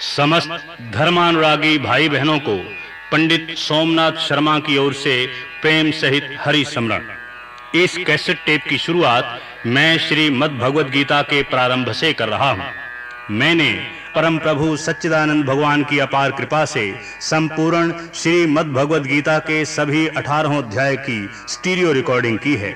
समस्त धर्मानुरागी भाई बहनों को पंडित सोमनाथ शर्मा की ओर से प्रेम सहित हरि स्मरण। इस कैसेट टेप की शुरुआत मैं श्री मद् भगवत गीता के प्रारंभ से कर रहा हूँ। मैंने परम प्रभु सच्चिदानंद भगवान की अपार कृपा से संपूर्ण श्री मद् भगवत गीता के सभी 18 अध्याय की स्टीरियो रिकॉर्डिंग की है।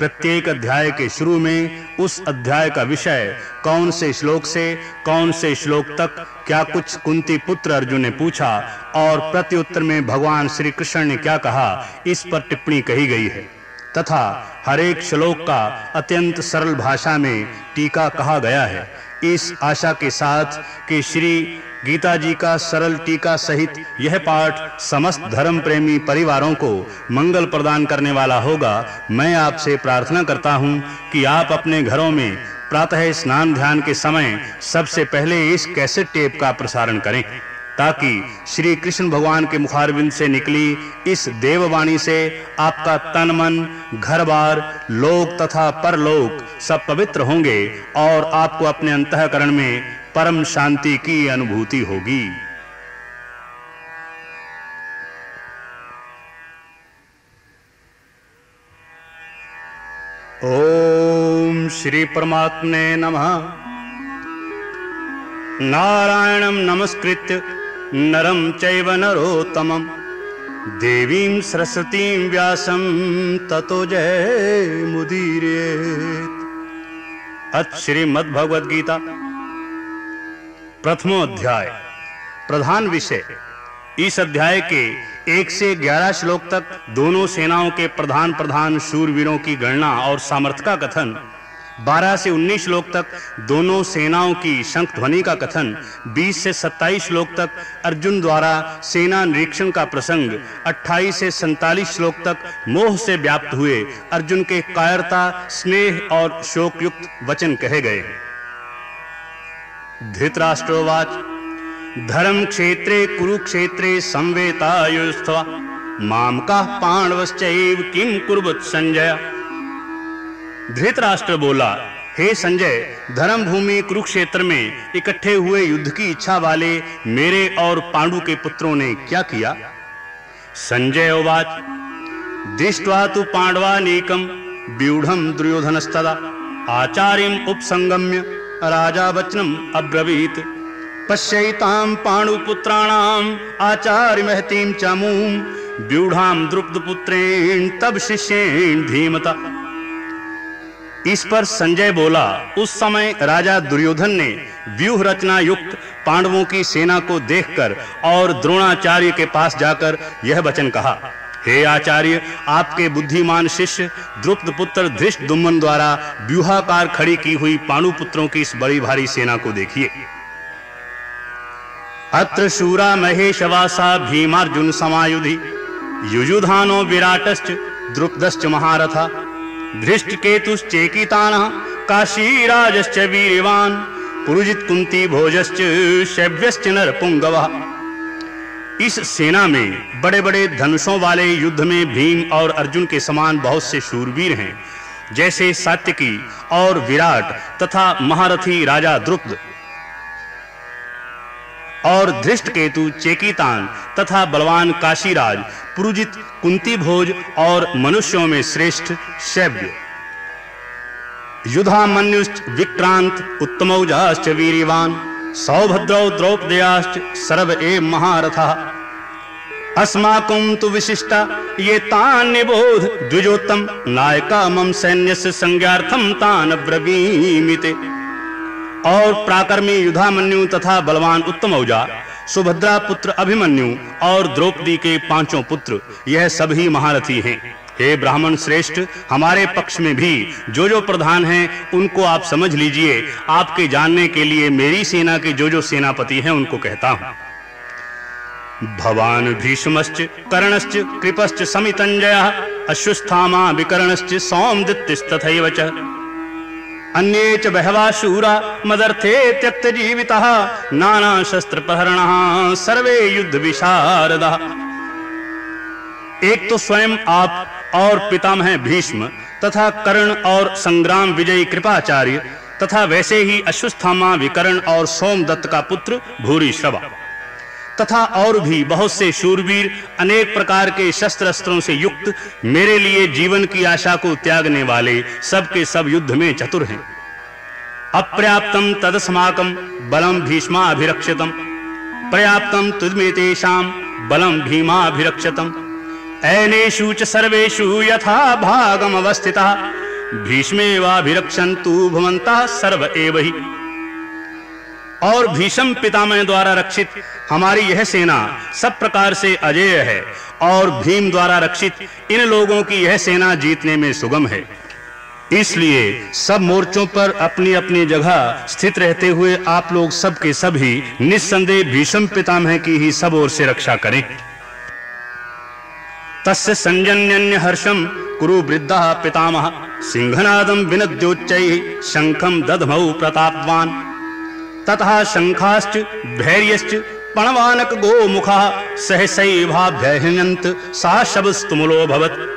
प्रत्येक अध्याय के शुरू में उस अध्याय का विषय, कौन से श्लोक से, कौन से श्लोक तक, क्या कुछ कुंती पुत्र अर्जुन ने पूछा, और प्रत्युत्तर में भगवान श्री कृष्ण ने क्या कहा, इस पर टिप्पणी कही गई है। तथा हरेक श्लोक का अत्यंत सरल भाषा में टीका कहा गया है। इस आशा के साथ कि श्री गीता जी का सरल टीका सहित यह पाठ समस्त धर्म प्रेमी परिवारों को मंगल प्रदान करने वाला होगा। मैं आपसे प्रार्थना करता हूँ कि आप अपने घरों में प्रातः स्नान ध्यान के समय सबसे पहले इस कैसेट टेप का प्रसारण करें। ताकि श्री कृष्ण भगवान के मुखारविंद से निकली इस देववाणी से आपका तन मन, घर-बार, लोक तथा परलोक सब पवित्र होंगे और आपको अपने अंतकरण में परम शांति की अनुभूति होगी। ओम श्री परमात्मने नमः। नारायणं नमस्कृत्य। नरं चैव नरोत्तमं देवीं सरस्वतीं व्यासं ततो जय मुदीरेत अथ श्रीमद् भगवद गीता प्रथमो अध्याय प्रधान विषय। इस अध्याय के एक से ग्यारह श्लोक तक दोनों सेनाओं के प्रधान प्रधान शूरवीरों की गणना और सामर्थ्य का कथन 12 से 19 श्लोक तक दोनों सेनाओं की शंख ध्वनि का कथन 20 से 27 श्लोक तक अर्जुन द्वारा सेना निरीक्षण का प्रसंग 28 से 47 श्लोक तक मोह से व्याप्त हुए अर्जुन के कायरता, स्नेह और शोक युक्त वचन कहे गए। धृतराष्ट्रोवाच, धर्म क्षेत्रे कुरुक्षेत्रे संवेतायुस्त्वा माम का पांडवश्चैव किम कुर्वत संजय। धृतराष्ट्र बोला, हे संजय धर्म भूमि कुरुक्षेत्र में इकट्ठे हुए युद्ध की इच्छा वाले मेरे और पांडु के पुत्रों ने क्या किया? संजय उवाच दृष्ट्वा तु पांडवानीकम व्यूढ़म दुर्योधनस्तदा। आचार्यम उपसंगम्य, राजा वचनम अब्रवीत। पश्यैतां पाणुपुत्राणाम् आचार्य महतीं च मूं व्यूढ़ां द्रुपदपुत्रेण तब शिष्येण धीमता। इस पर संजय बोला, उस समय राजा दुर्योधन ने व्यूह रचना युक्त पांडवों की सेना को देखकर और द्रोणाचार्य के पास जाकर यह वचन कहा, हे आचार्य, आपके बुद्धिमान शिष्य, द्रुप्त पुत्र धृष्टद्युम्न द्वारा व्यूहाकार खड़ी की हुई पांडु पुत्रों की इस बड़ी भारी सेना को देखिए। अत्र शूरा महेशवासा भीमार्जुन समायुधि युजुधानो विराटश्च द्रुपदश्च महारथा धृष्टकेतुश्चेकितानः काशीराजश्च वीर्यवान् पुरुजित कुंती भोजश्च शैव्यश्च नरपुंगवः। इस सेना में बड़े-बड़े धनुषों वाले युद्ध में भीम और अर्जुन के समान बहुत से शूरवीर हैं, जैसे सात्यकी और विराट तथा महारथी राजा द्रुपद। और धृष्टकेतु चेकितान तथा बलवान काशीराज, पुरुजित कुंती भोज और मनुष्यों में श्रेष्ठ शैव्य। युधामन्युश्च विक्रांत उत्तमौजाश्च वीर्यवान सौभद्रौ द्रौपदयाश्च सर्व एव महारथः। अस्माकं तु विशिष्टा, ये तान् निबोध द्विजोत्तम, नायका मम सैन्यस्य संज्ञार्थम तान् ब्रवीमिते। और प्राकर्मी युधामन्यु तथा बलवान उत्तम औजा सुभद्रा पुत्र अभिमन्यु और द्रौपदी के पाँचों पुत्र, यह सभी महारथी हैं। हे ब्राह्मण श्रेष्ठ, हमारे पक्ष में भी जो जो प्रधान हैं, उनको आप समझ लीजिए। आपके जानने के लिए मेरी सेना के जो जो सेनापति हैं, उनको कहता हूँ। भवान भीष्मश्च, कर्णश्च, कृपश्च समितञ्जयः, अश्वत्थामा विकर्णश्च सौमदित्यस्तथैव च। अन्ये च बहवा शूरा, मदर्थे त्यक्त जीवितः, नाना शस्त्र प्रहरणः सर्वे युद्ध विशारदः। एक तो स्वयं आप और पितामह भीष्म, तथा कर्ण और संग्राम विजयी कृपाचार्य, तथा वैसे ही अश्वत्थामा विकर्ण और सोमदत्त का पुत्र भूरिश्रवा। तथा और भी बहुत से शूरवीर अनेक प्रकार के शस्त्र अस्त्रों से युक्त मेरे लिए जीवन की आशा को त्यागने वाले सब के सब युद्ध में चतुर हैं। अपर्याप्तम तदस्माकम बलम भीष्माभिरक्षितम। पर्याप्तम तुद्मेतेषाम बलम भीमाभिरक्षतम। ऐनेषु च सर्वेषु यथा भागम अवस्थितः भीष्मेवाभिरक्षन्तु भवन्तः सर्व एव ही। और भीषम पितामह द्वारा रक्षित हमारी यह सेना सब प्रकार से अजेय है और भीम द्वारा रक्षित इन लोगों की यह सेना जीतने में सुगम है। इसलिए सब मोर्चों पर अपनी अपनी जगह स्थित रहते हुए आप लोग सब के सभी निस्संदेह भीषम पितामह की ही सब ओर से रक्षा करें। तस्य संजन्यन्य हर्षम कुरु वृद्धा पितामह सिंहनादं विनद्योच्चैः शंखम दधमौ प्रतापवान ततः शंखाश्च भैर्यश्च, पणवानक गोमुखः सहसैवाभ्यहनन्त सा शबस्तुमुलो भवत।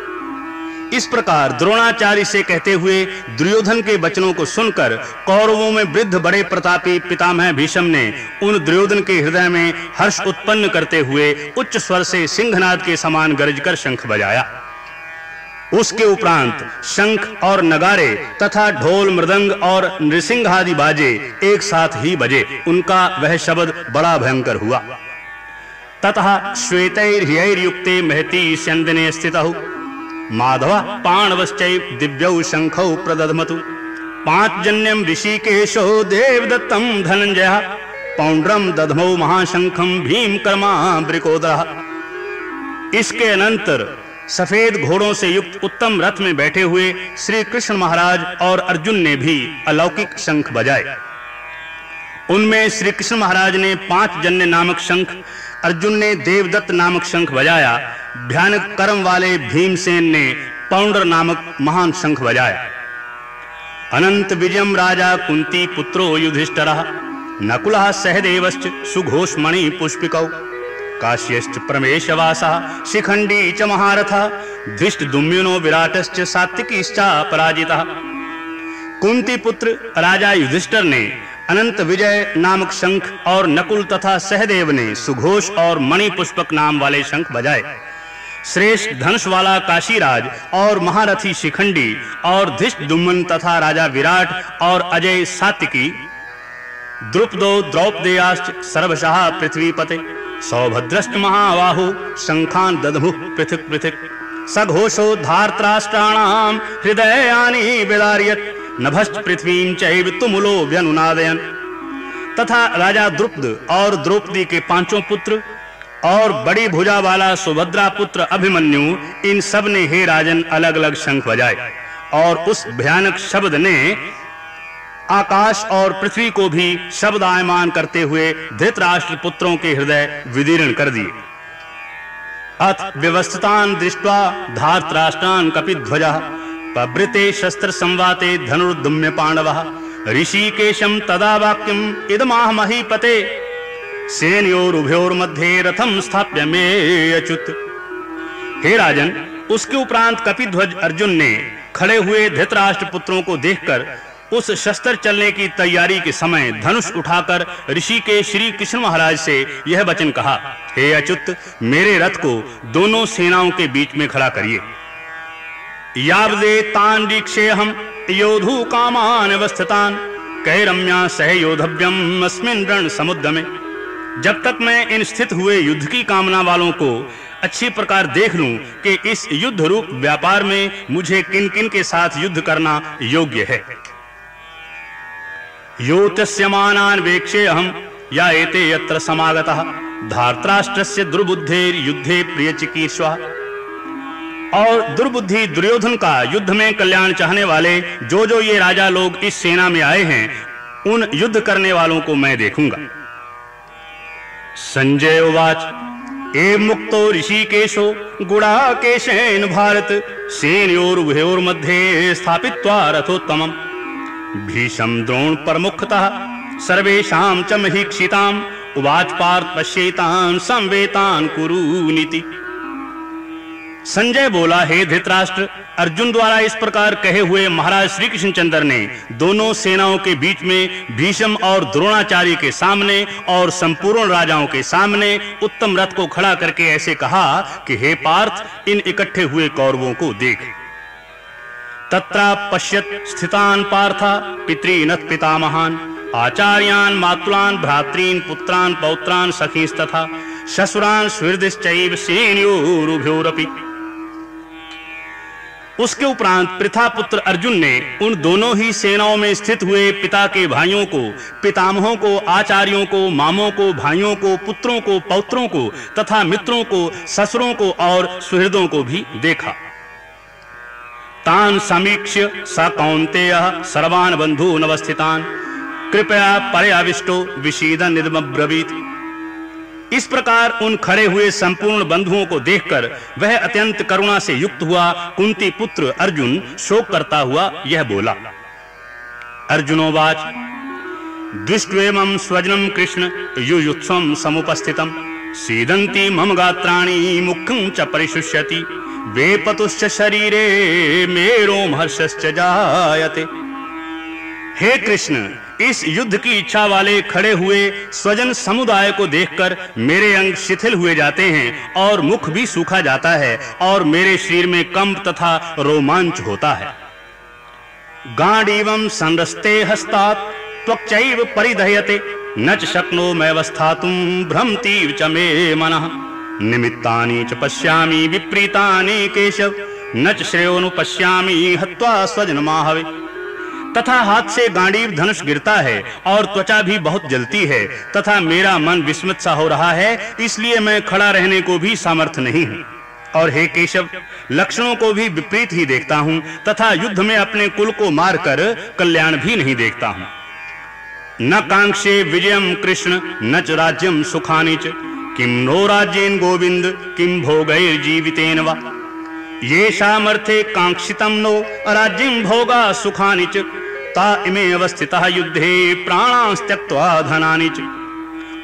इस प्रकार द्रोणाचार्य से कहते हुए दुर्योधन के वचनों को सुनकर कौरवों में वृद्ध बड़े प्रतापी पितामह भीषम ने उन दुर्योधन के हृदय में हर्ष उत्पन्न करते हुए उच्च स्वर से सिंहनाद के समान गरजकर शंख बजाया। उसके उपरांत शंख और नगारे तथा ढोल, मृदंग और नृसिंह आदि बाजे एक साथ ही बजे। उनका वह शब्द बड़ा भयंकर हुआ। ततः श्वेतैर्ह्यैर्युक्ते महती स्यन्दने स्थितौ। माधव पाणवश्चैव दिव्यौ शंखौ प्रदधमतु। पांचजन्यम ऋषिकेशो देवदत्तम धनंजय पौंड्रम दधमौ महाशंखम भीम कर्मा ब्रिकोदर इसके अनंतर सफ़ेद घोड़ों से युक्त उत्तम रथ में बैठे हुए श्री कृष्ण महाराज और अर्जुन ने भी अलौकिक शंख बजाए। उनमें श्री कृष्ण महाराज ने पाँच जन्य नामक शंख, अर्जुन ने देवदत्त नामक शंख बजाया, भयानक कर्म वाले भीमसेन ने पौंडर नामक महान शंख बजाया। अनंत विजयम राजा कुंती पुत्रो युधिष्ठिरः, नकुलः सहदेवश्च सुघोषमणि पुष्पिकौ। काश्यश्च प्रमेशवासः शिखंडी च महारथः, धृष्टदुम्युनो विराटश्च सात्विकीश्च पराजितः कुंती पुत्र राजा युधिष्ठिर ने अनंत विजय नामक शंख और नकुल तथा सहदेव ने सुघोष और मणि पुष्पक नाम वाले शंख बजाए। श्रेष्ठ धनुष वाला काशीराज और महारथी शिखंडी और धिष्ट दुम्मन तथा राजा विराट और अजय सात्विकी, द्रुपदो द्रौपदेयाश्च सर्वशः पृथ्वीपते। सौभद्रश्च महाबाहु शंखान दधु पृथक पृथक। सघोषो धार्त्राष्ट्राणाम हृदयानि विदार्यत नभश्च पृथ्वीं चैव तुमुलो व्यनुनादयन। तथा राजा द्रुपद और द्रौपदी के पाँचों पुत्र और बड़ी भुजा वाला सुभद्रा पुत्र अभिमन्यु, इन सबने हे राजन अलग-अलग शंख बजाए। और उस भयानक शब्द ने आकाश और पृथ्वी को भी शब्द आयमान करते हुए धृतराष्ट्र पुत्रों के हृदय विदीर्ण कर दिए। अथ व्यवस्थितान दृष्ट्वा धार्तराष्ट्रान कपिध्वजः पवृते शस्त्र संवाते धनुर्दुम्य पांडवः ऋषिकेशम तदा वाक्यम इदमाह महीपते सेनयोरुभयोर मध्ये रथम स्थाप्य मे अच्युत हे राजन, उसके उपरांत कपिध्वज अर्जुन ने खड़े हुए धृतराष्ट्र पुत्रों को देखकर उस शस्त्र चलने की तैयारी के समय धनुष उठाकर ऋषि के श्री कृष्ण महाराज से यह वचन कहा, हे अच्युत, मेरे रथ को दोनों सेनाओं के बीच में खड़ा करिए। यावदे तान दीक्षे हम, योधु कामान अवस्थितान, कैरम्या सह योधव्यम अस्मिन रण समुद्र में। जब तक मैं इन स्थित हुए युद्ध की कामना वालों को अच्छी प्रकार देख लूँ कि इस युद्ध रूप व्यापार में मुझे किन-किन के साथ युद्ध करना योग्य है। योतस्यमानान वेक्षे अहम, या एते यत्र समागतः। धार्तराष्ट्रस्य दुर्बुद्धेर युद्धे प्रियचिकीर्ष्वा। और दुर्बुद्धि दुर्योधन का युद्ध में कल्याण चाहने वाले जो जो ये राजा लोग इस सेना में आए हैं, उन युद्ध करने वालों को मैं देखूँगा। संजय उवाच, ए मुक्तो ऋषिकेशो गुणाकेशेन भारत सेनयोरुभयोर मध्ये स्थापित्वा रथोत्तमम्। भीषम द्रोण प्रमुखतः, सर्वेषां च महीक्षिताम्, उवाच पार्थ पश्येतान्, संवेतान् कुरुनिति। संजय बोला, हे धृतराष्ट्र, अर्जुन द्वारा इस प्रकार कहे हुए महाराज श्री कृष्णचंद्र ने दोनों सेनाओं के बीच में भीष्म और द्रोणाचार्य के सामने और संपूर्ण राजाओं के सामने उत्तम रथ को खड़ा करके ऐसे कहा कि, हे पार्थ, इन इकट्ठे हुए कौरवों को देख। तत्रा पश्यत स्थितान पार्था पितृनत पितामहान आचार्यान मातुलान, भ्रातॄन, पुत्रान, पौत्रान, सखीस्तथा ससुरान स्वीर्दिश्चैव सेनयोरुभयोरपि उसके उपरांत पृथा पुत्र अर्जुन ने उन दोनों ही सेनाओं में स्थित हुए पिता के भाइयों को, पितामहों को, आचार्यों को, मामों को, भाइयों को, पुत्रों को, पौत्रों को, तथा मित्रों को, ससुरों को और सुहृदों को भी देखा। तान समीक्ष्य स कौन्तेय सर्वान् बंधून् अवस्थितान् कृपया पर्याविष्टो विशीदन निदमब्रवीत इस प्रकार उन खड़े हुए संपूर्ण बंधुओं को देखकर वह अत्यंत करुणा से युक्त हुआ, कुंती पुत्र अर्जुन शोक करता हुआ यह बोला अर्जुनोवाच दृष्ट्वेमं स्वजनं कृष्ण, युयुत्सवं समुपस्थितं सीदन्ति मम गात्राणि मुखं च परिशुष्यति। वेपतुश्च शरीरे मेरो महर्षश्च जायते। हे कृष्ण, इस युद्ध की इच्छा वाले खड़े हुए स्वजन समुदाय को देखकर मेरे अंग शिथिल हुए जाते हैं और मुख भी सूखा जाता है और मेरे शरीर में कंप तथा रोमांच होता है। गांडीवं संरस्ते हस्तात् त्वक्चैव परिदह्यते न च शक्नोम्यवस्थातुं भ्रमति च मे मनः। निमित्तानि च पश्यामि विपरीतानि केशव, न च श्रेयोनुपश्यामि हत्वा स्वजनमाहवे तथा हाथ से गांडीव धनुष गिरता है और त्वचा भी बहुत जलती है, तथा मेरा मन विस्मित सा हो रहा है, इसलिए मैं खड़ा रहने को भी सामर्थ्य नहीं हूँ। और हे केशव, लक्षणों को भी विपरीत ही देखता हूँ, तथा युद्ध में अपने कुल को मारकर कल्याण भी नहीं देखता हूँ। न कांक्षे विजयम कृष्ण, न च राज्यम सुखानि च। किम नो राज्येन गोविंद किम भोगैर्जीवितेन वा? ये सामर्थे कांक्षितम नो राज्यम भोगा सुखानि च। ता इमे अवस्थितः युद्धे प्राणां त्यक्त्वा धनानि च।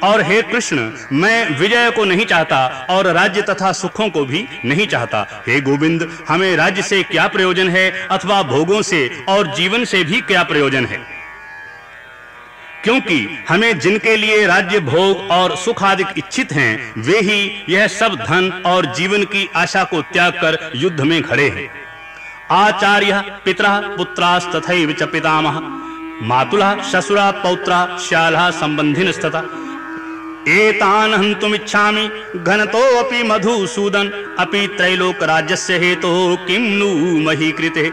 और हे कृष्ण, मैं विजय को नहीं चाहता, और राज्य तथा सुखों को भी नहीं चाहता। हे गोविंद, हमें राज्य से क्या प्रयोजन है, अथवा भोगों से और जीवन से भी क्या प्रयोजन है? क्योंकि हमें जिनके लिए राज्य भोग और सुख आदि इच्छित हैं, वे ही यह सब धन और जीवन की आशा को त्याग कर युद्ध में खड़े हैं। आचार्य पितरा पुत्रास तथैव च पितामह। मातुला ससुरा पौत्रा श्याला संबंधिनस्तथा एतान हन्तुमिच्छामि घनतो अपि मधुसूदन। अपि त्रैलोक राज्यस्य हेतो किम नु मही कृते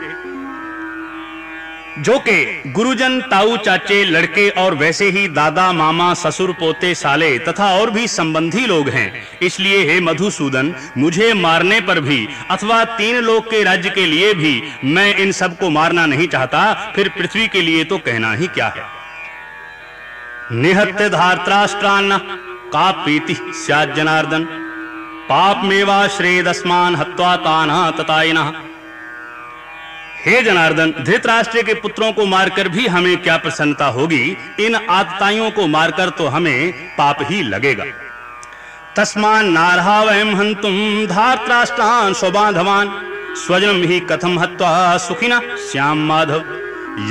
जो के गुरुजन ताऊ चाचे, लड़के और वैसे ही दादा, मामा, ससुर, पोते, साले तथा और भी संबंधी लोग हैं। इसलिए हे मधुसूदन, मुझे मारने पर भी अथवा तीन लोग के राज्य के लिए भी मैं इन सबको मारना नहीं चाहता, फिर पृथ्वी के लिए तो कहना ही क्या है? निहत्य धार्त्राष्ट्रान्न का प्रीति स्यात् जनार्दन पाप मेवा श्रेदस्मान हत्वा ताना ततायिनः। हे जनार्दन, धृतराष्ट्र के पुत्रों को मारकर भी हमें क्या प्रसन्नता होगी? इन आतताइयों को मारकर तो हमें पाप ही लगेगा। तस्मान नारहा वयम हंतुम धार्तराष्ट्रान स्वबांधवान स्वजनम ही कथम हत्वा सुखिना? श्याम माधव,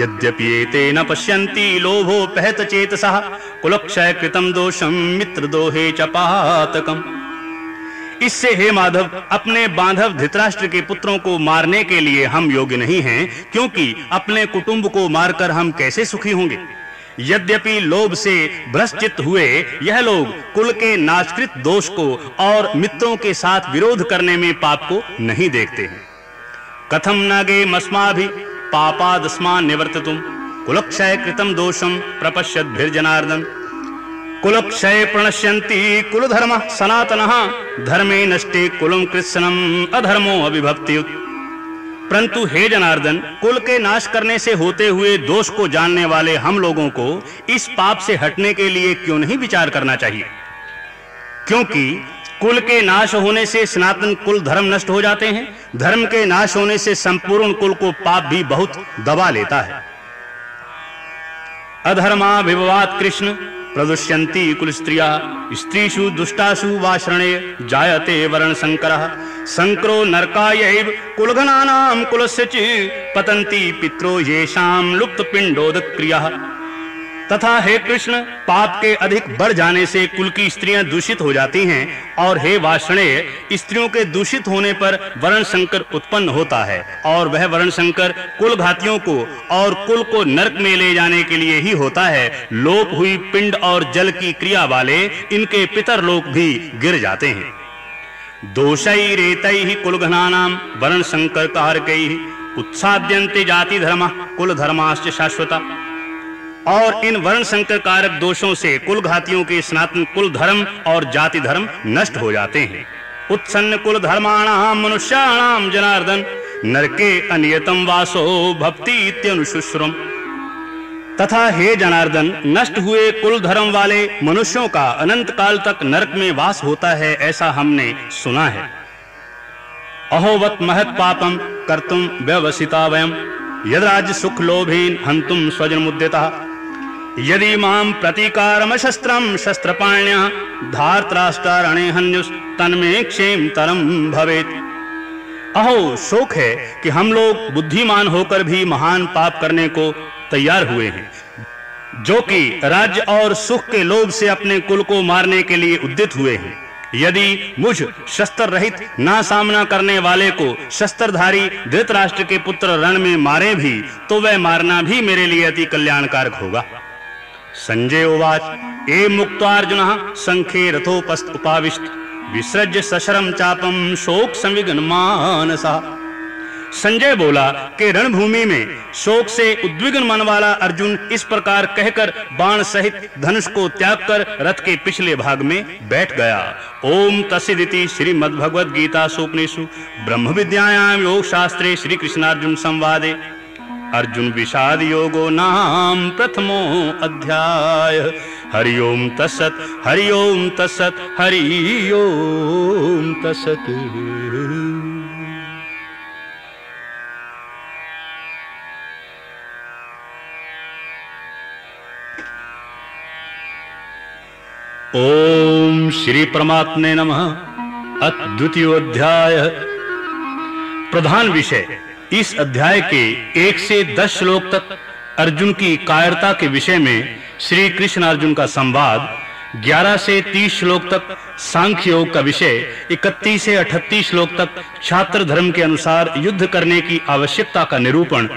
यद्यपि न पश्यन्ति, लोभो पहत चेतसः कुलक्षय कृतम दोषम मित्र दोहे च पातकम। इससे हे माधव, अपने बांधव धृतराष्ट्र के पुत्रों को मारने के लिए हम योग्य नहीं हैं, क्योंकि अपने कुटुंब को मारकर हम कैसे सुखी होंगे? यद्यपि लोभ से भ्रष्टित हुए, यह लोग कुल के नाशकृत दोष को और मित्रों के साथ विरोध करने में पाप को नहीं देखते हैं। कथम नगे मस्माभि पापादस्मान निवर्तितुम। कुलक्षय कृतम दोषम प्रपश्यत भीर जनार्दन कुलक्षय प्रणश्यन्ति कुलधर्म सनातनः। धर्मे नष्टे कुलम कृष्णम अधर्मो अभिभक्ति परंतु हे जनार्दन, कुल के नाश करने से होते हुए दोष को जानने वाले हम लोगों को इस पाप से हटने के लिए क्यों नहीं विचार करना चाहिए? क्योंकि कुल के नाश होने से सनातन कुल धर्म नष्ट हो जाते हैं। धर्म के नाश होने से संपूर्ण कुल को पाप भी बहुत दबा लेता है। अधर्मा विवाद कृष्ण। प्रदुष्यन्ति कुलस्त्रियः। स्त्रीषु दुष्टासु वाश्रणे जायते वर्णशङ्करः शङ्करो नरकायैव कुलघनानां कुलस्य च पतन्ति पित्रो येषां लुप्तपिण्डोदक्रियः। तथा हे कृष्ण, पाप के अधिक बढ़ जाने से कुल की स्त्रियाँ दूषित हो जाती हैं और हे वाषणे स्त्रियों के दूषित होने पर वर्ण शंकर उत्पन्न होता है और वह वर्ण शंकर कुल घातियों को और कुल को नरक में ले जाने के लिए ही होता है। लोप हुई पिंड और जल की क्रिया वाले इनके पितर लोक भी गिर जाते हैं। दोषै रेतैः कुलघनानां वर्ण संकर कारकैः उत्साद्यन्ते जाति धर्म कुल धर्माश्च शाश्वता। और इन वर्ण संकर कारक दोषों से कुल घातियों के सनातन कुल धर्म और जाति धर्म नष्ट हो जाते हैं। उत्सन्न कुल धर्माणाम मनुष्याणाम जनार्दन, नरके अनियतम वासो भक्ति इत्यनुशुश्रम तथा हे जनार्दन, नष्ट हुए कुल धर्म वाले मनुष्यों का अनंत काल तक नरक में वास होता है ऐसा हमने सुना है। अहोवत महत पापम कर्तुम व्यवसिता वयम। यद राज्य सुख लोभेन हंतुम स्वजन मुद्यता यदि माँ प्रतीकारम शस्त्रम शस्त्रपाण्य हन्युस्तन्मे क्षेम तरम भवेत। अहो, शोक है कि हम लोग बुद्धिमान होकर भी महान पाप करने को तैयार हुए हैं, जो कि राज्य और सुख के लोभ से अपने कुल को मारने के लिए उद्यत हुए हैं। यदि मुझ शस्त्र रहित ना सामना करने वाले को शस्त्रधारी धृतराष्ट्र के पुत्र रण में मारे भी तो वह मारना भी मेरे लिए अति कल्याणकारक होगा। संजय उवाच। ए मुक्तार्जुनः, संखे रथोपस्थ उपाविष्ट। विसृज्य सशरम चापम शोक संविघ्न मानसा। संजय बोला कि रणभूमि में शोक से उद्विग्न मन वाला अर्जुन इस प्रकार कहकर बाण सहित धनुष को त्याग कर रथ के पिछले भाग में बैठ गया। ओम तस्दिति श्रीमद् भगवद गीता सोपनिषु ब्रह्म विद्यायाम योग शास्त्रे श्री कृष्णार्जुन संवादे। अर्जुन विषाद योगो नाम प्रथमो अध्याय। हरि ओम तत्सत, हरि ओम तत्सत, हरि ओम तत्सत। ओम श्री परमात्मे नमः। अद्वितीय अध्याय प्रधान विषय। इस अध्याय के एक से दस श्लोक तक अर्जुन की कायरता के विषय में श्री कृष्ण अर्जुन का संवाद 11 से 30 श्लोक तक सांख्य योग का विषय 31 से 38 श्लोक तक छात्र धर्म के अनुसार युद्ध करने की आवश्यकता का निरूपण,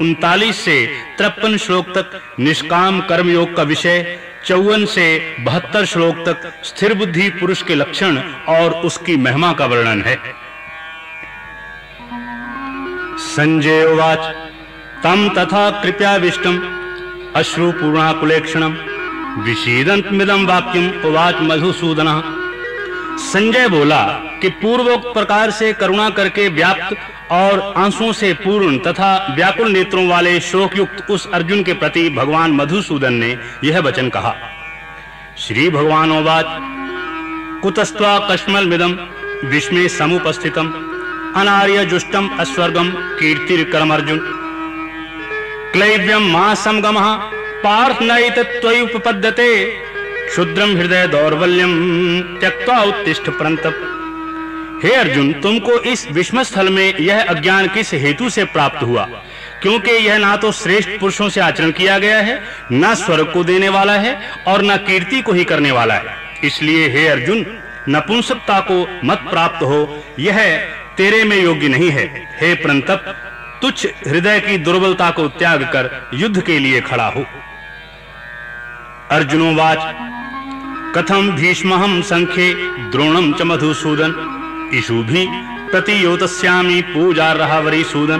उनतालीस से तिरपन श्लोक तक निष्काम कर्म योग का विषय, चौवन से बहत्तर श्लोक तक स्थिर बुद्धि पुरुष के लक्षण और उसकी महिमा का वर्णन है। संजय उवाच। तम तथा कृपयाविष्टम अश्रुपूर्णाकुलेक्षणम विषीदन्तमिदं वाक्यम उवाच मधुसूदन। संजय बोला कि पूर्वोक्त प्रकार से करुणा करके व्याप्त और आंसुओं से पूर्ण तथा व्याकुल नेत्रों वाले शोक युक्त उस अर्जुन के प्रति भगवान मधुसूदन ने यह वचन कहा। श्री भगवान उवाच। कुतस्त्वा कश्मल मिदम विस्मे समुपस्थितम। अनार्य जुष्टम अस्वर्गम कीर्तिर्करम अर्जुन क्लैव्यम मा समगमः पार्थ नैत त्वयुपपद्यते क्षुद्रम हृदय दौर्बल्यम त्यक्त्वा उत्तिष्ठ परंतप हे अर्जुन, तुमको इस विषम स्थल में यह अज्ञान किस हेतु से प्राप्त हुआ? क्योंकि यह ना तो श्रेष्ठ पुरुषों से आचरण किया गया है, ना स्वर्ग को देने वाला है और ना कीर्ति को ही करने वाला है। इसलिए हे अर्जुन, नपुंसकता को मत प्राप्त हो। यह तेरे में योग्य नहीं है। हे प्रंतप, तुच्छ हृदय की दुर्बलता को त्याग कर युद्ध के लिए खड़ा हो। अर्जुनोवाच कथम भीष्महम संख्ये द्रोणम च मधुसूदन। इशु भी प्रतियोतस्यामी पूजा रहा वरी सूदन।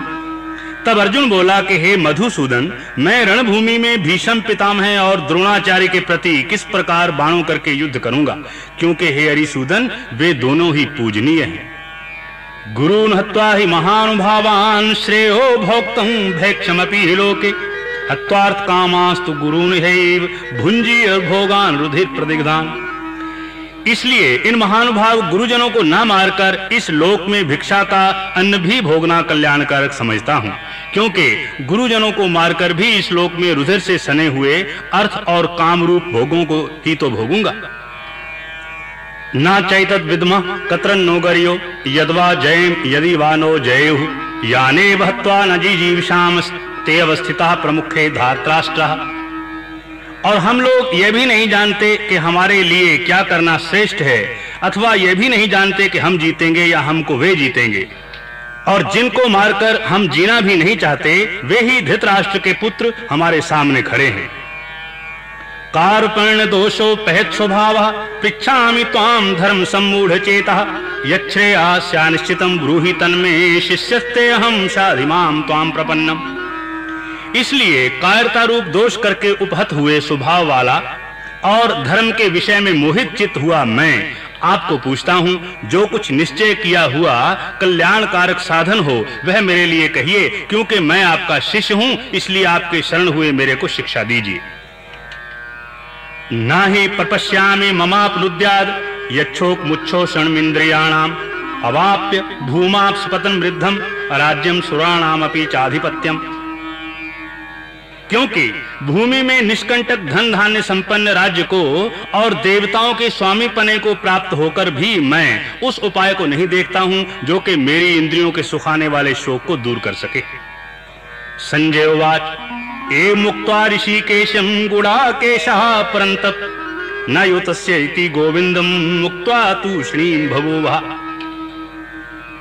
तब अर्जुन बोला कि हे मधुसूदन, मैं रणभूमि में भीषम पितामह और द्रोणाचार्य के प्रति किस प्रकार बाणों करके युद्ध करूँगा? क्योंकि हे अरिसूदन, वे दोनों ही पूजनीय हैं। गुरून् हत्वा हि महानुभावान् श्रेयो भोक्तुं भैक्षमपि हि लोके। हत्वार्थकामास्तु गुरून् हैव रुधिर प्रदिग्धान् इसलिए इन महानुभाव गुरुजनों को ना मारकर इस लोक में भिक्षा का अन्न भी भोगना कल्याणकारक समझता हूँ, क्योंकि गुरुजनों को मारकर भी इस लोक में रुधिर से सने हुए अर्थ और काम रूप भोगों को ही तो भोगूँगा। ना चैतत विद्म कत्रन नो गरियो, यदवा जयम यदि वानो जयु याने भत्वा न जी जीजीविषाम ते अवस्थिता प्रमुखे धात्राष्ट्र और हम लोग ये भी नहीं जानते कि हमारे लिए क्या करना श्रेष्ठ है, अथवा ये भी नहीं जानते कि हम जीतेंगे या हमको वे जीतेंगे। और जिनको मारकर हम जीना भी नहीं चाहते, वे ही धृतराष्ट्र के पुत्र हमारे सामने खड़े हैं। कार्पण दोषो पहत पृछामि ताम धर्म सम्मूढ़ चेता। यच्छ्रेया निश्चितम ब्रूहि तन्मे शिष्यस्ते हम शाधिमाम ताम प्रपन्नम इसलिए कायरता रूप दोष करके उपहत हुए स्वभाव वाला और धर्म के विषय में मोहित चित हुआ मैं, आपको पूछता हूँ, जो कुछ निश्चय किया हुआ कल्याणकारक साधन हो, वह मेरे लिए कहिए, क्योंकि मैं आपका शिष्य हूँ, इसलिए आपके शरण हुए मेरे को शिक्षा दीजिए। ना ही प्रपश्यामि ममापलुद्याद यच्छोक मुच्छो शरणमिंद्रियाणाम अवाप्य भूमाप सुपतन वृद्धम राज्यम सुराणाम अपि चाधिपत्यम। क्योंकि भूमि में निष्कंटक धन धान्य संपन्न राज्य को और देवताओं के स्वामी पने को प्राप्त होकर भी मैं उस उपाय को नहीं देखता हूँ, जो कि मेरी इंद्रियों के सुखाने वाले शोक को दूर कर सके। संजय उवाच। ए मुक्त्वा ऋषिकेशम गुड़ाकेशः परंतप न युतस्य इति गोविंदम मुक्त्वा तू श्रीम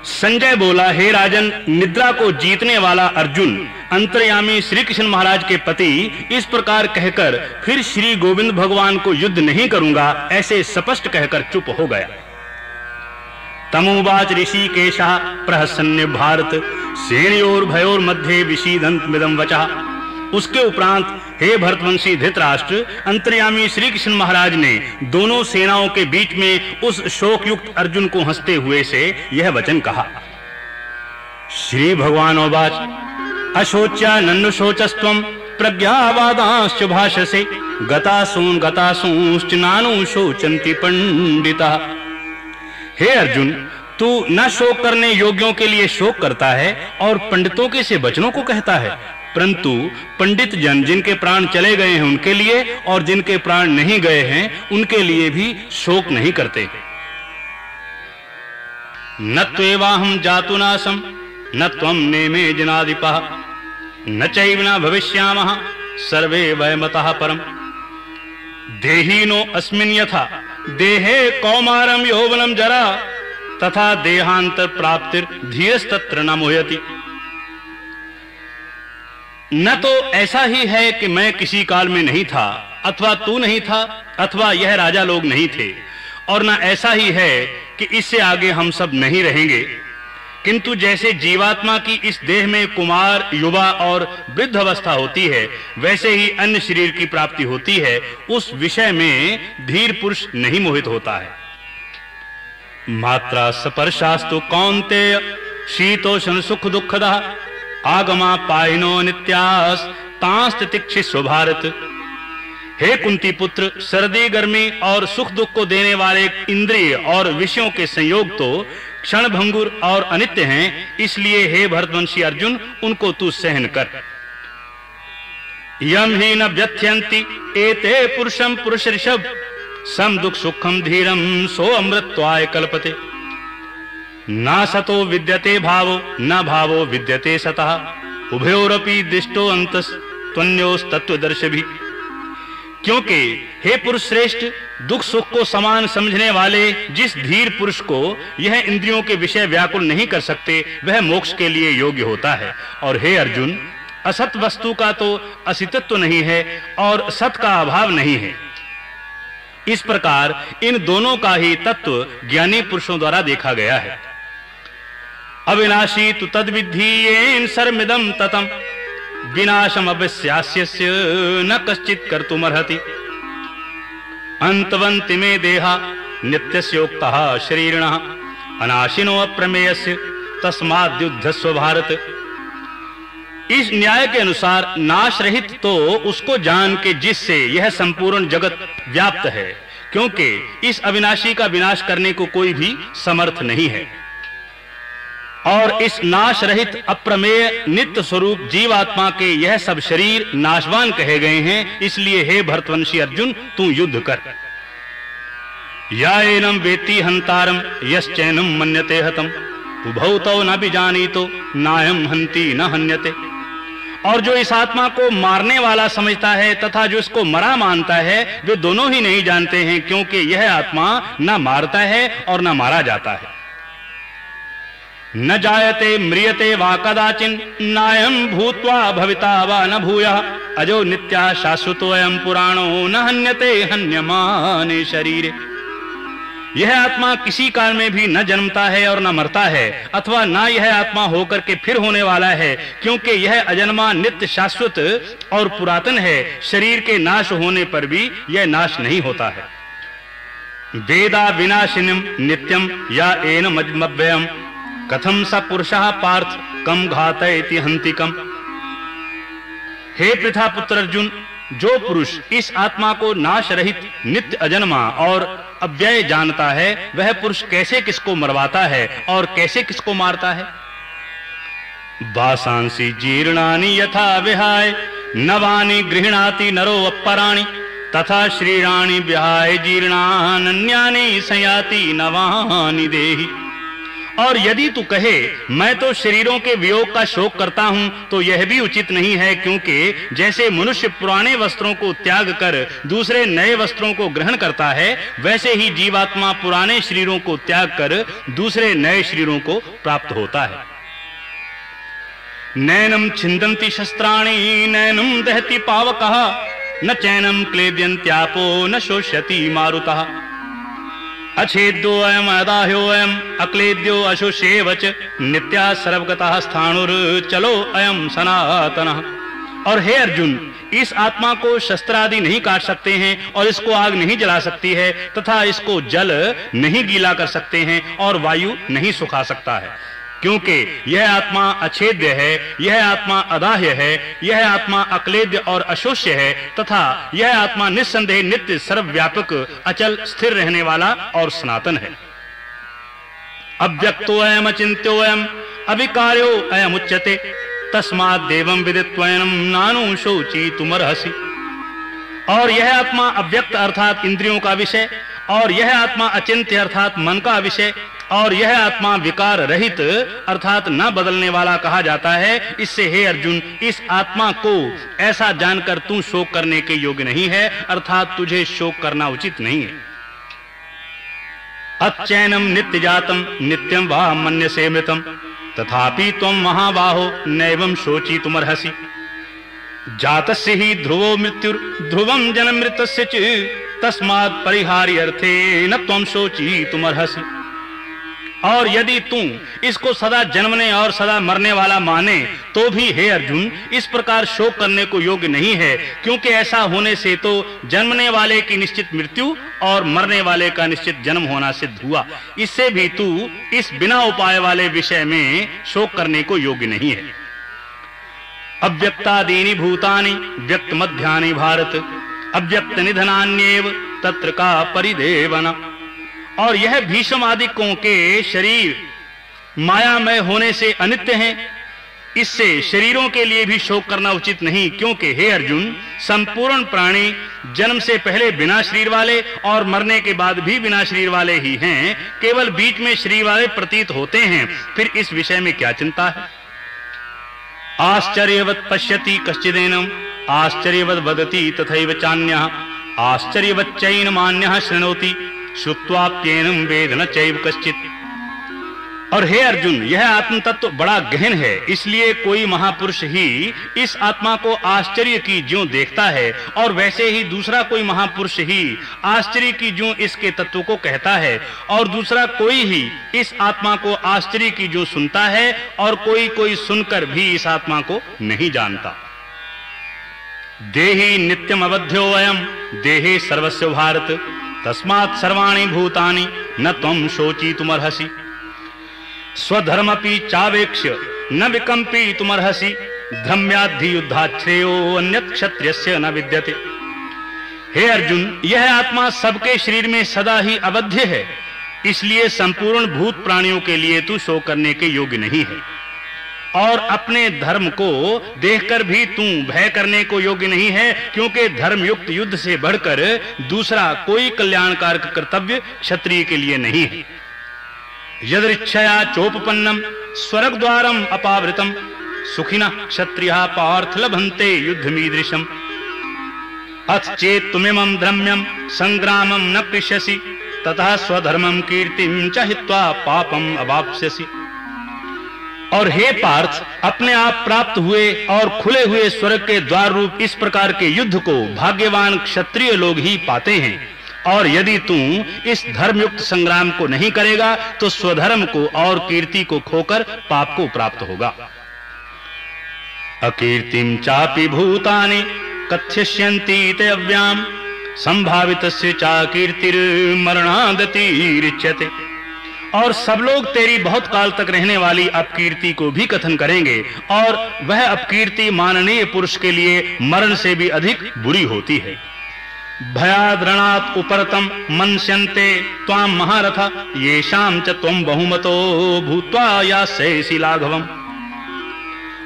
संजय बोला, हे राजन, निद्रा को जीतने वाला अर्जुन, अंतर्यामी श्री कृष्ण महाराज के पति, इस प्रकार कहकर फिर श्री गोविंद भगवान को युद्ध नहीं करूँगा, ऐसे स्पष्ट कहकर चुप हो गया। तमुवाच ऋषि केशा प्रहसन्य भारत सेनयोर भयोर मध्य विशीदंत मिदम वचा। उसके उपरांत हे भरतवंशी धृतराष्ट्र, अंतर्यामी श्री कृष्ण महाराज ने दोनों सेनाओं के बीच में उस शोक युक्त अर्जुन को हँसते हुए से यह वचन कहा। श्री भगवान अशोच्या नन्नुशोचस्त्वं प्रज्ञावादांश्च भाषसे गतासून गतासूंश्च नानु शोचंति पंडिता। हे अर्जुन, तू न शोक करने योग्यों के लिए शोक करता है और पंडितों के से वचनों को कहता है। परंतु पंडित जन, जिनके प्राण चले गए हैं उनके लिए और जिनके प्राण नहीं गए हैं, उनके लिए भी शोक नहीं करते। न त्वेवाहम जातुनासम न त्वम नेमे जनाधिपः न चैव न भविष्यामः, सर्वे वयमतः परम। देहीनो अस्मिन् यथा, देहे कौमारम यौवनम जरा, तथा देहांतर प्राप्तिर धीरस्तत्र न मोहयति। न तो ऐसा ही है कि मैं किसी काल में नहीं था, अथवा तू नहीं था, अथवा यह राजा लोग नहीं थे। और न ऐसा ही है कि इससे आगे हम सब नहीं रहेंगे। किंतु जैसे जीवात्मा की इस देह में कुमार, युवा और वृद्ध अवस्था होती है, वैसे ही अन्य शरीर की प्राप्ति होती है, उस विषय में धीर पुरुष नहीं मोहित होता है। मात्रा स्पर्शास्तु कौनते शीतोषण सुख दुखदा। आगमा पाइनो नित्यास तांस्त तिक्षिस्व भारत हे कुंती पुत्र, सर्दी, गर्मी और सुख दुख को देने वाले इंद्रिय और विषयों के संयोग तो क्षण भंगुर और अनित्य हैं, इसलिए हे भरतवंशी अर्जुन, उनको तू सहन कर। यम ही न व्यथ्यंती एते पुरुषम पुरुष ऋषभ सम दुख सुखम धीरम सो अमृत्वाय कल्पते। न सतो विद्यते भावो, न भावो विद्यते सतः। उभयोरपि दिष्टो अंतस तत्वदर्श भी क्योंकि हे पुरुष श्रेष्ठ दुख सुख को समान समझने वाले जिस धीर पुरुष को यह इंद्रियों के विषय व्याकुल नहीं कर सकते, वह मोक्ष के लिए योग्य होता है। और हे अर्जुन, असत वस्तु का तो अस्तित्व नहीं है और सत का अभाव नहीं है। इस प्रकार इन दोनों का ही तत्व ज्ञानी पुरुषों द्वारा देखा गया है। अविनाशी तु तद विधि सर्मिदम ततम। विनाशम अवश्यास्य न कश्चित कर्तुमर्हति। अंतवंति मे देहा नित्यस्योक्तः शरीरिणः। अनाशिनो अप्रमेयस्य तस्माद्युद्धस्व भारत इस न्याय के अनुसार नाश रहित तो उसको जान के जिससे यह संपूर्ण जगत व्याप्त है, क्योंकि इस अविनाशी का विनाश करने को कोई भी समर्थ नहीं है। और इस नाश रहित अप्रमेय नित्य स्वरूप जीवात्मा के यह सब शरीर नाशवान कहे गए हैं, इसलिए हे भरतवंशी अर्जुन, तू युद्ध कर। या एनम वेति हंतारम यश्चैनम मन्यते हतम। उभौ तो न भी जानी तो नायम हंति न हन्यते। और जो इस आत्मा को मारने वाला समझता है तथा जो इसको मरा मानता है, वे दोनों ही नहीं जानते हैं, क्योंकि यह आत्मा न मारता है और न मारा जाता है। न जायते म्रियते वा कदाचिन नायम भूत्वा भविता वा न भूय। अजो नित्या शाश्वतोयम पुराणो न हन्यते, हन्यमाने शरीरे। यह आत्मा किसी काल में भी न जन्मता है और न मरता है, अथवा न यह आत्मा होकर के फिर होने वाला है, क्योंकि यह अजन्मा नित्य शाश्वत और पुरातन है, शरीर के नाश होने पर भी यह नाश नहीं होता है। वेदा विनाशिनम नित्यम या एन मजमव्ययम कथम स पुरुषः पार्थ कम घातयति हंतिकम हे पृथा पुत्र अर्जुन, जो पुरुष इस आत्मा को नाश रहित नित्य अजन्मा और अव्यय जानता है, वह पुरुष कैसे किसको मरवाता है और कैसे किसको मारता है? बासांसी जीर्णानि यथा विहाय, नवानि गृहणाति नरो अपराणि, तथा श्रीराणि विहाय जीर्णान्यानि सयाति नवानि देहि। और यदि तू कहे, मैं तो शरीरों के वियोग का शोक करता हूँ तो यह भी उचित नहीं है क्योंकि जैसे मनुष्य पुराने वस्त्रों को त्याग कर दूसरे नए वस्त्रों को ग्रहण करता है, वैसे ही जीवात्मा पुराने शरीरों को त्याग कर दूसरे नए शरीरों को प्राप्त होता है। नैनम छिंदंती शस्त्राणी नैनम दहती पावक, न चैनम क्लेद्यंत्यापो न शोष्यति मारुतः। अच्छेद्यो अयम, अदाह्यो अयम, अक्लेद्यो अशुषेवच, नित्या सर्वगतः स्थाणुर, चलो अयम सनातन। और हे अर्जुन, इस आत्मा को शस्त्र आदि नहीं काट सकते हैं, और इसको आग नहीं जला सकती है, तथा इसको जल नहीं गीला कर सकते हैं, और वायु नहीं सुखा सकता है। क्योंकि यह आत्मा अछेद्य है, यह आत्मा अदाह्य है, यह आत्मा अक्लेद्य और अशोष्य है, तथा यह आत्मा निस्संदेह नित्य सर्वव्यापक, अचल, स्थिर रहने वाला और सनातन है। अव्यक्तो अयम अचिंत्यो अयम अभिकार्यो अयम उच्यते तस्मात देवम विदित्वयनम नानु शोची तुमरहसी और यह आत्मा अव्यक्त अर्थात इंद्रियों का विषय और यह आत्मा अचिंत्य अर्थात मन का विषय और यह आत्मा विकार रहित अर्थात न बदलने वाला कहा जाता है। इससे हे अर्जुन, इस आत्मा को ऐसा जानकर तू शोक करने के योग्य नहीं है, अर्थात तुझे शोक करना उचित नहीं है। अच्छैनम नित्य जातम नित्यम वा मन से मृतम तथापि तुम महाबाहो नैवम शोची तुमर्हसी जातस्य ही ध्रुवो मृत्यु ध्रुवम जन्म मृत तस्मात् परिहार्य अर्थे न तुम शोची तुमर्हसी। और यदि तू इसको सदा जन्मने और सदा मरने वाला माने तो भी हे अर्जुन, इस प्रकार शोक करने को योग्य नहीं है, क्योंकि ऐसा होने से तो जन्मने वाले की निश्चित मृत्यु और मरने वाले का निश्चित जन्म होना सिद्ध हुआ। इससे भी तू इस बिना उपाय वाले विषय में शोक करने को योग्य नहीं है। अव्यक्तादीनि भूतानी व्यक्त मध्यानि भारत। अव्यक्त निधनान्येव तत्र का परिदेवना। और यह भीष्म आदिकों के शरीर मायामय होने से अनित्य हैं। इससे शरीरों के लिए भी शोक करना उचित नहीं, क्योंकि हे अर्जुन, संपूर्ण प्राणी जन्म से पहले बिना शरीर वाले और मरने के बाद भी बिना शरीर वाले ही हैं। केवल बीच में शरीर वाले प्रतीत होते हैं। फिर इस विषय में क्या चिंता है? आश्चर्यवत पश्यति कश्चिदेनम। आश्चर्यवत वदति तथैव चान्यः। आश्चर्यवच्चैन मान्यः शृणोति श्रुत्वाप्येनम वेद न चैव कश्चित। और हे अर्जुन, यह आत्म तत्व बड़ा गहन है, इसलिए कोई महापुरुष ही इस आत्मा को आश्चर्य की ज्यों देखता है, और वैसे ही दूसरा कोई महापुरुष ही आश्चर्य की ज्यों इसके तत्व को कहता है, और दूसरा कोई ही इस आत्मा को आश्चर्य की ज्यों सुनता है, और कोई कोई सुनकर भी इस आत्मा को नहीं जानता। देही नित्यम अवध्यो अयम देहे सर्वस्व भारत। तस्मात् सर्वाणी भूतानि न त्वं शोचितुमर्हसि। स्वधर्मपि चावेक्ष्य न विकम्पितुमर्हसि। धर्म्याद्धि युद्धाच्छ्रेयो अन्यत् क्षत्रियस्य न विद्यते। हे अर्जुन, यह आत्मा सबके शरीर में सदा ही अवध्य है। इसलिए संपूर्ण भूत प्राणियों के लिए तू शोक करने के योग्य नहीं है। और अपने धर्म को देखकर भी तू भय करने को योग्य नहीं है, क्योंकि धर्म युक्त युद्ध से बढ़कर दूसरा कोई कल्याणकारक कर्तव्य क्षत्रिय के लिए नहीं है। यदृच्छया चोपपन्नम स्वर्ग द्वारम अपावृतम, सुखिना क्षत्रिय पार्थ लभंते युद्धमीदृशम। अथ चेत तुमिमं द्रम्यम संग्रामम न कृष्यसि तथा स्वधर्मम कीर्तिम च हित्वा पापम अवाप्स्यसि। और हे पार्थ, अपने आप प्राप्त हुए और खुले हुए स्वर्ग के द्वार रूप इस प्रकार के युद्ध को भाग्यवान क्षत्रिय लोग ही पाते हैं। और यदि तू इस धर्मयुक्त संग्राम को नहीं करेगा तो स्वधर्म को और कीर्ति को खोकर पाप को प्राप्त होगा। अकीर्तिम चापि भूतानि कथ्यन्ति ते अव्याम संभावितस्य चा कीर्तिर्मरणादतिरिच्यते। और सब लोग तेरी बहुत काल तक रहने वाली अपकीर्ति को भी कथन करेंगे, और वह अपकीर्ति माननीय पुरुष के लिए मरण से भी अधिक बुरी होती है। भयाद्रणात् उपरतम मनस्यन्ते त्वाम महारथ येषाम च त्वम बहुमतो भूत्वा यास्यसि लाघवम।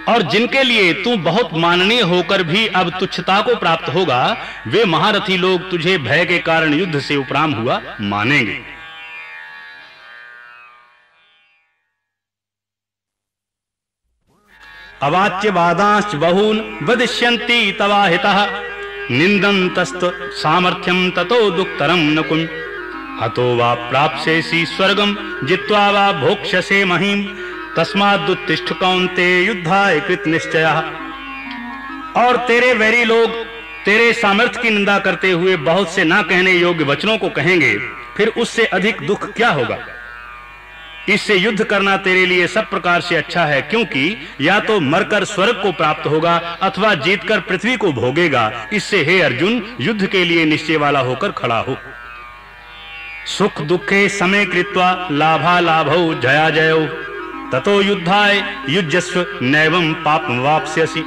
और जिनके लिए तू बहुत माननीय होकर भी अब तुच्छता को प्राप्त होगा, वे महारथी लोग तुझे भय के कारण युद्ध से उपराम हुआ मानेंगे। अवाच्य वादांश बहून वदिष्यन्ति तवाहितः निंदन्तस्त सामर्थ्यम ततो दुक्तरम नकुम हतो वा प्राप्स्यसि स्वर्गम जित्वा वा भोक्ष्यसे महीम तस्मादुत्तिष्ठ कौन्ते युद्धाय कृत निश्चय। और तेरे वैरी लोग, तेरे सामर्थ्य की निंदा करते हुए बहुत से ना कहने योग्य वचनों को कहेंगे, फिर उससे अधिक दुख क्या होगा? इससे युद्ध करना तेरे लिए सब प्रकार से अच्छा है, क्योंकि या तो मरकर स्वर्ग को प्राप्त होगा, अथवा जीतकर पृथ्वी को भोगेगा। इससे हे अर्जुन, युद्ध के लिए निश्चय वाला होकर खड़ा हो। सुख दुखे समय कृत्वा लाभा लाभौ जया जयो। ततो युद्धाय युजस्व नैवम पाप वापस्यसी।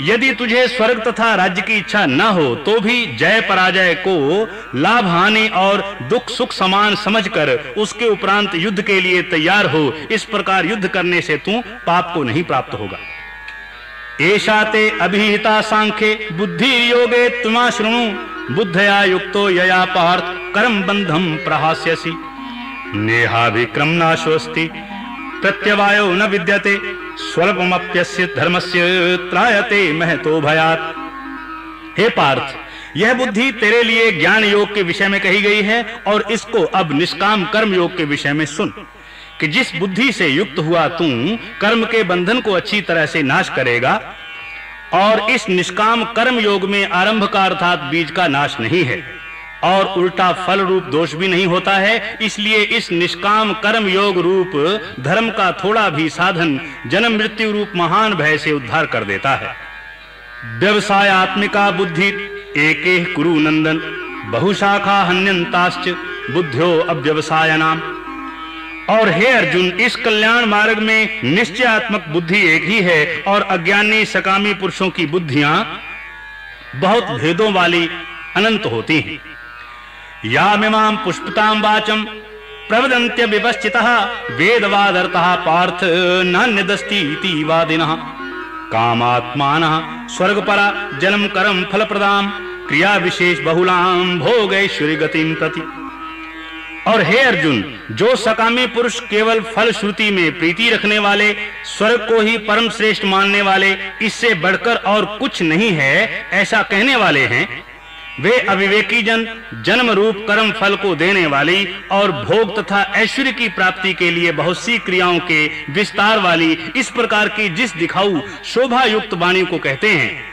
यदि तुझे स्वर्ग तथा राज्य की इच्छा न हो तो भी जय पराजय को लाभ, हानि और दुख, सुख, समान समझकर उसके उपरांत युद्ध के लिए तैयार हो। इस प्रकार युद्ध करने से तू पाप को नहीं प्राप्त होगा। ऐशा ते अभिहिता सांख्ये, बुद्धि योगे तुमा शुणु, बुद्धया युक्तो यया पार्थ कर्म बंधम प्रहास्यसि। नेहाभिक्रम नाशोस्ति प्रत्यवायो न विद्यते, स्वल्पमप्यस्य धर्मस्य त्रायते महतो भयात। हे पार्थ, यह बुद्धि तेरे लिए ज्ञान योग के विषय में कही गई है, और इसको अब निष्काम कर्म योग के विषय में सुन, कि जिस बुद्धि से युक्त हुआ तू, कर्म के बंधन को अच्छी तरह से नाश करेगा, और इस निष्काम कर्म योग में आरंभ का अर्थात बीज का नाश नहीं है। और उल्टा फल रूप दोष भी नहीं होता है, इसलिए इस निष्काम कर्म योग रूप धर्म का थोड़ा भी साधन जन्म मृत्यु रूप महान भय से उद्धार कर देता है। व्यवसाय आत्मिका बुद्धि एक कुरु नंदन, बहुशाखा हन्यंताश्च बुद्धियो अव्यवसाय नाम और हे अर्जुन, इस कल्याण मार्ग में निश्चयात्मक बुद्धि एक ही है और अज्ञानी सकामी पुरुषों की बुद्धियाँ बहुत भेदों वाली अनंत होती हैं। यामिमां पुष्पतां वाचम प्रवदन्त्य विपश्चितः वेदवादर्थः पार्थ नान्यदस्ति इति वादिनः कामात्मानः स्वर्गपरा जलम करम फलप्रदाम क्रिया विशेष बहुलाम भोगैश्वर्य गतिम प्रति। और हे अर्जुन, जो सकामी पुरुष केवल फल श्रुति में प्रीति रखने वाले, स्वर्ग को ही परम श्रेष्ठ मानने वाले, इससे बढ़कर और कुछ नहीं है, ऐसा कहने वाले हैं। वे अविवेकी जन जन्म रूप कर्म फल को देने वाली और भोग तथा ऐश्वर्य की प्राप्ति के लिए बहुत सी क्रियाओं के विस्तार वाली इस प्रकार की जिस दिखाऊ शोभा युक्त वाणी को कहते हैं।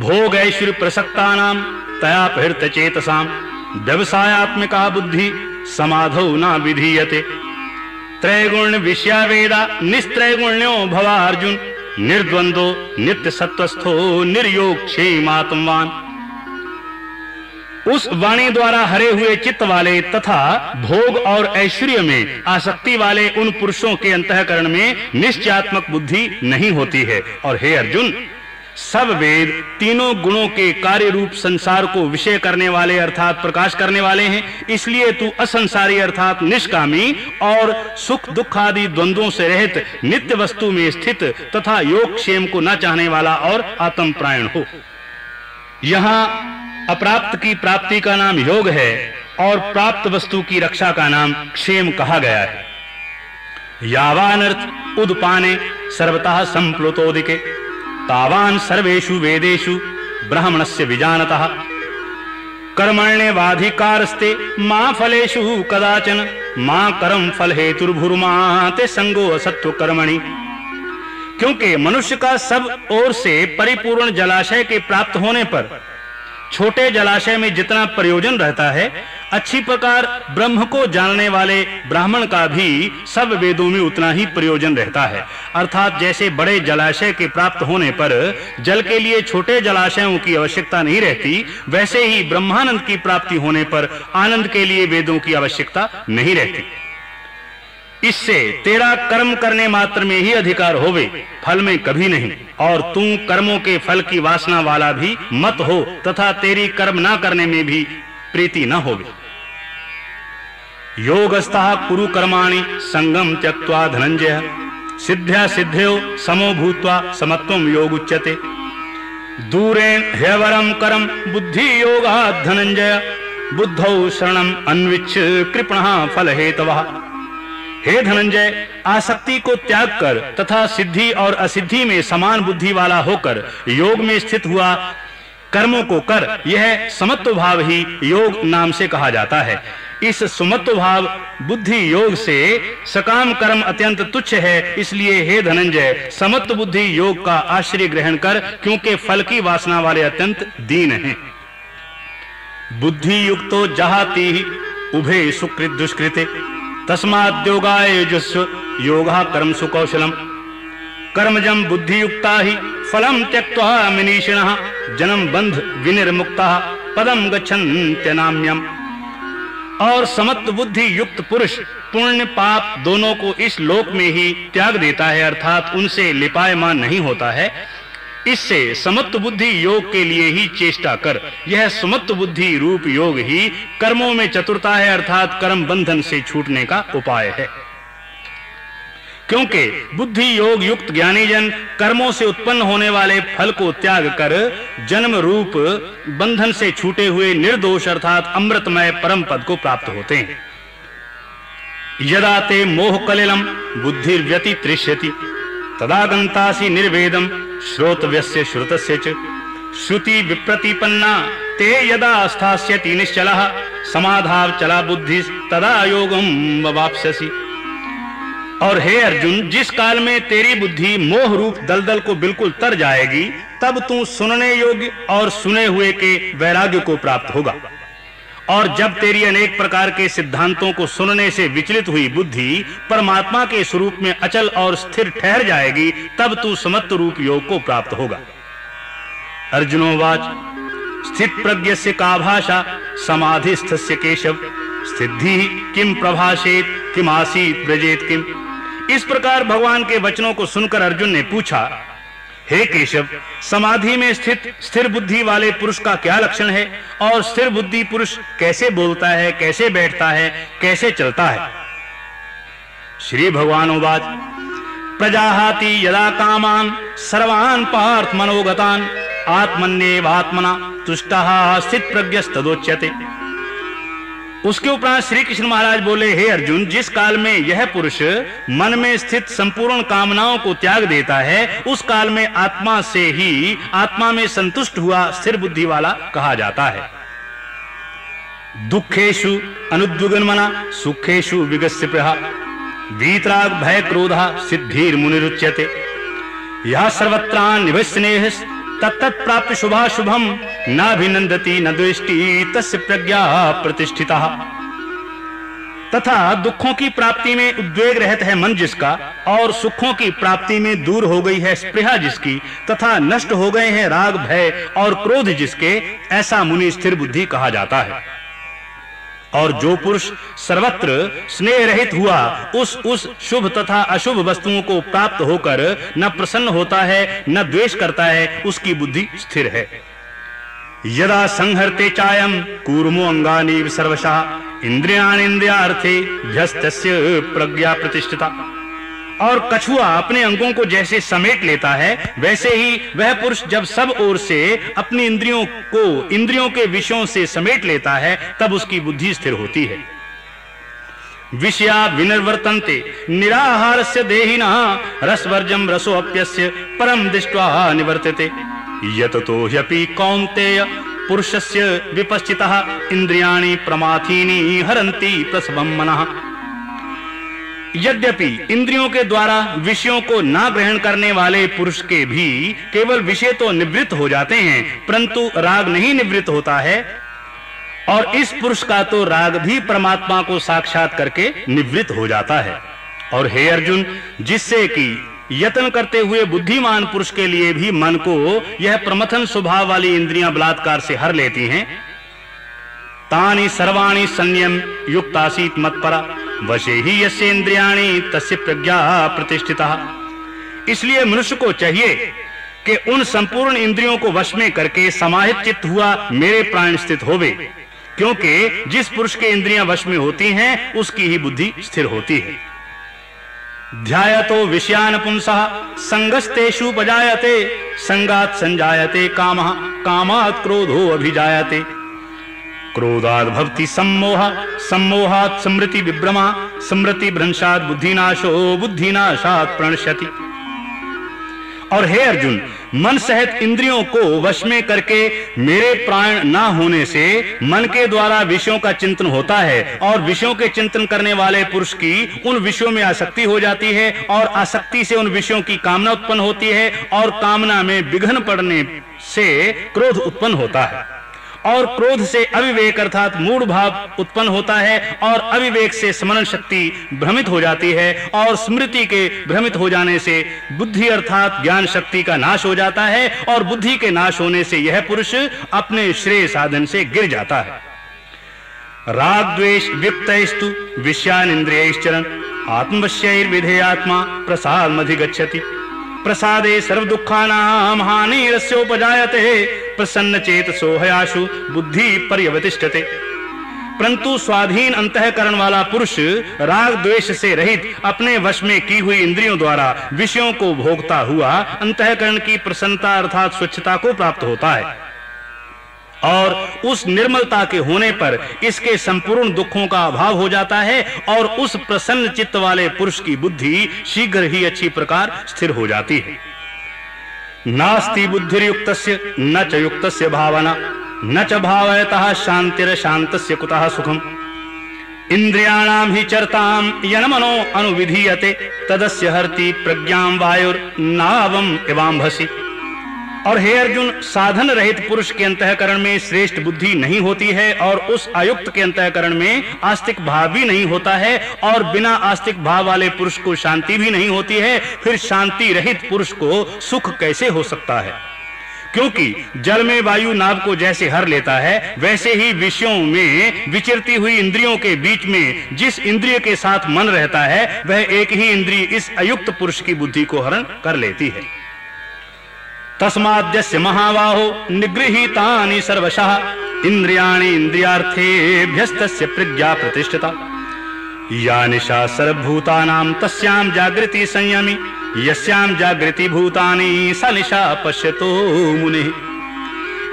भोग ऐश्वर्य प्रसक्ता नाम तया प्रहृत चेतसाम, व्यवसायत्मिका बुद्धि, समाधो न विधीयते। त्रैगुण विषया वेदा, निस्त्रैगुण्यो भवा अर्जुन, निर्द्वंदो नित्य सत्वस्थो निर्योग क्षेमात्मवान उस वाणी द्वारा हरे हुए चित्त वाले तथा भोग और ऐश्वर्य में आसक्ति वाले उन पुरुषों के अंतकरण में निश्चयात्मक बुद्धि नहीं होती है। और हे अर्जुन, सब वेद तीनों गुणों के कार्य रूप संसार को विषय करने वाले अर्थात प्रकाश करने वाले हैं। इसलिए तू असंसारी अर्थात निष्कामी और सुख दुख आदि द्वंद्वों से रहित नित्य वस्तु में स्थित तथा योग क्षेम को न चाहने वाला और आत्म प्रायण हो। यहाँ अप्राप्त की प्राप्ति का नाम योग है और प्राप्त वस्तु की रक्षा का नाम क्षेम कहा गया है। यावानर्थ उदपाने सर्वतः संप्लुतोदिके, तावान सर्वेषु वेदेषु ब्राह्मणस्य विजानतः। कर्मण्यवाधिकारस्ते मा फलेषु कदाचन, मा कर्म फल हेतुर्भुर्मा ते संगो असत्व कर्मणि। क्योंकि मनुष्य का सब ओर से परिपूर्ण जलाशय के प्राप्त होने पर छोटे जलाशय में जितना प्रयोजन रहता है, अच्छी प्रकार ब्रह्म को जानने वाले ब्राह्मण का भी सब वेदों में उतना ही प्रयोजन रहता है। अर्थात जैसे बड़े जलाशय के प्राप्त होने पर जल के लिए छोटे जलाशयों की आवश्यकता नहीं रहती, वैसे ही ब्रह्मानंद की प्राप्ति होने पर आनंद के लिए वेदों की आवश्यकता नहीं रहती। इससे तेरा कर्म करने मात्र में ही अधिकार होवे, फल में कभी नहीं। और तू कर्मों के फल की वासना वाला भी मत हो, तथा तेरी कर्म ना करने में भी प्रीति न होवे। योगस्थः कुरु कर्माणि संगम त्यक्त्वा धनंजय। सिद्ध्या सिद्धयो समो भूत्वा समत्वम योग उच्यते दूरेण ह्यवरम कर्म बुद्धि योगा धनंजय। बुद्धौ शरणम अन्विच्छ कृपणः फल हेतवः हे धनंजय, आसक्ति को त्याग कर तथा सिद्धि और असिद्धि में समान बुद्धि वाला होकर योग में स्थित हुआ कर्मों को कर, यह समत्व भाव ही योग नाम से कहा जाता है। इस सुमत्व भाव, बुद्धि योग से सकाम कर्म अत्यंत तुच्छ है, इसलिए हे धनंजय, समत्व बुद्धि योग का आश्रय ग्रहण कर, क्योंकि फल की वासना वाले अत्यंत दीन हैं। बुद्धि युक्तो जहाती उभे सुकृत दुष्कृते। तस्माद्योगाय युजस्व योगा कर्म सुकौशलम। कर्मजम बुद्धि युक्ता ही फलम त्यक्त्वा मनीषिणः जन्म बंध विनिर्मुक्ता पदम गच्छन्त्यनाम्यम और समत्व बुद्धि युक्त पुरुष पुण्य पाप दोनों को इस लोक में ही त्याग देता है, अर्थात उनसे लिपायमान नहीं होता है। इससे समत्व बुद्धि योग के लिए ही चेष्टा कर। यह समत्व बुद्धि रूप योग ही कर्मों में चतुरता है, अर्थात कर्म बंधन से छूटने का उपाय है। क्योंकि बुद्धि योग युक्त ज्ञानी जन कर्मों से उत्पन्न होने वाले फल को त्याग कर जन्म रूप बंधन से छूटे हुए निर्दोष, अर्थात अमृतमय परम पद को प्राप्त होते हैं। यदा ते मोह कलिलम बुद्धिर्व्यति त्रिष्यति तदा गंतासी निर्वेदम श्रोतव्यस्य श्रुतस्य च। श्रुति विप्रतिपन्ना, ते यदा स्थास्यति निश्चलः समाधाव चला बुद्धि तदा योगम वापस्यसि और हे अर्जुन, जिस काल में तेरी बुद्धि मोह रूप दलदल को बिल्कुल तर जाएगी, तब तू सुनने योग्य और सुने हुए के वैराग्य को प्राप्त होगा। और जब तेरी अनेक प्रकार के सिद्धांतों को सुनने से विचलित हुई बुद्धि परमात्मा के स्वरूप में अचल और स्थिर ठहर जाएगी, तब तू समत्व रूप योग को प्राप्त होगा। अर्जुनोवाच स्थित प्रज्ञ से का भाषा, समाधिस्थ केशव। सिद्धि किम प्रभाषेत किम आसीत ब्रजेत किम। इस प्रकार भगवान के वचनों को सुनकर अर्जुन ने पूछा हे केशव, समाधि में स्थित स्थिर बुद्धि वाले पुरुष का क्या लक्षण है? और स्थिर बुद्धि पुरुष कैसे बोलता है, कैसे बैठता है, कैसे चलता है? श्री भगवान उवाच प्रजाहाति यदा कामान, सर्वान पार्थ मनोगतान, आत्मन्येवात्मना तुष्टः स्थित प्रज्ञस्तदोच्यते। उसके उपरांत श्री कृष्ण महाराज बोले, हे अर्जुन, जिस काल में यह पुरुष मन में स्थित संपूर्ण कामनाओं को त्याग देता है, उस काल में आत्मा से ही आत्मा में संतुष्ट हुआ स्थिर बुद्धि वाला कहा जाता है। दुखेशु अनुद्विगन मना सुखेशु विगस्य प्रहा वीतराग भय क्रोधा सिद्धिर मुनिरुच्यते यह सर्वत्रान निभस्नेह तत्त शुभा शुभम नाभिनंदती न दृष्टि तस् प्रज्ञा प्रतिष्ठिता। तथा दुखों की प्राप्ति में उद्वेग रहत है मन जिसका, और सुखों की प्राप्ति में दूर हो गई है स्पृहा जिसकी, तथा नष्ट हो गए हैं राग, भय और क्रोध जिसके, ऐसा मुनि स्थिर बुद्धि कहा जाता है। और जो पुरुष सर्वत्र स्नेह रहित हुआ, उस उस शुभ तथा अशुभ वस्तुओं को प्राप्त होकर न प्रसन्न होता है, न द्वेष करता है, उसकी बुद्धि स्थिर है। यदा संहरते चायम कूर्मो अंगानी सर्वशा इंद्रिया इंद्रिया प्रज्ञा प्रतिष्ठिता। और कछुआ अपने अंगों को जैसे समेट लेता है, वैसे ही वह पुरुष जब सब ओर से अपनी इंद्रियों को इंद्रियों के विषयों से समेट लेता है, तब उसकी बुद्धि स्थिर होती है। विषया विनिर्वर्तन्ते, निराहारस्य देहिनः रसवर्जम रसोऽप्यस्य परम दृष्ट्वा निवर्तते। यततो ह्यपि कौन्तेय पुरुषस्य विपश्चितः इंद्रियाणि प्रमाथीनि हरन्ति प्रसवम मनः। यद्यपि इंद्रियों के द्वारा विषयों को ना ग्रहण करने वाले पुरुष के भी केवल विषय तो निवृत्त हो जाते हैं, परंतु राग नहीं निवृत्त होता है, और इस पुरुष का तो राग भी परमात्मा को साक्षात करके निवृत्त हो जाता है। और हे अर्जुन, जिससे कि यत्न करते हुए बुद्धिमान पुरुष के लिए भी मन को यह प्रमथन स्वभाव वाली इंद्रियाँ बलात्कार से हर लेती हैं तानि सर्वाणि संयम युक्तासीत मत्परा। वशे ही यस्य इंद्रियाणि तस्य प्रज्ञा प्रतिष्ठिता। इसलिए मनुष्य को चाहिए कि उन संपूर्ण इंद्रियों को वश में करके समाहित चित्त हुआ मेरे प्राण स्थित होवे। क्योंकि जिस पुरुष के इंद्रियाँ वश में होती हैं, उसकी ही बुद्धि स्थिर होती है। ध्यायतो विषयान पुंसः संगस्तेषु पजायते, संगात संजायते कामः, कामात् क्रोधो अभिजायते। क्रोधाद भवति सम्मोह, सम्मोहात स्मृति विभ्रमा, स्मृति भ्रंशात बुद्धिनाशो, बुद्धिनाशात प्रणश्यति। और हे अर्जुन, मन सहित इंद्रियों को वश में करके मेरे प्राण ना होने से मन के द्वारा विषयों का चिंतन होता है और विषयों के चिंतन करने वाले पुरुष की उन विषयों में आसक्ति हो जाती है और आसक्ति से उन विषयों की कामना उत्पन्न होती है और कामना में विघ्न पड़ने से क्रोध उत्पन्न होता है। और क्रोध से अविवेक अर्थात मूड भाव उत्पन्न होता है और अविवेक से स्मरण शक्ति भ्रमित हो जाती है और स्मृति के भ्रमित हो जाने से बुद्धि अर्थात ज्ञान शक्ति का नाश हो जाता है और बुद्धि के नाश होने से यह पुरुष अपने श्रेय साधन से गिर जाता है। राग द्वेष विप्तस्तु विषयान इंद्रियश्चरण आत्मवश्यैर्विधेयात्मा प्रसाद मधि गच्छति प्रसादे सर्व दुखानाम हानिरस्योपजायते, प्रसन्न चेत सोहयाशु, बुद्धि पर्यवतिष्ठते। परंतु स्वाधीन अंतकरण वाला पुरुष राग द्वेष से रहित अपने वश में की हुई इंद्रियों द्वारा विषयों को भोगता हुआ अंतकरण की प्रसन्नता अर्थात स्वच्छता को प्राप्त होता है। और उस निर्मलता के होने पर इसके संपूर्ण दुखों का अभाव हो जाता है और उस प्रसन्न चित्त वाले पुरुष की बुद्धि शीघ्र ही अच्छी प्रकार स्थिर हो जाती है। नास्ति बुद्धिर्युक्तस्य, न च युक्त भावना, न च भावयतः शांतिर शांत कुतः सुखम। इंद्रियाणाम ही चरताम यनमनो अनुविधीयते, तदस्य हरति प्रज्ञाम वायुर्नावम एवाम्भसी और हे अर्जुन साधन रहित पुरुष के अंतकरण में श्रेष्ठ बुद्धि नहीं होती है और उस आयुक्त के अंतकरण में आस्तिक भाव भी नहीं होता है और बिना आस्तिक भाव वाले पुरुष को शांति भी नहीं होती है, फिर शांति रहित पुरुष को सुख कैसे हो सकता है? क्योंकि जल में वायु नाव को जैसे हर लेता है, वैसे ही विषयों में विचरती हुई इंद्रियों के बीच में जिस इंद्रिय के साथ मन रहता है, वह एक ही इंद्रिय इस अयुक्त पुरुष की बुद्धि को हरण कर लेती है। तस्माद्यस्य महाबाहो निगृहीतानि सर्वशः। इन्द्रियाणि इन्द्रियार्थेभ्यस्तस्य प्रज्ञा प्रतिष्ठिता। या निशा सर्वभूतानां तस्यां जागृति संयमी, यस्यां जागृति भूतानि स निशा पश्यतो मुनिः।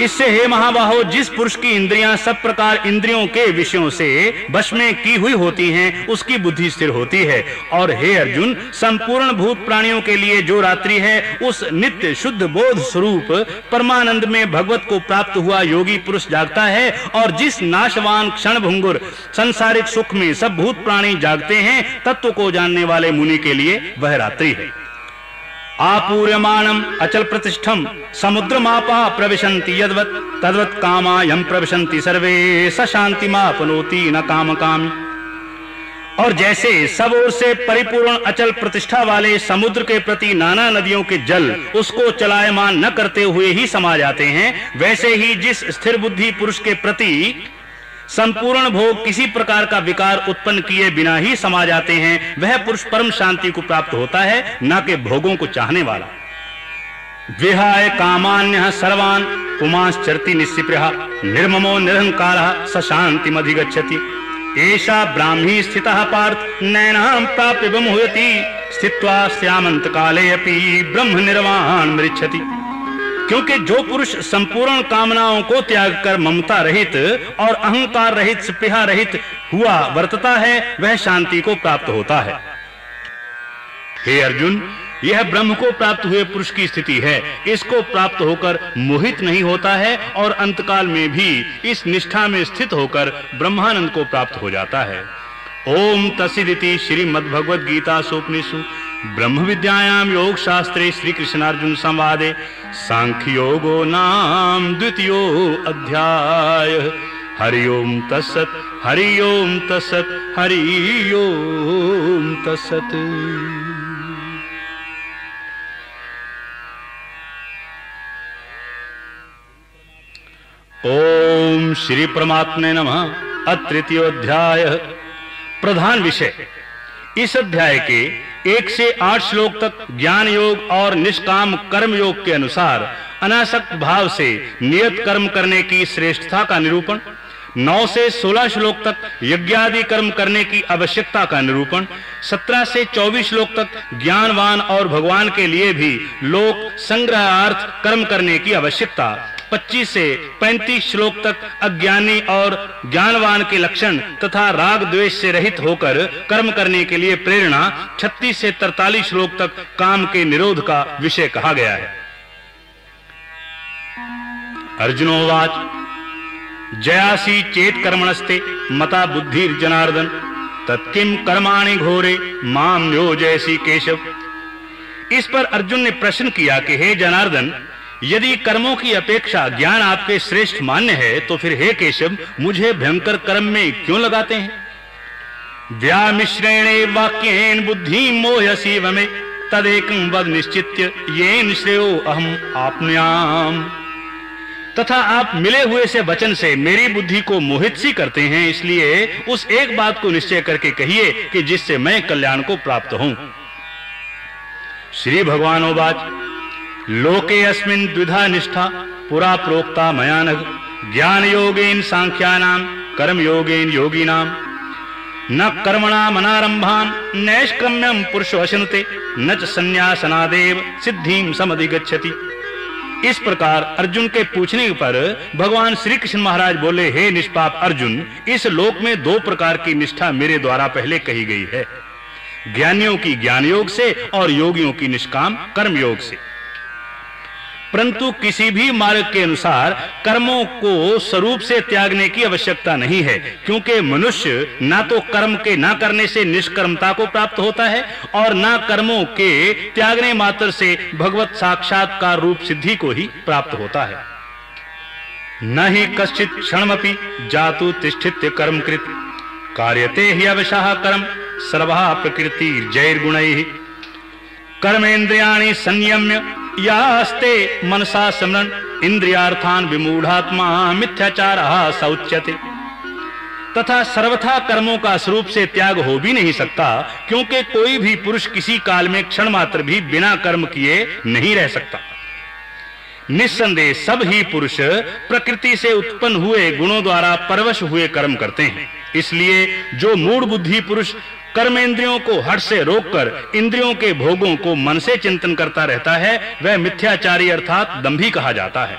इससे हे महाबाहो, जिस पुरुष की इंद्रियाँ सब प्रकार इंद्रियों के विषयों से वश में की हुई होती हैं, उसकी बुद्धि स्थिर होती है। और हे अर्जुन, संपूर्ण भूत प्राणियों के लिए जो रात्रि है, उस नित्य शुद्ध बोध स्वरूप परमानंद में भगवत को प्राप्त हुआ योगी पुरुष जागता है, और जिस नाशवान क्षण भंगुर संसारिक सुख में सब भूत प्राणी जागते हैं, तत्व को जानने वाले मुनि के लिए वह रात्रि है। आपूर्यमाणम अचल प्रतिष्ठम समुद्रमापा प्रविशन्ति यदवत, तद्वत कामायम प्रविशन्ति सर्वे, स शांति मापनोति न काम कामी और जैसे सब ओर से परिपूर्ण अचल प्रतिष्ठा वाले समुद्र के प्रति नाना नदियों के जल उसको चलायमान न करते हुए ही समा जाते हैं, वैसे ही जिस स्थिर बुद्धि पुरुष के प्रति संपूर्ण भोग किसी प्रकार का विकार उत्पन्न किए बिना ही समा जाते हैं। वह पुरुष परम शांति को प्राप्त होता है, न कि भोगों को चाहने वाला। विहाय कामान्य सर्वान पुमाश्चरति निस्सिप्रः निर्ममो निरहंकार, स शांतिमधिगच्छति एषा ब्राह्मी स्थित पार्थ नैनां प्राप्य ब्रह्मयति स्थित्वा श्यामंत काले अपि ब्रह्म निर्वाण मृच्छति। क्योंकि जो पुरुष संपूर्ण कामनाओं को त्याग कर ममता रहित और अहंकार रहित, स्पृहा रहित हुआ वर्तता है, वह शांति को प्राप्त होता है। हे अर्जुन, यह ब्रह्म को प्राप्त हुए पुरुष की स्थिति है। इसको प्राप्त होकर मोहित नहीं होता है और अंतकाल में भी इस निष्ठा में स्थित होकर ब्रह्मानंद को प्राप्त हो जाता है। ओम तसिदिति श्रीमद् भगवद गीता सोपनिषु ब्रह्म विद्यायाम योग शास्त्रे श्री कृष्णार्जुन संवादे सांख्य योगो नाम द्वितीयो अध्याय। हरि ओम तत्सत हरि ओम तत्सत हरि ओम तत्सत। ओम श्री परमात्मे नमः अतृतीयोध्याय प्रधान विषय। इस अध्याय के एक से आठ श्लोक तक ज्ञान योग और निष्काम कर्म योग के अनुसार अनासक्त भाव से नियत कर्म करने की श्रेष्ठता का निरूपण, नौ से सोलह श्लोक तक यज्ञादि कर्म करने की आवश्यकता का निरूपण, सत्रह से चौबीस श्लोक तक ज्ञानवान और भगवान के लिए भी लोक संग्रहार्थ कर्म करने की आवश्यकता। 25 से 35 श्लोक तक अज्ञानी और ज्ञानवान के लक्षण तथा राग द्वेष से रहित होकर कर्म करने के लिए प्रेरणा 36 से 43 श्लोक तक काम के निरोध का विषय कहा गया है। अर्जुनोवाच जयासी चेत कर्मणस्ते मता बुद्धि जनार्दन। तत्किम कर्माणि घोरे माम यो योजयसी केशव। इस पर अर्जुन ने प्रश्न किया कि हे जनार्दन यदि कर्मों की अपेक्षा ज्ञान आपके श्रेष्ठ मान्य है तो फिर हे केशव, मुझे भयंकर कर्म में क्यों लगाते हैं? व्यामिश्रेणे वाक्येन बुद्धि मोहसी वमे तदेकं वद निश्चित्य येन श्रेयो अहम आपन्याम। तथा आप मिले हुए से वचन से मेरी बुद्धि को मोहित सी करते हैं, इसलिए उस एक बात को निश्चय करके कहिए कि जिससे मैं कल्याण को प्राप्त हूँ श्री भगवानोवाच लोके अस्मिन् द्विधा निष्ठा पुरा प्रोक्ता मयानघ ज्ञान योगेन सांख्यानाम कर्म योगेन। न कर्मणा मनारंभान नैष्कर्म्यम पुरुष वशनुते न च संन्यासनादेव सिद्धिम समधिगच्छति। इस प्रकार अर्जुन के पूछने पर भगवान श्री कृष्ण महाराज बोले, हे निष्पाप अर्जुन, इस लोक में दो प्रकार की निष्ठा मेरे द्वारा पहले कही गई है। ज्ञानियों की ज्ञान योग से और योगियों की निष्काम कर्म योग से। परंतु किसी भी मार्ग के अनुसार कर्मों को स्वरूप से त्यागने की आवश्यकता नहीं है, क्योंकि मनुष्य ना तो कर्म के ना करने से निष्कर्मता को प्राप्त होता है और ना कर्मों के त्यागने मात्र से भगवत साक्षात्कार रूप सिद्धि को ही प्राप्त होता है। न ही कश्चित क्षणमपि जातु तिष्ठित कर्म कृत, कार्यते ही अवशाह कर्म सर्वा प्रकृति जैर्गुणैः। कर्मेन्द्रियाणि संयम्य यास्ते मनसा स्मरण इंद्रियार्थान विमूढ़ात्मा, मिथ्याचार सौच्यते। तथा सर्वथा कर्मों का स्वरूप से त्याग हो भी नहीं सकता, क्योंकि कोई भी पुरुष किसी काल में क्षण मात्र भी बिना कर्म किए नहीं रह सकता। निस्संदेह सब ही पुरुष प्रकृति से उत्पन्न हुए गुणों द्वारा परवश हुए कर्म करते हैं। इसलिए जो मूड बुद्धि पुरुष कर्मेंद्रियों को हट से रोककर इंद्रियों के भोगों को मन से चिंतन करता रहता है, वह मिथ्याचारी अर्थात दंभी कहा जाता है।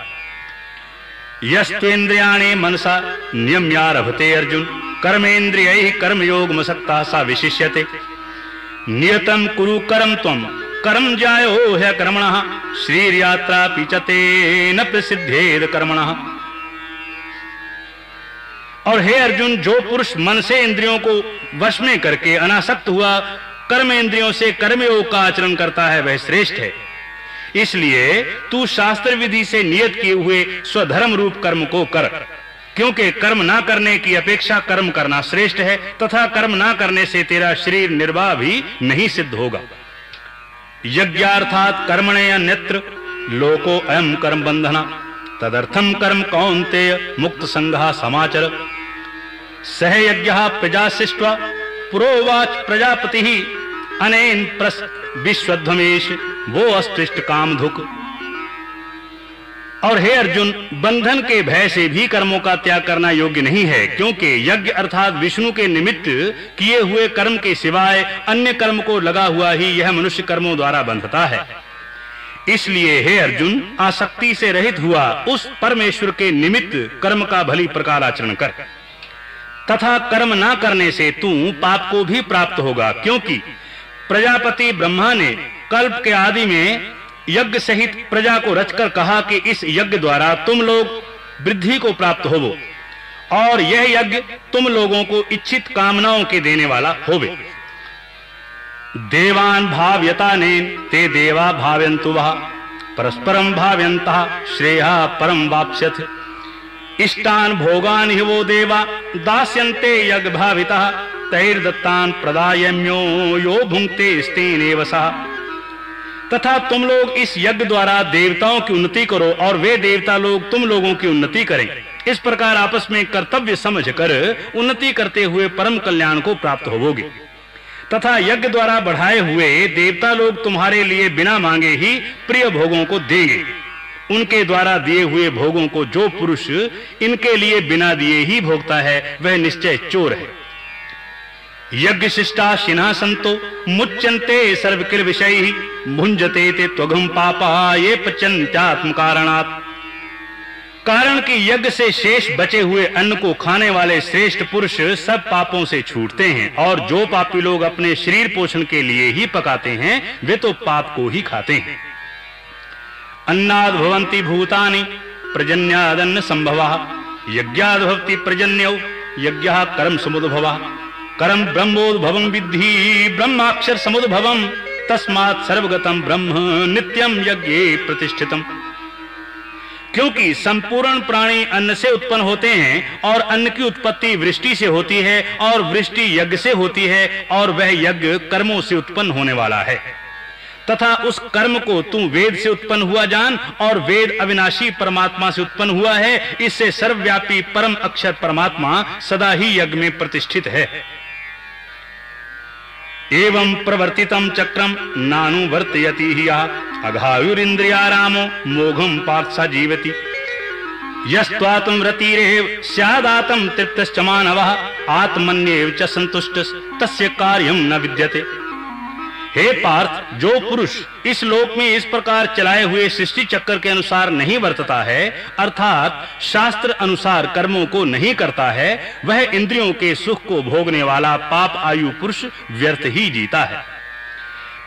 यस्त्वेन्द्रियाणे मनसा नियम्यारभते अर्जुन कर्मेन्द्रिय कर्मयोग मसक्ता सा विशिष्यते। नियतम कुरु कर्म त्वम कर्म जायो है कर्मण। श्री यात्रा पिचते न प्रसिद्धेद कर्मण। और हे अर्जुन, जो पुरुष मन से इंद्रियों को वश में करके अनासक्त हुआ कर्म इंद्रियों से कर्मयोग का आचरण करता है, वह श्रेष्ठ है। इसलिए तू शास्त्र विधि से नियत किए हुए स्वधर्म रूप कर्म को कर, क्योंकि कर्म ना करने की अपेक्षा कर्म करना श्रेष्ठ है, तथा कर्म ना करने से तेरा शरीर निर्वाह भी नहीं सिद्ध होगा। यज्ञार्थात कर्मणे अन्यत्र लोको अयम कर्म बंधना तदर्थम कर्म कौनते मुक्त संघा समाचर। सह यज्ञ प्रजा सृष्ट्वा पुरोवाच प्रजापति अनेन प्रस विश्वध्वमेश, वो अस्पृष्ट कामधुक। और हे अर्जुन, बंधन के भय से भी कर्मों का त्याग करना योग्य नहीं है, क्योंकि यज्ञ अर्थात विष्णु के निमित्त किए हुए कर्म के सिवाय अन्य कर्म को लगा हुआ ही यह मनुष्य कर्मों द्वारा बंधता है। इसलिए हे अर्जुन, आसक्ति से रहित हुआ उस परमेश्वर के निमित्त कर्म का भली प्रकार आचरण कर। तथा कर्म ना करने से तू पाप को भी प्राप्त होगा, क्योंकि प्रजापति ब्रह्मा ने कल्प के आदि में यज्ञ सहित प्रजा को रचकर कहा कि इस यज्ञ द्वारा तुम लोग वृद्धि को प्राप्त होवो, और यह यज्ञ तुम लोगों को इच्छित कामनाओं के देने वाला होवे। देवान भाव्यता ने ते देवा भाव्यंतु वह परस्परम भाव्यंत श्रेया परम वाप्स्यथ। इष्टान भोगान हि वो देवा, दास्यन्ते यज्ञ भाविता तैर्दत्तान प्रदायम्यो यो भुंक्ते स्तेन सा। तथा तुम लोग इस यज्ञ द्वारा देवताओं की उन्नति करो और वे देवता लोग तुम लोगों की उन्नति करें। इस प्रकार आपस में कर्तव्य समझकर उन्नति करते हुए परम कल्याण को प्राप्त होवोगे। तथा यज्ञ द्वारा बढ़ाए हुए देवता लोग तुम्हारे लिए बिना मांगे ही प्रिय भोगों को देंगे। उनके द्वारा दिए हुए भोगों को जो पुरुष इनके लिए बिना दिए ही भोगता है, वह निश्चय चोर है। यज्ञ शिष्टा शिना संतो मुच्यंते सर्वकिल विषय भुंजते ते त्वघम पापा ये पचंत्यात्म कारणात् कारण कि यज्ञ से शेष बचे हुए अन्न को खाने वाले श्रेष्ठ पुरुष सब पापों से छूटते हैं, और जो पापी लोग अपने शरीर पोषण के लिए ही पकाते हैं, वे तो पाप को ही खाते हैं। अन्नाद भवंती भूतानि, प्रजन्यादन्न संभव। यज्ञाद भवती प्रजन्य यज्ञ कर्म समुद्भवा। करम ब्रह्मोद्भवम विद्धि, ब्रह्माक्षर समुद्भवम तस्मात् सर्वगतम ब्रह्म नित्यम यज्ञ प्रतिष्ठितम। क्योंकि संपूर्ण प्राणी अन्न से उत्पन्न होते हैं और अन्न की उत्पत्ति वृष्टि से होती है और वृष्टि यज्ञ से होती है और वह यज्ञ कर्मों से उत्पन्न होने वाला है। तथा उस कर्म को तू वेद से उत्पन्न हुआ जान और वेद अविनाशी परमात्मा से उत्पन्न हुआ है, इससे सर्वव्यापी परम अक्षर परमात्मा सदा ही यज्ञ में प्रतिष्ठित है। एवं प्रवर्तितम चक्रम नानुवर्तयति ही अघायुरिंद्रियारामो मोघम पार्थ जीवति। यस्त्वातम रतिरेव स्यादातम तृप्तश्च मानवः, आत्मन्येव च संतुष्ट तस्य कार्यम न विद्यते। हे पार्थ, जो पुरुष इस लोक में इस प्रकार चलाए हुए सृष्टि चक्र के अनुसार नहीं वर्तता है, अर्थात शास्त्र अनुसार कर्मों को नहीं करता है, वह इंद्रियों के सुख को भोगने वाला पाप आयु पुरुष व्यर्थ ही जीता है।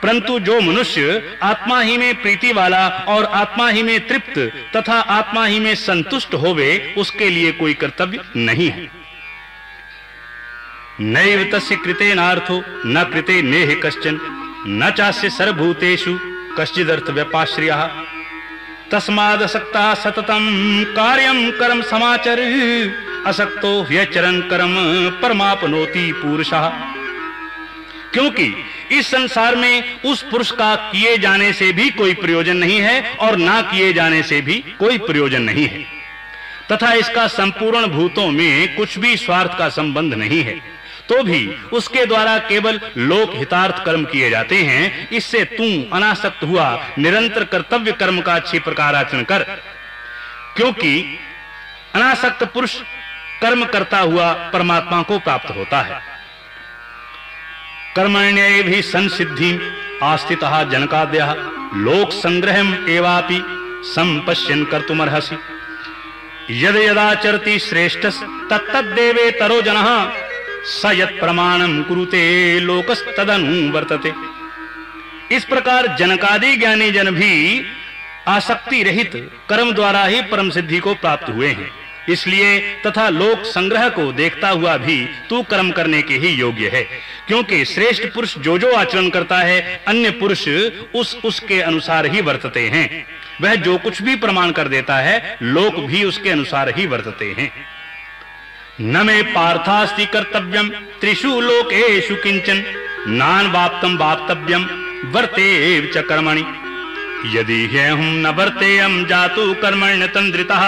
परंतु जो मनुष्य आत्मा ही में प्रीति वाला और आत्मा ही में तृप्त तथा आत्मा ही में संतुष्ट होवे, उसके लिए कोई कर्तव्य नहीं है। नैव तस्य कृते नार्थो न कृते नेह कश्चन। न चास्य सर्वभूतेषु कश्चिदर्थ व्यपाश्रिय तस्मादसक्ता सततम कार्यम कर्म समाचर, असक्तो ह्यचरन कर्म परमापनोति पुरुषः। क्योंकि इस संसार में उस पुरुष का किए जाने से भी कोई प्रयोजन नहीं है और ना किए जाने से भी कोई प्रयोजन नहीं है। तथा इसका संपूर्ण भूतों में कुछ भी स्वार्थ का संबंध नहीं है। तो भी उसके द्वारा केवल लोक हितार्थ कर्म किए जाते हैं, इससे तू अनासक्त हुआ, निरंतर कर्तव्य कर्म का अच्छी प्रकार आचरण कर। क्योंकि अनासक्त पुरुष कर्म करता हुआ परमात्मा को प्राप्त होता है। कर्मण्य भी संसिद्धि आस्थित जनकाद्य, लोक संग्रह एवापि संपश्यन कर्तुमर्हसि। यद यदाचरती श्रेष्ठ तत्तदेवे तरो जन। स प्रमाणम कुरुते, लोकस्तदनु वर्तते। इस प्रकार जनकादि ज्ञानी जन भी आसक्ति रहित कर्म द्वारा ही परम सिद्धि को प्राप्त हुए हैं। इसलिए तथा लोक संग्रह को देखता हुआ भी तू कर्म करने के ही योग्य है, क्योंकि श्रेष्ठ पुरुष जो जो आचरण करता है, अन्य पुरुष उस उसके अनुसार ही वर्तते हैं। वह जो कुछ भी प्रमाण कर देता है, लोक भी उसके अनुसार ही वर्तते हैं। न मे पार्थास्ति कर्तव्यम। त्रिषु लोकेषु किंचन नान वाप्तम वाप्तव्यम। वर्ते च कर्मणि। यदि ह्यहम न वर्तेयम जातु कर्मण्य तंद्रितः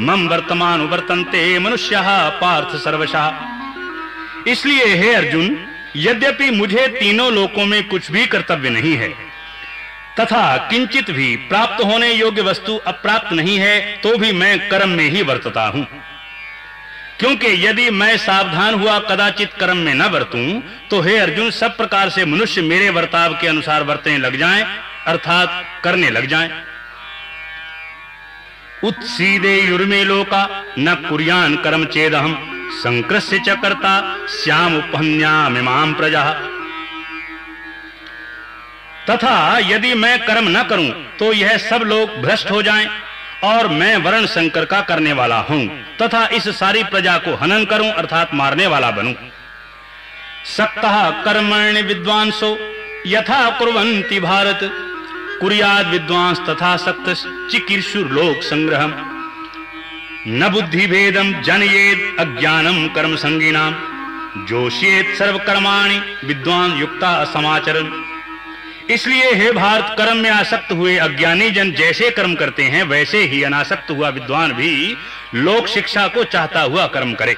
मम वर्तमान वर्तन्ते मनुष्यः पार्थ सर्वशः। इसलिए हे अर्जुन, यद्यपि मुझे तीनों लोकों में कुछ भी कर्तव्य नहीं है, तथा किंचित भी प्राप्त होने योग्य वस्तु अप्राप्त नहीं है तो भी मैं कर्म में ही वर्तता हूँ। क्योंकि यदि मैं सावधान हुआ, कदाचित कर्म में न बरतूं तो हे अर्जुन, सब प्रकार से मनुष्य मेरे वर्ताव के अनुसार बरतने लग जाएँ, अर्थात करने लग जाएँ। उत्सीदे युर्मे लोका, न कुर्यान कर्म चेदहम संकृष्य च कर्ता, श्याम उपहन्यामिमाम प्रजा। तथा यदि मैं कर्म न करूँ तो यह सब लोग भ्रष्ट हो जाएँ। और मैं वर्ण शंकर का करने वाला हूँ, तथा इस सारी प्रजा को हनन करूँ, अर्थात मारने वाला बनूं। सक्तः कर्मण्य विद्वांसो, यथा कुर्वन्ति भारत। कुरियाद विद्वांस तथा सक्त चिकीर्षुर लोक संग्रह न बुद्धि भेदम जनयेद अज्ञानम कर्म संगीनाम जोशियेत सर्व कर्माणि विद्वान युक्ता समाचरण इसलिए हे भारत, कर्म में आसक्त हुए अज्ञानी जन जैसे कर्म करते हैं, वैसे ही अनासक्त हुआ विद्वान भी लोक शिक्षा को चाहता हुआ कर्म करे।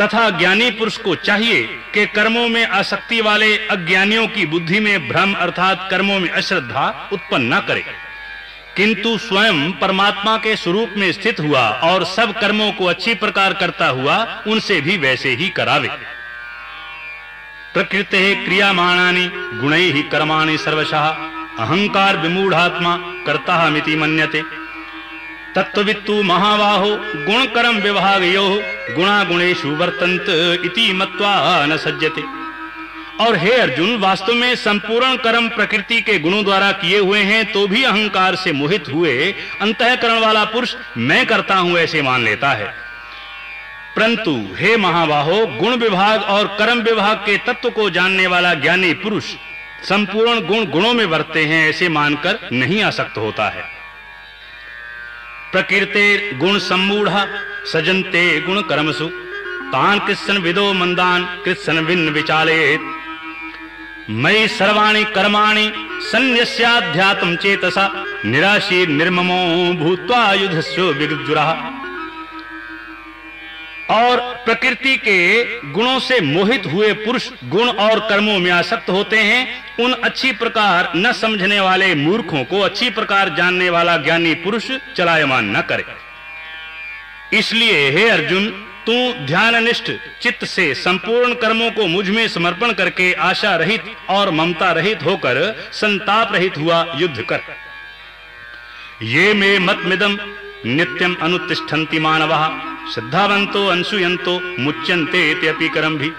तथा ज्ञानी पुरुष को चाहिए कि कर्मों में आसक्ति वाले अज्ञानियों की बुद्धि में भ्रम अर्थात कर्मों में अश्रद्धा उत्पन्न न करे। किंतु स्वयं परमात्मा के स्वरूप में स्थित हुआ और सब कर्मों को अच्छी प्रकार करता हुआ उनसे भी वैसे ही करावे। प्रकृते गुणैः कर्माणि सर्वशः। अहंकार विमूढ़ात्मा कर्ता मिति मन्यते। तत्ववित्तु महाबाहो कर्म विभागयो गुणा गुणेषु वर्तन्त इति मत्वा न सज्जते। और हे अर्जुन, वास्तव में संपूर्ण कर्म प्रकृति के गुणों द्वारा किए हुए हैं तो भी अहंकार से मोहित हुए अंतःकरण वाला पुरुष मैं करता हूँ ऐसे मान लेता है। परंतु हे महाबाहो, गुण विभाग और कर्म विभाग के तत्व को जानने वाला ज्ञानी पुरुष संपूर्ण गुण गुणों में वर्ते हैं ऐसे मानकर नहीं आसक्त होता है। प्रकृते गुण सम्मूढ़, सजनते गुण कर्मसु, तान कृष्ण विदो मंदान कृष्ण विन विचालेत। मयि सर्वाणि कर्माणि सन्न्यस्याध्यात्म चेतसा निराशी निर्ममो भूत्वा युधस्यो विगजुरः और प्रकृति के गुणों से मोहित हुए पुरुष गुण और कर्मों में आसक्त होते हैं। उन अच्छी प्रकार न समझने वाले मूर्खों को अच्छी प्रकार जानने वाला ज्ञानी पुरुष चलायमान न करे। इसलिए, हे अर्जुन, तू ध्याननिष्ठ चित्त से संपूर्ण कर्मों को मुझमें समर्पण करके आशा रहित और ममता रहित होकर संताप रहित हुआ युद्ध कर। ये मे मत मिदम नित्यम अनुतिष्ठन्ति मानवा। श्रद्धावंतो अंशुयंतो मुच्यंते अपि करम भी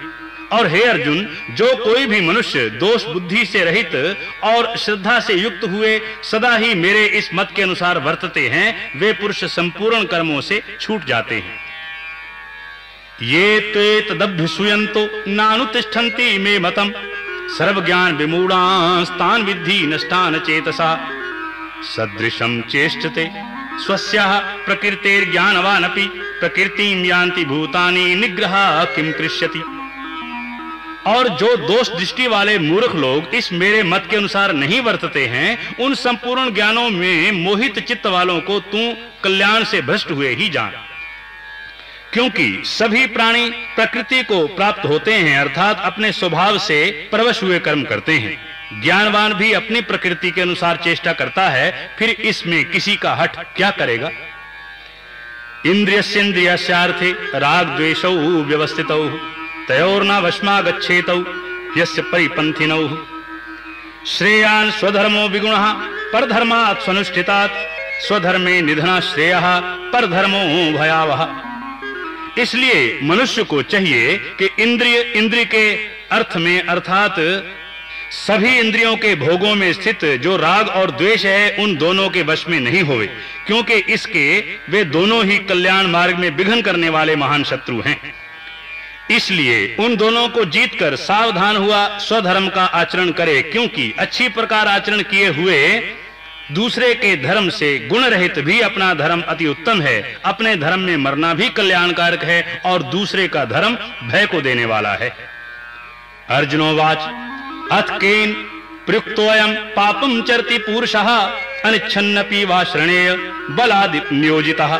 और हे अर्जुन, जो कोई भी मनुष्य दोष बुद्धि से रहित और श्रद्धा से युक्त हुए, सदा ही मेरे इस मत के अनुसार वर्तते हैं, वे पुरुष संपूर्ण कर्मों से छूट जाते हैं। ये ते तदभ्युयंतो नानुतिष्ठन्ति मे मतम। सर्व ज्ञान विमूढ़ास्तान विद्धि नष्टान चेतसा। सदृशम चेष्टते। स्वस्याः प्रकृतेर्ज्ञानवानपि, प्रकृतिं यान्ति भूतानि, निग्रह किम कृष्यति और जो दोष दृष्टि वाले मूर्ख लोग इस मेरे मत के अनुसार नहीं वर्तते हैं, उन संपूर्ण ज्ञानों में मोहित चित्त वालों को तू कल्याण से भ्रष्ट हुए ही जान। क्योंकि सभी प्राणी प्रकृति को प्राप्त होते हैं, अर्थात अपने स्वभाव से परवश हुए कर्म करते हैं। ज्ञानवान भी अपनी प्रकृति के अनुसार चेष्टा करता है, फिर इसमें किसी का हट क्या करेगा? इंद्रियस्येन्द्रियस्यार्थे राग द्वेषौ व्यवस्थितौ वश्मा गच्छेतौ यस्य श्रेयान् स्वधर्मो विगुणः, परधर्मात् स्वनुष्ठितात्, स्वधर्मे निधना श्रेयः, परधर्मो भयावह इसलिए मनुष्य को चाहिए कि इंद्रिय इंद्रिय के अर्थ में अर्थात सभी इंद्रियों के भोगों में स्थित जो राग और द्वेष है, उन दोनों के वश में नहीं होवे, क्योंकि इसके वे दोनों ही कल्याण मार्ग में विघन करने वाले महान शत्रु हैं। इसलिए उन दोनों को जीतकर सावधान हुआ, स्वधर्म का आचरण करे, क्योंकि अच्छी प्रकार आचरण किए हुए दूसरे के धर्म से गुण रहित भी अपना धर्म अति उत्तम है, अपने धर्म में मरना भी कल्याणकारक है और दूसरे का धर्म भय को देने वाला है। अर्जुनोवाच अथ केन प्रयुक्तोऽयं पापं चरति पुरुषः, अनिच्छन्नपि वा श्रणेय बलादि नियोजितः।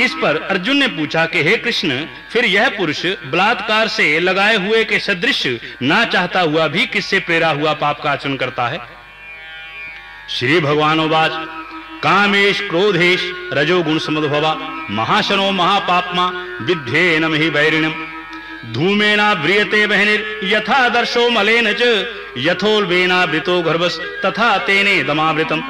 इस पर अर्जुन ने पूछा कि, हे कृष्ण, फिर यह पुरुष बलात्कार से लगाए हुए के सदृश ना चाहता हुआ भी किससे प्रेरा हुआ पाप का आचरण करता है? श्री भगवानोवाच कामेश क्रोधेश रजोगुण समुद्भवा, महाशनो महापापमा विद्येनम ही वैरिणम। धूमेना व्रियते बहनिर यथा दर्शो मलेन च, यथोल्बेना वृतो गर्भस, तथा तेने दमावृतम।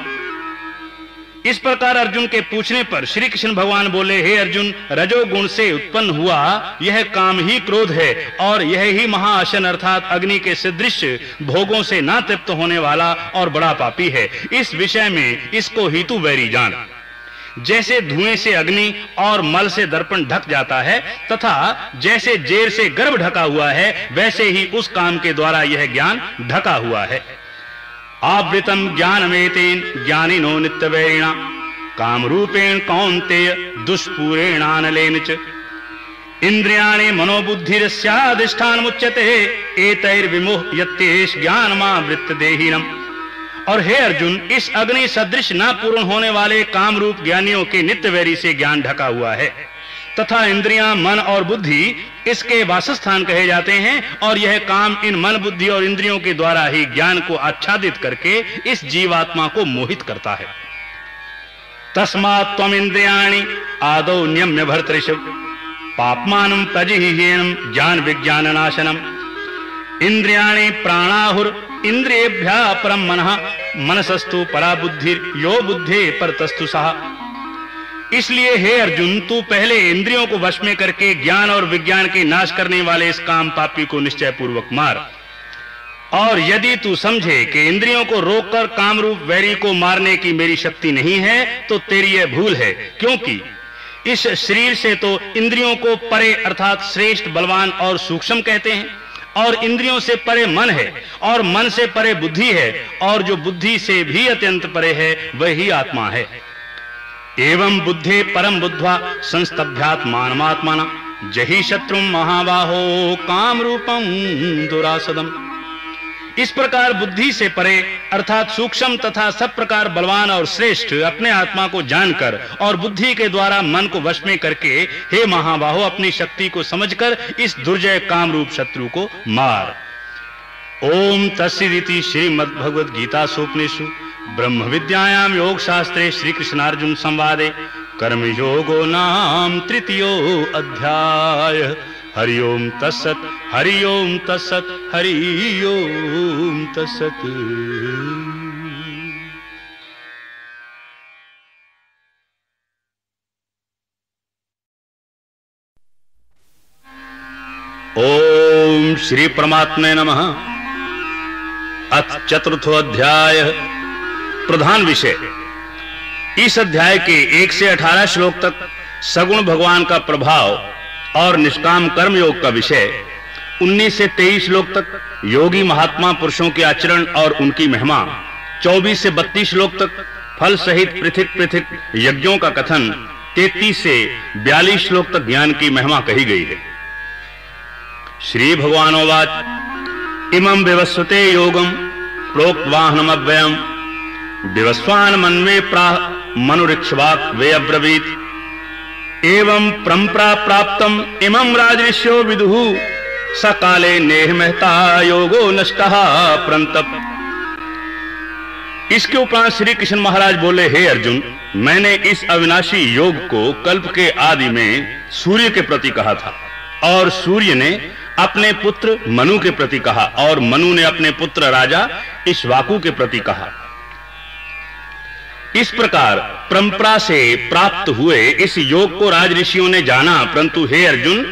इस प्रकार अर्जुन के पूछने पर श्री कृष्ण भगवान बोले, हे अर्जुन, रजोगुण से उत्पन्न हुआ, यह काम ही क्रोध है, और यह ही महाअशन अर्थात अग्नि के सदृश भोगों से ना तृप्त होने वाला और बड़ा पापी है। इस विषय में इसको हितु वैरी जान। जैसे धुएँ से अग्नि और मल से दर्पण ढक जाता है, तथा जैसे जेर से गर्भ ढका हुआ है, वैसे ही उस काम के द्वारा यह ज्ञान ढका हुआ है। आवृतम ज्ञान ज्ञानमेतेन ज्ञानिनो नित्यवैरिणा कामरूपेण कौन्तेय दुष्पूरेणानलेन च। इंद्रियाणि मनोबुद्धिरस्याधिष्ठानमुच्यते एतैर्विमोह यत्येष ज्ञानमावृत्तदेहिनम्। और हे अर्जुन, इस अग्नि सदृश न पूर्ण होने वाले काम रूप ज्ञानियों के नित्य वैरी से ज्ञान ढका हुआ है। तथा इंद्रियाँ, मन और बुद्धि इसके वासस्थान कहे जाते हैं और यह काम इन मन बुद्धि और इंद्रियों के द्वारा ही ज्ञान को आच्छादित करके इस जीवात्मा को मोहित करता है। तस्मात् त्वम इंद्रियाणि आदौ नियम्य भर्तृष। पापमान प्रजिहीनम ज्ञान विज्ञान नाशनम इंद्रियाणि प्राणाहुर इंद्रियेभ्य परम मनः मनसस्तु परा बुद्धि यो बुद्धे परतस्तु सहा इसलिए हे अर्जुन, तू पहले इंद्रियों को वश में करके ज्ञान और विज्ञान के नाश करने वाले इस काम पापी को निश्चय पूर्वक मार। और यदि तू समझे कि इंद्रियों को रोककर काम रूप वैरी को मारने की मेरी शक्ति नहीं है तो तेरी यह भूल है। क्योंकि इस शरीर से तो इंद्रियों को परे अर्थात श्रेष्ठ, बलवान और सूक्ष्म कहते हैं। और इंद्रियों से परे मन है, और मन से परे बुद्धि है, और जो बुद्धि से भी अत्यंत परे है, वही आत्मा है। एवं बुद्धे परम बुद्धवा संस्तभ्यात जही शत्रु महाबाहो काम रूपम दुरासदम। इस प्रकार बुद्धि से परे, अर्थात सूक्ष्म तथा सब प्रकार बलवान और श्रेष्ठ अपने आत्मा को जानकर और बुद्धि के द्वारा मन को वश में करके, हे महाबाहो, अपनी शक्ति को समझकर इस दुर्जय काम रूप शत्रु को मार। ओम तस्वीर श्रीमद भगवद गीता सोपनेशु ब्रह्म विद्यायाम योग शास्त्रे श्री कृष्णार्जुन संवादे कर्म योगो नाम तृतीयो अध्याय। हरिओम तत्सत हरिओम तत्सत हरिओम तत्सत। ओम श्री परमात्मे नमः। अथ चतुर्थो अध्याय, प्रधान विषय। इस अध्याय के एक से अठारह श्लोक तक सगुण भगवान का प्रभाव और निष्काम कर्म योग का विषय 19 से 23 श्लोक तक योगी महात्मा पुरुषों के आचरण और उनकी महिमा 24 से 32 श्लोक तक फल सहित पृथक पृथक यज्ञों का कथन 33 से 42 श्लोक तक ज्ञान की महिमा कही गई है। श्री भगवानोवाच इमं विवस्वते योगम प्रोक्तवाहनमव्ययम। दिवस्वान मनवे प्राह मनुरिक्षवाक वे अब्रवीत एवं परंपरा प्राप्तम। इमं राजऋष्यो विदुः। सकाले नेह महता योगो नष्ट प्रंतप इसके उपरांत श्री कृष्ण महाराज बोले, हे अर्जुन, मैंने इस अविनाशी योग को कल्प के आदि में सूर्य के प्रति कहा था, और सूर्य ने अपने पुत्र मनु के प्रति कहा, और मनु ने अपने पुत्र राजा इश्वाकु के प्रति कहा। इस प्रकार परंपरा से प्राप्त हुए इस योग को राज ऋषियों ने जाना, परंतु हे अर्जुन,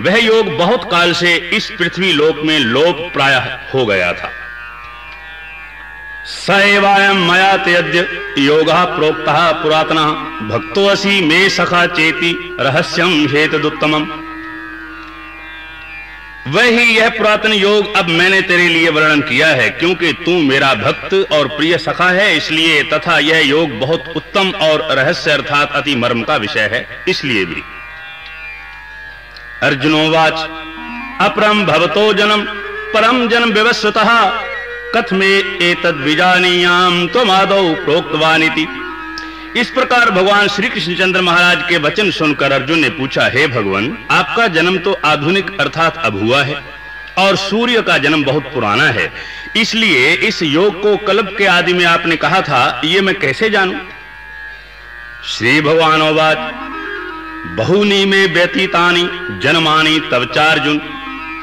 वह योग बहुत काल से इस पृथ्वी लोक में लोप प्राय हो गया था। सएवायम मया त्यद्य योगा प्रोक्ता पुरातना भक्तो असी मे सखा चेति रहस्यम हेतुत्तमम वही यह पुरातन योग अब मैंने तेरे लिए वर्णन किया है, क्योंकि तू मेरा भक्त और प्रिय सखा है, इसलिए तथा यह योग बहुत उत्तम और रहस्य अर्थात अति मर्म का विषय है, इसलिए भी। अर्जुनोवाच अपरम भवतो जन्म परम जन्म एतद्विजानीयाम तुम आदौ प्रोक्तवानिति। इस प्रकार भगवान श्री कृष्णचंद्र महाराज के वचन सुनकर अर्जुन ने पूछा, हे भगवान, आपका जन्म तो आधुनिक अर्थात अब हुआ है और सूर्य का जन्म बहुत पुराना है। इसलिए इस योग को कल्प के आदि में आपने कहा था, ये मैं कैसे जानूं? श्री भगवान बहुनी में व्यतीतानी जन्मानि तव चार्जुन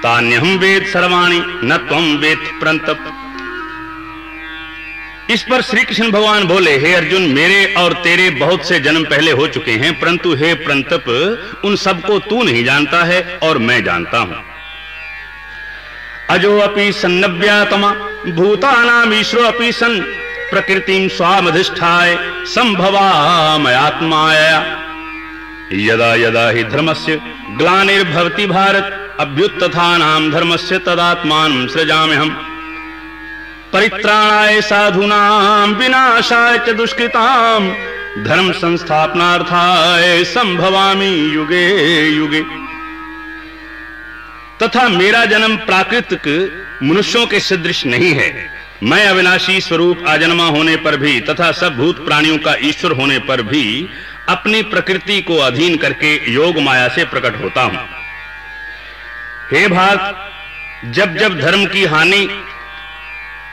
तान्यहम वेद सर्वाणी न त्वं वेद प्रंतप इस पर श्री कृष्ण भगवान बोले, हे अर्जुन, मेरे और तेरे बहुत से जन्म पहले हो चुके हैं, परंतु हे प्रंतप, उन सबको तू नहीं जानता है और मैं जानता हूँ। अजो अपि सन्नव्यातमा भूतानाम ईश्वरो अपि सन प्रकृतिम स्वामधिष्ठाय संभवामयात्माया यदा यदा हि धर्मस्य ग्लानिर्भवति भारत अभ्युत्थानाम धर्मस्य तदात्मान सृजाम्यहम्। परित्राणाय साधूनाम विनाशाय च दुष्कृताम धर्म संस्थापनार्थाय संभवामि युगे युगे। तथा मेरा जन्म प्राकृतिक मनुष्यों के सदृश नहीं है। मैं अविनाशी स्वरूप आजन्मा होने पर भी तथा सब भूत प्राणियों का ईश्वर होने पर भी अपनी प्रकृति को अधीन करके योग माया से प्रकट होता हूँ। हे भारत, जब जब धर्म की हानि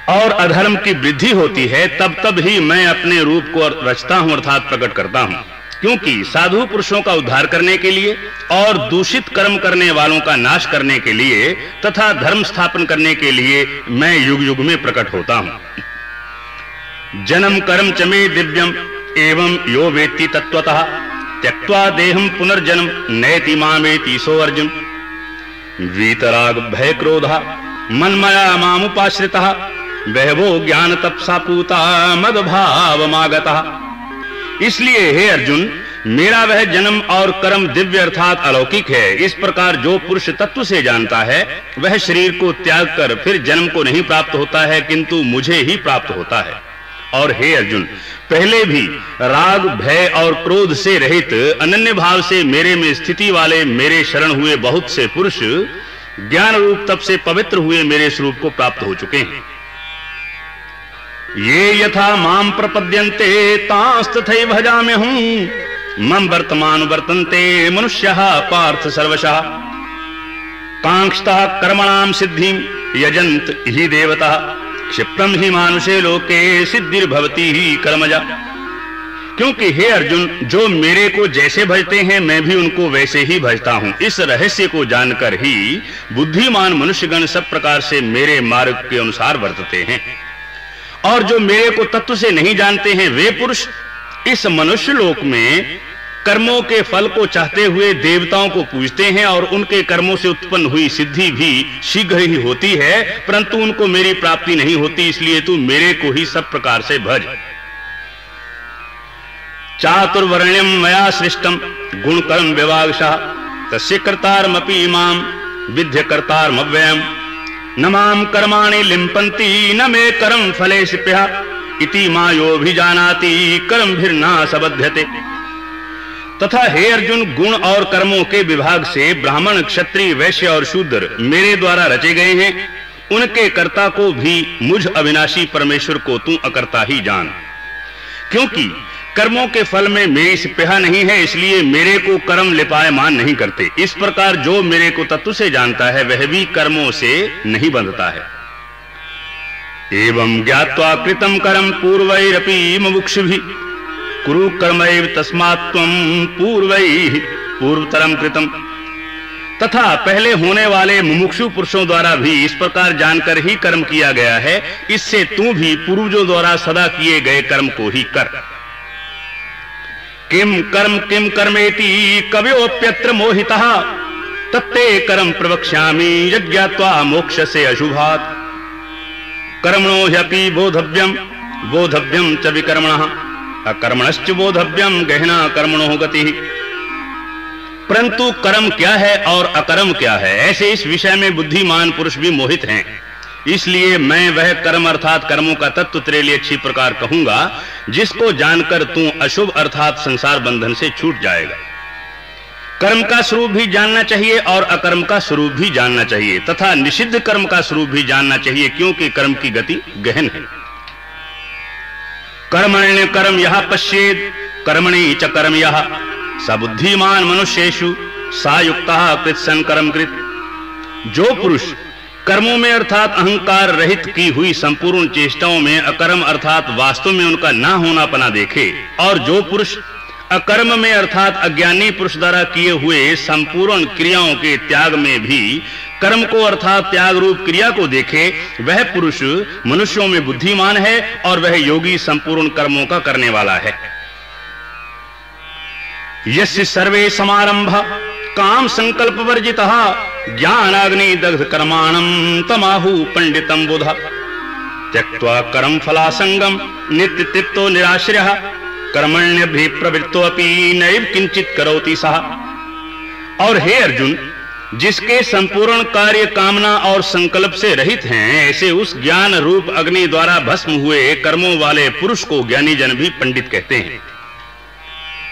और अधर्म की वृद्धि होती है, तब तब ही मैं अपने रूप को रचता हूँ, अर्थात प्रकट करता हूँ। क्योंकि साधु पुरुषों का उद्धार करने के लिए और दूषित कर्म करने वालों का नाश करने के लिए तथा धर्म स्थापन करने के लिए मैं युग युग में प्रकट होता हूँ। जन्म कर्म चमे दिव्यम, एवं यो वेत्ति तत्वतः त्यक्त्वा देहम पुनर्जन्म नैति मामेति सो अर्जुन। वीतराग भय क्रोधा मनमया मामुपाश्रितः वहवो ज्ञान तपसा पूता मद भाव मागता। इसलिए हे अर्जुन, मेरा वह जन्म और कर्म दिव्य अर्थात अलौकिक है। इस प्रकार जो पुरुष तत्व से जानता है, वह शरीर को त्याग कर फिर जन्म को नहीं प्राप्त होता है, किंतु मुझे ही प्राप्त होता है। और हे अर्जुन, पहले भी राग, भय और क्रोध से रहित, अनन्य भाव से मेरे में स्थिति वाले मेरे शरण हुए बहुत से पुरुष ज्ञान रूप तप से पवित्र हुए मेरे स्वरूप को प्राप्त हो चुके हैं। ये यथा माम प्रपद्यन्ते तास्तथै भजाम्य हूँ मम वर्तमान वर्तन्ते, मनुष्य, पार्थ सर्वशः। कांक्षतः कर्मणाम सिद्धि यजंत ही देवता। क्षिप्रम ही मानुषे लोके सिद्धिर्भवती ही कर्मजा। क्योंकि हे अर्जुन, जो मेरे को जैसे भजते हैं, मैं भी उनको वैसे ही भजता हूँ। इस रहस्य को जानकर ही बुद्धिमान मनुष्यगण सब प्रकार से मेरे मार्ग के अनुसार वर्तते हैं। और जो मेरे को तत्व से नहीं जानते हैं, वे पुरुष, इस मनुष्य लोक में कर्मों के फल को चाहते हुए देवताओं को पूजते हैं और उनके कर्मों से उत्पन्न हुई सिद्धि भी शीघ्र ही होती है, परंतु उनको मेरी प्राप्ति नहीं होती, इसलिए तू मेरे को ही सब प्रकार से भज। चातुर्वर्ण्यम मया सृष्टम गुण कर्म विभागशाह तस्य कर्तारमपि इमाम विद्य कर्तारमव्ययम न माम कर्माणि न मे कर्म फले सिप्या इति मायो भी जानाति कर्म भी ना तथा हे अर्जुन, गुण और कर्मों के विभाग से ब्राह्मण, क्षत्रिय, वैश्य और शूद्र मेरे द्वारा रचे गए हैं। उनके कर्ता को भी मुझ अविनाशी परमेश्वर को तू अकर्ता ही जान। क्योंकि कर्मों के फल में मेरी सिपहा नहीं है, इसलिए मेरे को कर्म लिपायमान नहीं करते। इस प्रकार जो मेरे को तत्व से जानता है, वह भी कर्मों से नहीं बंधता है। एवं ज्ञात्वा कृतम कर्म पूर्वैरपि कुरु कर्मैव तस्मात् त्वं पूर्वैः पूर्वतरम कृतम। तथा पहले होने वाले मुमुक्षु पुरुषों द्वारा भी इस प्रकार जानकर ही कर्म किया गया है, इससे तू भी पूर्वजों द्वारा सदा किए गए कर्म को ही कर। किम कर्म किम कर्मेति कव्योप्यत्र मोहितः, तत्ते कर्म प्रवक्ष्यामि यज्ञात्वा मोक्ष से अशुभात। कर्मणो ह्यपि बोधव्यम बोधव्यम च विकर्मणः, अकर्मणश्च बोधव्यम गहना कर्मणो गति। परंतु कर्म क्या है और अकर्म क्या है? ऐसे इस विषय में बुद्धिमान पुरुष भी मोहित हैं। इसलिए मैं वह कर्म अर्थात कर्मों का तत्व तेरे लिए अच्छी प्रकार कहूँगा, जिसको जानकर तू अशुभ अर्थात संसार बंधन से छूट जाएगा। कर्म का स्वरूप भी जानना चाहिए और अकर्म का स्वरूप भी जानना चाहिए, तथा निषिद्ध कर्म का स्वरूप भी जानना चाहिए, क्योंकि कर्म की गति गहन है। कर्मण्य कर्म यह पश्चेद कर्मणि च कर्म यह सबुद्धिमान बुद्धिमान मनुष्येषु सा युक्तः कृत्सन कर्म कृत। जो पुरुष कर्मों में अर्थात अहंकार रहित की हुई संपूर्ण चेष्टाओं में अकर्म अर्थात वास्तव में उनका ना होना पना देखे। और जो पुरुष अकर्म में अर्थात अज्ञानी पुरुष द्वारा किए हुए संपूर्ण क्रियाओं के त्याग में भी कर्म को अर्थात त्याग रूप क्रिया को देखे, वह पुरुष मनुष्यों में बुद्धिमान है और वह योगी संपूर्ण कर्मों का करने वाला है। यस्य सर्वे समारंभ, काम संकल्प वर्जित ज्ञानाग्नि दग्ध कर्माणम तमाहु पंडितम बुध। त्यक्त्वा कर्म फलासंगम नित्य तृप्तो निराश्रय कर्मण्य भी प्रवृत्तो अपनी नैव किंचित करोति सह और हे अर्जुन, जिसके संपूर्ण कार्य, कामना और संकल्प से रहित हैं, ऐसे उस ज्ञान रूप अग्नि द्वारा भस्म हुए कर्मों वाले पुरुष को ज्ञानी जन भी पंडित कहते हैं।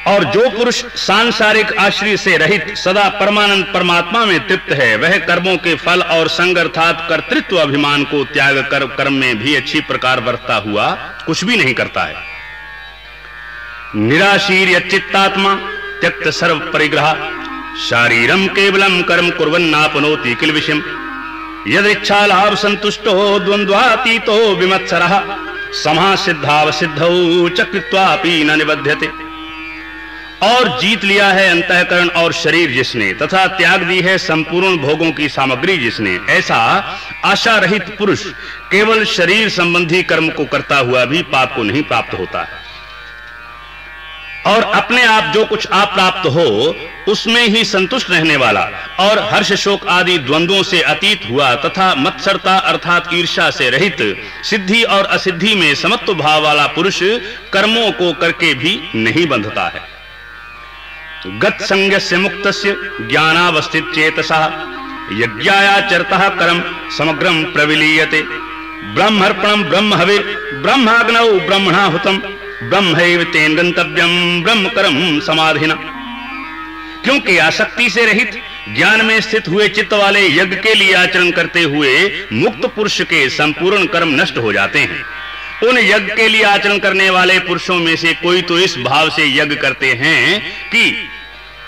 और जो पुरुष सांसारिक आश्रय से रहित सदा परमानंद परमात्मा में तृप्त है, वह कर्मों के फल और संग अर्थात कर्तृत्व अभिमान को त्याग कर कर्म में भी अच्छी प्रकार वर्तता हुआ कुछ भी नहीं करता है। निराशीर चित्तात्मा त्यक्त सर्व परिग्रह, शारीरम केवलम कर्म कुर्वन्नापनोति किल विषम। यद इच्छा लाभ संतुष्टो द्वंद्वातीतो विमत्सरः समा सिद्धाव सिद्धौ न निबध्यते। और जीत लिया है अंतःकरण और शरीर जिसने, तथा त्याग दी है संपूर्ण भोगों की सामग्री जिसने। ऐसा आशा रहित पुरुष केवल शरीर संबंधी कर्म को करता हुआ भी पाप को नहीं प्राप्त होता। है और अपने आप जो कुछ आप प्राप्त हो, उसमें ही संतुष्ट रहने वाला और हर्ष शोक आदि द्वंद्वों से अतीत हुआ तथा मत्सरता अर्थात ईर्षा से रहित, सिद्धि और असिद्धि में समत्व भाव वाला पुरुष कर्मों को करके भी नहीं बंधता है। गत संज्ञस्य मुक्तस्य ज्ञानावस्थित चेतसा। यज्ञायाचरतः कर्म समग्रम प्रविलीयते। ब्रह्मर्पणम ब्रह्म हवे ब्रह्माग्नौ ब्रह्मणाहुतं, ब्रह्मैव तेन गंतव्यम ब्रह्म कर्म समाधिना। क्योंकि आसक्ति से रहित, ज्ञान में स्थित हुए चित्त वाले यज्ञ के लिए आचरण करते हुए मुक्त पुरुष के संपूर्ण कर्म नष्ट हो जाते हैं। उन यज्ञ के लिए आचरण करने वाले पुरुषों में से कोई तो इस भाव से यज्ञ करते हैं कि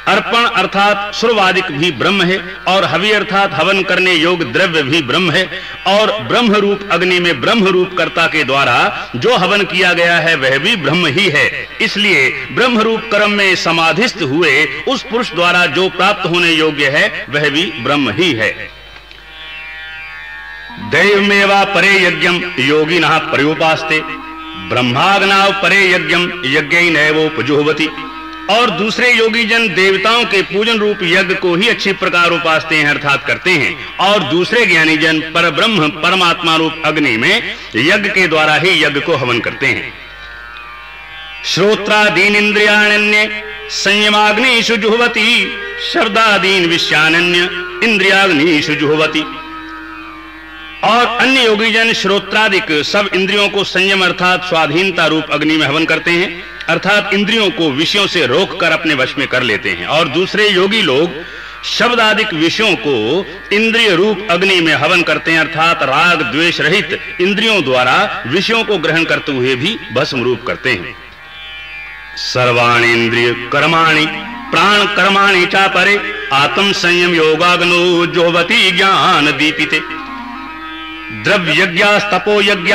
अर्पण अर्थात सुरवादिक भी ब्रह्म है और हवि अर्थात हवन करने योग द्रव्य भी ब्रह्म है और ब्रह्म रूप अग्नि में ब्रह्म रूप कर्ता के द्वारा जो हवन किया गया है, वह भी ब्रह्म ही है। इसलिए ब्रह्म रूप कर्म में समाधिस्थ हुए उस पुरुष द्वारा जो प्राप्त होने योग्य है, वह भी ब्रह्म ही है। दैवमेवा परे यज्ञम योगिनः प्रयोपास्ते। ब्रह्माग्नाव परे यज्ञम यज्ञ नैवोपजुहवती और दूसरे योगी जन देवताओं के पूजन रूप यज्ञ को ही अच्छी प्रकार उपासते हैं अर्थात करते हैं। और दूसरे ज्ञानी जन पर ब्रह्म परमात्मा रूप अग्नि में यज्ञ के द्वारा ही यज्ञ को हवन करते हैं। श्रोत्रादीन इंद्रियाण्य संयमाग्निषु जुहवती। शब्दादीन विषयान्य इंद्रियाग्निषु जुहवती। और अन्य योगी जन श्रोत्रादिक सब इंद्रियों को संयम अर्थात स्वाधीनता रूप अग्नि में हवन करते हैं, अर्थात इंद्रियों को विषयों से रोककर अपने वश में कर लेते हैं। और दूसरे योगी लोग शब्द विषयों को इंद्रिय रूप अग्नि में हवन करते हैं, अर्थात राग द्वेष रहित इंद्रियों द्वारा विषयों को ग्रहण करते हुए भी भस्म रूप करते हैं। सर्वाणी इंद्रिय कर्माणी, प्राण कर्माणि चा परे आत्म संयम योगाग्नो जोवती ज्ञान दीपिते। द्रव्य यज्ञास्तपो यज्ञ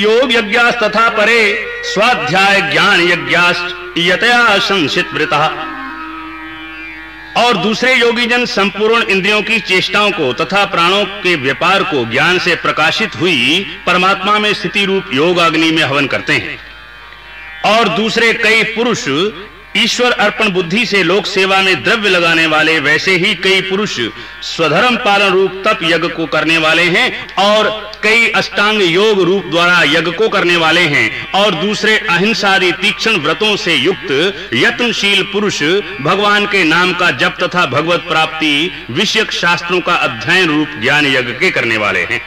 योग यज्ञास्तथा परे, स्वाध्याय ज्ञान यज्ञास्तया संसित वृता और दूसरे योगी जन संपूर्ण इंद्रियों की चेष्टाओं को तथा प्राणों के व्यापार को ज्ञान से प्रकाशित हुई परमात्मा में स्थिति रूप योग अग्नि में हवन करते हैं। और दूसरे कई पुरुष ईश्वर अर्पण बुद्धि से लोक सेवा में द्रव्य लगाने वाले वैसे ही कई पुरुष स्वधर्म पालन रूप तप यज्ञ को करने वाले हैं और कई अष्टांग योग रूप द्वारा यज्ञ को करने वाले हैं और दूसरे अहिंसादी तीक्ष्ण व्रतों से युक्त यत्नशील पुरुष भगवान के नाम का जप तथा भगवत प्राप्ति विषयक शास्त्रों का अध्ययन रूप ज्ञान यज्ञ के करने वाले हैं।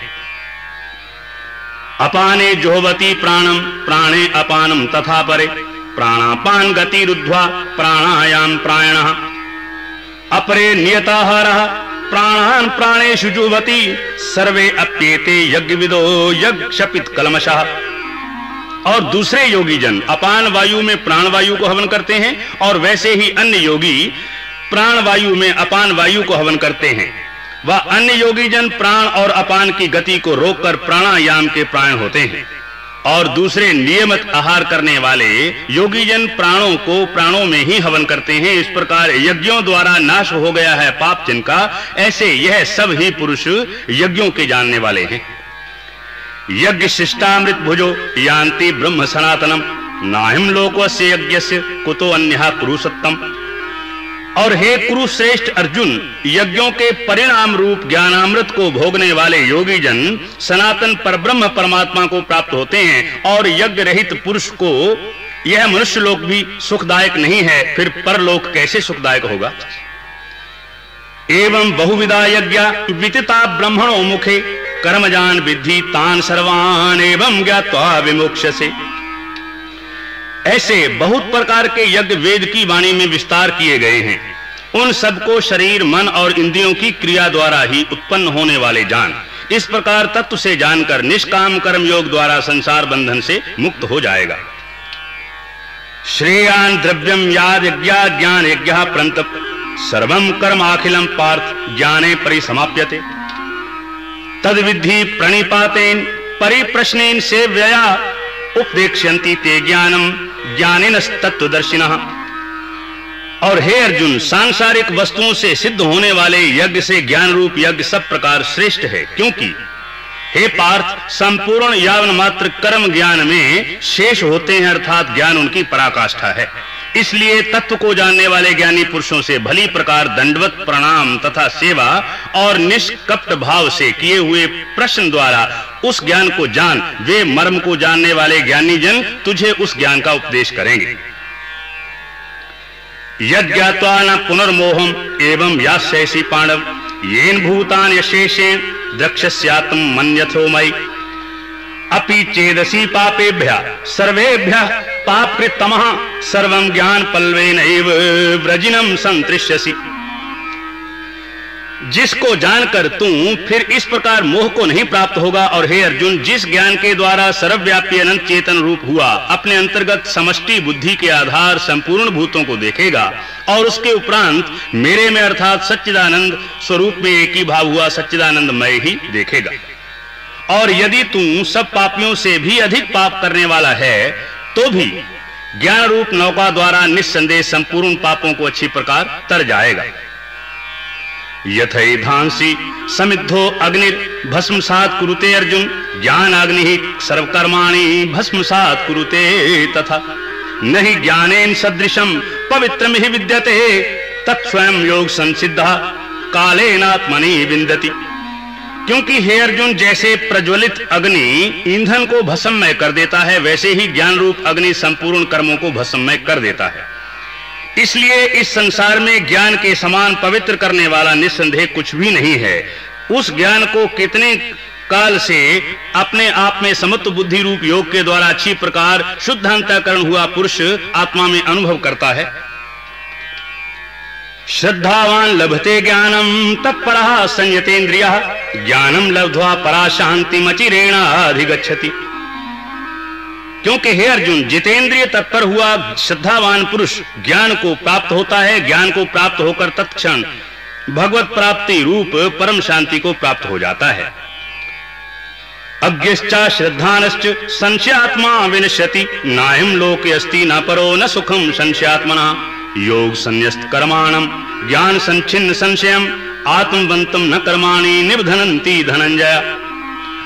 अपाने जोहवती प्राणम प्राणे अपानम तथा परे। प्राणापान गति रुद्ध्वा प्राणायाम प्राण अपरे नियताहार, प्राणान प्राणेषु जुवती सर्वे अप्येते यज्ञ विदो यज्ञ कलमशः और दूसरे योगी जन अपान वायु में प्राण वायु को हवन करते हैं, और वैसे ही अन्य योगी प्राण वायु में अपान वायु को हवन करते हैं। वह अन्य योगी जन प्राण और अपान की गति को रोककर प्राणायाम के प्राण होते हैं। और दूसरे नियमित आहार करने वाले योगी जन प्राणों को प्राणों में ही हवन करते हैं। इस प्रकार यज्ञों द्वारा नाश हो गया है पाप जिनका। ऐसे यह सब ही पुरुष यज्ञों के जानने वाले हैं। यज्ञ शिष्टामृत भुजो यान्ति ब्रह्म सनातनम। नाहिम लोकस्य यज्ञस्य कुतो अन्यः कुरुसत्तम और हे कुरुश्रेष्ठ अर्जुन, यज्ञों के परिणाम रूप ज्ञानामृत को भोगने वाले योगी जन सनातन परब्रह्म परमात्मा को प्राप्त होते हैं और यज्ञ रहित पुरुष को यह मनुष्य लोक भी सुखदायक नहीं है, फिर परलोक कैसे सुखदायक होगा? एवं बहुविधा यज्ञ वितिता ब्रह्मणो मुखे कर्मजान विधि तान सर्वान एवं ज्ञात्वा विमोक्ष से ऐसे बहुत प्रकार के यज्ञ वेद की वाणी में विस्तार किए गए हैं। उन सबको शरीर, मन और इंद्रियों की क्रिया द्वारा ही उत्पन्न होने वाले जान। इस प्रकार तत्व से जानकर निष्काम कर्म योग द्वारा संसार बंधन से मुक्त हो जाएगा। श्रेयान द्रव्यम याद यज्ञ ज्ञान यज्ञ प्रंत सर्वम कर्म अखिलम पार्थ ज्ञाने परिसमाप्यते। तद विधि प्रणिपातेन, परिप्रश्नेन से व्यया उपदेक्ष्यन्ति ते ज्ञानम ज्ञानिन तत्वदर्शिनः और हे अर्जुन, सांसारिक वस्तुओं से सिद्ध होने वाले यज्ञ से ज्ञान रूप यज्ञ सब प्रकार श्रेष्ठ है, क्योंकि हे पार्थ, संपूर्ण यावन मात्र कर्म ज्ञान में शेष होते हैं, अर्थात ज्ञान उनकी पराकाष्ठा है। इसलिए तत्व को जानने वाले ज्ञानी पुरुषों से भली प्रकार दंडवत प्रणाम तथा सेवा और निष्कपट भाव से किए हुए प्रश्न द्वारा उस ज्ञान को जान, वे मर्म को जानने वाले ज्ञानी जन तुझे उस ज्ञान का उपदेश करेंगे। यज्ञात्वा न पुनर्मोहम एवं यास्यसि पांडव, येन भूतान यशेषेण द्रक्ष्यात्म मन्यथो मई अपि चेदसी पापेभ्य। सर्वेभ्य पापकृतमः सर्वं ज्ञान एव व्रजिनम संतृष्यसि जिसको जानकर तू फिर इस प्रकार मोह को नहीं प्राप्त होगा, और हे अर्जुन, जिस ज्ञान के द्वारा सर्वव्यापी अनंत चेतन रूप हुआ, अपने अंतर्गत समष्टि बुद्धि के आधार संपूर्ण भूतों को देखेगा, और उसके उपरांत मेरे में अर्थात सच्चिदानंद स्वरूप में एक ही भाव हुआ सच्चिदानंद मैं ही देखेगा। और यदि तू सब पापियों से भी अधिक पाप करने वाला है तो भी ज्ञान रूप नौका द्वारा निस्संदेह संपूर्ण पापों को अच्छी प्रकार तर जाएगा। यथैधांसी समिद्धो अग्निर भस्मसात कुरुते अर्जुन ज्ञान अग्नि सर्वकर्माणि भस्मसात कुरुते तथा। नहीं ज्ञानेन सदृशम पवित्रम ही विद्यते तत्स्वयं योग संसिद्धा कालेनात्मनि विंदति क्योंकि हे अर्जुन, जैसे प्रज्वलित अग्नि ईंधन को भस्ममय कर देता है, वैसे ही ज्ञान रूप अग्नि संपूर्ण कर्मों को भस्ममय कर देता है। इसलिए इस संसार में ज्ञान के समान पवित्र करने वाला निस्संदेह कुछ भी नहीं है। उस ज्ञान को कितने काल से अपने आप में समत्व बुद्धि रूप योग के द्वारा अच्छी प्रकार शुद्ध अंतकरण हुआ पुरुष आत्मा में अनुभव करता है। श्रद्धावान लभते ज्ञानम, तत्पर संयतेन्द्रिय। ज्ञानम लब्ध्वा परा शांति मचिरेणाधिगछति क्योंकि हे अर्जुन जितेंद्रिय तत्पर हुआ श्रद्धावान पुरुष, ज्ञान को प्राप्त होता है, ज्ञान को प्राप्त होकर तत्क्षण भगवत प्राप्ति रूप परम शांति को प्राप्त हो जाता है। अज्ञश्चा श्रद्धानश्च संशयात्मा विनश्यति। नायम लोके अस्ति, न परो न सुखम संशयात्मना। योग संन्यस्त कर्माणम, ज्ञान संचिन्न संशयम आत्मवंतम न कर्माणी निबधनंती धनंजय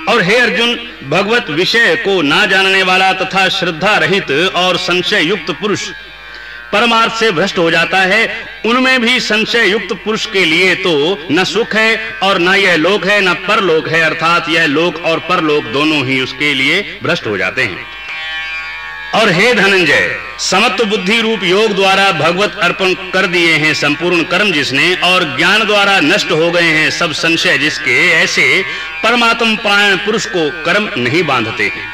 और हे अर्जुन, भगवत विषय को ना जानने वाला तथा श्रद्धा रहित और संशय युक्त पुरुष परमार्थ से भ्रष्ट हो जाता है, उनमें भी संशय युक्त पुरुष के लिए तो न सुख है और न यह लोक है, न परलोक है, अर्थात यह लोक और परलोक दोनों ही उसके लिए भ्रष्ट हो जाते हैं। और हे धनंजय, समत्व बुद्धि रूप योग द्वारा भगवत अर्पण कर दिए हैं संपूर्ण कर्म जिसने और ज्ञान द्वारा नष्ट हो गए हैं सब संशय जिसके ऐसे परमात्म प्राण पुरुष को कर्म नहीं बांधते हैं।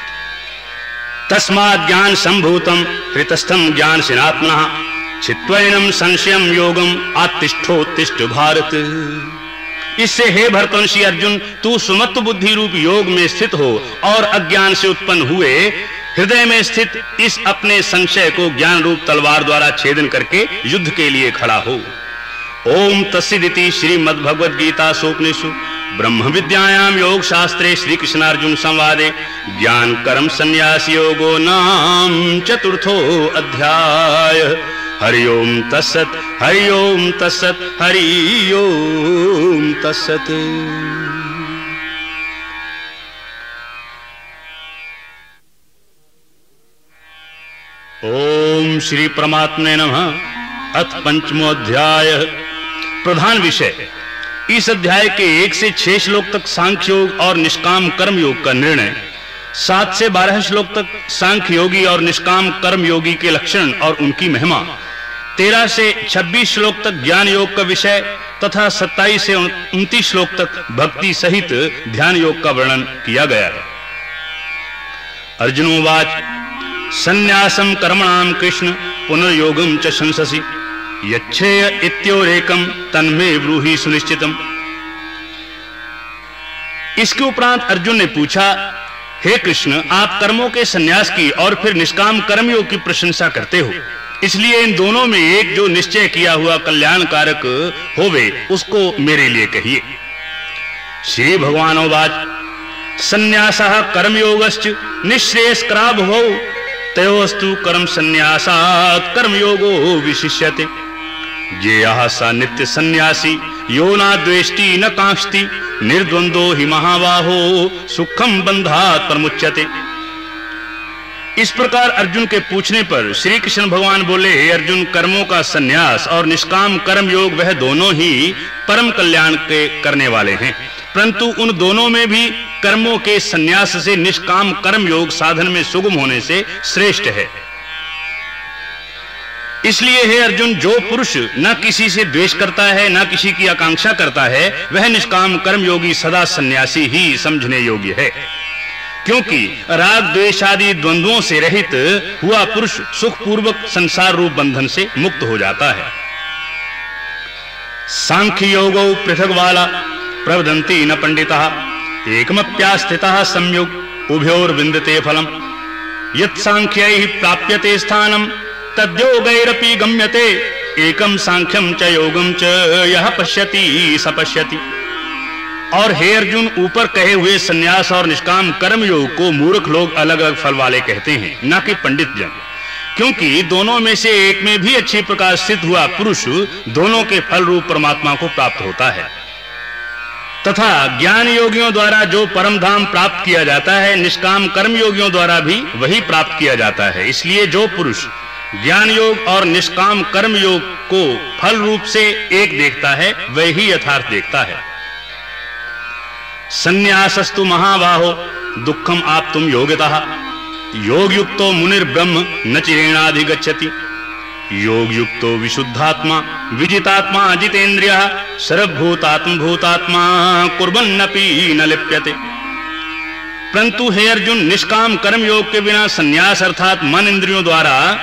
तस्मात ज्ञान संभूतम, हृतस्थम ज्ञान सिनात्मना चित्वनम संशयम योगम आतिष्ठोत्तिष्ठ भारत। इससे हे भरतवंशी अर्जुन, तू सुमत्व बुद्धि रूप योग में स्थित हो और अज्ञान से उत्पन्न हुए हृदय में स्थित इस अपने संशय को ज्ञान रूप तलवार द्वारा छेदन करके युद्ध के लिए खड़ा हो। ओम तस्दिति श्रीमद् भगवद गीता सोपनिषु। ब्रह्म विद्यायाम योग शास्त्रे श्री कृष्णार्जुन संवादे। ज्ञान कर्म संन्यास योगो नाम चतुर्थो अध्याय। हरि ओम तत्सत, हरि ओम तत्सत, हरि ओम ओम श्री परमात्मे नमः। अथ पंचमो अध्याय। प्रधान विषय। इस अध्याय के एक से छह श्लोक तक सांख्य योग और निष्काम कर्म योग का निर्णय। सात से बारह श्लोक तक सांख्य योगी और निष्काम कर्म योगी के लक्षण और उनकी महिमा। तेरह से छब्बीस श्लोक तक ज्ञान योग का विषय तथा सत्ताईस से उनतीस श्लोक तक भक्ति सहित ध्यान योग का वर्णन किया गया है। अर्जुनोवाच संन्यासम कर्मणाम कृष्ण पुनर्योगम च शंससी यच्छेय इत्योरेकम तन्मे ब्रूहि सुनिश्चितम। इसके उपरांत अर्जुन ने पूछा, हे कृष्ण, आप कर्मों के सन्यास की और फिर निष्काम कर्मयोग की प्रशंसा करते हो। इसलिए इन दोनों में एक जो निश्चय किया हुआ कल्याणकारक होवे, उसको मेरे लिए कहिए। श्री भगवानोवाच संन्यास कर्मयोगश्च निःश्रेयस्करा तयोस्तु कर्म संन्यासात् कर्मयोगो विशिष्यते। जेयः स नित्य सन्यासी, यो न द्वेष्टि, न कांक्षति निर्द्वंदो हि महाबाहो सुखम बंधात प्रमुच्यते। इस प्रकार अर्जुन के पूछने पर श्री कृष्ण भगवान बोले, हे अर्जुन, कर्मों का सन्यास और निष्काम कर्म योग वह दोनों ही परम कल्याण के करने वाले हैं। परंतु उन दोनों में भी कर्मों के सन्यास से निष्काम कर्म योग साधन में सुगम होने से श्रेष्ठ है। इसलिए हे अर्जुन, जो पुरुष न किसी से द्वेष करता है, न किसी की आकांक्षा करता है, वह निष्काम कर्म योगी सदा सन्यासी ही समझने योग्य है। क्योंकि राग, द्वेष आदि द्वंद्वों से रहित हुआ पुरुष सुखपूर्वक संसार रूप बंधन से मुक्त हो जाता है। सांख्य योगो पृथक वाला प्रवदंती न पंडिता एकमप्यास्थिता संयुग उभयोर्विंदते फलम। यत् सांख्यै प्राप्यते स्थानम, तद्योगैरपि गम्यते। एकम सांख्यम च योगम च यह पश्यति, स पश्यति। और हे अर्जुन, ऊपर कहे हुए सन्यास और निष्काम कर्म योग को मूर्ख लोग अलग अलग फल वाले कहते हैं, न कि पंडित जन। क्योंकि दोनों में से एक में भी अच्छी प्रकार स्थित हुआ पुरुष, दोनों के फल रूप परमात्मा को प्राप्त होता है। तथा ज्ञान योगियों द्वारा जो परम धाम प्राप्त किया जाता है, निष्काम कर्म योगियों द्वारा भी वही प्राप्त किया जाता है। इसलिए जो पुरुष ज्ञान योग और निष्काम कर्म योग को फल रूप से एक देखता है, वही यथार्थ देखता है। संन्यासस्तु महाबाहो, दुखम आप तुम योग्यता योग युक्तो मुनिर्ब्रह्म न चिरेणाधिगच्छति। योग युक्तो विशुद्धात्मा, विजितात्मा, जितेन्द्रिय सर्वभूतात्म भूतात्मा कुर्बन्नपि न लिप्यते। परंतु हे अर्जुन, निष्काम कर्म योग के बिना संन्यास अर्थात मन इंद्रियों द्वारा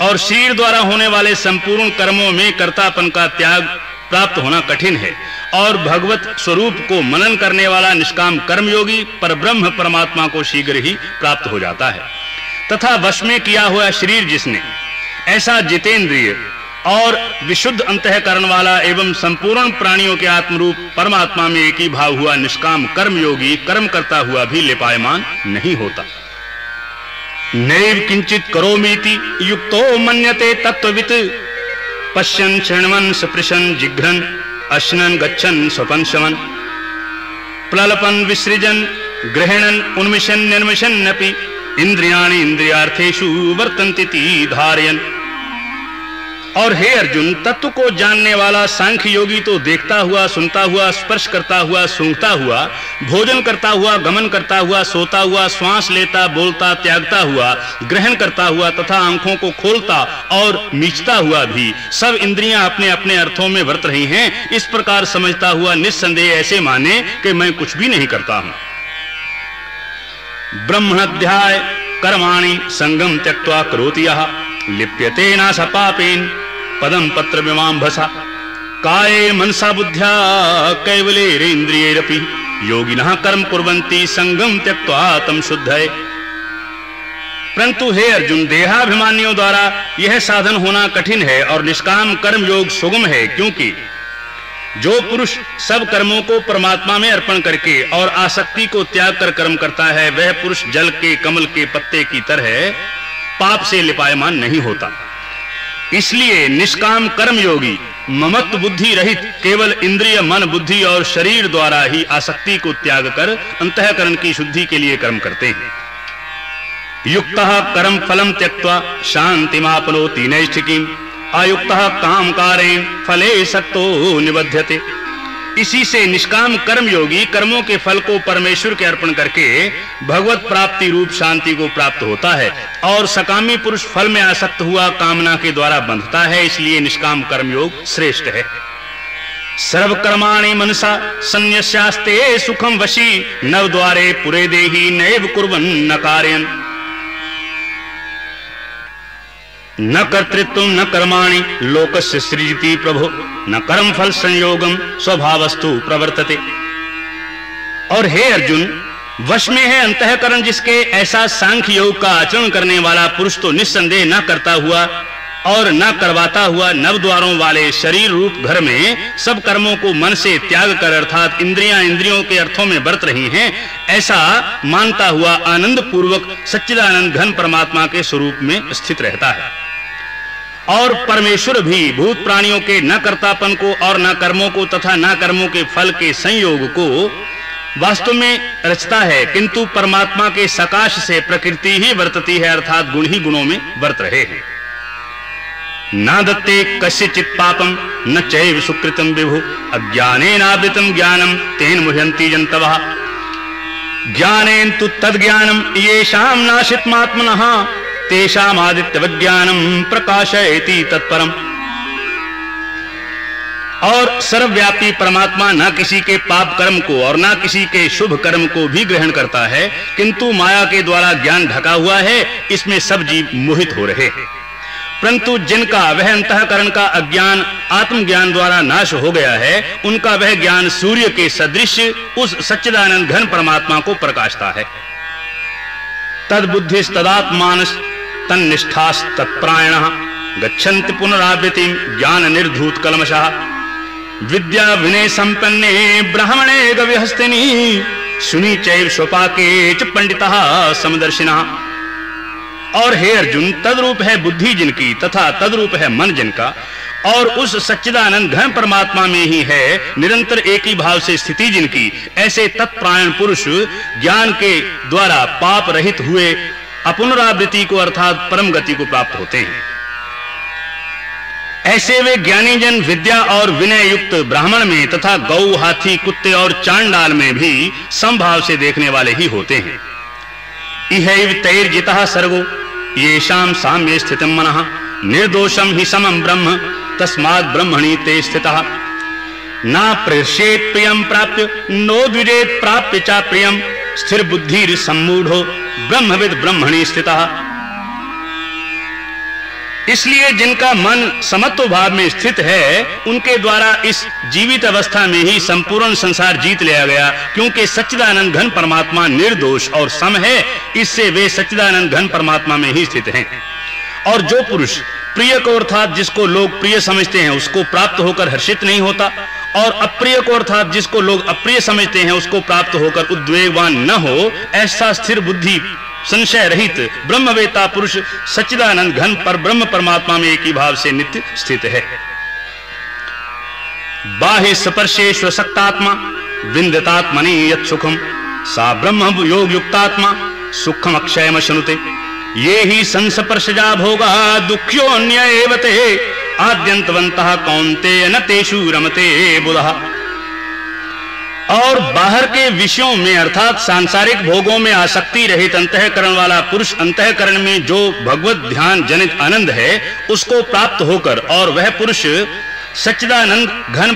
और शरीर द्वारा होने वाले संपूर्ण कर्मों में कर्तापन का त्याग प्राप्त होना कठिन है और भगवत स्वरूप को मनन करने वाला निष्काम कर्मयोगी पर ब्रह्म परमात्मा को शीघ्र ही प्राप्त हो जाता है। तथा वश में किया हुआ शरीर जिसने ऐसा जितेंद्रिय और विशुद्ध अंतकरण वाला एवं संपूर्ण प्राणियों के आत्मरूप परमात्मा में एक ही भाव हुआ निष्काम कर्म योगी कर्म करता हुआ भी लिपायमान नहीं होता। नैव किंचित करोमीति युक्तो मन्यते तत्ववित पश्यन्, शृण्वन्, सपृशन्, जिघ्रन्, अश्नन्, गच्छन्, स्वपन् शमन् प्ललपन्, विसृजन्, ग्रहणन्, उन्मिषन्, निर्मिषन्नपि। इंद्रियाणि इंद्रियार्थेषु वर्तन्ति धारयन्। और हे अर्जुन, तत्व को जानने वाला सांख्य योगी तो देखता हुआ, सुनता हुआ, स्पर्श करता हुआ, सूंघता हुआ, भोजन करता हुआ, गमन करता हुआ, सोता हुआ, श्वास लेता, बोलता, त्यागता हुआ, ग्रहण करता हुआ तथा आँखों को खोलता और मीचता हुआ भी, सब इंद्रियाँ अपने अपने अर्थों में वर्त रही हैं। इस प्रकार समझता हुआ निस्संदेह ऐसे माने कि मैं कुछ भी नहीं करता हूँ। ब्रह्मध्याय कर्माणि संगम त्यक्त्वा करोति यः। लिप्यते न स पापेन पदम पत्र भसा काये मनसा बुद्ध्या, कैवलेरेन्द्रियैरपि योगिनः कर्म कुर्वन्ति संगम त्यक्त्वा तम शुद्धये। परंतु हे अर्जुन, देहाभिमानियों द्वारा यह साधन होना कठिन है और निष्काम कर्म योग सुगम है, क्योंकि जो पुरुष सब कर्मों को परमात्मा में अर्पण करके और आसक्ति को त्याग कर कर्म करता है, वह पुरुष जल के, कमल के पत्ते की तरह पाप से लिपायमान नहीं होता। इसलिए निष्काम कर्म योगी ममत्व बुद्धि रहित, केवल इंद्रिय मन बुद्धि और शरीर द्वारा ही आसक्ति को त्याग कर अंतकरण की शुद्धि के लिए कर्म करते हैं। युक्त कर्म फलम त्यक्त त्यक्त्वा शांतिमापनोति नैष्ठिकीम। अयुक्तः कामकारेण फले सक्तो निबध्यते। इसी से निष्काम कर्म योगी कर्मों के फल को परमेश्वर के अर्पण करके भगवत प्राप्ति रूप शांति को प्राप्त होता है और सकामी पुरुष फल में आसक्त हुआ कामना के द्वारा बंधता है, इसलिए निष्काम कर्म योग श्रेष्ठ है। सर्व कर्माणि मनसा संन्यास्ते सुखम वशी नव द्वारे पुरे देही नैव कुर्वन् न कार्यन। न कर्तृत्व, न कर्माणि, लोकस्य सृजति प्रभो। न कर्म फल संयोगम स्वभावस्तु प्रवर्तते। और हे अर्जुन, वश में है अंतकरण जिसके ऐसा सांख्य योग का आचरण करने वाला पुरुष तो निस्संदेह न करता हुआ और न करवाता हुआ नव द्वारों वाले शरीर रूप घर में सब कर्मों को मन से त्याग कर अर्थात इंद्रियाँ इंद्रियों के अर्थों में बरत रही हैं, ऐसा मानता हुआ आनंद पूर्वक सच्चिदानंद घन परमात्मा के स्वरूप में स्थित रहता है। और परमेश्वर भी भूत प्राणियों के न कर्तापन को और न कर्मों को तथा न कर्मों के फल के संयोग को वास्तव में रचता है, किंतु परमात्मा के सकाश से प्रकृति ही वर्तती है, अर्थात गुण ही गुणों में वर्त रहे हैं। न दत्ते कस्यचित पापम न चैव सुकृतम विभु। अज्ञानेनावृतम ज्ञानम तेन मुह्यंती जंतवः ज्ञानेन तु तद्ज्ञानम येषाम नाशितमात्मनः। तेषामादित्य विज्ञानम प्रकाशयति तत्परम। और सर्वव्यापी परमात्मा न किसी के पाप कर्म को और न किसी के शुभ कर्म को भी ग्रहण करता है, किंतु माया के द्वारा ज्ञान ढका हुआ है, इसमें सब जीव मोहित हो रहे हैं। परंतु जिनका वह अंतकरण का अज्ञान आत्मज्ञान द्वारा नाश हो गया है, उनका वह ज्ञान सूर्य के सदृश उस सच्चिदानंद घन परमात्मा को प्रकाशता है। तद बुद्धिस्तदात्मानस तन्निष्ठास्तत्प्रायण गच्छन्ति पुनरावृत्तिं ज्ञान निर्धूत कलमशः। विद्या विनय संपन्ने ब्राह्मणे गविहस्तिनी सुनी चैव स्वपाके च पंडितः समदर्शिनः। और हे अर्जुन, तदरूप है बुद्धि जिनकी, तथा तदरूप है मन जिनका, और उस सच्चिदानंद घन परमात्मा में ही है, निरंतर एक ही भाव से स्थिति जिनकी, ऐसे तत्प्रायण पुरुष, ज्ञान के द्वारा पाप रहित हुए अपुनरावृत्ति को अर्थात परम गति को प्राप्त होते हैं। ऐसे वे ज्ञानी जन विद्या और विनय युक्त ब्राह्मण में तथा गौ, हाथी, कुत्ते और चांडाल में भी संभाव से देखने वाले ही होते हैं। इहैव तैर्जितः सर्वो। येषाम साम्य स्थितम मनः। निर्दोषम हि समं ब्रह्म। तस्मात् ब्रह्मणि ते स्थितः। न प्रेष्येत प्रियम प्राप्य, नो द्विजेत् प्राप्य चा प्रियं। स्थिर बुद्धि ब्रह्मणि ब्रह्मविद ब्रह्मणी स्थित। इसलिए जिनका मन समत्व भाव में स्थित है, उनके द्वारा इस जीवित अवस्था में ही संपूर्ण संसार जीत लिया गया, क्योंकि सच्चिदानंद घन परमात्मा निर्दोष और सम है, इससे वे सच्चिदानंद घन परमात्मा में ही स्थित हैं। और जो पुरुष प्रिय को अर्थात जिसको लोग प्रिय समझते हैं, उसको प्राप्त होकर हर्षित नहीं होता, और अप्रिय को अर्थात जिसको लोग अप्रिय समझते हैं, उसको प्राप्त होकर उद्वेगवान न हो, ऐसा स्थिर बुद्धि संशय रहित ब्रह्मवेता पुरुष सच्चिदानंद घन पर ब्रह्म परमात्मा में एक ही भाव से नित्य स्थित है। बाह्य स्पर्शेश्वर सत्तात्मा, विंदतात्मनि यत सुखम सा ब्रह्म योग युक्तात्मा, सुखम अक्षय शनुते। ये ही संस्पर्शजा भोगा दुख्यो अन्य एवते आद्यंतवंतः कौंते न तेषु रमते बुधा। और बाहर के विषयों में, अर्थात सांसारिक भोगों में आसक्ति रहित अंतकरण वाला पुरुष अंतकरण में जो भगवत ध्यान जनित आनंद है, उसको प्राप्त होकर और वह पुरुष सच्चिदानंद घन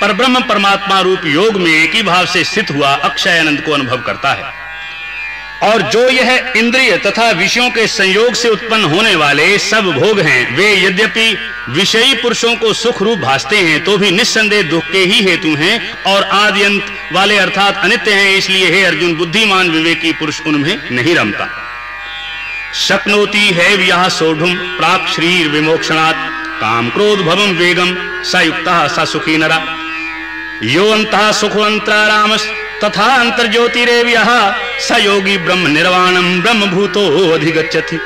परब्रह्म परमात्मा रूप योग में एक ही भाव से स्थित हुआ अक्षय आनंद को अनुभव करता है। और जो यह इंद्रिय तथा विषयों के संयोग से उत्पन्न होने वाले सब भोग हैं, वे यद्यपि विषयी पुरुषों को सुख रूप भासते हैं तो भी निस्संदेह दुख के ही हेतु हैं और आदि अंत वाले अर्थात अनित्य हैं, इसलिए हे अर्जुन, बुद्धिमान विवेकी पुरुष, उनमें नहीं रमता। शक्नोति है यह सोढ़ुम, प्राक शरीर विमोक्षणात्, काम क्रोध भवम वेगम, स युक्तः स सुखी नरा। यो अंत अंतः सुखवंतराम तथा अंतर्ज्योतिरेव्यः स योगी ब्रह्म निर्वाणम ब्रह्म भूतो अधिगच्छति।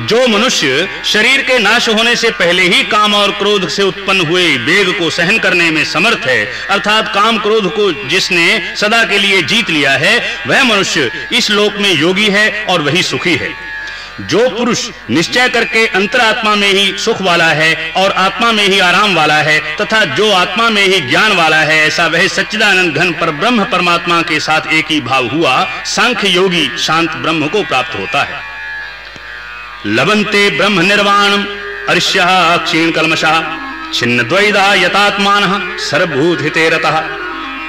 जो मनुष्य शरीर के नाश होने से पहले ही काम और क्रोध से उत्पन्न हुए वेग को सहन करने में समर्थ है, अर्थात काम क्रोध को जिसने सदा के लिए जीत लिया है, वह मनुष्य इस लोक में योगी है और वही सुखी है। जो पुरुष निश्चय करके अंतरात्मा में ही सुख वाला है और आत्मा में ही आराम वाला है तथा जो आत्मा में ही ज्ञान वाला है, ऐसा वह सच्चिदानंद घन पर ब्रह्म परमात्मा के साथ एक ही भाव हुआ, सांख्य योगी शांत ब्रह्म को प्राप्त होता है। लभंते ब्रह्म निर्वाण अर्ष्य क्षीण कलमशा छिन्न द्वैदा यतात्मान सर्वभूत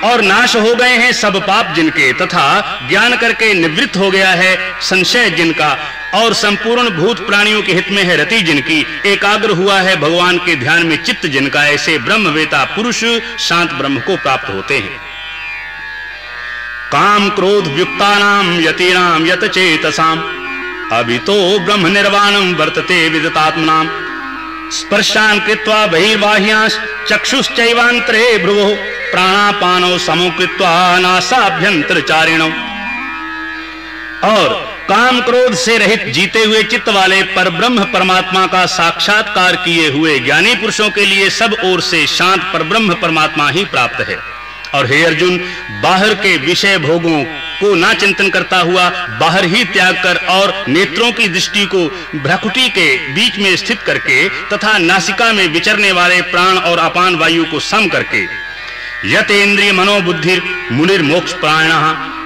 और नाश हो गए हैं सब पाप जिनके तथा ज्ञान करके निवृत्त हो गया है संशय जिनका और संपूर्ण भूत प्राणियों के हित में है रति जिनकी। एकाग्र हुआ है भगवान के ध्यान में चित्त जिनका। ऐसे ब्रह्मवेता पुरुष शांत ब्रह्म को प्राप्त होते हैं। काम क्रोध युक्ता नाम यतीनाम यत चेतसाम अभी तो ब्रह्म निर्वाणम वर्तते विदतात्मनाम स्पर्शान कृत्वा बहिर्बाह्यांश चक्षुश्चैवांतरे भ्रुवो। प्राणापानो समो कृत्वा नासाभ्यंतर चारिणो और काम क्रोध से रहित जीते हुए चित्त वाले पर ब्रह्म परमात्मा का साक्षात्कार किए हुए ज्ञानी पुरुषों के लिए सब ओर से शांत पर ब्रह्म परमात्मा ही प्राप्त है। और हे अर्जुन, बाहर के विषय भोगों को ना चिंतन करता हुआ, बाहर ही त्याग कर और नेत्रों की दृष्टि को भ्रकुटी के बीच में स्थित करके तथा नासिका में विचरने वाले प्राण और अपान वायु को सम करके यत इंद्रिय मनोबुद्धि मुनिर्मोक्ष प्राण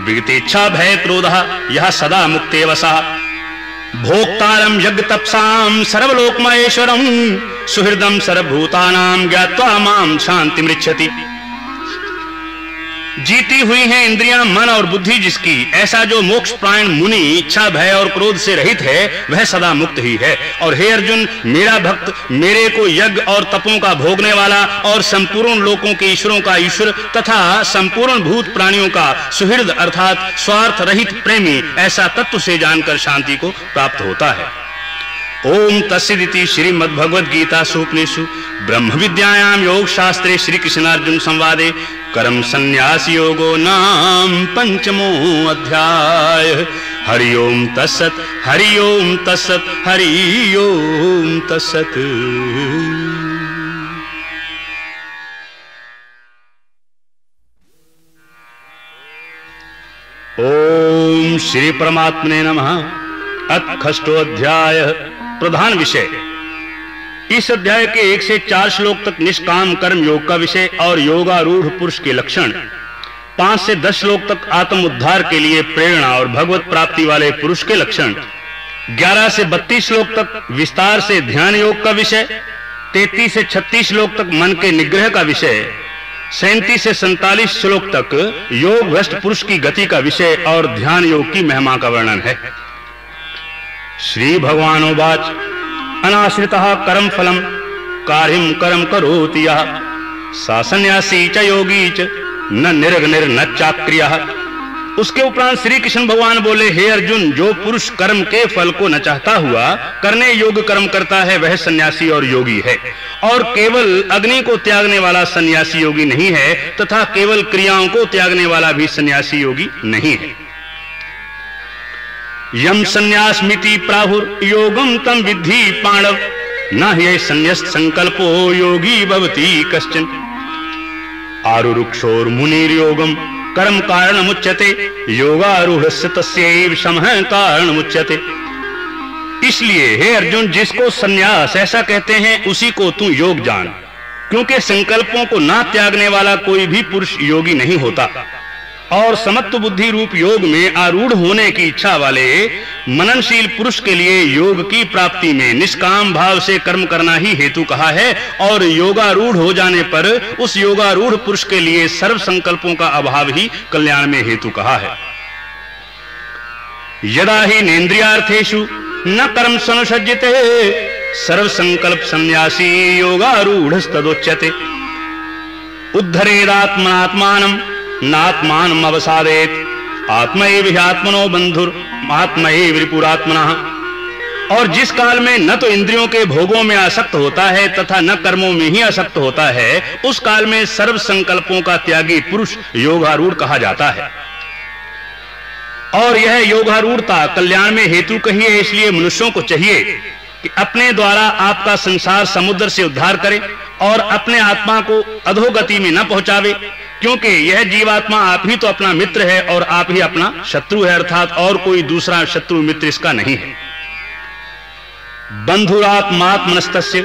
विगतेच्छा भय क्रोध यह सदा मुक्ते वसा भोक्तारम यज्ञ तपसाम सर्वलोक महेश्वरम सुहृदम सर्वभूतानाम ज्ञावा माम शांति मृक्षति जीती हुई है इंद्रियाँ, मन और बुद्धि जिसकी। ऐसा जो मोक्ष प्राण मुनि इच्छा, भय और क्रोध से रहित है, वह सदा मुक्त ही है। और हे अर्जुन, मेरा भक्त, मेरे को यज्ञ और तपों का भोगने वाला और संपूर्ण लोकों के ईश्वरों का ईश्वर तथा संपूर्ण भूत प्राणियों का सुहृद अर्थात स्वार्थ रहित प्रेमी, ऐसा तत्व से जानकर शांति को प्राप्त होता है। ओम तस्दिति श्रीमद्भगवद गीता सुपनिषु। ब्रह्म विद्यायाम योग शास्त्रे श्री कृष्णार्जुन संवादे। कर्म संन्यास योगो नाम पंचमो अध्याय। हरि ओम तत्सत, हरि ओम तत्सत, हरि ओम तत्सत। ओम श्री परमात्मने नमः। अथ खष्टो अध्याय, प्रधान विषय। इस अध्याय के एक से चार श्लोक तक निष्काम कर्म योग का विषय और योगारूढ़ पुरुष के लक्षण। पाँच से दस श्लोक तक आत्म उद्धार के लिए प्रेरणा और भगवत प्राप्ति वाले पुरुष के लक्षण। ग्यारह से बत्तीस श्लोक तक विस्तार से ध्यान योग का विषय। तैतीस से छत्तीस श्लोक तक मन के निग्रह का विषय। सैतीस से सैतालीस श्लोक तक योग भ्रष्ट पुरुष की गति का विषय और ध्यान योग की महिमा का वर्णन है। श्री भगवानोवाच अनाश्रितः कर्म फलम। कार्यम कर्म करोति यः। सासन्यासी च योगी च, न निर्गनिर न चाक्रिय उसके उपरांत श्री कृष्ण भगवान बोले, हे अर्जुन, जो पुरुष कर्म के फल को न चाहता हुआ, करने योग कर्म करता है, वह सन्यासी और योगी है। और केवल अग्नि को त्यागने वाला सन्यासी योगी नहीं है, तथा केवल क्रियाओं को त्यागने वाला भी सन्यासी योगी नहीं है। यम संन्यास मिति प्राहुर योगम तम विद्धि पांडव न ये संन्यास संकल्पो योगी भवती कश्चन। आरुरुक्षोर मुनिर योगम कर्म कारण मुच्यते योगारूढ़ तस्यैव समह कारण मुच्यते इसलिए हे अर्जुन, जिसको सन्यास ऐसा कहते हैं, उसी को तू योग जान। क्योंकि संकल्पों को ना त्यागने वाला कोई भी पुरुष योगी नहीं होता। और समत्व बुद्धि रूप योग में आरूढ़ होने की इच्छा वाले मननशील पुरुष के लिए योग की प्राप्ति में निष्काम भाव से कर्म करना ही हेतु कहा है और योगारूढ़ हो जाने पर उस योगारूढ़ पुरुष के लिए सर्व संकल्पों का अभाव ही कल्याण में हेतु कहा है। यदा ही नेन्द्रियार्थेशु न कर्म सनुसज्जते सर्व संकल्प संन्यासी योगारूढ़ तदोच्यते नात्मान अवसादेत। आत्मा एव आत्मनो बंधुर आत्मा एव रिपुरात्मना और जिस काल में न तो इंद्रियों के भोगों में आसक्त होता है तथा न कर्मों में ही आसक्त होता है, उस काल में सर्व संकल्पों का त्यागी पुरुष योगारूढ़ कहा जाता है। और यह योगारूढ़ता कल्याण में हेतु कही है, इसलिए मनुष्यों को चाहिए कि अपने द्वारा आपका संसार समुद्र से उद्धार करे और अपने आत्मा को अधोगति में न पहुंचावे। क्योंकि यह जीवात्मा आप ही तो अपना मित्र है और आप ही अपना शत्रु है, अर्थात और कोई दूसरा शत्रु मित्र इसका नहीं है। बंधुरात्मात्मनस्तस्य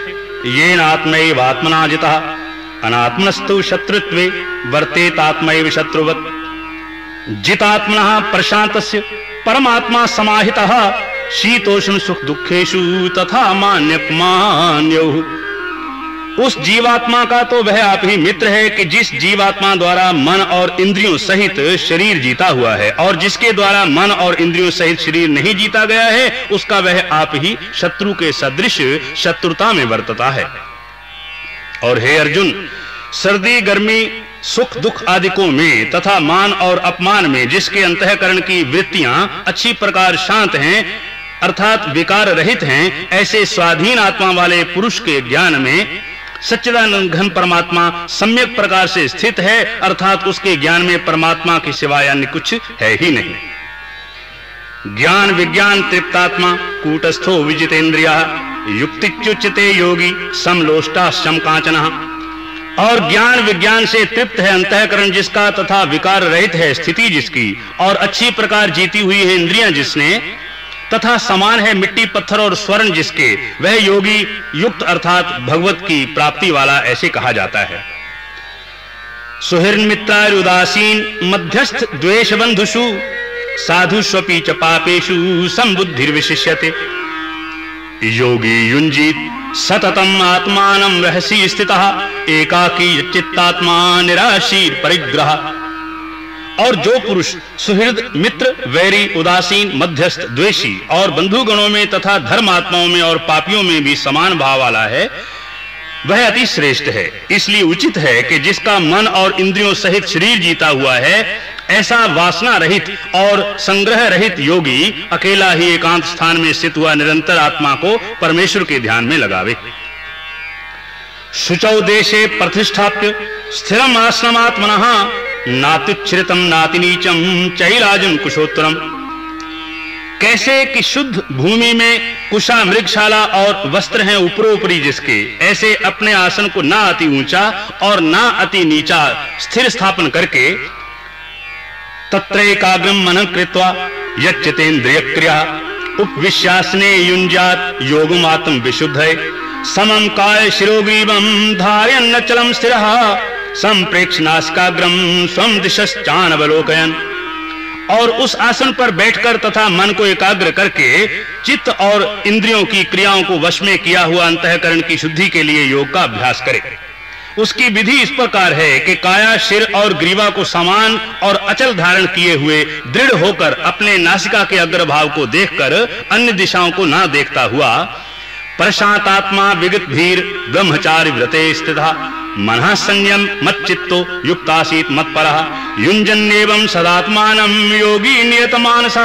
येन आत्मैवात्मना जितः अनात्मनस्तु शत्रुत्वे वर्तेतात्मैव शत्रुवत्। जितात्मनः प्रशान्तस्य परमात्मा समाहितः। शीतोष्ण सुख दुखेशु तथा मान्यपमान्यो उस जीवात्मा का तो वह आप ही मित्र है कि जिस जीवात्मा द्वारा मन और इंद्रियों सहित शरीर जीता हुआ है और जिसके द्वारा मन और इंद्रियों सहित शरीर नहीं जीता गया है, उसका वह आप ही शत्रु के सदृश शत्रुता में वर्तता है। और हे अर्जुन, सर्दी, गर्मी, सुख, दुख आदिकों में तथा मान और अपमान में जिसके अंतकरण की वृत्तियाँ अच्छी प्रकार शांत हैं, अर्थात विकार रहित हैं, ऐसे स्वाधीन आत्मा वाले पुरुष के ज्ञान में सच्चिदानंद घन परमात्मा सम्यक प्रकार से स्थित है, अर्थात उसके ज्ञान में परमात्मा के सिवाय अन्य कुछ है ही नहीं। ज्ञान विज्ञान तृप्तात्मा, कूटस्थो विजितेन्द्रिया, युक्तिच्युच्यते योगी, समलोष्टा सम और ज्ञान विज्ञान से तृप्त है अंतःकरण जिसका तथा विकार रहित है स्थिति जिसकी, और अच्छी प्रकार जीती हुई है इंद्रियाँ जिसने तथा समान है मिट्टी पत्थर और स्वर्ण जिसके। वह योगी युक्त अर्थात भगवत की प्राप्ति वाला ऐसे कहा जाता है। सुहृन उदासीन मध्यस्थ द्वेष बंधुषु साधु स्वपी च पापेशु संबुद्धिर्विशिष्यते। योगी युंजीत सततम आत्मानं रहसी स्थित, एकाकी चित्तात्मा निराशी परिग्रह और जो पुरुष सुहृद, मित्र, वैरी, उदासीन, मध्यस्थ, द्वेषी और बंधुगणों में तथा धर्मात्माओं में और पापियों में भी समान भाव वाला है, वह अति श्रेष्ठ है। इसलिए उचित है कि जिसका मन और इंद्रियों सहित शरीर जीता हुआ है, ऐसा वासना रहित और संग्रह रहित योगी अकेला ही एकांत स्थान में स्थित हुआ निरंतर आत्मा को परमेश्वर के ध्यान में लगावे। शुचौ देशे प्रतिष्ठाप्य, स्थिरम आश्रमात्मन नात्युच्छ्रितम नाति नीचम चैराजम कुशोत्तरम। कैसे कि शुद्ध भूमि में कुशा मृगशाला और वस्त्र हैं ऊपरोपरी जिसके, ऐसे अपने आसन को ना अति ऊँचा और ना अति नीचा स्थिर स्थापन करके तत्रैकाग्रम मन कृत्वा यच्चतेन्द्रिय क्रिया उपविश्यासने युंजात योगमात्म विशुद्ध है समम काय शिरोग्रीवम धारयन्न चलम स्थिरः संप्रेक्ष नासिकाग्रम स्वम दिशश्चानवलोकयन। और उस आसन पर बैठकर तथा मन को एकाग्र करके चित्त और इंद्रियों की क्रियाओं को वश में किया हुआ अंतःकरण की शुद्धि के लिए योग का अभ्यास करे। उसकी विधि इस प्रकार है कि काया, शिर और ग्रीवा को समान और अचल धारण किए हुए दृढ़ होकर अपने नासिका के अग्रभाव को देखकर अन्य दिशाओं को ना देखता हुआ प्रशांतात्मा विगत भीर ब्रह्मचारी व्रते स्थिता। मन संयम मच्चित्तो युक्तासीत मत्पर। युंजन्नेवं सदात्मानं योगी नियत मानस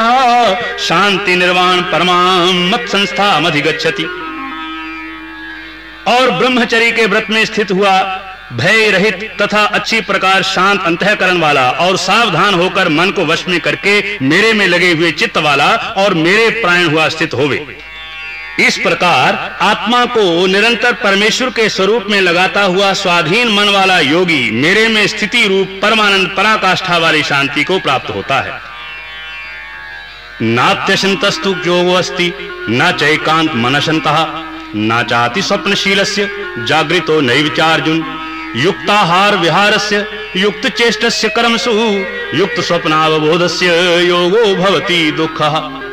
शांति निर्वाण परमाम मत संस्था मधिगछति और ब्रह्मचरी के व्रत में स्थित हुआ भय रहित तथा अच्छी प्रकार शांत अंतःकरण वाला और सावधान होकर मन को वश में करके मेरे में लगे हुए चित्त वाला और मेरे प्राण हुआ स्थित होवे। इस प्रकार आत्मा को निरंतर परमेश्वर के स्वरूप में लगाता हुआ स्वाधीन मन वाला योगी मेरे में स्थिति रूप परमानंद पराकाष्ठा वाली शांति को प्राप्त होता है। नात्यशंतस्तु योगो अस्ति, न चैकांत मनशंत, न चाति स्वप्नशीलस्य, जागृतो नई नैविचार्जुन, युक्ताहार विहारस्य, युक्त चेष्टस्य कर्मसु, युक्त स्वप्नावबोधस्य योगो भवति दुःखः।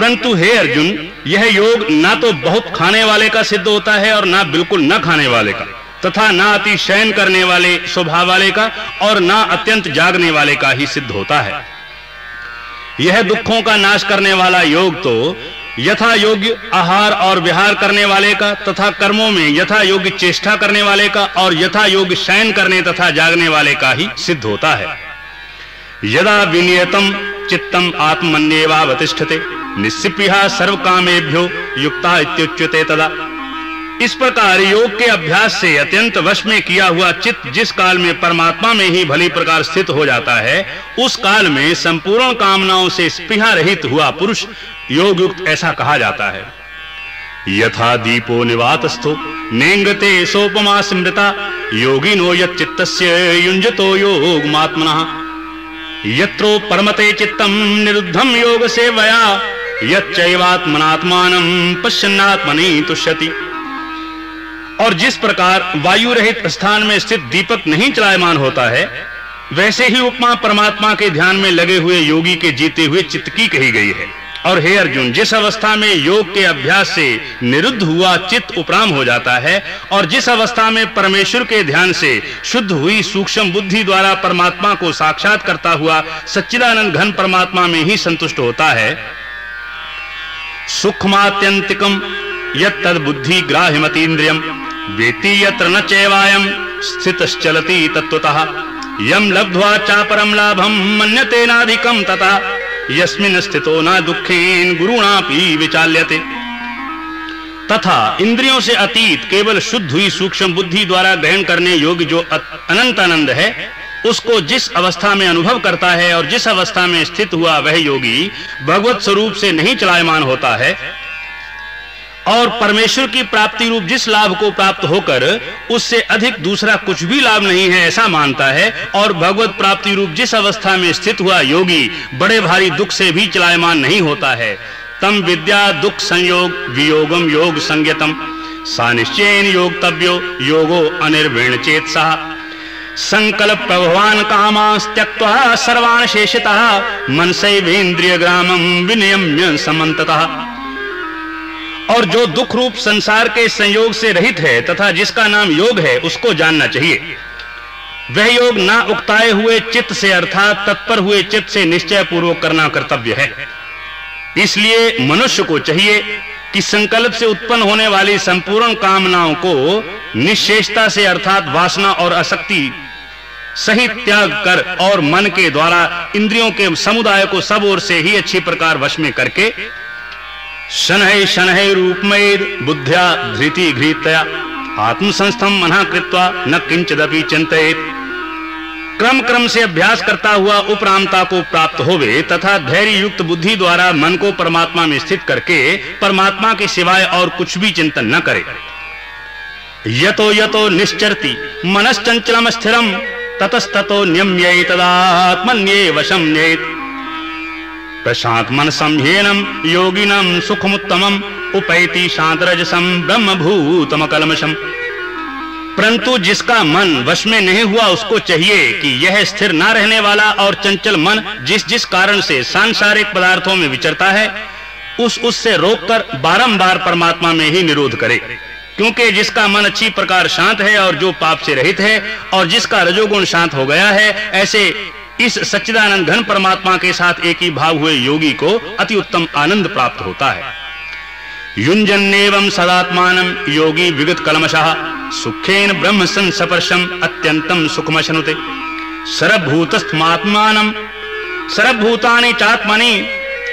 परंतु हे अर्जुन, यह योग ना तो बहुत खाने वाले का सिद्ध होता है और ना बिल्कुल न खाने वाले का, तथा ना अति शयन करने वाले स्वभाव वाले का और ना अत्यंत जागने वाले का ही सिद्ध होता है। यह दुखों का नाश करने वाला योग तो यथा योग्य आहार और विहार करने वाले का तथा कर्मों में यथा योग्य चेष्टा करने वाले का और यथा योग्य शयन करने तथा जागने वाले का ही सिद्ध होता है। यदा विनियतम चित्तम आत्मन्येवावतिष्ठते। निस्सिप्रिया सर्व कामेभ्यो युक्ता इत्युच्यते तदा। इस प्रकार योग के अभ्यास से अत्यंत वश में किया हुआ चित्त जिस काल में परमात्मा में ही भली प्रकार स्थित हो जाता है, उस काल में संपूर्ण कामनाओं से स्पृहा रहित हुआ पुरुष योग युक्त ऐसा कहा जाता है। यथा दीपो निवातस्थो, नेंगते सोपमा स्मृता, योगिनो यच्चित्तस्य युञ्जतो योगमात्मनः। यत्रो परमते चित्तम निरुद्धम योग सेवया यच्चैवात्मनात्मानं पश्यन्नात्मनि तुष्यति। और जिस प्रकार वायु रहित स्थान में स्थित दीपक नहीं चलायमान होता है, वैसे ही उपमा परमात्मा के ध्यान में लगे हुए योगी के जीते हुए चित्त की कही गई है। और हे अर्जुन, जिस अवस्था में योग के अभ्यास से निरुद्ध हुआ चित्त उपराम हो जाता है, और जिस अवस्था में परमेश्वर के ध्यान से शुद्ध हुई सूक्ष्म बुद्धि द्वारा परमात्मा को साक्षात करता हुआ सच्चिदानंद घन परमात्मा में ही संतुष्ट होता है सुखमात्यंतिकम यद बुद्धि ग्राह्यमतीन्द्रियम वेति यत्र न चैवायम, स्थितश्चलति तत्वतः यम लब्ध्वा चापरम लाभम मन्यतेनाधिकम तथा। यस्मिन स्थितो न दुखेन गुरुणापि विचाल्यते। तथा इंद्रियों से अतीत केवल शुद्ध हुई सूक्ष्म बुद्धि द्वारा ग्रहण करने योग्य जो अनंत आनंद है उसको जिस अवस्था में अनुभव करता है और जिस अवस्था में स्थित हुआ वह योगी भगवत स्वरूप से नहीं चलायमान होता है, और परमेश्वर की प्राप्ति रूप जिस लाभ को प्राप्त होकर उससे अधिक दूसरा कुछ भी लाभ नहीं है, ऐसा मानता है, और भगवत प्राप्ति रूप जिस अवस्था में स्थित हुआ योगी बड़े भारी दुख से भी चलायमान नहीं होता है। तम विद्या दुख संयोग वियोगम योग संयतम सा निश्चयन योगतव्यो योगो अनिर्वीण चेत सह संकल्प भगवान कामास्त्यक्त्वा सर्वान् शेषतः मनसैवेन्द्रिय ग्रामम विनियम्य समन्ततः। और जो दुख रूप संसार के संयोग से रहित है तथा जिसका नाम योग है, उसको जानना चाहिए। वह योग ना उक्ताए हुए चित्त से अर्थात तत्पर हुए चित्त से निश्चय पूर्वक करना कर्तव्य है। इसलिए मनुष्य को चाहिए कि संकल्प से उत्पन्न होने वाली संपूर्ण कामनाओं को निशेषता से अर्थात वासना और आसक्ति सही त्याग कर और मन के द्वारा इंद्रियों के समुदाय को सब ओर से ही अच्छी प्रकार वश में करके शनहै शनहै रूपमय बुद्ध्या धृति घृतया आत्मसंस्थम मना कृत्वा न किंचदपि चिंतित क्रम क्रम से अभ्यास करता हुआ उपरामता को प्राप्त होवे तथा धैर्य युक्त बुद्धि द्वारा मन को परमात्मा में स्थित करके परमात्मा के सिवाय और कुछ भी चिंतन न करे। यतो यतो निश्चरति मनश्चंचलम स्थिरम ततस्ततो न्यम्ये तदात्मन्ये वशम न्येत प्रशांत मन संहेनम योगिनम सुखमुत्तमम, उपैति शांत रजसम ब्रह्म भूतम कलमशम परंतु जिसका मन वश में नहीं हुआ, उसको चाहिए कि यह स्थिर ना रहने वाला और चंचल मन जिस जिस कारण से सांसारिक पदार्थों में विचरता है, उस उससे रोककर बारंबार परमात्मा में ही निरोध करे। क्योंकि जिसका मन अच्छी प्रकार शांत है और जो पाप से रहित है और जिसका रजोगुण शांत हो गया है, ऐसे इस सच्चिदानंद घन परमात्मा के साथ एक ही भाव हुए योगी को अति उत्तम आनंद प्राप्त होता है। युंजन्नेवं सदात्मान योगी विगत कलमशः, सुखेन ब्रह्म संसपर्शम अत्यंतम सुखमशनुते। सरभूतस्थमात्मानं सरभूतानि चात्मनि,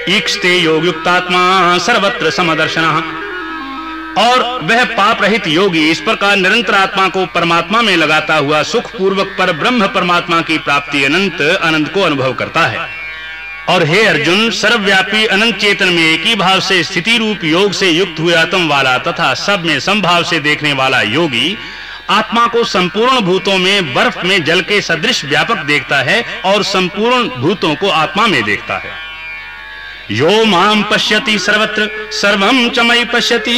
ईक्षते योगयुक्तात्मा, सर्वत्र समदर्शनः। और वह पाप रहित योगी इस प्रकार निरंतर आत्मा को परमात्मा में लगाता हुआ सुख पूर्वक पर ब्रह्म परमात्मा की प्राप्ति अनंत आनंद को अनुभव करता है। और हे अर्जुन, सर्वव्यापी अनंत चेतन में एक ही भाव से स्थिति रूप योग से युक्त हुए आत्म वाला तथा सब में संभाव से देखने वाला योगी आत्मा को संपूर्ण भूतों में, बर्फ़ में, जल के सदृश व्यापक देखता है और संपूर्ण भूतों को आत्मा में देखता है। यो माम पश्यति सर्वत्र सर्वम च मयि पश्यति।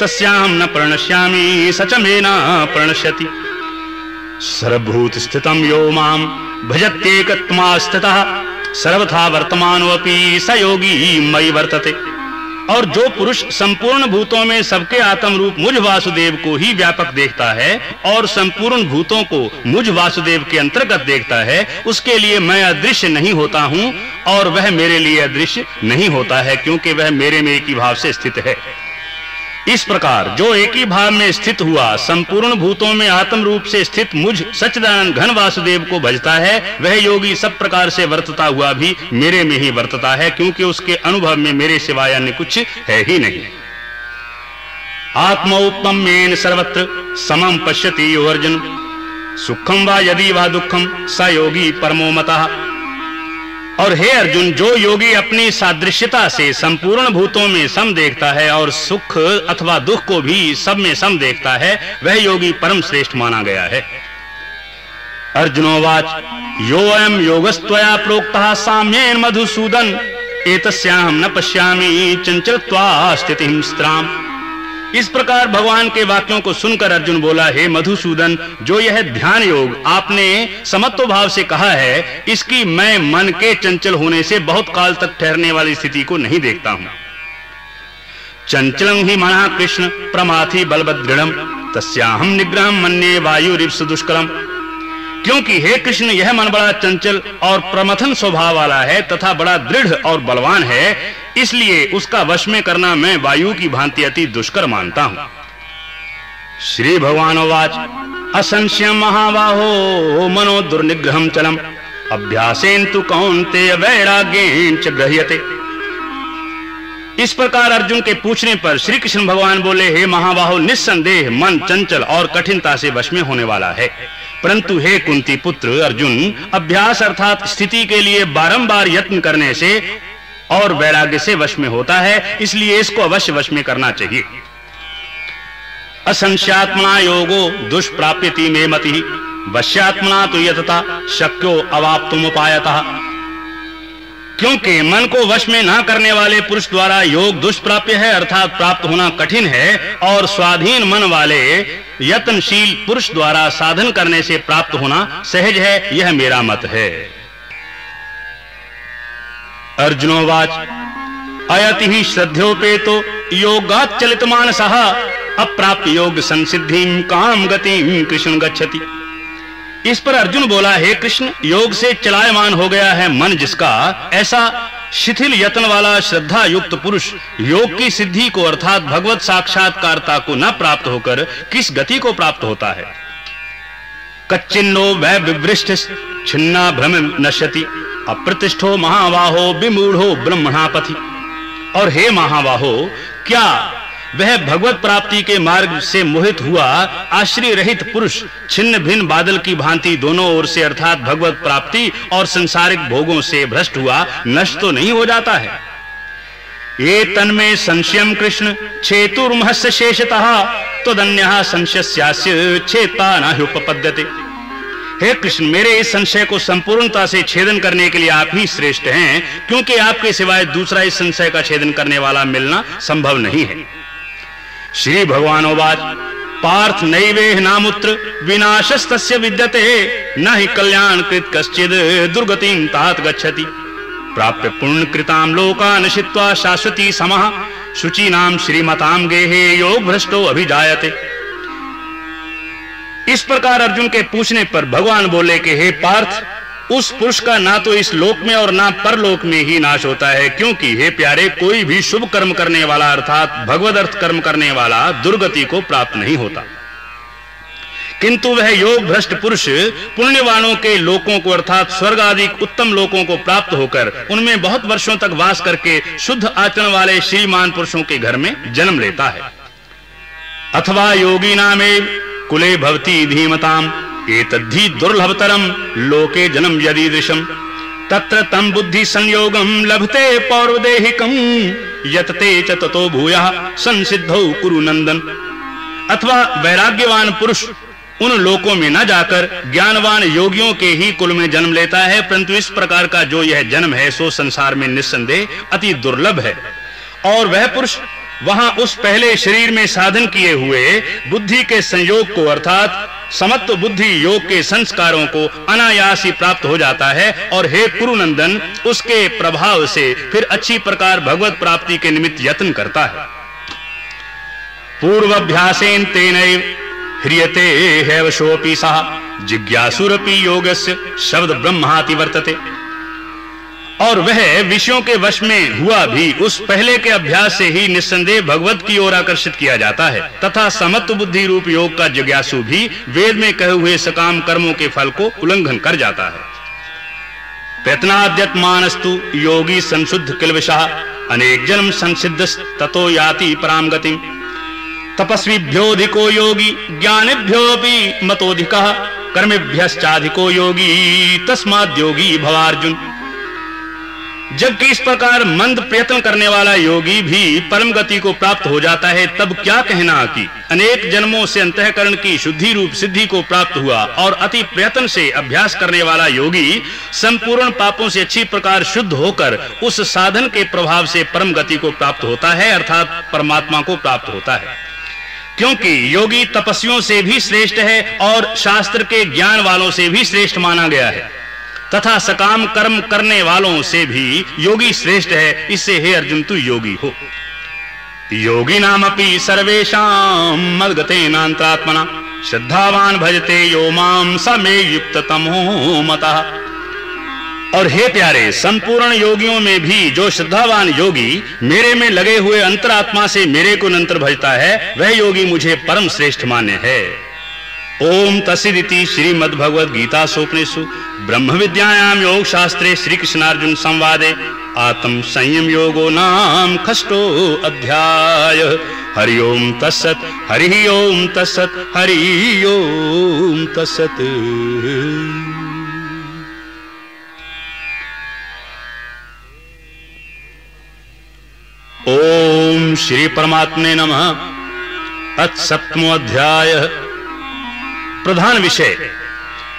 तस्याम न प्रणश्यामि सच मे न प्रणश्यति। सर्वभूत स्थितम यो माम भजत्येकत्मा स्थितः सर्वथा वर्तमानोऽपि स योगी मयि वर्तते। और जो पुरुष संपूर्ण भूतों में सबके आत्म रूप मुझ वासुदेव को ही व्यापक देखता है और संपूर्ण भूतों को मुझ वासुदेव के अंतर्गत देखता है, उसके लिए मैं अदृश्य नहीं होता हूँ और वह मेरे लिए अदृश्य नहीं होता है, क्योंकि वह मेरे में एक ही भाव से स्थित है। इस प्रकार जो एक ही भाव में स्थित हुआ, संपूर्ण भूतों में आत्म रूप से स्थित मुझ सच्चिदानंद घन वासुदेव को भजता है, वह योगी सब प्रकार से वर्तता हुआ भी मेरे में ही वर्तता है, क्योंकि उसके अनुभव में मेरे सिवाय अन्य कुछ है ही नहीं। आत्मोपमेन सर्वत्र समम पश्यति अर्जुन सुखम वा यदि वा दुखम स योगी परमो मतः। और हे अर्जुन, जो योगी अपनी सादृश्यता से संपूर्ण भूतों में सम देखता है और सुख अथवा दुख को भी सब में सम देखता है, वह योगी परम श्रेष्ठ माना गया है। अर्जुनोवाच यो अयम योगस्तया प्रोक्तः साम्येन मधुसूदन एतस्याम न पश्यामि चंचलत्वा स्थितिं इस प्रकार भगवान के वाक्यों को सुनकर अर्जुन बोला, हे मधुसूदन, जो यह ध्यान योग आपने समत्व भाव से कहा है, इसकी मैं मन के चंचल होने से बहुत काल तक ठहरने वाली स्थिति को नहीं देखता हूँ। चंचलम ही मना कृष्ण, प्रमाथि बलभद्रम तस्याहम निग्रह मन्ये वायु रिप्स दुष्करम क्योंकि हे कृष्ण, यह मन बड़ा चंचल और प्रमथन स्वभाव वाला है तथा बड़ा दृढ़ और बलवान है, इसलिए उसका वश में करना मैं वायु की भांति अति दुष्कर मानता हूँ। श्री भगवान वाच, असंशय महाबाहो मनो दुर्निग्रहम चलम। अभ्यासेन तु कौनते वैराग्येन च ग्रह्यते। इस प्रकार अर्जुन के पूछने पर श्री कृष्ण भगवान बोले, हे महाबाहो, निस्संदेह मन चंचल और कठिनता से वश में होने वाला है। परंतु हे कुंती पुत्र अर्जुन, अभ्यास अर्थात स्थिति के लिए बारंबार यत्न करने से और वैराग्य से वश में होता है, इसलिए इसको अवश्य वश में करना चाहिए। असंख्यात्मना योगो दुष्प्राप्यति में मति। वश्यात्मना तो यथता शक्यो अवाप्तुम उपायतः क्योंकि मन को वश में ना करने वाले पुरुष द्वारा योग दुष्प्राप्य है, अर्थात प्राप्त होना कठिन है, और स्वाधीन मन वाले यत्नशील पुरुष द्वारा साधन करने से प्राप्त होना सहज है, यह मेरा मत है। अर्जुनोवाच अयति ही श्रद्धोपे तो योगात चलित मानस अप्राप्त योग संसिद्धि, काम गति, कृष्ण गच्छति। इस पर अर्जुन बोला, हे कृष्ण, योग से चलायमान हो गया है मन जिसका, ऐसा शिथिल यत्न वाला श्रद्धा युक्त पुरुष योग की सिद्धि को अर्थात भगवत साक्षात्कारता को न प्राप्त होकर किस गति को प्राप्त होता है? कच्चिन्नो वह विवृष्ट, छिन्ना भ्रम नश्यति, अप्रतिष्ठो महावाहो विमूढ़ो ब्रह्मणापथि। और हे महावाहो क्या वह भगवत प्राप्ति के मार्ग से मोहित हुआ आश्रय रहित पुरुष, छिन्न भिन्न बादल की भांति दोनों ओर से अर्थात भगवत प्राप्ति और संसारिक भोगों से भ्रष्ट हुआ, नष्ट तो नहीं हो जाता है। ये तन्मे संशयम कृष्ण छेतुर्महस्य शेषतः तदन्य संशयस्यास्य छेता नाह्युपपद्यते हे कृष्ण, मेरे इस संशय को संपूर्णता से छेदन करने के लिए आप ही श्रेष्ठ हैं, क्योंकि आपके सिवाय दूसरा इस संशय का छेदन करने वाला मिलना संभव नहीं है। श्री भगवानोवाच पार्थ नैवेह नामुत्र, विनाशस्तस्य विद्यते। न हि कल्याण कृत कश्चिद दुर्गतिं तात गच्छति। प्राप्य पुण्य कृताम लोकान शित्वा शाश्वती समः शुचीनाम श्रीमताम गेहे योग भ्रष्टो अभिजायते। इस प्रकार अर्जुन के पूछने पर भगवान बोले कि, हे पार्थ उस पुरुष का ना तो इस लोक में और ना परलोक में ही नाश होता है, क्योंकि, हे प्यारे, कोई भी शुभ कर्म करने वाला, अर्थात भगवद अर्थ कर्म करने वाला, दुर्गति को प्राप्त नहीं होता। किंतु वह योग भ्रष्ट पुरुष पुण्यवानों के लोकों को, अर्थात स्वर्ग आदि उत्तम लोकों को प्राप्त होकर, उनमें बहुत वर्षों तक वास करके शुद्ध आचरण वाले श्रीमान पुरुषों के घर में जन्म लेता है। अथवा योगी नामे कुले भवती धीमताम, एतद्धि दुर्लभतरम, लोके जन्म यदि दृशम तत्र तम बुद्धि संयोगम लभते पौर्वदेहिकम यतते च ततो भूया, संसिद्धौ कुरु नंदन अथवा वैराग्यवान पुरुष उन लोकों में न जाकर ज्ञानवान योगियों के ही कुल में जन्म लेता है, परंतु इस प्रकार का जो यह जन्म है, सो संसार में निस्संदेह अति दुर्लभ है। और वह पुरुष वहाँ उस पहले शरीर में साधन किए हुए बुद्धि के संयोग को अर्थात समत्व बुद्धि योग के संस्कारों को अनायास ही प्राप्त हो जाता है और हे कुरुनंदन उसके प्रभाव से फिर अच्छी प्रकार भगवत प्राप्ति के निमित्त यत्न करता है। पूर्वाभ्यासेन तेन ह्रियते हैव शोपि सह जिज्ञासुरपि योगस्य शब्द ब्रह्माति वर्तते। और वह विषयों के वश में हुआ भी, उस पहले के अभ्यास से ही निस्संदेह भगवत की ओर आकर्षित किया जाता है। तथा समत्व बुद्धि रूप योग का जिज्ञासु भी वेद में कहे हुए सकाम कर्मों के फल को उल्लंघन कर जाता है। प्रयत्नाद्यत मानस्तु योगी संशुद्ध किलविषा, अनेक जन्म संसिद्ध ततो याति पराम गतिम तपस्वीभ्योधिको योगी ज्ञानेभ्योपि मतोधिक कर्मेभ्यश्चाधिको योगी, तस्माद् योगी भवार्जुन। जबकि इस प्रकार मंद प्रयत्न करने वाला योगी भी परम गति को प्राप्त हो जाता है, तब क्या कहना कि अनेक जन्मों से अंतःकरण की शुद्धि रूप सिद्धि को प्राप्त हुआ और अति प्रयत्न से अभ्यास करने वाला योगी संपूर्ण पापों से अच्छी प्रकार शुद्ध होकर उस साधन के प्रभाव से परम गति को प्राप्त होता है, अर्थात परमात्मा को प्राप्त होता है। क्योंकि योगी तपस्वियों से भी श्रेष्ठ है और शास्त्र के ज्ञान वालों से भी श्रेष्ठ माना गया है। तथा सकाम कर्म करने वालों से भी योगी श्रेष्ठ है। इससे हे अर्जुन, तू योगी हो। योगी नाम अपनी सर्वेशम मदगतेनांतरात्मना श्रद्धावान भजते यो माम समे युक्त तमो मता। और हे प्यारे, संपूर्ण योगियों में भी जो श्रद्धावान योगी मेरे में लगे हुए अंतरात्मा से मेरे को निरंतर भजता है, वह योगी मुझे परम श्रेष्ठ मान्य है। ओम तसिदिति श्रीमद् भगवद गीता सोपनिषु ब्रह्म विद्यायाम योग शास्त्रे श्री कृष्णार्जुन संवादे आत्म संयम योगो नाम खष्टो अध्याय। हरि ओम तत्सत, हरि ओम तत्सत, हरि ओम तत्सत। ओम श्री परमात्मे नमः। अथ सप्तमो अध्याय। प्रधान विषय।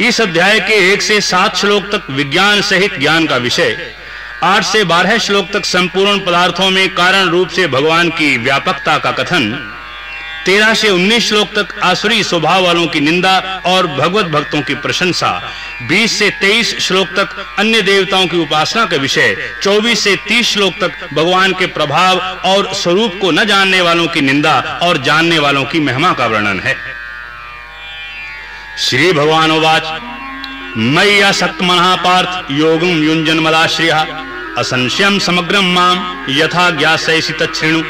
इस अध्याय के एक से सात श्लोक तक विज्ञान सहित ज्ञान का विषय, आठ से बारह श्लोक तक संपूर्ण पदार्थों में कारण रूप से भगवान की व्यापकता का कथन, तेरह से उन्नीस श्लोक तक आसुरी स्वभाव वालों की निंदा और भगवत भक्तों की प्रशंसा, बीस से तेईस श्लोक तक अन्य देवताओं की उपासना का विषय, चौबीस से तीस श्लोक तक भगवान के प्रभाव और स्वरूप को न जानने वालों की निंदा और जानने वालों की महिमा का वर्णन है। श्री भगवान उवाच। मयि असक्त पार्थ युंजन मदाश्रिय असंशयम समग्रम माम यथा ज्ञासैसी तत्णु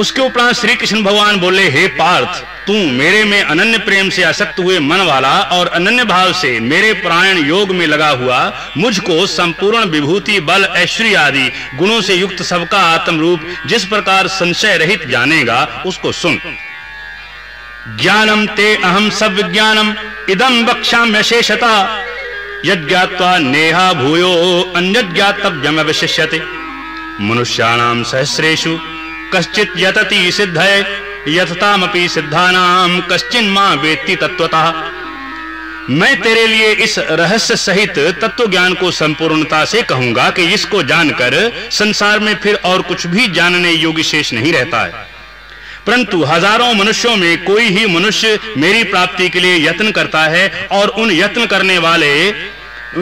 उसके उपरांत श्री कृष्ण भगवान बोले, हे पार्थ, तू मेरे में अनन्य प्रेम से आसक्त हुए मन वाला और अनन्य भाव से मेरे प्राण योग में लगा हुआ, मुझको संपूर्ण विभूति, बल, ऐश्वर्य आदि गुणों से युक्त सबका आत्म रूप जिस प्रकार संशय रहित जानेगा, उसको सुन। ज्ञानम ते अहम सब विज्ञानम इदम वक्षाम्य शेषता यज्ञात्वा नेहा भूयो अन्य ज्ञातव्यम अवशिष्यते मनुष्याणाम सहस्रेषु कश्चित यतति सिद्धये, यथतामपि सिद्धानाम कश्चिन माँ वेत्ति तत्वतः मैं तेरे लिए इस रहस्य सहित तत्व ज्ञान को संपूर्णता से कहूँगा कि इसको जानकर संसार में फिर और कुछ भी जानने योग्य शेष नहीं रहता है। परंतु हज़ारों मनुष्यों में कोई ही मनुष्य मेरी प्राप्ति के लिए यत्न करता है और उन यत्न करने वाले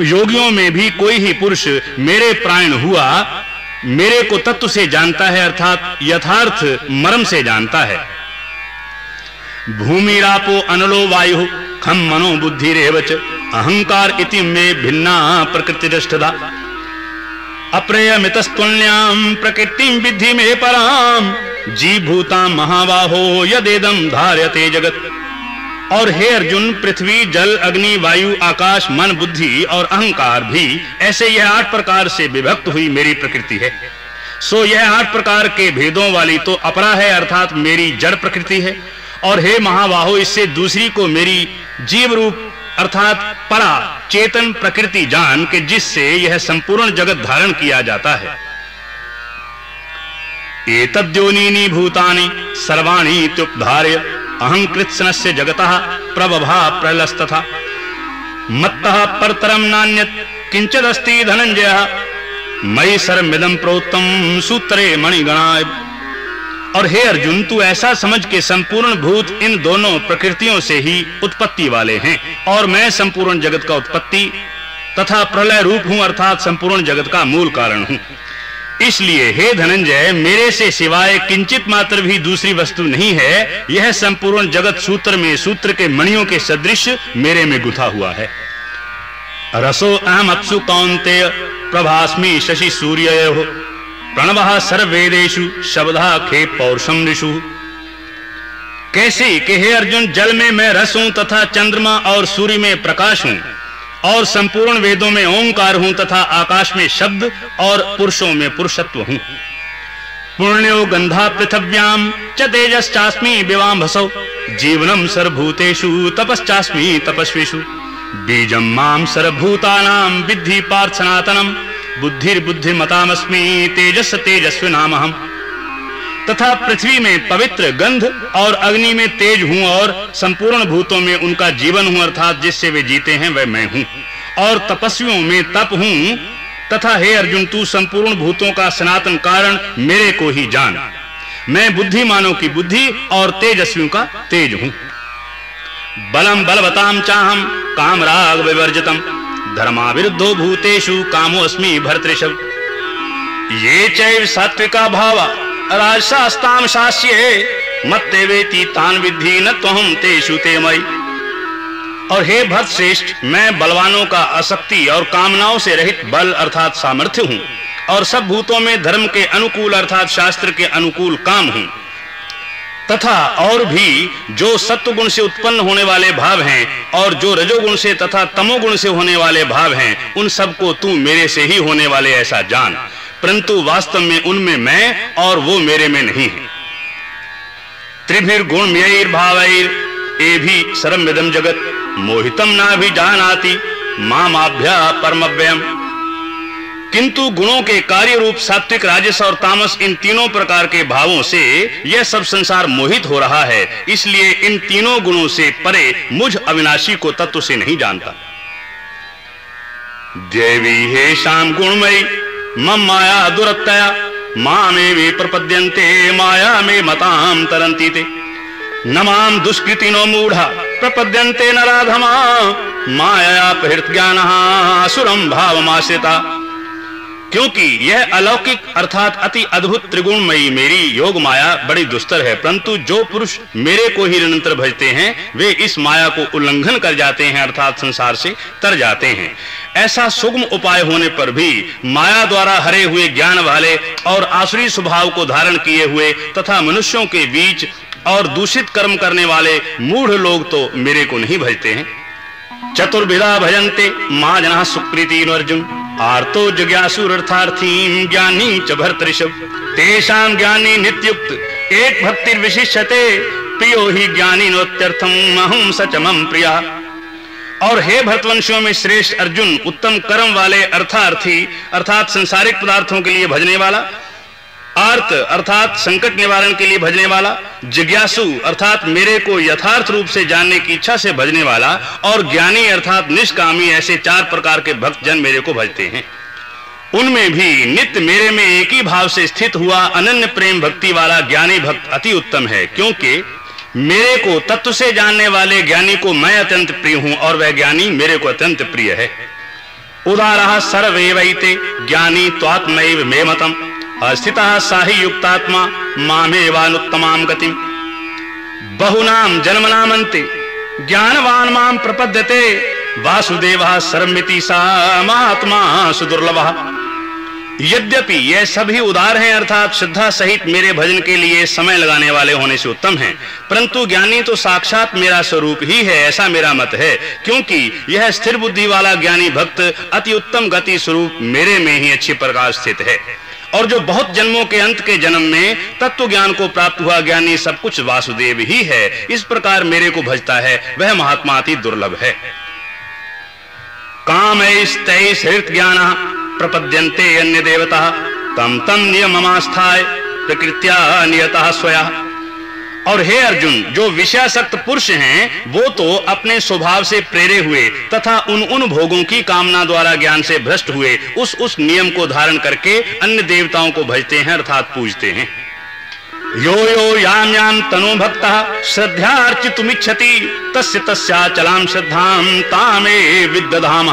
योगियों में भी कोई ही पुरुष मेरे प्राण हुआ, मेरे को तत्व से जानता है, अर्थात यथार्थ मर्म से जानता है। भूमि रापो अनलो वायु खम मनो बुद्धि रेवच अहंकार इति में भिन्ना प्रकृति दृष्टदा अप्रेयमितस्तुल्याम प्रकृति विधि में पराम जी भूता महाबाहो यदेदम धार्यते जगत। और हे अर्जुन, पृथ्वी, जल, अग्नि, वायु, आकाश, मन, बुद्धि और अहंकार भी ऐसे यह आठ प्रकार से विभक्त हुई मेरी प्रकृति है। सो यह आठ प्रकार के भेदों वाली तो अपरा है, अर्थात मेरी जड़ प्रकृति है। और हे महाबाहो, इससे दूसरी को मेरी जीव रूप अर्थात परा, चेतन प्रकृति जान के जिससे यह संपूर्ण जगत धारण किया जाता है। एतद्योनीनि भूतानि सर्वाणि इत्युपधार्य अहं कृत्स्नस्य जगतः प्रबभा प्रलस्तथा। मत्तः परतरं नान्यत् किंचिदस्ति धनंजय मयि सर्वमिदं प्रोक्तम सूत्रे मणिगणाय और हे अर्जुन, तू ऐसा समझ के संपूर्ण भूत इन दोनों प्रकृतियों से ही उत्पत्ति वाले हैं। और मैं संपूर्ण जगत का उत्पत्ति तथा प्रलय रूप हूँ अर्थात संपूर्ण जगत का मूल कारण हूँ। इसलिए हे धनंजय, मेरे से सिवाय किंचित मात्र भी दूसरी वस्तु नहीं है। यह संपूर्ण जगत सूत्र में, सूत्र के मणियों के सदृश मेरे में गुथा हुआ है। रसो अहम अपसु कौनते प्रभास्मि शशि सूर्ययोः। प्रणवः सर्वेदेषु, शब्दा खे पौरुषम ऋषु कैसे कि हे अर्जुन, जल में मैं रस हूँ तथा चंद्रमा और सूर्य में प्रकाश हूँ, और संपूर्ण वेदों में ओंकार हूँ तथा आकाश में शब्द और पुरुषों में पुरुषत्व हूँ। पुण्यो गंधा पृथव्याम च तेजश्चास्मि विवाम्भसौ जीवनम सर्वभूतेषु, तपश्चास्मि तपस्विषु। बीजम माम सर्वभूतानां, विद्धि पार्थ सनातनम बुद्धिर्बुद्धिमतामस्मि तेजस तेजस्वी नामहम तथा पृथ्वी में पवित्र गंध और अग्नि में तेज हूँ और संपूर्ण भूतों में उनका जीवन हूँ, अर्थात जिससे वे जीते हैं, वह मैं हूँ। और तपस्वियों में तप हूँ, तथा हे अर्जुन, तू संपूर्ण भूतों का सनातन कारण मेरे को ही जान। मैं बुद्धिमानों की बुद्धि और तेजस्वियों का तेज हूँ। बलम बलवताम चाहम, काम राग विवर्जितम। धर्मा विरुद्धो भूतेषु कामो अस्मि भरतृषभ ये चैव सात्विका भावा राजसास्ताम शास्ये, मत्ते वेति तान विद्धि न त्वहम तेषु ते मई और हे भक्त श्रेष्ठ मैं बलवानों का आसक्ति और कामनाओं से रहित बल अर्थात सामर्थ्य हूँ, और सब भूतों में धर्म के अनुकूल अर्थात शास्त्र के अनुकूल काम हूँ। तथा और भी जो सत्व गुण से उत्पन्न होने वाले भाव हैं और जो रजोगुण से तथा तमोगुण से होने वाले भाव हैं, उन सबको तू मेरे से ही होने वाले ऐसा जान। परंतु वास्तव में उनमें मैं और वो मेरे में नहीं है। त्रिभिर गुण भावैर, ए भी सरम जगत मोहितम ना भी जानाति माभ्या परमव्यम किंतु गुणों के कार्य रूप सात्विक राजस और तामस इन तीनों प्रकार के भावों से यह सब संसार मोहित हो रहा है, इसलिए इन तीनों गुणों से परे मुझ अविनाशी को तत्व से नहीं जानता। देवी हे शाम गुणमयी, मम माया दुरत्तया मामे वे प्रपद्यंते माया मे मताम तरंती ते न माम दुष्कृतिनो मूढ़ा, प्रपद्यन्ते नराधमा माया प्रहृत ज्ञान सुरम भाव भावमाश्रिता। क्योंकि यह अलौकिक अर्थात अति अद्भुत त्रिगुणमयी मेरी योग माया बड़ी दुस्तर है। परंतु जो पुरुष मेरे को ही निरंतर भजते हैं, वे इस माया को उल्लंघन कर जाते हैं, अर्थात संसार से तर जाते हैं। ऐसा सुगम उपाय होने पर भी माया द्वारा हरे हुए ज्ञान वाले और आसुरी स्वभाव को धारण किए हुए तथा मनुष्यों के बीच और दूषित कर्म करने वाले मूढ़ लोग तो मेरे को नहीं भजते हैं। चतुर्विधा भजन्ते महाजना जना सुकृति अर्जुन आर्तो जिज्ञासुरर्थार्थी ज्ञानी च भर्तृषभ। तेषां ज्ञानी नित्युक्त, एक भक्ति विशिष्यते, प्रियो ही ज्ञानी नोत्यर्थम अहम सचमम प्रिया। और हे भरतवंशियों में श्रेष्ठ अर्जुन, उत्तम कर्म वाले अर्थार्थी, अर्थात संसारिक पदार्थों के लिए भजने वाला आर्त अर्थात संकट निवारण के लिए भजने वाला, जिज्ञासु अर्थात मेरे को यथार्थ रूप से जानने की इच्छा से भजने वाला और ज्ञानी अर्थात निष्कामी ऐसे चार प्रकार के भक्त जन मेरे को भजते हैं। उनमें भी नित्य मेरे में एक ही भाव से स्थित हुआ अनन्य प्रेम भक्ति वाला ज्ञानी भक्त अति उत्तम है, क्योंकि मेरे को तत्व से जानने वाले ज्ञानी को मैं अत्यंत प्रिय हूँ और वह ज्ञानी मेरे को अत्यंत प्रिय है। उदार सर्वे वैते ज्ञानी त्वात्मैव मे मतम अस्थिता साहि युक्तात्मा मामेवानुत्तमाम गतिम। बहुनाम जन्मनामन्ते, ज्ञानवान माम प्रपद्यते, वासुदेवः सर्वमिति सा महात्मा सुदुर्लभः। यद्यपि ये सभी उदार हैं, अर्थात श्रद्धा सहित मेरे भजन के लिए समय लगाने वाले होने से उत्तम हैं, परंतु ज्ञानी तो साक्षात मेरा स्वरूप ही है, ऐसा मेरा मत है, क्योंकि यह स्थिर बुद्धि वाला ज्ञानी भक्त अति उत्तम गति स्वरूप मेरे में ही अच्छी प्रकार स्थित है। और जो बहुत जन्मों के अंत के जन्म में तत्व ज्ञान को प्राप्त हुआ ज्ञानी सब कुछ वासुदेव ही है। इस प्रकार मेरे को भजता है, वह महात्मा अति दुर्लभ है। काम ऐस तेईस हृत ज्ञान प्रपद्यंते अन्य देवता तम तम नियम प्रकृत्या नियता स्वया। और हे अर्जुन, जो विषयासक्त पुरुष हैं, वो तो अपने स्वभाव से प्रेरे हुए तथा उन उन भोगों की कामना द्वारा ज्ञान से भ्रष्ट हुए, उस उस नियम को धारण करके अन्य देवताओं को भजते हैं अर्थात पूजते हैं। यो यो याम याम तनो भक्त, श्रद्धार्चितुमिच्छति, तस्य तस्याचलाम श्रद्धाम तामे विद्यधाम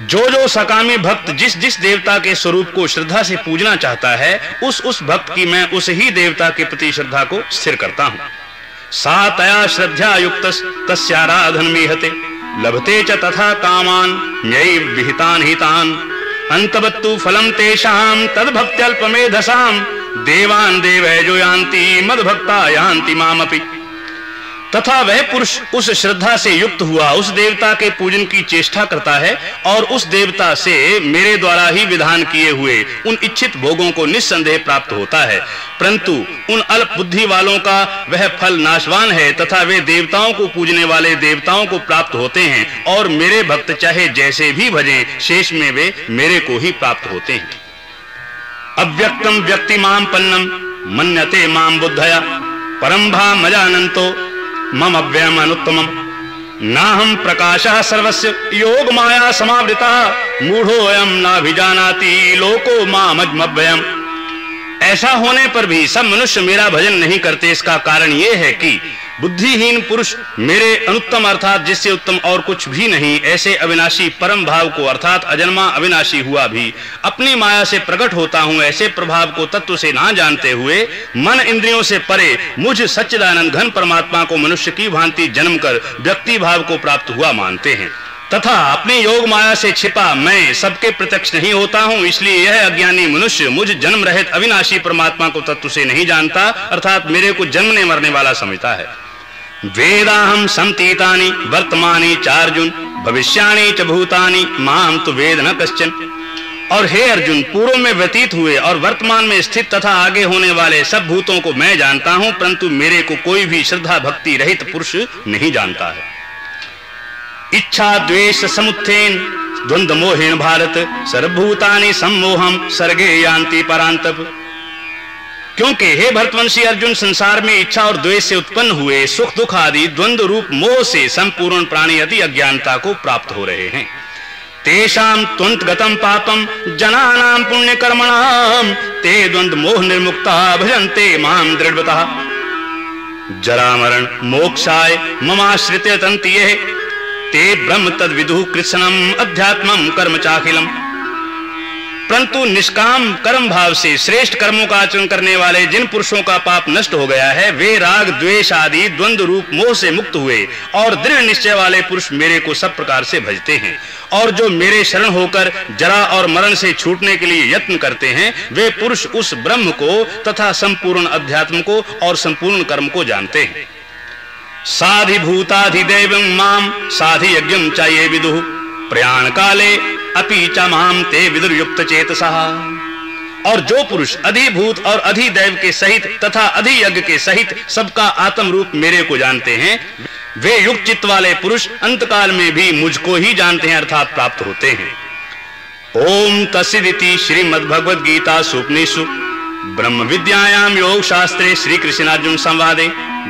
जो जो सकामी भक्त जिस जिस देवता के स्वरूप को श्रद्धा से पूजना चाहता है उस उस भक्त की मैं उस ही देवता के प्रति श्रद्धा को स्थिर करता हूँ। सातया श्रद्धा युक्त तस्राधन मेहते। लभते च तथा कामान न्यय विहितान हितान। अंतवत्तु फलम तेषाम तद भक्त्यल्पमेधसाम देवान देवैजो यान्ति मद भक्ता यान्ति मामपि। तथा वह पुरुष उस श्रद्धा से युक्त हुआ, उस देवता के पूजन की चेष्टा करता है और उस देवता से मेरे द्वारा ही विधान किए हुए उन इच्छित भोगों को निस्संदेह प्राप्त होता है। परंतु उन अल्प बुद्धि वालों का वह फल नाशवान है तथा वे देवताओं को पूजने वाले देवताओं को प्राप्त होते हैं और मेरे भक्त चाहे जैसे भी भजें, शेष में वे मेरे को ही प्राप्त होते हैं। अव्यक्तम व्यक्ति माम पन्नम, मन्यते माम बुद्धया परम भा मजानंतो मम अव्ययम अनुत्तमम नाहम प्रकाश सर्वस्य योग माया समावृतः। मूढ़ोऽयं नाभिजानाति लोको मामज्मव्ययम्। ऐसा होने पर भी सब मनुष्य मेरा भजन नहीं करते, इसका कारण यह है कि बुद्धिहीन पुरुष मेरे अनुत्तम अर्थात जिससे उत्तम और कुछ भी नहीं, ऐसे अविनाशी परम भाव को, अर्थात अजन्मा अविनाशी हुआ भी, अपनी माया से प्रकट होता हूँ, ऐसे प्रभाव को तत्व से ना जानते हुए, मन इंद्रियों से परे, मुझ सच्चिदानंद घन परमात्मा को मनुष्य की भांति जन्म कर, व्यक्ति भाव को प्राप्त हुआ मानते हैं। तथा अपनी योग माया से छिपा मैं सबके प्रत्यक्ष नहीं होता हूँ, इसलिए यह अज्ञानी मनुष्य मुझ जन्म रहित अविनाशी परमात्मा को तत्व से नहीं जानता, अर्थात मेरे को जन्मने मरने वाला समझता है। वेदाहम संतीतानि वर्तमानी चार्जुन, भविष्याणी च भूतानि माम तो वेद न कश्चन। और हे अर्जुन, पूर्व में व्यतीत हुए और वर्तमान में स्थित तथा आगे होने वाले सब भूतों को मैं जानता हूँ, परंतु मेरे को कोई भी श्रद्धा भक्ति रहित पुरुष नहीं जानता है। इच्छा, द्वेष, समुत्थेन, द्वंद्व मोहेन भारत, सर्वभूतानि सम्मोहम सर्गे यान्ति परांतप क्योंकि हे भरतवंशी अर्जुन, संसार में इच्छा और द्वेष से उत्पन्न हुए सुख दुख आदि द्वंद्व रूप मोह से संपूर्ण प्राणी अति अज्ञानता को प्राप्त हो रहे हैं। तेषाम त्वंत गतम पापम जनानाम पुण्य कर्मणाम ते द्वंद्व मोह निर्मुक्ता भजन्ते माम दृढ़ता जरा मरण मोक्षाय ममाश्रित तंति ते ब्रह्म तद विदु कृष्णम अध्यात्मम कर्म चाखिलम। परंतु निष्काम कर्म भाव से श्रेष्ठ कर्मों का आचरण करने वाले जिन पुरुषों का पाप नष्ट हो गया है, वे राग, द्वेष आदि, द्वंद्व रूप, मोह से मुक्त हुए और दृढ़ निश्चय वाले पुरुष मेरे को सब प्रकार से भजते हैं। और जो मेरे शरण होकर जरा और मरण से छूटने के लिए यत्न करते हैं, वे पुरुष उस ब्रह्म को तथा संपूर्ण अध्यात्म को और संपूर्ण कर्म को जानते हैं। साधि भूताधिदेव माम साधि यज्ञ चाहिए विदु। प्रयाण काले अपि च माम ते विदुर्युक्त चेतसा और जो पुरुष अधिभूत और अधिदैव के सहित तथा अधियज्ञ के सहित सबका आत्म रूप मेरे को जानते हैं, वे युक्त चित्त वाले पुरुष अंतकाल में भी मुझको ही जानते हैं अर्थात प्राप्त होते हैं। ओम तस्दिति श्रीमद्भगवद गीता सुपनिषु ब्रह्म विद्यायाम योग शास्त्रे श्री कृष्णार्जुन संवादे।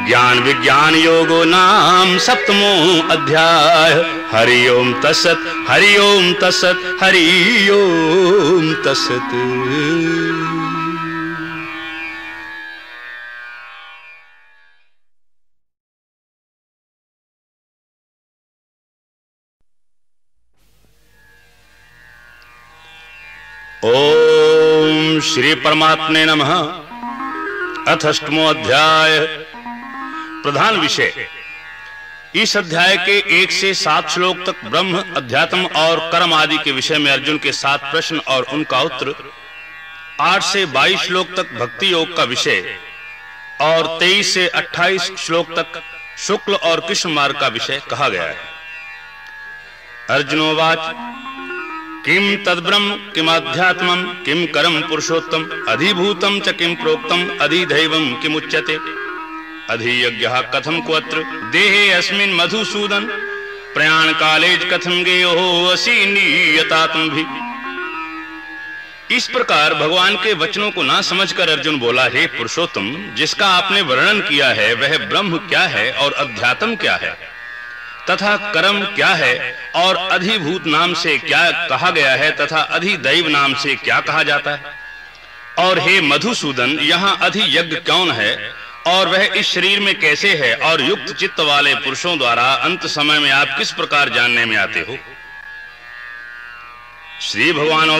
ज्ञान विज्ञान योगो नाम सप्तमो अध्याय। हरि ओम तसत हरि ओम तसत हरि ओम तसत ओम श्री परमात्मे नमः अथष्टमो अध्याय। प्रधान विषय। इस अध्याय के एक से सात श्लोक तक ब्रह्म, अध्यात्म और कर्म आदि के विषय में अर्जुन के सात प्रश्न और उनका उत्तर। आठ से बाईस श्लोक तक भक्ति योग का विषय और तेईस से अट्ठाईस श्लोक तक शुक्ल और कृष्ण मार्ग का विषय कहा गया है। अर्जुनोवाच किम तद्ब्रह्म किमाध्यात्मम किम करम पुरुषोत्तम अधिभूतम च किम प्रोक्तम अधिदैवम किमुच्यते अधियज्ञ कथम कुत्र देहे अस्मिन् मधुसूदन प्रयाण कालेज कथम गेयो, असी नियतात्म भी इस प्रकार भगवान के वचनों को ना समझकर अर्जुन बोला, हे पुरुषोत्तम, जिसका आपने वर्णन किया है, वह ब्रह्म क्या है और अध्यात्म क्या है? तथा कर्म क्या है और अधिभूत नाम से क्या कहा गया है तथा अधिदैव नाम से क्या कहा जाता है? और हे मधुसूदन, यहाँ अधियज्ञ कौन है और वह इस शरीर में कैसे है और युक्त चित्त वाले पुरुषों द्वारा अंत समय में आप किस प्रकार जानने में आते हो? श्री भगवान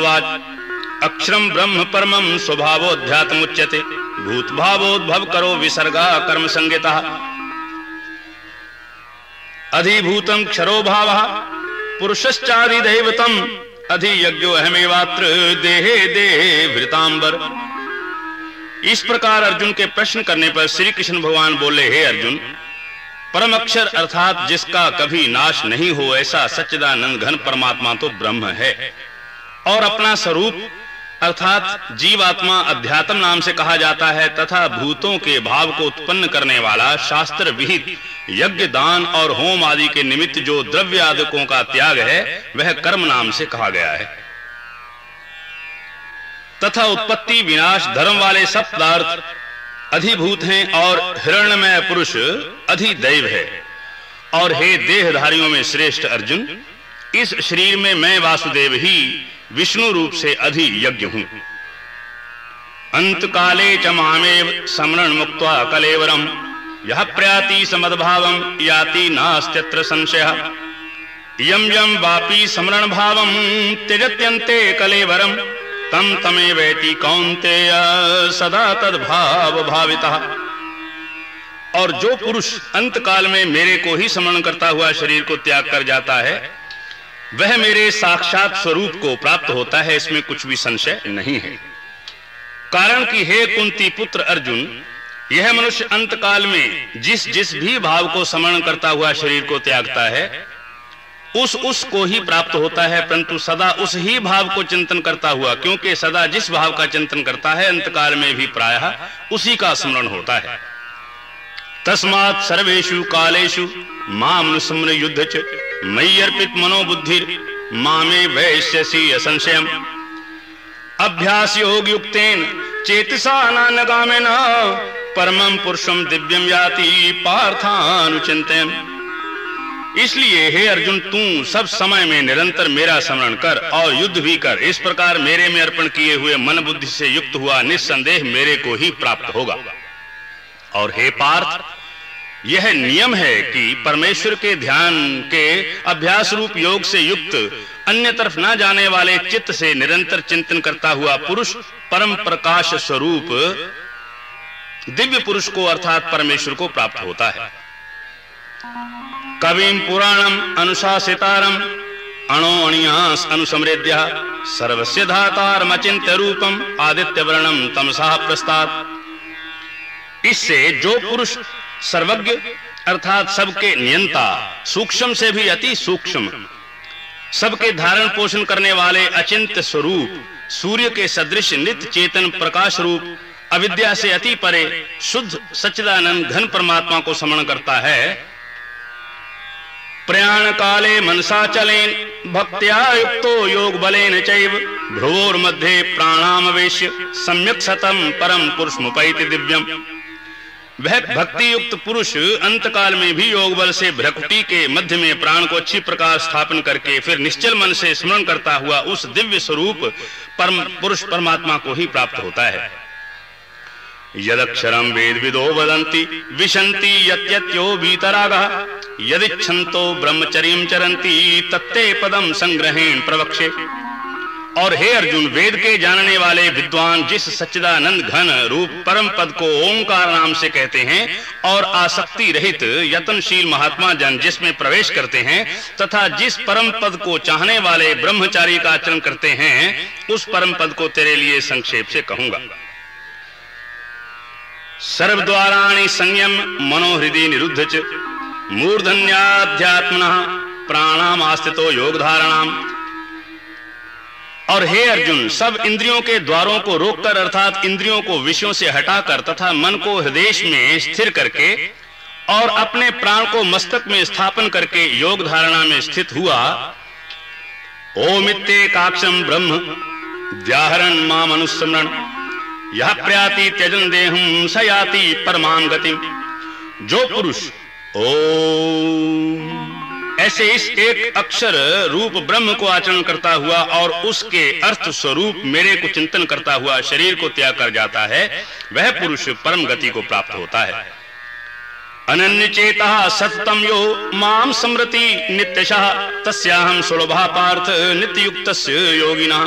अक्षरम ब्रह्म परमम स्वभावोध्यात्म उच्यते भूत भावोद्भव करो विसर्गा कर्म संगीता अधिभूतम क्षरो भाव पुरुषश्चादिदैवतम अधियज्ञो अहमेवात्र देहे देह भृतांबर इस प्रकार अर्जुन के प्रश्न करने पर श्री कृष्ण भगवान बोले, हे अर्जुन परम अक्षर अर्थात जिसका कभी नाश नहीं हो, ऐसा सच्चिदानंद घन परमात्मा तो ब्रह्म है। और अपना स्वरूप अर्थात जीवात्मा अध्यात्म नाम से कहा जाता है तथा भूतों के भाव को उत्पन्न करने वाला शास्त्र विहित, यज्ञ दान और होम आदि के निमित्त जो द्रव्य आदकों का त्याग है, वह कर्म नाम से कहा गया है। तथा उत्पत्ति विनाश धर्म वाले सब पदार्थ अधिभूत हैं और हिरण्यमय पुरुष अधिदैव है। और हे देहधारियों में श्रेष्ठ अर्जुन, इस शरीर में मैं वासुदेव ही विष्णु रूप से अधि यज्ञ हूँ। अंत काले च मामेव समरण मुक्त कलेवरम। यह प्रयाति समद्भावम, याति नास्त्यत्र संशय। यम यम वापी समरण भावम त्यजत्यंते कलेवरम। तम तमे वैति कौंते सदा तद भाव भाविता और जो पुरुष अंत काल में मेरे को ही स्मरण करता हुआ शरीर को त्याग कर जाता है वह मेरे साक्षात स्वरूप को प्राप्त होता है, इसमें कुछ भी संशय नहीं है। कारण कि हे कुंती पुत्र अर्जुन, यह मनुष्य अंत काल में जिस जिस भी भाव को स्मरण करता हुआ शरीर को त्यागता है, उस उस को ही प्राप्त होता है, परंतु सदा उस ही भाव को चिंतन करता हुआ, क्योंकि सदा जिस भाव का चिंतन करता है अंत काल में भी प्रायः उसी का स्मरण होता है। तस्मात् सर्वेषु कालेषु माम नुस्मृ युद्ध च मयि अर्पित मनोबुद्धि मामे वैश्यसी असंशयम। अभ्यास योग युक्तेन चेतसा नानगामेन परमं पुरुषम दिव्यम याति पार्थानुचिंतन इसलिए हे अर्जुन, तू सब समय में निरंतर मेरा स्मरण कर और युद्ध भी कर। इस प्रकार मेरे में अर्पण किए हुए मन बुद्धि से युक्त हुआ निस्संदेह मेरे को ही प्राप्त होगा। और हे पार्थ, यह नियम है कि परमेश्वर के ध्यान के अभ्यास रूप योग से युक्त, अन्य तरफ़ ना जाने वाले चित्त से निरंतर चिंतन करता हुआ पुरुष परम प्रकाश स्वरूप दिव्य पुरुष को अर्थात परमेश्वर को प्राप्त होता है। कविम पुराणम अनुशासितारम अणो अणियास अनुसमृद्य सर्वस्य धातारमचिंत्य रूपम आदित्य वर्णम तमसा प्रस्ताद इससे जो पुरुष सर्वज्ञ, अर्थात सबके नियंता, सूक्ष्म से भी अति सूक्ष्म, सबके धारण पोषण करने वाले अचिंत स्वरूप, सूर्य के सदृश नित्य चेतन प्रकाश रूप, अविद्या से अति परे, शुद्ध सच्चिदानंद घन परमात्मा को समण करता है। प्रयाण काले मनसा चलेन भक्त्या युक्तो योग बलेन चैव भ्रुवोर मध्य प्राणामवेश्य, सम्यक सतम परम पुरुष मुपैति दिव्यम। वह भक्ति युक्त पुरुष अंत काल में भी योग बल से भ्रकुटी के मध्य में प्राण को अच्छी प्रकार स्थापन करके फिर निश्चल मन से स्मरण करता हुआ उस दिव्य स्वरूप परम पुरुष परमात्मा को ही प्राप्त होता है। यदक्षरम वेद विदो वदंती विशंति यत्यो भीतराग, यदिच्छन्तो ब्रह्मचर्य चरंती तत्ते पदम संग्रहेण प्रवक्षे और हे अर्जुन, वेद के जानने वाले विद्वान जिस सच्चिदानंद घन रूप परम पद को ओंकार नाम से कहते हैं और आसक्ति रहित यत्नशील महात्मा जन जिसमें प्रवेश करते हैं तथा जिस परम पद को चाहने वाले ब्रह्मचारी का आचरण करते हैं, उस परम पद को तेरे लिए संक्षेप से कहूँगा। सर्वद्वाराणि संयम मनोहृदय निरुद्ध च। मूर्धन्याध्यात्मन प्राणाम आस्थितो योग धारणाम और हे अर्जुन, सब इंद्रियों के द्वारों को रोककर अर्थात इंद्रियों को विषयों से हटाकर तथा मन को हृदय में स्थिर करके और अपने प्राण को मस्तक में स्थापन करके योग धारणा में स्थित हुआ। ओमित्ते काक्षम ब्रह्म व्याहरण माम अनुस्मरण यह प्रयाति त्यजन देहम सयाति परमान गति जो पुरुष, ओम। ऐसे इस एक अक्षर रूप ब्रह्म को आचरण करता हुआ और उसके अर्थ स्वरूप मेरे को चिंतन करता हुआ शरीर को त्याग कर जाता है, वह पुरुष परम गति को प्राप्त होता है। अनन्य चेता सततम यो माम समृति नित्यशः तस्याहम सुलभा पार्थ नित्य युक्त योगिना।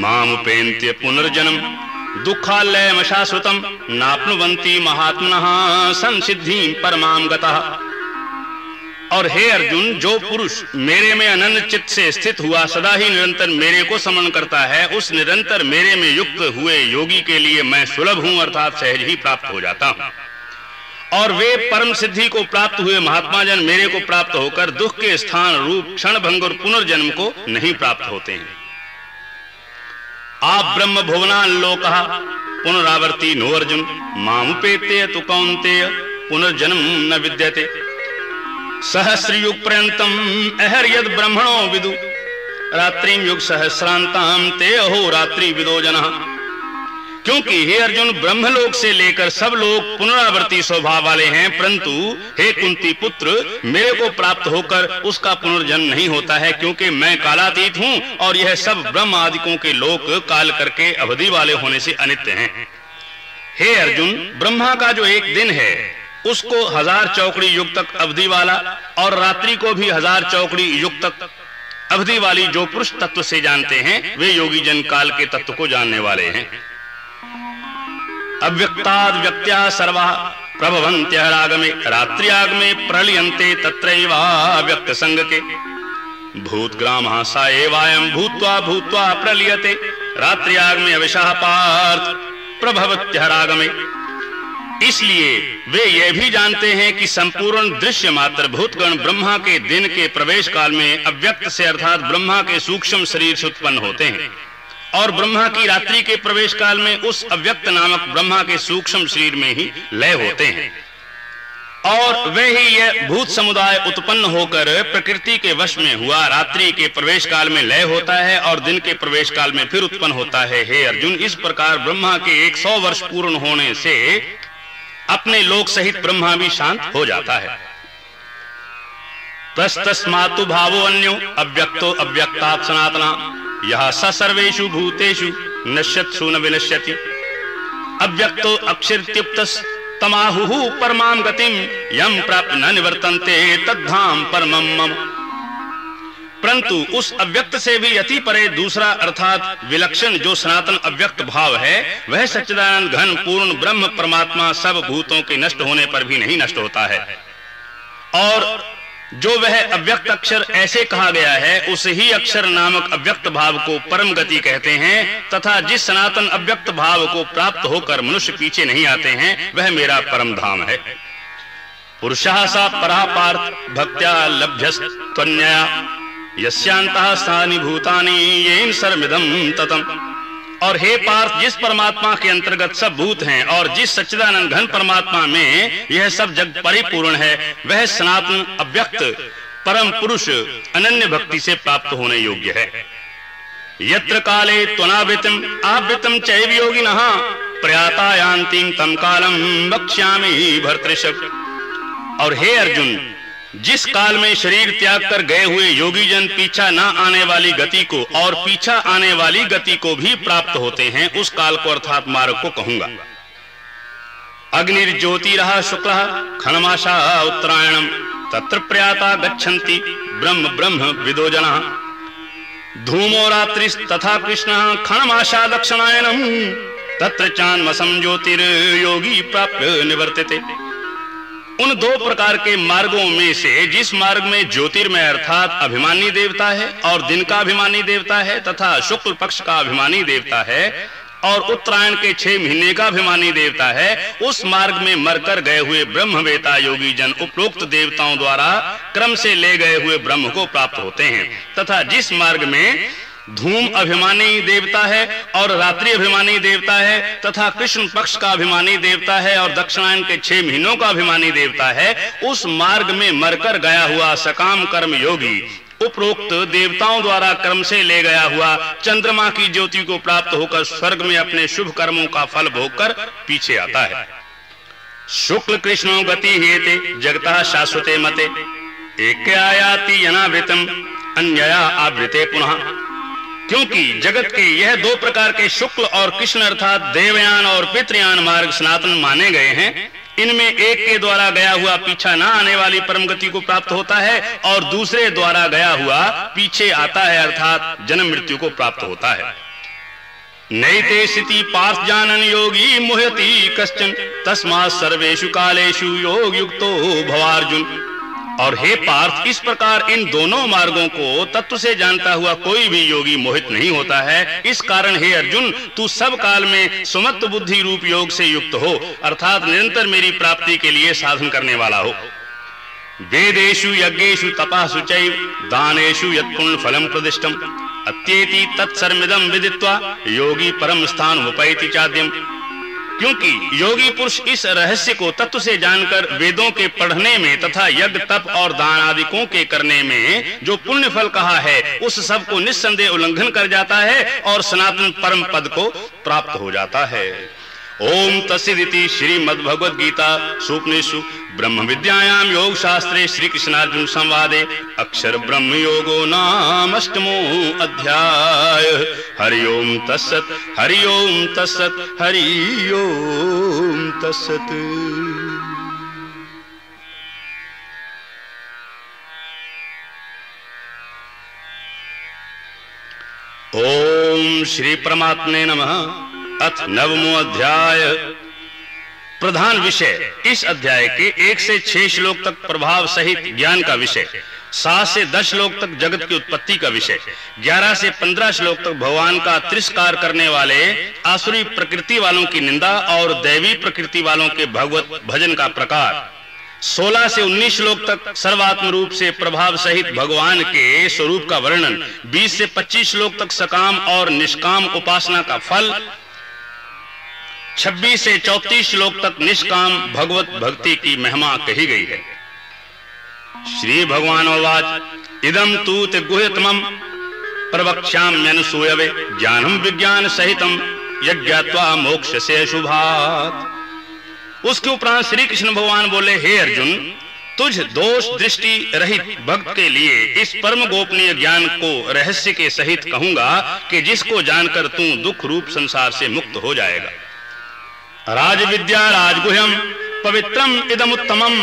माम उपेन्त्य पुनर्जन्म दुखालय शाश्वतम नाप्नुवंती महात्मन, संसिद्धि परमाम गतः। और हे अर्जुन, जो पुरुष मेरे में अनंत चित्त से स्थित हुआ, सदा ही निरंतर मेरे को समन करता है, उस निरंतर मेरे में युक्त हुए योगी के लिए मैं सुलभ हूँ, अर्थात सहज ही प्राप्त हो जाता हूँ। और वे परम सिद्धि को प्राप्त हुए महात्मा जन मेरे को प्राप्त होकर दुख के स्थान रूप, क्षण भंग और पुनर्जन्म को नहीं प्राप्त होते हैं। आप ब्रह्म भुवना लोक, पुनरावर्ती नो अर्जुन मामुपेते तु कौंतेय पुनर्जन्म न विद्यते। सहस्रयुग पर्यंतम अहर यद ब्रह्मणो विदु। रात्रिम युग सहस्रांताम ते अहो रात्रि विदो जना। क्योंकि हे अर्जुन, ब्रह्मलोक से लेकर सब लोग पुनरावृत्ति स्वभाव वाले हैं, परंतु हे कुंती पुत्र, मेरे को प्राप्त होकर उसका पुनर्जन्म नहीं होता है, क्योंकि मैं कालातीत हूँ और यह सब ब्रह्म आदिकों के लोक काल करके अवधि वाले होने से अनित्य हैं। हे अर्जुन, ब्रह्मा का जो एक दिन है उसको हज़ार चौकड़ी युग तक अवधि वाला और रात्रि को भी हज़ार चौकड़ी युग तक अवधि वाली जो पुरुष तत्व से जानते हैं, वे योगी जन काल के तत्व को जानने वाले हैं। अव्यक्ताद व्यक्त्या सर्वा प्रभवन्त्य रागमे, रात्रियागमे प्रलियन्ते तत्रैवा व्यक्त संग के भूत भूतग्राम सा एवायम भूत्वा भूत्वा प्रलियते रात्रि रात्रियागमे अविशाह पार्थ प्रभवत्य रागमे। इसलिए वे यह भी जानते हैं कि संपूर्ण दृश्य मात्र भूतगण ब्रह्मा के दिन के प्रवेश काल में अव्यक्त से अर्थात ब्रह्मा के सूक्ष्म शरीर से उत्पन्न होते हैं। और ब्रह्मा की रात्रि के प्रवेश काल में उस अव्यक्त नामक ब्रह्मा के सूक्ष्म शरीर में ही लय होते हैं। और वे ही यह भूत समुदाय उत्पन्न होकर प्रकृति के वश में हुआ रात्रि के प्रवेश काल में लय होता है और दिन के प्रवेश काल में फिर उत्पन्न होता है। हे अर्जुन, इस प्रकार ब्रह्मा के एक सौ वर्ष पूर्ण होने से अपने लोक सहित ब्रह्मा भी शांत हो जाता है। प्रस्तस्मातु भावो अन्यो, अव्यक्तो अव्यक्ता सनातना। यह स सर्वेषु भूतेषु नश्यत्सु न विनश्यति। अव्यक्तो अक्षरत्युक्त तमाहु परमाम गतिम यम प्राप्त न निवर्तन्ते, तद्धाम परमम मम। परंतु उस अव्यक्त से भी अति परे दूसरा अर्थात विलक्षण जो सनातन अव्यक्त भाव है, वह सच्चिदानंद घन पूर्ण ब्रह्म परमात्मा सब भूतों के नष्ट होने पर भी नहीं नष्ट होता है। और जो वह अव्यक्त अक्षर ऐसे कहा गया है, उस ही अक्षर नामक अव्यक्त भाव को परम गति कहते हैं, तथा जिस सनातन अव्यक्त भाव को प्राप्त होकर मनुष्य पीछे नहीं आते हैं, वह मेरा परम धाम है। पुरुषः सा परा पार्थ भक्त्या लभ्यस्तन्यया यस्यांतः और हे पार्थ, जिस परमात्मा के अंतर्गत सब भूत हैं, और जिस सच्चिदानंद घन परमात्मा में यह सब जग परिपूर्ण है, वह सनातन, अव्यक्त, परम पुरुष, अनन्य भक्ति से प्राप्त होने योग्य है। यत्र काले त्वनावृतम, आवृतम चैव योगिनः प्रयातायांतिम तम कालम बक्ष्यामि भर्तृषभ और हे अर्जुन जिस काल में शरीर त्याग कर गए हुए योगी जन पीछा न आने वाली गति को और पीछा आने वाली गति को भी प्राप्त होते हैं, उस काल को अर्थात मार्ग को कहूँगा। अग्निर्ज्योति रहा शुक्ल, खनमाशा उत्तरायणम, तत्र प्रयाता गच्छन्ति, ब्रह्म ब्रह्म विदो जना। धूमो रात्रि तथा कृष्ण, खनमाशा दक्षिणायनम, तत्र चान्मसम ज्योतिर्योगी प्राप्त निवर्तिते। उन दो प्रकार के मार्गों में से जिस मार्ग में ज्योतिर्मय अर्थात अभिमानी देवता है और दिन का अभिमानी देवता है तथा शुक्ल पक्ष का अभिमानी देवता है और उत्तरायण के छह महीने का अभिमानी देवता है, उस मार्ग में मरकर गए हुए ब्रह्मवेता योगी जन उपरोक्त देवताओं द्वारा क्रम से ले गए हुए ब्रह्म को प्राप्त होते हैं। तथा जिस मार्ग में धूम अभिमानी देवता है और रात्रि अभिमानी देवता है तथा कृष्ण पक्ष का अभिमानी देवता है और दक्षिणायन के छह महीनों का अभिमानी देवता है, उस मार्ग में मरकर गया हुआ सकाम कर्म योगी, उपरोक्त देवताओं द्वारा कर्म से ले गया हुआ चंद्रमा की ज्योति को प्राप्त होकर स्वर्ग में अपने शुभ कर्मों का फल भोगकर पीछे आता है। शुक्ल कृष्णो गति हेते, जगता शाश्वते मते, एक आयाति यनावृतम, अन्यया आवृते पुनः। क्योंकि जगत के यह दो प्रकार के शुक्ल और कृष्ण अर्थात देवयान और पितृयान मार्ग सनातन माने गए हैं। इनमें एक के द्वारा गया हुआ पीछा ना आने वाली परम गति को प्राप्त होता है और दूसरे द्वारा गया हुआ पीछे आता है अर्थात जन्म मृत्यु को प्राप्त होता है। नैते स्थिति पार्थ जानन योगी मुहति कश्चन तस्मा सर्वेशु कालेशु योग युक्तो भवार्जुन। और हे पार्थ, इस प्रकार इन दोनों मार्गों को तत्व से जानता हुआ कोई भी योगी मोहित नहीं होता है। इस कारण हे अर्जुन, तू सब काल में सुमत्त बुद्धि रूप योग से युक्त हो, अर्थात निरंतर मेरी प्राप्ति के लिए साधन करने वाला हो। वेदेषु यज्ञेषु तपासु चैव, दानेषु यत्पुण्य फलम प्रदिष्टम अत्येति तत्सर्मिदम विदित्वा योगी परम स्थान उपैति चाद्यम। क्योंकि योगी पुरुष इस रहस्य को तत्व से जानकर वेदों के पढ़ने में तथा यज्ञ, तप और दान आदिकों के करने में जो पुण्य फल कहा है, उस सबको निस्संदेह उल्लंघन कर जाता है और सनातन परम पद को प्राप्त हो जाता है। ओम तस्दिति श्रीमद् भगवद गीता सुपनिषु ब्रह्म विद्यायाम योग शास्त्रे श्री कृष्णार्जुन संवादे अक्षर ब्रह्म योगो नाम अष्टमो अध्याय। हरि ओम तत्सत, हरि ओम तत्सत, हरि ओम तत्सत। ओम श्री परमात्मे नमः। अथ नवमो अध्याय। प्रधान विषय, इस अध्याय के एक से छह श्लोक तक प्रभाव सहित ज्ञान का विषय, सात से दस श्लोक तक जगत की उत्पत्ति का विषय, ग्यारह से पंद्रह श्लोक तक भगवान का तिरस्कार करने वाले आसुरी प्रकृति वालों की निंदा और दैवी प्रकृति वालों के भगवत भजन का प्रकार 16 से 19 श्लोक तक सर्वात्म रूप से प्रभाव सहित भगवान के स्वरूप का वर्णन 20 से 25 श्लोक तक सकाम और निष्काम उपासना का फल 26 से 34 श्लोक तक निष्काम भगवत भक्ति की महिमा कही गई है। श्री भगवान वाच इदम तू ते गुह्यतमम प्रवक्ष्याम्यनुसूयवे ज्ञानम विज्ञान सहितम मोक्ष से शुभात। उसके उपरांत श्री कृष्ण भगवान बोले, हे अर्जुन, तुझ दोष दृष्टि रहित भक्त के लिए इस परम गोपनीय ज्ञान को रहस्य के सहित कहूँगा कि जिसको जानकर तू दुख रूप संसार से मुक्त हो जाएगा। राज विद्या राजगुह्यम, पवित्रम इदम उत्तमम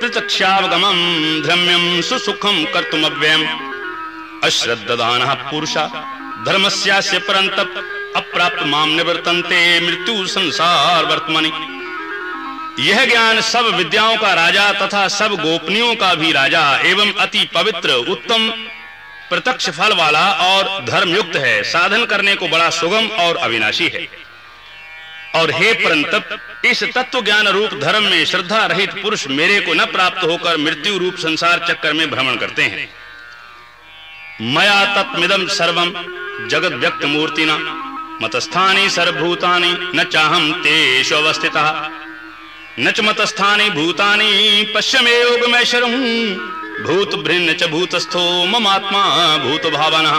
प्रत्यक्षावगमम धर्म्यम सुसुखम कर्तुम अव्ययम अश्रद्धान पुरुषा, धर्मस्यास्य परंतप अप्राप्त माम निवर्तन्ते मृत्यु संसार वर्तमानी। यह ज्ञान सब विद्याओं का राजा तथा सब गोपनीयों का भी राजा एवं अति पवित्र, उत्तम, प्रत्यक्ष फल वाला और धर्मयुक्त है। साधन करने को बड़ा सुगम और अविनाशी है। और हे परंतप, इस तत्व ज्ञान रूप धर्म में श्रद्धा रहित पुरुष मेरे को न प्राप्त होकर मृत्यु रूप संसार चक्कर में भ्रमण करते हैं। मया तत्मिदम सर्वम जगत व्यक्त मूर्तिना मतस्थानी सर्वभूतानि न चाहम तेषु अवस्थिता। न च मतस्थानी भूतानि पश्यमे योगमैश्वरम भूत भिन्न च भूतस्थो ममात्मा भूत भावना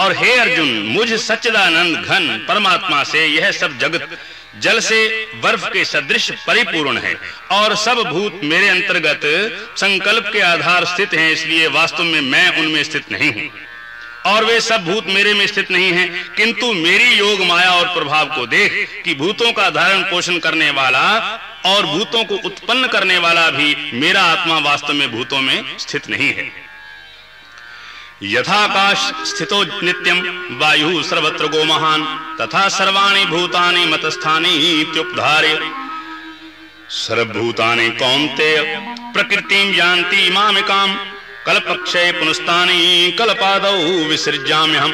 और हे अर्जुन, मुझ सच्चिदानंद घन परमात्मा से यह सब जगत जल से बर्फ़ के सदृश परिपूर्ण है और सब भूत मेरे अंतर्गत संकल्प के आधार स्थित हैं, इसलिए वास्तव में मैं उनमें स्थित नहीं हूँ। और वे सब भूत मेरे में स्थित नहीं हैं, किंतु मेरी योग माया और प्रभाव को देख कि भूतों का धारण पोषण करने वाला और भूतों को उत्पन्न करने वाला भी मेरा आत्मा वास्तव में भूतों में स्थित नहीं है। यथाकाश स्थितो नित्यम वायु सर्वत्र गो महान तथा सर्वाणी भूतानि मतस्थानी इत्युपधार्य सर्वभूतानि कौन्ते, प्रकृतिं जानति इमामिकां कल्पक्षये पुनस्तानि कल्पादौ विसृज्याम्य हम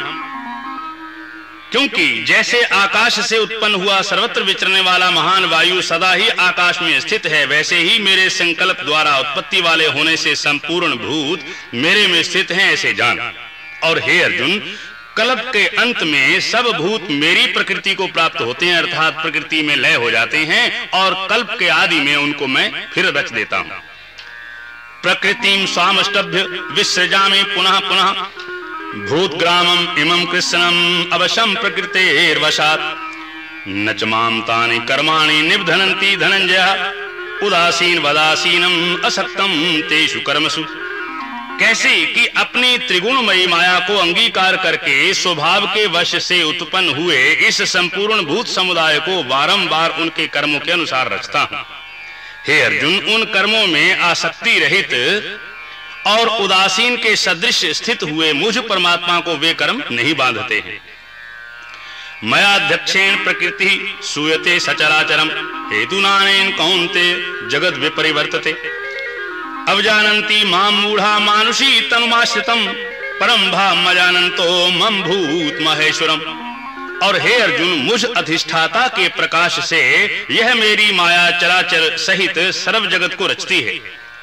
क्योंकि जैसे आकाश से उत्पन्न हुआ सर्वत्र विचरने वाला महान वायु सदा ही आकाश में स्थित है, वैसे ही मेरे संकल्प द्वारा उत्पत्ति वाले होने से संपूर्ण भूत मेरे में स्थित हैं, ऐसे जान। और हे अर्जुन, कल्प के अंत में सब भूत मेरी प्रकृति को प्राप्त होते हैं, अर्थात प्रकृति में लय हो जाते हैं, और कल्प के आदि में उनको मैं फिर रच देता हूँ। प्रकृतिम स्वामष्टभ्य विसृजा में पुनः पुनः। भूतग्रामम इमं कृष्णम अवशम न च माम तानि कर्माणि निबधनन्ति धनंजय उदासीन वदासीनम असक्तम तेषु कर्मसु। कैसे कि अपनी त्रिगुणमयी माया को अंगीकार करके स्वभाव के वश से उत्पन्न हुए इस संपूर्ण भूत समुदाय को बारंबार उनके कर्मों के अनुसार रचता हूँ। हे अर्जुन, उन कर्मों में आसक्ति रहित और उदासीन के सदृश स्थित हुए मुझ परमात्मा को वे कर्म नहीं बांधते हैं। मयाध्यक्षेण प्रकृति सूयते सचराचरम हेतु नानेन कौनते जगत विपरिवर्तते। अवजानन्ति माँ मूढ़ा मानुषी तनुमाश्रितम परम भा मजानंतो मम भूत महेश्वरम। और हे अर्जुन, मुझ अधिष्ठाता के प्रकाश से यह मेरी माया चराचर सहित सर्व जगत को रचती है।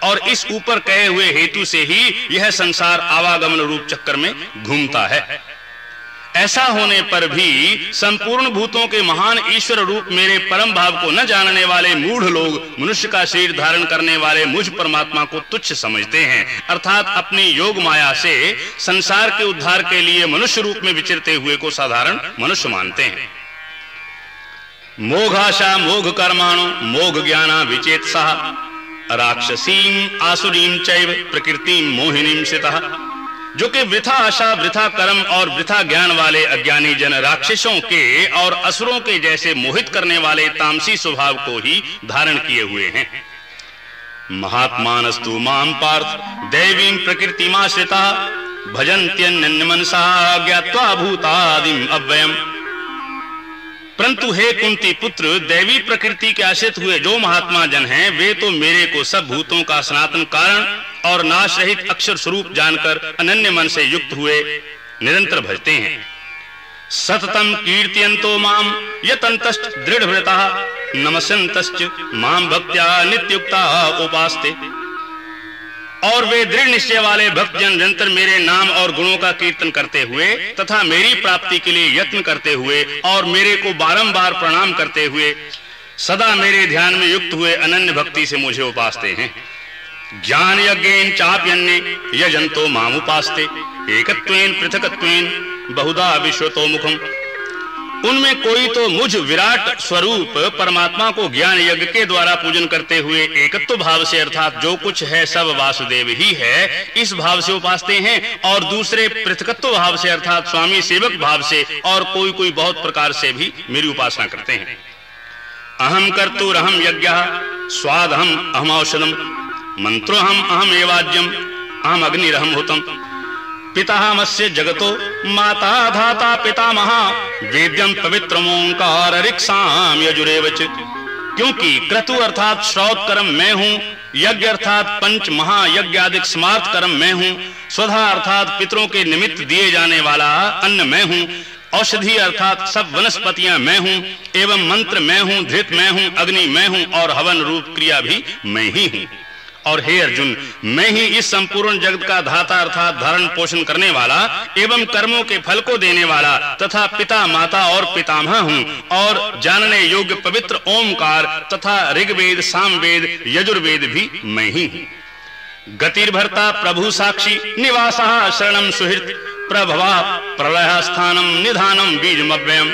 और इस ऊपर कहे हुए हेतु से ही यह संसार आवागमन रूप चक्कर में घूमता है। ऐसा होने पर भी संपूर्ण भूतों के महान ईश्वर रूप मेरे परम भाव को न जानने वाले मूढ़ लोग मनुष्य का शरीर धारण करने वाले मुझ परमात्मा को तुच्छ समझते हैं। अर्थात अपनी योग माया से संसार के उद्धार के लिए मनुष्य रूप में विचरते हुए को साधारण मनुष्य मानते हैं। मोघाशा मोघ कर्माणु, मोघ ज्ञाना विचेत राक्षसीम आसुरीम चैव प्रकृतिम मोहिनीम सितः। जो कि वृथा आशा, वृथा कर्म और वृथा ज्ञान वाले अज्ञानी जन राक्षसों के और असुरों के जैसे मोहित करने वाले तामसी स्वभाव को ही धारण किए हुए हैं। महात्मानस्तु माम पार्थ, दैवीं प्रकृतिमाश्रिता भजन्त्यन्य मनसा ज्ञात्वा भूतादिम अव्ययम। परंतु हे कुंती पुत्र, दैवी प्रकृति के आश्रित हुए जो महात्मा जन हैं, वे तो मेरे को सब भूतों का सनातन कारण और नाश रहित अक्षर स्वरूप जानकर अनन्य मन से युक्त हुए निरंतर भजते हैं। सततम कीर्तियंतो माम यतंतश्च दृढ़ नमसंतश्च माम भक्त्या नित्युक्ता उपास्ते। और वे दृढ़ निश्चय वाले भक्त जन निरंतर मेरे नाम और गुणों का कीर्तन करते हुए तथा मेरी प्राप्ति के लिए यत्न करते हुए और मेरे को बारंबार प्रणाम करते हुए सदा मेरे ध्यान में युक्त हुए अनन्य भक्ति से मुझे उपासते हैं। ज्ञान यज्ञ चाप्यन्य यजंतो माम उपासते एकत्वेन पृथकत्वेन, बहुधा विश्वतो मुखम उनमें कोई तो मुझ विराट स्वरूप परमात्मा को ज्ञान यज्ञ के द्वारा पूजन करते हुए एकत्व भाव से अर्थात जो कुछ है सब वासुदेव ही है, इस भाव से उपासते हैं और दूसरे पृथकत्व भाव से अर्थात स्वामी सेवक भाव से और कोई कोई बहुत प्रकार से भी मेरी उपासना करते हैं। अहम कर्तुरहम यज्ञ स्वाद हम अहम औषधम मंत्रो हम अहम एवाज्यम अहम अग्निरहम होतम। पितामस्य जगतो माता धाता पितामह वेद्यम पवित्र ओंकार रिक्साम यजुरेवच। क्योंकि क्रतु अर्थात श्रौत कर्म मैं हूँ, यज्ञ अर्थात पंच महायज्ञ आदि स्मार्थ कर्म मैं हूँ, स्वधा अर्थात पितरों के निमित्त दिए जाने वाला अन्न मैं हूँ, औषधि अर्थात सब वनस्पतियाँ मैं हूँ, एवं मंत्र मैं हूँ, धृत मैं हूँ, अग्नि मैं हूँ और हवन रूप क्रिया भी मैं ही हूँ। और हे अर्जुन, मैं ही इस संपूर्ण जगत का धाता अर्थात धारण पोषण करने वाला एवं कर्मों के फल को देने वाला तथा पिता, माता और पितामह हूँ और जानने योग्य पवित्र ओमकार तथा ऋग्वेद, सामवेद, यजुर्वेद भी मैं ही हूँ। गतिर्भरता प्रभु साक्षी, निवास शरणम सुहृत, प्रभवा प्रलय स्थानम निधानम बीजमव्ययम।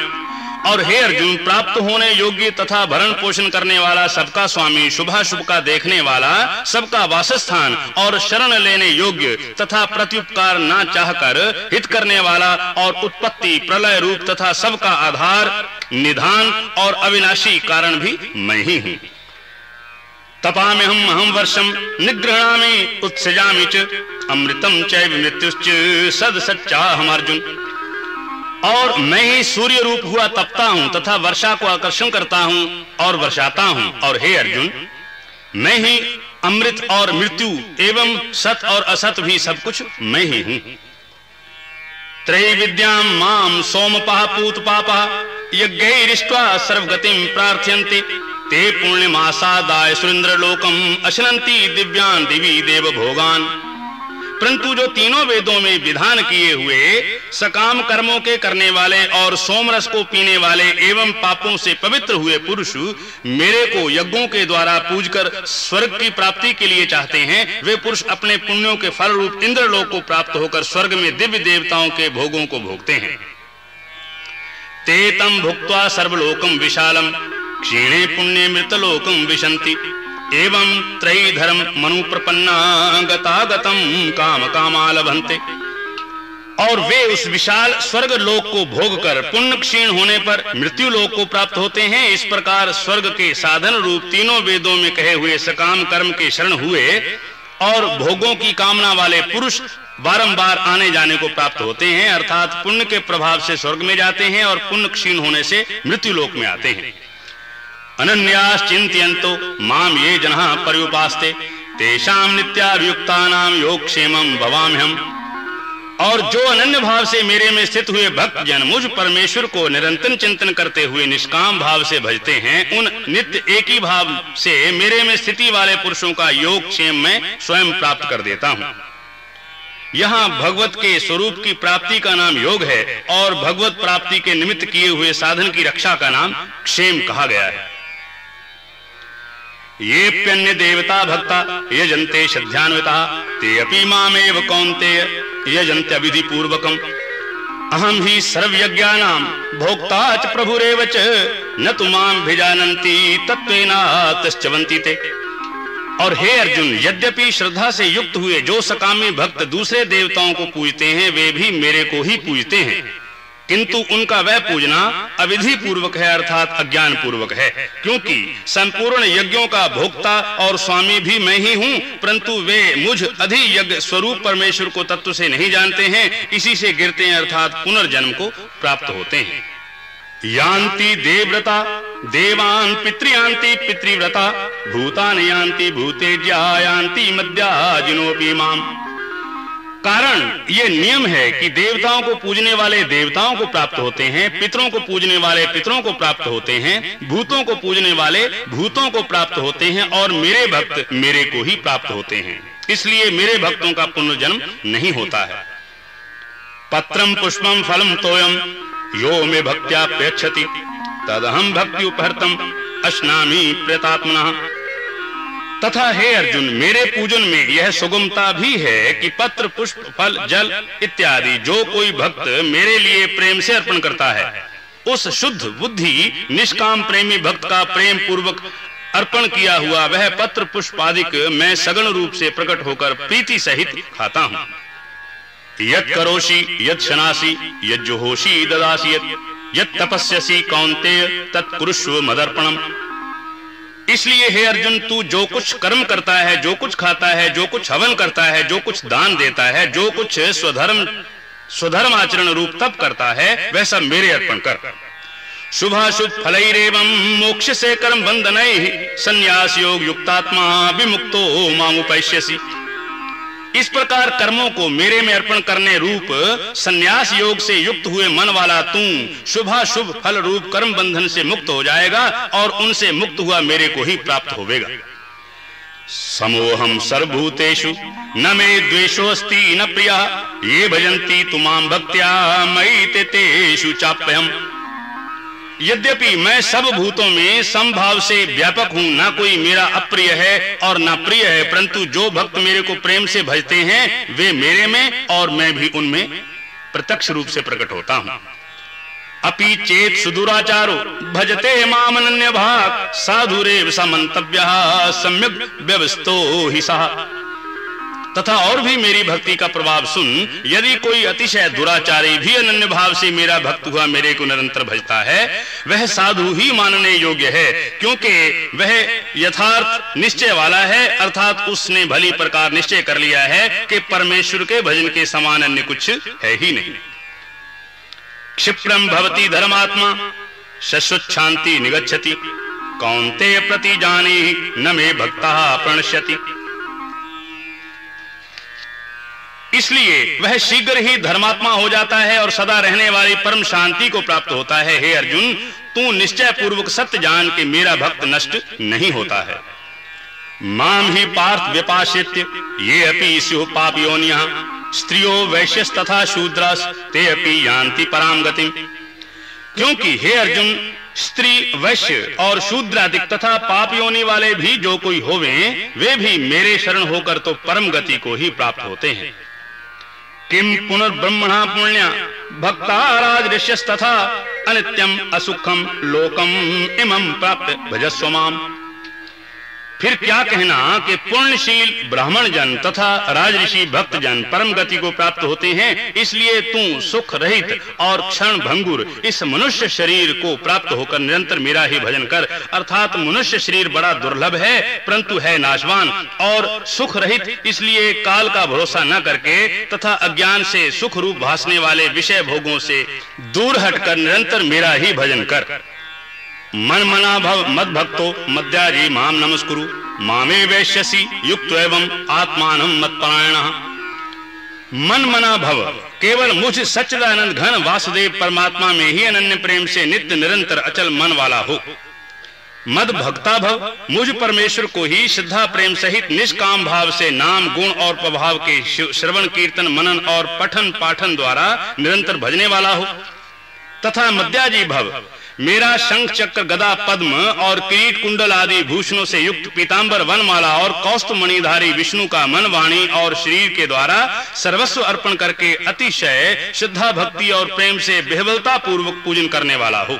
और हे अर्जुन, प्राप्त होने योग्य तथा भरण पोषण करने वाला सबका स्वामी शुभा शुभ का देखने वाला सबका वासस्थान और शरण लेने योग्य तथा प्रत्युपकार ना चाहकर हित करने वाला और उत्पत्ति प्रलय रूप तथा सबका आधार, निधान और अविनाशी कारण भी मैं ही हूँ। तपा में हम हम वर्षम निग्रहणामि, उत्सजामि च, अमृतम चैव मृत्युश्च सद सच्चा हम अर्जुन। और मैं ही सूर्य रूप हुआ तपता हूँ तथा वर्षा को आकर्षण करता हूँ और वर्षाता हूँ। और हे अर्जुन, मैं ही अमृत और मृत्यु एवं सत और असत भी सब कुछ मैं ही हूँ। त्रैविद्याम माम सोमपा पूत पापा यज्ञरिष्ट्वा सर्वगतिम प्रार्थ्यन्ते। ते पुण्यमासादाय सुरेंद्र लोकम अशनंती दिव्यान दिवी देव भोगान परंतु जो तीनों वेदों में विधान किए हुए, सकाम कर्मों के करने वाले और सोमरस को पीने वाले एवं पापों से पवित्र हुए पुरुष मेरे को यज्ञों के द्वारा पूजकर स्वर्ग की प्राप्ति के लिए चाहते हैं, वे पुरुष अपने पुण्यों के फल रूप इंद्रलोक को प्राप्त होकर स्वर्ग में दिव्य देवताओं के भोगों को भोगते हैं। तेतम भुक्त्वा सर्वलोकम विशालम, क्षीणे पुण्य मृतलोकम विशंति एवं त्रयी धर्म मनु प्रपन्ना गतागतम काम कामा लभंते और वे उस विशाल स्वर्ग लोक को भोग कर पुण्य क्षीण होने पर मृत्यु लोक को प्राप्त होते हैं। इस प्रकार स्वर्ग के साधन रूप तीनों वेदों में कहे हुए सकाम कर्म के शरण हुए और भोगों की कामना वाले पुरुष बारंबार आने जाने को प्राप्त होते हैं। अर्थात पुण्य के प्रभाव से स्वर्ग में जाते हैं और पुण्य क्षीण होने से मृत्यु लोक में आते हैं। अनन्यास चिंतो माम ये जना पर्युपास्ते तेषाम नित्याभियुक्तानाम योगक्षेमम भवाम हम और जो अनन्य भाव से मेरे में स्थित हुए भक्त जन मुझ परमेश्वर को निरंतर चिंतन करते हुए निष्काम भाव से भजते हैं, उन नित्य एक ही भाव से मेरे में स्थिति वाले पुरुषों का योग क्षेम में स्वयं प्राप्त कर देता हूँ। यहाँ भगवत के स्वरूप की प्राप्ति का नाम योग है, और भगवत प्राप्ति के निमित्त किए हुए साधन की रक्षा का नाम क्षेम कहा गया है। ये प्यन्य देवता भक्ता यजन्ते श्रद्धान्विता, ते अपि मामेव कौन्ते यजन्ते विधि पूर्वकम अहम ही सर्वयज्ञानाम भोक्ता च प्रभुरेव च, न तुमाम भिजानन्ति तत्वेनातश्चवन्ति ते। और हे अर्जुन, यद्यपि श्रद्धा से युक्त हुए जो सकामी भक्त दूसरे देवताओं को पूजते हैं, वे भी मेरे को ही पूजते हैं। किंतु उनका वह पूजना अविधि पूर्वक है अर्थात अज्ञान पूर्वक है। क्योंकि संपूर्ण यज्ञों का भोक्ता और स्वामी भी मैं ही हूँ, परंतु वे मुझ अधि यज्ञ स्वरूप परमेश्वर को तत्व से नहीं जानते हैं, इसी से गिरते हैं अर्थात पुनर्जन्म को प्राप्त होते हैं। यान्ति देवव्रता देवान पितृयांति पितृव्रता, भूतान यान्ति भूतेज्या यान्ति मध्याजिनोपि माम। कारण ये नियम है कि देवताओं को पूजने वाले देवताओं को प्राप्त होते हैं, पितरों को पूजने वाले पितरों को प्राप्त होते हैं, भूतों को पूजने वाले भूतों को प्राप्त होते हैं और मेरे भक्त मेरे को ही प्राप्त होते हैं। इसलिए मेरे भक्तों का पुनर्जन्म नहीं होता है। पत्रम पुष्पम फलम तोयम, यो में भक्त्या प्रेक्षति तदहम भक्ति उपहर्तम अश्नामी प्रेतात्मना। तथा हे अर्जुन, मेरे पूजन में यह सुगमता भी है कि पत्र, पुष्प, फल, जल इत्यादि जो कोई भक्त मेरे लिए प्रेम से अर्पण करता है, उस शुद्ध बुद्धि, निष्काम प्रेमी भक्त का प्रेम पूर्वक अर्पण किया हुआ वह पत्र पुष्प आदि मैं सगुण रूप से प्रकट होकर प्रीति सहित खाता हूँ। यद करोषि यद शनासी यद जुहोषि ददासी यद तपस्यसी कौनते तत्कुरुष्व मदर्पणम। इसलिए, हे अर्जुन, तू जो कुछ कर्म करता है, जो कुछ खाता है, जो कुछ हवन करता है, जो कुछ दान देता है, जो कुछ स्वधर्म स्वधर्म आचरण रूप तप करता है, वैसा मेरे अर्पण कर। शुभाशुभ फल मोक्ष से कर्म बंधन संन्यास योग युक्तात्मा विमुक्तो मामुपैश्यसी इस प्रकार कर्मों को मेरे में अर्पण करने रूप, संन्यास योग से युक्त हुए मन वाला तू शुभ शुभ फल रूप कर्म बंधन से मुक्त हो जाएगा और उनसे मुक्त हुआ मेरे को ही प्राप्त होवेगा। समोहम सर्वभूतेषु, न मे द्वेषोस्ति न प्रिया, ये भजंती तुमाम भक्त्या मई तेषु चाप्यम यद्यपि मैं सब भूतों में समभाव से व्यापक हूँ, ना कोई मेरा अप्रिय है और ना प्रिय है, परंतु जो भक्त मेरे को प्रेम से भजते हैं, वे मेरे में और मैं भी उनमें प्रत्यक्ष रूप से प्रकट होता हूँ। अपि चेत सुदुराचारो, भजते मामन्य भाग साधुरे समन्तव्य, सम्यक व्यवस्थो ही सहा तथा और भी मेरी भक्ति का प्रभाव सुन, यदि कोई अतिशय दुराचारी भी अनन्य भाव से मेरा भक्त हुआ मेरे को निरंतर भजता है, वह साधु ही मानने योग्य है, क्योंकि वह यथार्थ निश्चय वाला है, अर्थात उसने भली प्रकार निश्चय कर लिया है कि परमेश्वर के भजन के समान अन्य कुछ है ही नहीं। क्षिप्रम भवती धर्मात्मा शश्वत शांति निगछति कौनते प्रति जाने न मे भक्ता प्रणश्यति। इसलिए वह शीघ्र ही धर्मात्मा हो जाता है और सदा रहने वाली परम शांति को प्राप्त होता है। हे अर्जुन, तू निश्चय पूर्वक सत्य जान के मेरा भक्त नष्ट नहीं होता है। माम ही पार्थ व्यपाशित ये अपि स्यु पाप योनिया स्त्रियो वैश्य तथा शूद्रस, ते अपि यान्ति पराम गति क्योंकि हे अर्जुन, स्त्री, वैश्य और शूद्र शूद्रादिक तथा पाप योनि वाले भी जो कोई होवे, वे भी मेरे शरण होकर तो परम गति को ही प्राप्त होते हैं। किम पुनर्ब्रह्मणा पुण्य भक्ता राजऋष्यस्तथा अनित्यम असुखम लोकम इमं प्राप्त भजस्व माम। फिर क्या कहना कि पुण्यशील ब्राह्मण जन तथा राजऋषि भक्त जन परम गति को प्राप्त होते हैं, इसलिए तू सुख रहित और क्षण भंगुर इस मनुष्य शरीर को प्राप्त होकर निरंतर मेरा ही भजन कर। अर्थात मनुष्य शरीर बड़ा दुर्लभ है, परंतु है नाशवान और सुख रहित, इसलिए काल का भरोसा न करके तथा अज्ञान से सुख रूप भासने वाले विषय भोगों से दूर हटकर निरंतर मेरा ही भजन कर। मन मना भव मद भक्तो मध्याजी माम नमस्कुरु। मामे वैश्यसी युक्त एवं आत्मान मत्परायण। मन मना भव केवल मुझ सच्चिदानंद घन वासुदेव परमात्मा में ही अनन्य प्रेम से नित्य निरंतर अचल मन वाला हो। मद भक्ता भव मुझ परमेश्वर को ही श्रद्धा प्रेम सहित निष्काम भाव से नाम, गुण और प्रभाव के श्रवण, कीर्तन, मनन और पठन पाठन द्वारा निरंतर भजने वाला हो। तथा मध्याजी भव मेरा शंख चक्र गदा, पद्म और किरीट कुंडल आदि भूषणों से युक्त पीतांबर वनमाला और कौस्त मणिधारी विष्णु का मन वाणी और शरीर के द्वारा सर्वस्व अर्पण करके अतिशय श्रद्धा भक्ति और प्रेम से बेहबलता पूर्वक पूजन करने वाला हो।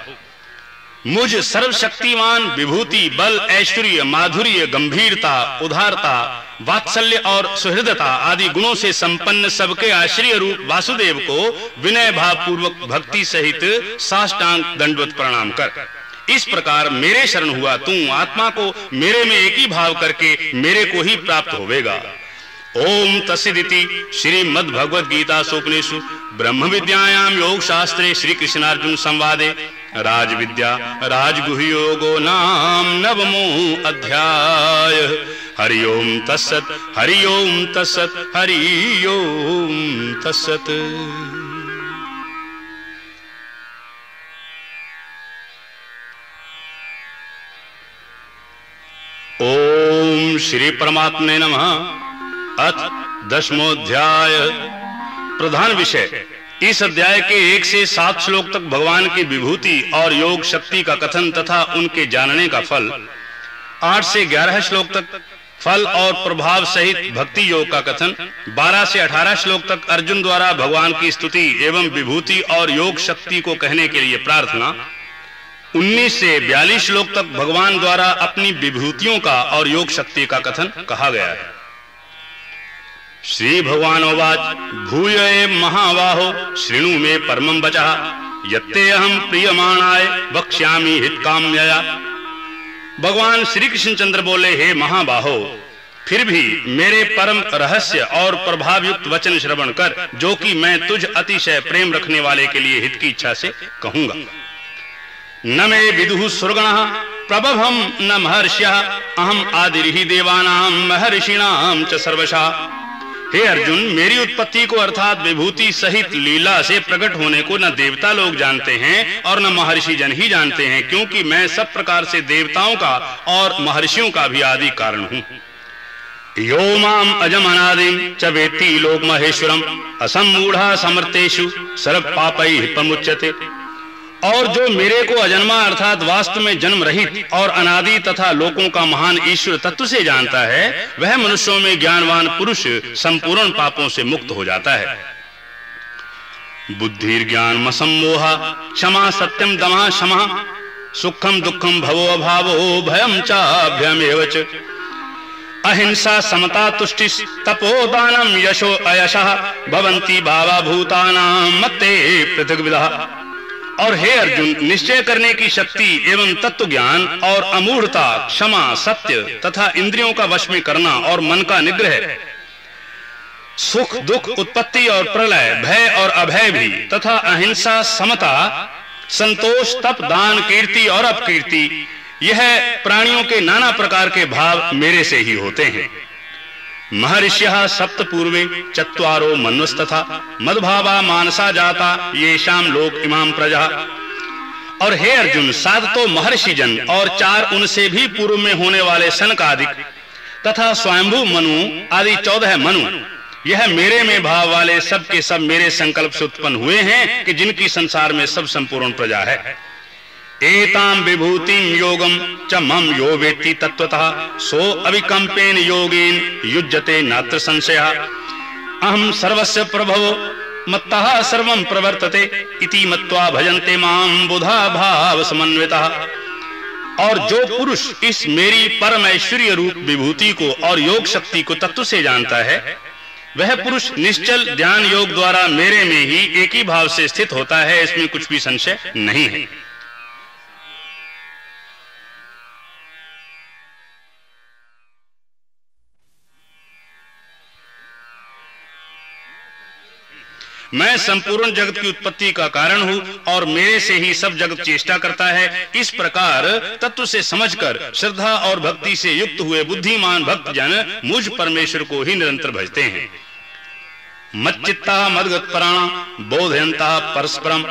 मुझ सर्वशक्तिमान, विभूति, बल, ऐश्वर्य, माधुर्य, गंभीरता, उदारता वात्सल्य और सुहृदता आदि गुणों से संपन्न सबके आश्रय रूप वासुदेव को विनय भाव पूर्वक भक्ति सहित साष्टांग दंडवत प्रणाम कर। इस प्रकार मेरे शरण हुआ, तू आत्मा को मेरे में एक ही भाव करके मेरे को ही प्राप्त होवेगा। ओम तस्दिति श्रीमद् भगवद गीता सोपनेशु ब्रह्म विद्यायाम योग शास्त्रे श्री कृष्णार्जुन संवादे। राज विद्या राजगुहयोगो नाम नवमो अध्याय। हरि ओम तत्सत, हरि ओम तत्सत, हरि ओम तत्सत। ओम श्री परमात्मे नमः। अथ दशमोध्याय प्रधान विषय। इस अध्याय के एक से सात श्लोक तक भगवान की विभूति और योग शक्ति का कथन तथा उनके जानने का फल, आठ से ग्यारह श्लोक तक फल और प्रभाव सहित भक्ति योग का कथन 12 से 18 श्लोक तक अर्जुन द्वारा भगवान की स्तुति एवं विभूति और योग शक्ति को कहने के लिए प्रार्थना 19 से 42 श्लोक तक भगवान द्वारा अपनी विभूतियों का और योग शक्ति का कथन कहा गया है। श्री भगवानोवाच, भूय महाबाहो, श्रृणु मे परमं वचः। यत्ते अहम प्रियमाणाय वक्ष्यामि हितकाम्यया। भगवान श्री कृष्ण चंद्र बोले, हे महाबाहो, फिर भी मेरे परम रहस्य और प्रभाव युक्त वचन श्रवण कर, जो कि मैं तुझ अतिशय प्रेम रखने वाले के लिए हित की इच्छा से कहूँगा। न मे विदु सुरगण प्रभवम न महर्ष्य, अहम आदि देवानाम महर्षिणाम च सर्वशा। हे अर्जुन, मेरी उत्पत्ति को अर्थात विभूति सहित लीला से प्रकट होने को न देवता लोग जानते हैं और न महर्षि जन ही जानते हैं, क्योंकि मैं सब प्रकार से देवताओं का और महर्षियों का भी आदि कारण हूँ। यो माम अजम अनादिम च वेत्ति लोक महेश्वरम। असमूढ़ा समर्थेशु सर्व पापई प्रमुचते और जो मेरे को अजन्मा अर्थात वास्तव में जन्म रहित और अनादि तथा लोकों का महान ईश्वर तत्व से जानता है, वह मनुष्यों में ज्ञानवान पुरुष संपूर्ण पापों से मुक्त हो जाता है। बुद्धि ज्ञान मसमोहा क्षमा सत्यम दमा क्षमा, सुखम दुखम भवो अभावो भयम चाभ्यमेव अहिंसा समता तुष्टि तपोदानम यशो अयश भवंती भावा भूतानाम मत्ते पृथक विधा और हे अर्जुन, निश्चय करने की शक्ति एवं तत्व ज्ञान और अमूढ़ता, क्षमा, सत्य तथा इंद्रियों का वश में करना और मन का निग्रह। सुख, दुख, उत्पत्ति और प्रलय, भय और अभय भी तथा अहिंसा, समता, संतोष, तप, दान, कीर्ति और अपकीर्ति, यह प्राणियों के नाना प्रकार के भाव मेरे से ही होते हैं। महर्षि सप्त पूर्वे चत्वारो मन्वस्तथा, मदभावा मानसा जाता ये शाम लोक इमाम प्रजा। और हे अर्जुन सात तो महर्षि जन और चार उनसे भी पूर्व में होने वाले सनकादिक, तथा स्वयंभू मनु आदि चौदह मनु, यह मेरे में भाव वाले सब के सब मेरे संकल्प से उत्पन्न हुए हैं कि जिनकी संसार में सब संपूर्ण प्रजा है। एताम विभूतिम योगम च मम यो वेत्ति तत्वतः सो अविकंपेन योगेन युज्यते नात्र संशय। अहम सर्वस्य प्रभव, मत्तः सर्वं प्रवर्तते इति मत्वा भजन्ते माम बुधा भाव समन्वितः। और जो पुरुष इस मेरी परम ऐश्वर्य रूप विभूति को और योग शक्ति को तत्व से जानता है, वह पुरुष निश्चल ध्यान योग द्वारा मेरे में ही एक ही भाव से स्थित होता है, इसमें कुछ भी संशय नहीं है। मैं संपूर्ण जगत की उत्पत्ति का कारण हूँ और मेरे से ही सब जगत चेष्टा करता है। इस प्रकार तत्व से समझकर, श्रद्धा और भक्ति से युक्त हुए बुद्धिमान भक्त जन मुझ परमेश्वर को ही निरंतर भजते हैं। मच्चित्ता मदगत प्राण बोधयंता परस्परम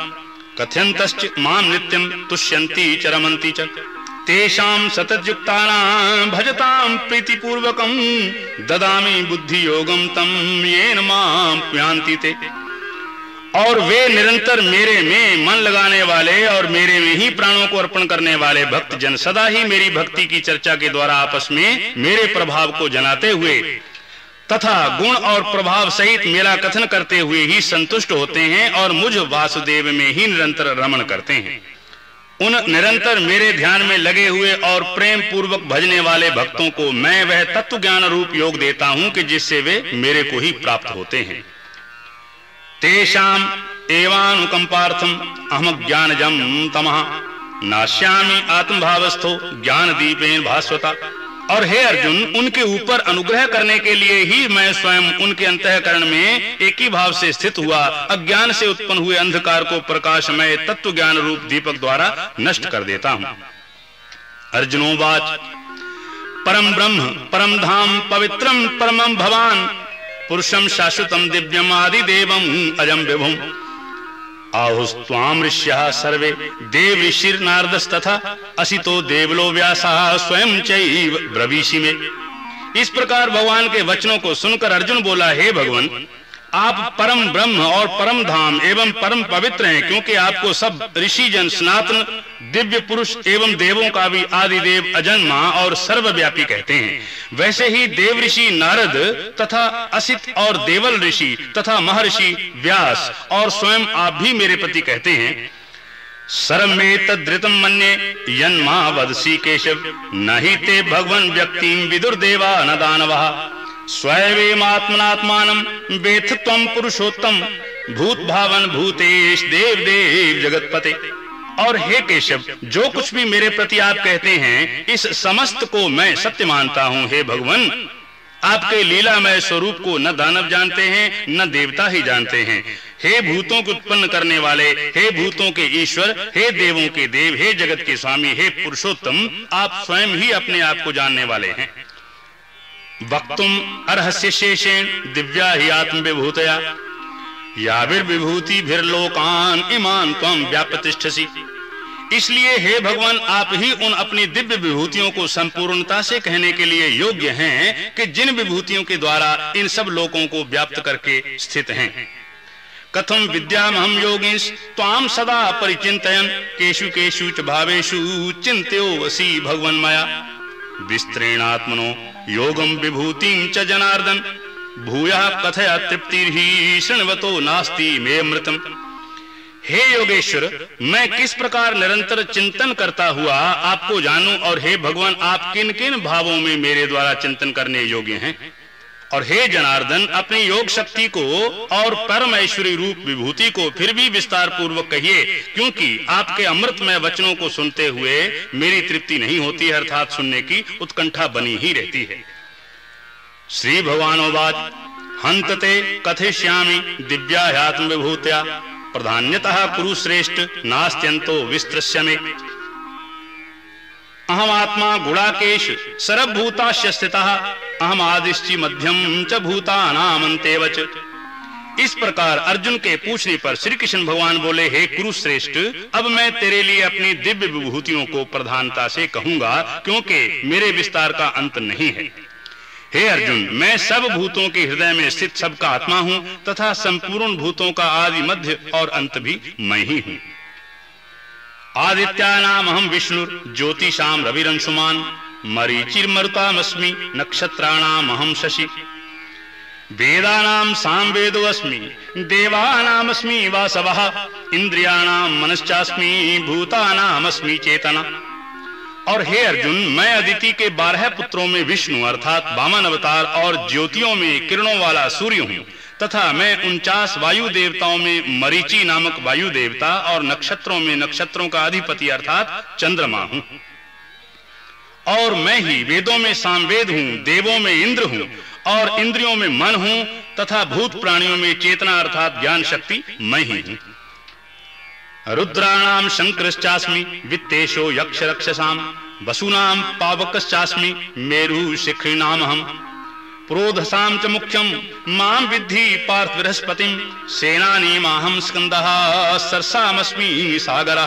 कथयंतश्च माम नित्यम तुष्यंती चरमंती च। तेषां सततयुक्तानां भजतां प्रीतिपूर्वकं ददामि बुद्धि योगम तम येन माम प्यांति ते। और वे निरंतर मेरे में मन लगाने वाले और मेरे में ही प्राणों को अर्पण करने वाले भक्त जन सदा ही मेरी भक्ति की चर्चा के द्वारा आपस में मेरे प्रभाव को जनाते हुए तथा गुण और प्रभाव सहित मेरा कथन करते हुए ही संतुष्ट होते हैं और मुझ वासुदेव में ही निरंतर रमण करते हैं। उन निरंतर मेरे ध्यान में लगे हुए और प्रेम पूर्वक भजने वाले भक्तों को मैं वह तत्व ज्ञान रूप योग देता हूँ कि जिससे वे मेरे को ही प्राप्त होते हैं। तेषाम एवानुकंपार्थम अहम ज्ञानजम तमः। नाश्यामी आत्मभावस्थो ज्ञान दीपेन भास्वता। और हे अर्जुन, उनके ऊपर अनुग्रह करने के लिए ही मैं स्वयं उनके अंतकरण में एक ही भाव से स्थित हुआ, अज्ञान से उत्पन्न हुए अंधकार को प्रकाशमय तत्व ज्ञान रूप दीपक द्वारा नष्ट कर देता हूँ। अर्जुनोवाच परम ब्रह्म, परम धाम, पवित्रम परमम भवान पुरुषम शाश्वतम दिव्यम आदि देवम अजम विभुम। आहुस्वाम ऋष्य सर्वे देव ऋषि नारदस्तथा असितो देवलो व्यासा स्वयं चैव ब्रवीषि में। इस प्रकार भगवान के वचनों को सुनकर अर्जुन बोला, हे भगवान आप परम ब्रह्म और परम धाम एवं परम पवित्र हैं, क्योंकि आपको सब ऋषि जन सनातन, दिव्य पुरुष एवं देवों का भी आदि देव अजन्मा और सर्वव्यापी कहते हैं। वैसे ही देव ऋषि नारद तथा असित और देवल ऋषि तथा महर्षि व्यास और स्वयं आप भी मेरे प्रति कहते हैं सर्व में तदृतम मन्ये यन्मा वदसी केशव नहीं ते भगवान व्यक्ति विदुर देवा न दानवा। स्वयमात्मनात्मानं वेथ पुरुषोत्तम भूत भावन भूतेश देव देव जगतपते। और हे केशव, जो कुछ भी मेरे प्रति आप कहते हैं, इस समस्त को मैं सत्य मानता हूँ, हे भगवान। आपके लीलामय स्वरूप को न दानव जानते हैं, न देवता ही जानते हैं। हे भूतों को उत्पन्न करने वाले, हे भूतों के ईश्वर, हे देवों के देव, हे जगत के स्वामी, हे पुरुषोत्तम, आप स्वयं ही अपने आप को जानने वाले हैं। वक्तुम अर्हस्य शेषेण दिव्या ही आत्म विभूतया याविर्विभूति लोकान ईमान तम व्यापतिष्ठसी इसलिए हे भगवान, आप ही उन अपनी दिव्य विभूतियों को संपूर्णता से कहने के लिए योग्य हैं कि जिन विभूतियों के द्वारा इन सब लोगों को व्याप्त करके स्थित हैं। कथम विद्याम हम योगिंस ताम सदा परिचिंतयन केशु केशु च भावेशु चिंत्यो वसी भगवन माया विस्त्रेणात्मनो योगम विभूति जनार्दन। भूया कथया तृप्ति शृणवतो नास्ति मे अमृतम हे योगेश्वर, मैं किस प्रकार निरंतर चिंतन करता हुआ आपको जानूं और हे भगवान, आप किन किन भावों में मेरे द्वारा चिंतन करने योग्य हैं? और हे जनार्दन, अपनी योग शक्ति को और परम ऐश्वरी रूप विभूति को फिर भी विस्तार पूर्वक कहिए, क्योंकि आपके अमृतमय वचनों को सुनते हुए मेरी तृप्ति नहीं होती है, अर्थात सुनने की उत्कंठा बनी ही रहती है। श्री भगवानोवाच हंतते कथिष्यामि दिव्याह्यात्म विभूत्या प्रधान्यतः कुरुश्रेष्ठ नास्त्यंतो विस्तृश्य में अहम आत्मा गुणाकेश सर्वभूताश्य स्थितः। अहम आदिश्चि मध्यम च भूतानामंतेवच इस प्रकार अर्जुन के पूछने पर श्री कृष्ण भगवान बोले, हे कुरुश्रेष्ठ, अब मैं तेरे लिए अपनी दिव्य विभूतियों को प्रधानता से कहूँगा, क्योंकि मेरे विस्तार का अंत नहीं है। हे अर्जुन, मैं सब भूतों के हृदय में स्थित सबका आत्मा हूँ, तथा संपूर्ण भूतों का आदि मध्य और अंत भी मैं ही हूँ। आदित्यानाम अहम विष्णु ज्योतिषाम रविरंशुमान नक्षत्राणाम अहम शशि। वेदानाम सामवेदोऽस्मि, देवानामस्मि वासवः इंद्रियाणाम मनश्चास्मि, भूतानामस्मि चेतना। और हे अर्जुन, मैं अदिति के बारह पुत्रों में विष्णु, अर्थात वामन अवतार और ज्योतियों में किरणों वाला सूर्य हूँ। तथा मैं उनचास वायु देवताओं में मरीची नामक वायु देवता और नक्षत्रों में नक्षत्रों का अधिपति अर्थात चंद्रमा हूँ। और मैं ही वेदों में सामवेद हूँ, देवों में इंद्र हूँ, और इंद्रियों में मन हूँ, तथा भूत प्राणियों में चेतना अर्थात ज्ञान शक्ति मैं ही हूँ। रुद्राणाम शंकरश्चास्मि, वित्तेशो यक्ष रक्षसाम वसुनाम पावकश्चास्मि मेरु शिखरिणाम हम प्रोधसाम च मुख्यम माम विद्धि पार्थ बृहस्पति। सेनानी माहम स्कंदः, सरसामस्मि सागर।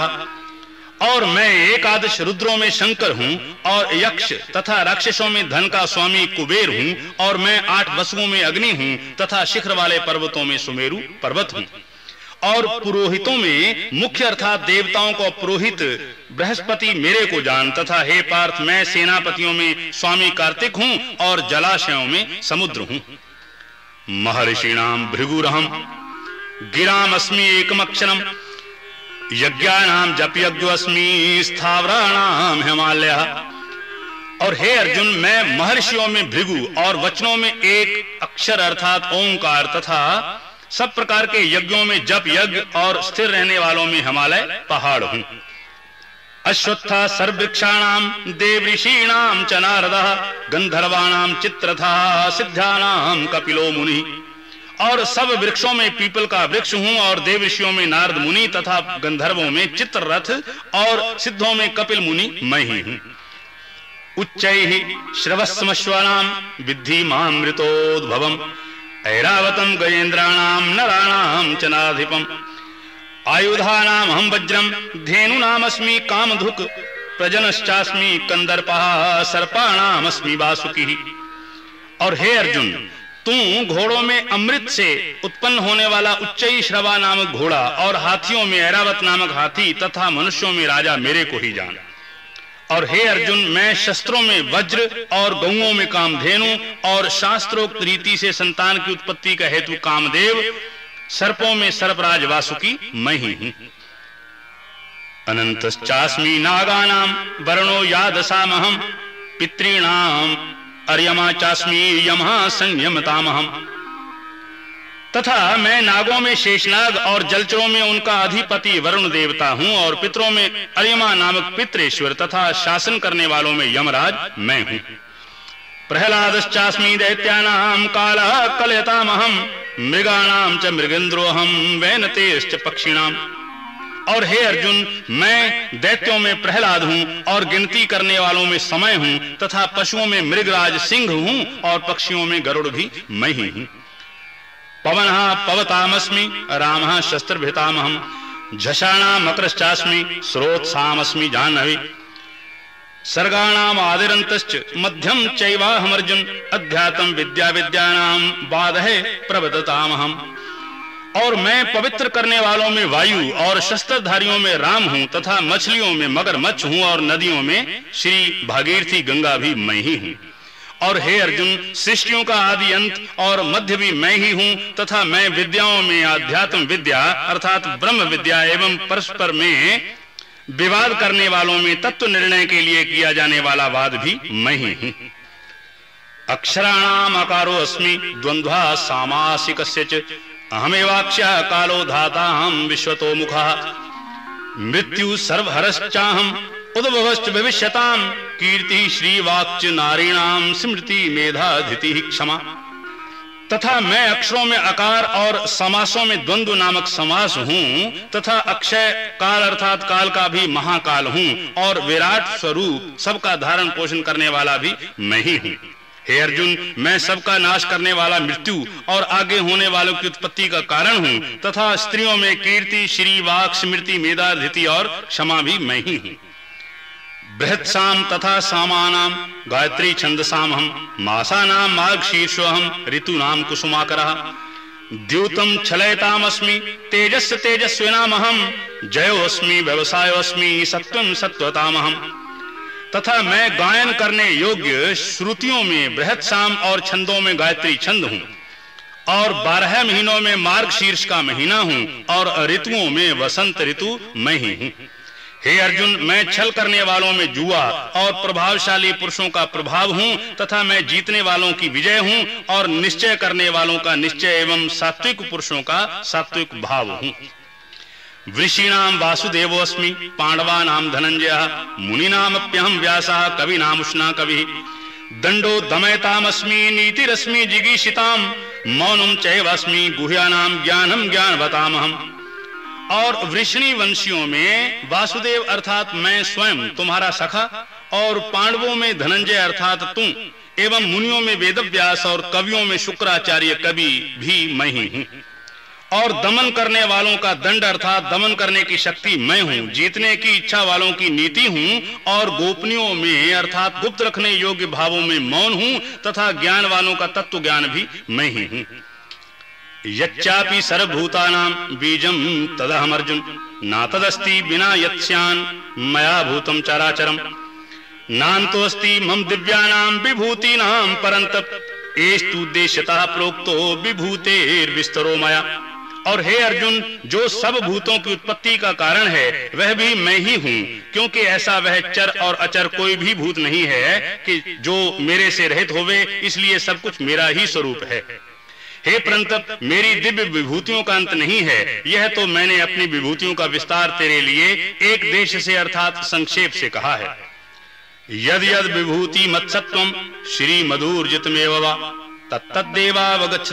और मैं एकादश रुद्रों में शंकर हूँ, और यक्ष तथा राक्षसों में धन का स्वामी कुबेर हूँ, और मैं आठ वसुओं में अग्नि हूँ, तथा शिखर वाले पर्वतों में सुमेरु पर्वत हूँ। और पुरोहितों में मुख्य अर्थात देवताओं को पुरोहित, बृहस्पति मेरे को जान, तथा हे पार्थ, मैं सेनापतियों में स्वामी कार्तिक हूँ और जलाशयों में समुद्र हूँ। महर्षि नाम भृगुरहम गिराम अस्मी एकम अक्षरम यज्ञानाम जप यज्ञस्मी स्थावराणाम हिमालय। और हे अर्जुन, मैं महर्षियों में भृगु और वचनों में एक अक्षर अर्थात ओंकार तथा सब प्रकार के यज्ञों में जप यज्ञ और स्थिर रहने वालों में हिमालय पहाड़ हूँ। अश्वत्था सर्वृक्षाणाम देव ऋषीणाम च नारद गंधर्वाणाम चित्रथा सिद्धानाम कपिलो मुनि। और सब वृक्षों में पीपल का वृक्ष हूँ और देव ऋषियों में नारद मुनि तथा गंधर्वों में चित्ररथ और सिद्धों में कपिल मुनि मैं ही हूँ। उच्च श्रवस्मश्वानाम विद्धि मामृतोद्भवम। ऐरावतम गजेन्द्राणाम नराणाम चनाधिपम आयुधानाम हम वज्रम, धेनुनामस्मि कामधुक, प्रजनश्चास्मि कंदर्पः सर्पाणामस्मि वासुकी और हे अर्जुन, तू घोड़ों में अमृत से उत्पन्न होने वाला उच्चई श्रवा नामक घोड़ा और हाथियों में ऐरावत नामक हाथी तथा मनुष्यों में राजा मेरे को ही जान। और हे अर्जुन, मैं शस्त्रों में वज्र और गौओं में कामधेनु और शास्त्रोक्त रीति से संतान की उत्पत्ति का हेतु कामदेव, सर्पों में सर्पराज वासुकी मैं ही हूँ। अनंतश्चास्मी नागानाम वर्णो यादसामहम पितृणाम अर्यमा चास्मी यमा संयमतामहम तथा मैं नागों में शेषनाग और जलचरों में उनका अधिपति वरुण देवता हूँ और पितरों में अर्यमा नामक पितरेश्वर तथा शासन करने वालों में यमराज मैं हूँ। प्रहलादश्चास्मी दैत्यानाम काल कलयतामहम मृगाणाम च मृगेन्द्रोहम वैनतेश्च पक्षिणाम और हे अर्जुन, मैं दैत्यों में प्रहलाद हूँ और गिनती करने वालों में समय हूँ तथा पशुओं में मृगराज सिंह हूँ और पक्षियों में गरुड़ भी मैं ही हूँ। पवन पवतामस्मि, राम शस्त्रभितामहम झषाणा मकरश्चास्मि स्रोत्सामस्मि जाह्नवी। सर्गाणाम आदिरंतश्च मध्यम चैवाहमर्जुन, अध्यात्म विद्या विद्यानाम बाधे प्रवदतामहम। और मैं पवित्र करने वालों में वायु और शस्त्रधारियों में राम हूँ तथा मछलियों में मगरमच्छ हूँ और नदियों में श्री भागीरथी गंगा भी मैं ही हूँ। और हे अर्जुन, सृष्टियों का आदि अंत, और मध्य भी मैं ही हूँ, तथा मैं विद्याओं में आध्यात्म विद्या, अर्थात ब्रह्म विद्या एवं परस्पर में विवाद करने वालों में तत्व निर्णय के लिए किया जाने वाला वाद भी मैं ही हूँ। अक्षराणाम अकारो अस्मि द्वंद्वा सामासिक अहमेवाक्ष्य कालो धाता हम विश्वतो मुखा मृत्यु सर्वहरश्चाहम उद्भवश्च भविष्यताम कीर्ति, श्रीवाक्च नारीणाम स्मृति, मेधाधिति, क्षमा। तथा मैं अक्षरों में आकार और समासों में द्वंद्व नामक समास हूँ, तथा अक्षय काल अर्थात काल का भी महाकाल हूँ, और विराट स्वरूप, सबका धारण पोषण करने वाला भी मैं ही हूँ। हे अर्जुन, मैं सबका नाश करने वाला मृत्यु और आगे होने वालों की उत्पत्ति का कारण हूँ, तथा स्त्रियों में कीर्ति श्री वाक स्मृति, मेधाधिति और क्षमा भी मैं ही हूँ। बृहत्साम तथा सामानाम, गायत्री छंदसाम हम मासानाम मार्ग शीर्षोहम ऋतुनाम कुसुमाकर। द्यूतम तेजस तेजस्विनामहम जयोस्मि व्यवसायोस्मि सत्वम सत्वतामहम तथा मैं गायन करने योग्य श्रुतियों में बृहत शाम और छंदों में गायत्री छंद हूँ, और बारह महीनों में मार्ग शीर्ष का महीना हूँ, और ऋतुओं में वसंत ऋतु मैं ही हूँ। हे अर्जुन, मैं छल करने वालों में जुआ और प्रभावशाली पुरुषों का प्रभाव हूँ तथा मैं जीतने वालों की विजय हूँ और निश्चय करने वालों का निश्चय एवं सात्विक पुरुषों का सात्विक भाव हूँ। वृषीणाम वासुदेवोस्मि पांडवानाम धनंजय मुनीनामप्यहम व्यासा कवि नाम उष्णा कवि दंडो दमयतामस्मि, नीतिरस्मि जिगीषिताम मौनम चैवस्मि गुह्यानाम ज्ञानम ज्ञान बतामहम और वृष्णि वंशियों में वासुदेव अर्थात मैं स्वयं, तुम्हारा सखा, और पांडवों में धनंजय अर्थात तुम, एवं मुनियों में वेदव्यास और कवियों में शुक्राचार्य कवि भी मैं ही हूँ। और दमन करने वालों का दंड अर्थात दमन करने की शक्ति मैं हूँ, जीतने की इच्छा वालों की नीति हूँ, और गोपनीयों में अर्थात गुप्त रखने योग्य भावों में मौन हूँ, तथा ज्ञान वालों का तत्व ज्ञान भी मैं ही हूँ। यच्चापि सर्वभूतानां बीजं तदहम अर्जुन ना तदस्ति बिना यत्स्यान् मया भूतं चराचरम्। नान्तोऽस्ति मम दिव्यानां विभूतीनां परन्तप एस्तुद्देश्यतः प्रोक्तो विभूतेर्विस्तरो मया। और हे अर्जुन, जो सब भूतों की उत्पत्ति का कारण है, वह भी मैं ही हूँ, क्योंकि ऐसा वह चर और अचर कोई भी भूत नहीं है कि जो मेरे से रहित होवे, इसलिए सब कुछ मेरा ही स्वरूप है। हे परंतप, मेरी दिव्य विभूतियों का अंत नहीं है। यह तो मैंने अपनी विभूतियों का विस्तार तेरे लिए एक देश से अर्थात संक्षेप से कहा है। यद यद विभूति मत्सत्व, श्री मधुर जितमेव तत्तदेवावगछ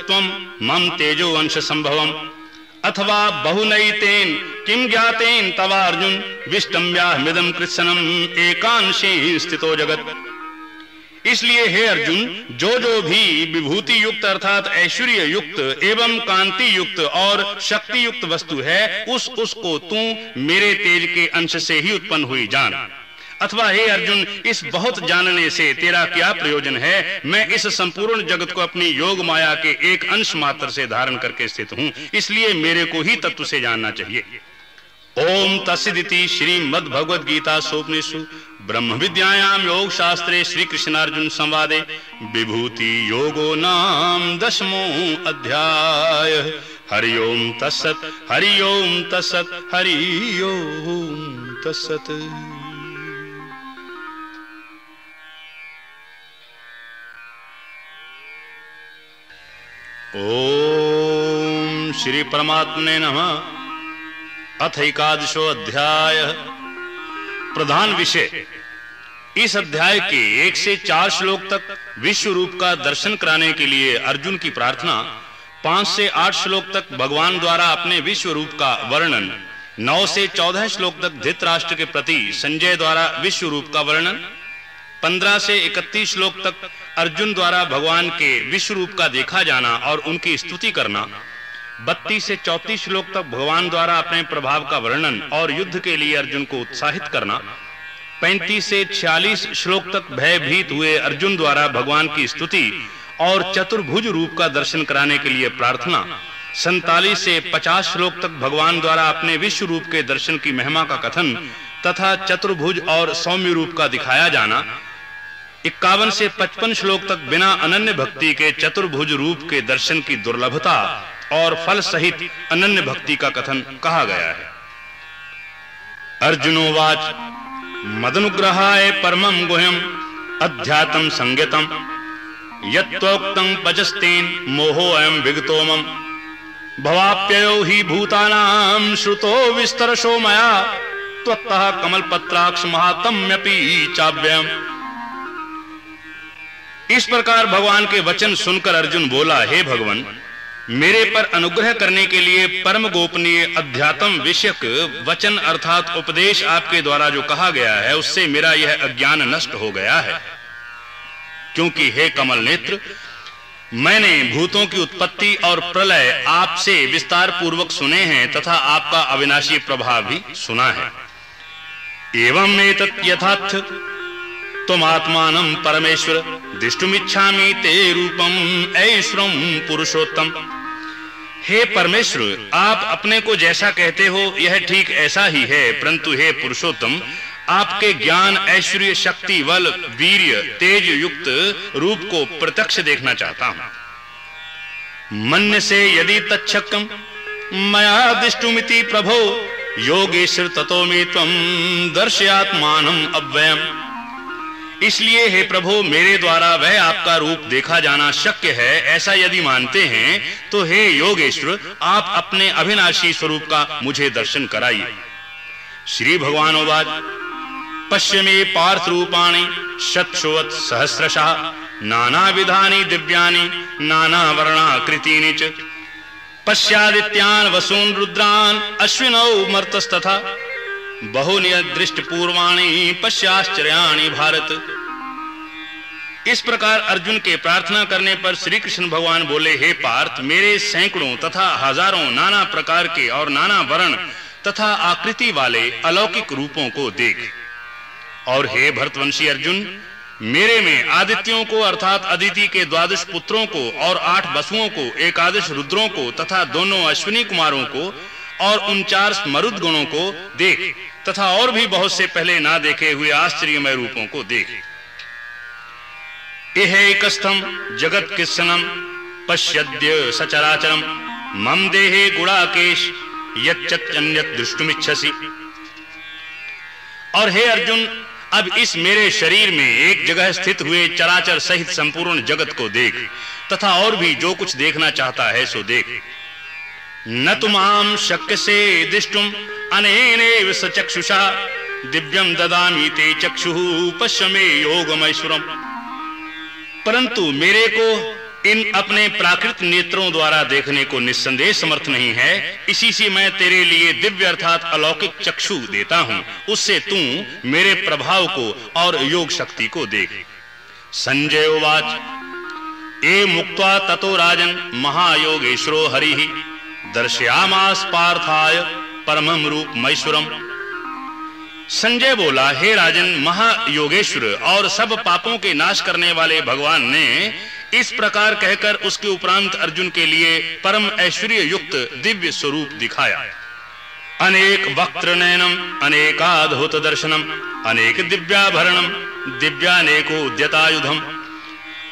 मम तेजो अंश संभवम। अथवा बहुनैतेन किम ज्ञातेन तवार्जुन विष्टम्याहमिदम कृत्सनम एकांशे स्थितो जगत। इसलिए हे अर्जुन, जो जो भी विभूति युक्त अर्थात ऐश्वर्य युक्त एवं कांति युक्त और शक्ति युक्त वस्तु है, उस उसको तू मेरे तेज के अंश से ही उत्पन्न हुई जान। अथवा हे अर्जुन, इस बहुत जानने से तेरा क्या प्रयोजन है? मैं इस संपूर्ण जगत को अपनी योग माया के एक अंश मात्र से धारण करके स्थित हूँ, इसलिए मेरे को ही तत्व से जानना चाहिए। ओम तस्दिति श्री मद भगवद गीता सोपनिषु। ब्रह्म विद्यायाम योग शास्त्रे श्री कृष्णार्जुन संवादे। विभूति योगो नाम दशमो अध्याय। हरिओम तत्सत हरिओम तत्सत हरिओम तत्सत। ओम श्री परमात्मे नमः। अथ एकादशो अध्याय। प्रधान विषय। इस अध्याय के एक से चार श्लोक तक विश्व रूप का दर्शन कराने के लिए अर्जुन की प्रार्थना, पाँच से आठ श्लोक तक भगवान द्वारा अपने विश्व रूप का वर्णन, नौ से चौदह श्लोक तक धृतराष्ट्र के प्रति संजय द्वारा विश्व रूप का वर्णन, पंद्रह से इकतीस श्लोक तक अर्जुन द्वारा भगवान के विश्व रूप का देखा जाना और उनकी स्तुति करना, बत्तीस से चौतीस श्लोक तक भगवान द्वारा अपने प्रभाव का वर्णन और युद्ध के लिए अर्जुन को उत्साहित करना पैंतीस से छियालीस श्लोक तक भयभीत हुए अर्जुन द्वारा भगवान की स्तुति और चतुर्भुज रूप का दर्शन कराने के लिए प्रार्थना। सैतालीस से पचास श्लोक तक भगवान द्वारा अपने विश्व रूप के दर्शन की महिमा का कथन तथा चतुर्भुज और सौम्य रूप का दिखाया जाना। इक्यावन से पचपन श्लोक तक बिना अनन्य भक्ति के चतुर्भुज रूप के दर्शन की दुर्लभता और फल सहित अनन्य भक्ति का कथन कहा गया है। अर्जुनोवाच मदनुग्रहाय परमं अध्यात्म संगतम। यत्वोक्तं पजस्तेन मोहो अयम विगतो मम। भवाप्ययो हि भूतानां श्रुतो विस्तरशो मया। त्वत्तः कमलपत्राक्ष महातम्यपि चाव्यम। इस प्रकार भगवान के वचन सुनकर अर्जुन बोला, हे भगवान मेरे पर अनुग्रह करने के लिए परम गोपनीय अध्यात्म विषयक वचन अर्थात उपदेश आपके द्वारा जो कहा गया है, उससे मेरा यह अज्ञान नष्ट हो गया है। क्योंकि हे कमल नेत्र, मैंने भूतों की उत्पत्ति और प्रलय आपसे विस्तार पूर्वक सुने हैं तथा आपका अविनाशी प्रभाव भी सुना है। एवं यथार्थ तुम आत्मान परमेश्वर दृष्टुमिच्छा ते रूपम ऐश्वरम पुरुषोत्तम। हे परमेश्वर, आप अपने को जैसा कहते हो, यह ठीक ऐसा ही है। परंतु हे पुरुषोत्तम, आपके ज्ञान, ऐश्वर्य, शक्ति, बल, वीर्य, तेज, युक्त रूप को प्रत्यक्ष देखना चाहता हूँ। मन से यदि तक्षकम मया दृष्टुमिति प्रभो, योगेश्वर ततो में तम दर्शयात्मान अव्ययम। इसलिए हे प्रभु, मेरे द्वारा वह आपका रूप देखा जाना शक्य है, ऐसा यदि मानते हैं तो हे योगेश्वर, आप अपने अविनाशी स्वरूप का मुझे दर्शन कराइए। श्री भगवान पश्य मे पार्थ रूपाणि, शतशुवत् सहस्रशः नानाविधानि दिव्यानि नानावर्णाकृतीनि च। पश्यादित्यान् वसून् रुद्रान् अश्विनौ मर्तस्तथा। बहुनि दृष्टपूर्वाणि पश्याश्चर्याणि भारत। इस प्रकार अर्जुन के प्रार्थना करने पर श्री कृष्ण भगवान बोले, हे पार्थ, मेरे सैकड़ों तथा हज़ारों नाना प्रकार के और नाना वर्ण तथा आकृति वाले अलौकिक रूपों को देख। और हे भरतवंशी अर्जुन, मेरे में आदित्यों को अर्थात अदिति के द्वादश पुत्रों को और आठ बसुओं को, एकादश रुद्रों को तथा दोनों अश्विनी कुमारों को और उनचास मरुद गुणों को देख, तथा और भी बहुत से पहले ना देखे हुए आश्चर्यमय रूपों को देख। इहैकस्थम जगत किस्सनम, पश्यद्य सचराचरम, मम देहे यच्चन्यत दृष्टुमिच्छसि और हे अर्जुन, अब इस मेरे शरीर में एक जगह स्थित हुए चराचर सहित संपूर्ण जगत को देख, तथा और भी जो कुछ देखना चाहता है सो देख। न तुमाम शक्य से दिष्टुम अनेनेव सचक्षुषा दिव्यम ददामी ते चक्षु पश्य मे परंतु मेरे को इन अपने प्राकृत नेत्रों द्वारा देखने को निस्संदेह समर्थ नहीं है। इसी से मैं तेरे लिए दिव्य अर्थात अलौकिक चक्षु देता हूँ। उससे तू मेरे प्रभाव को और योग शक्ति को देख। संजय ए मुक्त्वा ततो राजन महायोगेश्वरो हरि। दर्शयामास पार्थाय परमम रूप मैश्वरम संजय बोला, हे राजन, महायोगेश्वर और सब पापों के नाश करने वाले भगवान ने इस प्रकार कहकर उसके उपरांत अर्जुन के लिए परम ऐश्वर्य युक्त दिव्य स्वरूप दिखाया। अनेक वक्त्र नयनम अनेकाधुत दर्शनम, अनेक दिव्याभरणम दिव्यानेको उद्यतायुधम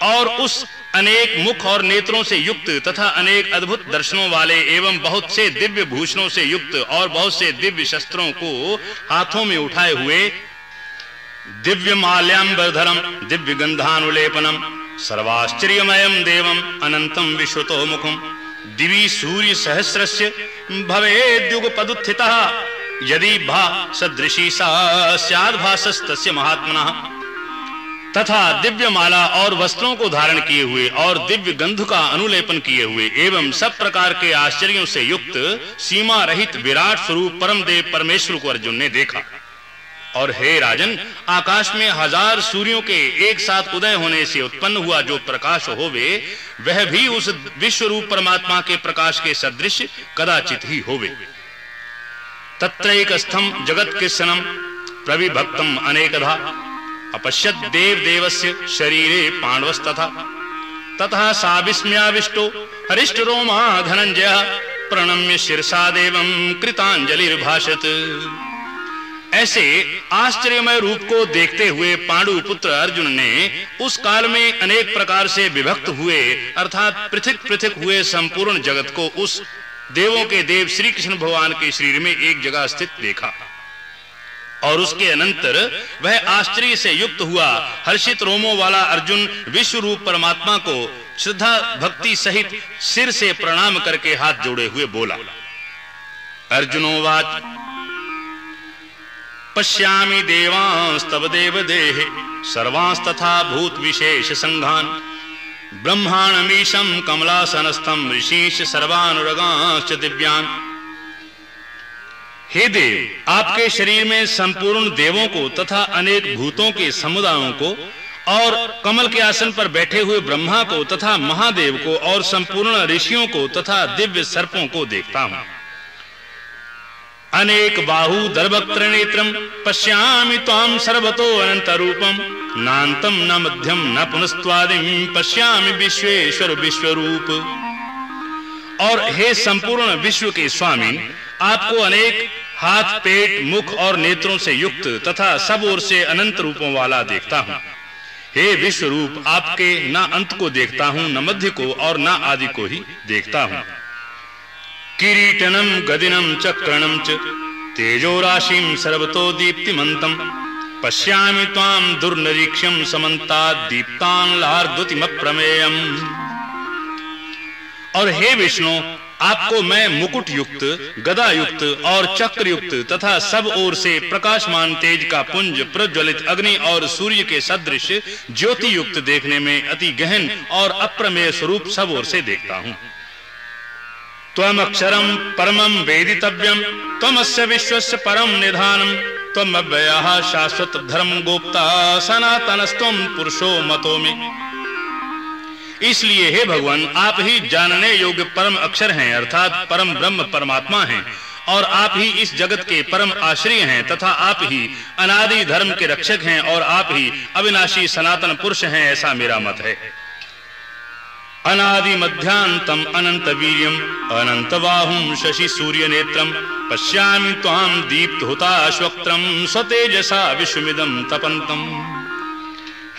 और उस अनेक मुख और नेत्रों से युक्त तथा अनेक अद्भुत दर्शनों वाले एवं बहुत से दिव्य भूषणों से युक्त और बहुत से दिव्य शस्त्रों को हाथों में उठाए हुए दिव्य माल्याम्बरधरम दिव्य गंधानुलेपनम सर्वाश्चर्यमयम देवम, अनंतम विश्वतो मुखम दिवि सूर्य सहस्रस्य भवेद्युगपदुत्थितः यदि भा सदृशी सा स्याद्भासस्तस्य महात्मनः। तथा दिव्य माला और वस्त्रों को धारण किए हुए और दिव्य गंध का अनुलेपन किए हुए एवं सब प्रकार के आश्चर्यों से युक्त सीमा रहित विराट स्वरूप परम देव परमेश्वर को अर्जुन ने देखा। और हे राजन, आकाश में हज़ार सूर्यों के एक साथ उदय होने से उत्पन्न हुआ जो प्रकाश होवे, वह भी उस विश्व रूप परमात्मा के प्रकाश के सदृश कदाचित ही होवे। तत्रैकस्थम जगत कृष्णम प्रविभक्तम अनेकधा। अपश्यत देव देवस्य शरीरे पांडवस्तथा तथा सा विस्मयाविष्टो हरिष्ट रोमा धनंजय प्रणम्य शिरसा देवम कृतांजलिर्भाषत ऐसे आश्चर्यमय रूप को देखते हुए पांडु पुत्र अर्जुन ने उस काल में अनेक प्रकार से विभक्त हुए, अर्थात पृथक पृथक हुए संपूर्ण जगत को उस देवों के देव श्री कृष्ण भगवान के शरीर में एक जगह स्थित देखा। और उसके अनंतर वह आश्चर्य से युक्त हुआ। हर्षित रोमो वाला अर्जुन विश्व रूप परमात्मा को श्रद्धा भक्ति सहित सिर से प्रणाम करके हाथ जोड़े हुए बोला अर्जुनोवाच पश्यामि देवांस्तव देव देहे सर्वांस्तथा भूत विशेष संघान, ब्रह्माणमीशं कमलासनस्थम ऋषिश सर्वानुरगांश्च दिव्यान हे देव, आपके शरीर में संपूर्ण देवों को तथा अनेक भूतों के समुदायों को और कमल के आसन पर बैठे हुए ब्रह्मा को तथा महादेव को और संपूर्ण ऋषियों को तथा दिव्य सर्पों को देखता हूँ। अनेक बाहु दर्भक्त्र नेत्रम पश्यामि त्वाम सर्वतो अनंत रूपम नान्तम न मध्यम न पुनस्त्वादिम पश्यामि विश्वेश्वर विश्वरूप। और हे संपूर्ण विश्व के स्वामी आपको अनेक हाथ, पेट, मुख और नेत्रों से युक्त तथा सब ओर से अनंत रूपों वाला देखता हूँ। हे विश्व रूप आपके न अंत को देखता हूँ, न मध्य को और न आदि को ही देखता हूँ। किरीटनम, गदिनम, चक्रणम च, तेजो राशिम सर्वतो दीप्तिमंतम पश्यामि त्वाम दुर्निरीक्ष्यम समन्ता दीप्तान लार्द्युतिम प्रमेयम और हे विष्णु आपको मैं मुकुट युक्त गदा युक्त और चक्र युक्त तथा सब ओर से प्रकाशमान तेज का पुंज प्रज्वलित अग्नि और सूर्य के सदृश ज्योति युक्त देखने में अति गहन और अप्रमेय स्वरूप सब ओर से देखता हूँ। त्वम अक्षरम परमम वेदितव्यम त्वमस्य विश्वस्य परम निधानम अव्ययः शाश्वत धर्म गोप्ता सनातनस्त्वम पुरुषो मतो में। इसलिए हे भगवान, आप ही जानने योग्य परम अक्षर हैं, अर्थात परम ब्रह्म परमात्मा हैं, और आप ही इस जगत के परम आश्रय हैं, तथा आप ही अनादि धर्म के रक्षक हैं, और आप ही अविनाशी सनातन पुरुष हैं, ऐसा मेरा मत है। अनादि मध्यांतम अनंत वीर्यम, अनंत बाहुम शशि सूर्य नेत्रम, पश्यामि त्वाम दीप्त होता स्वतेजसा विश्वमिदम तपंतम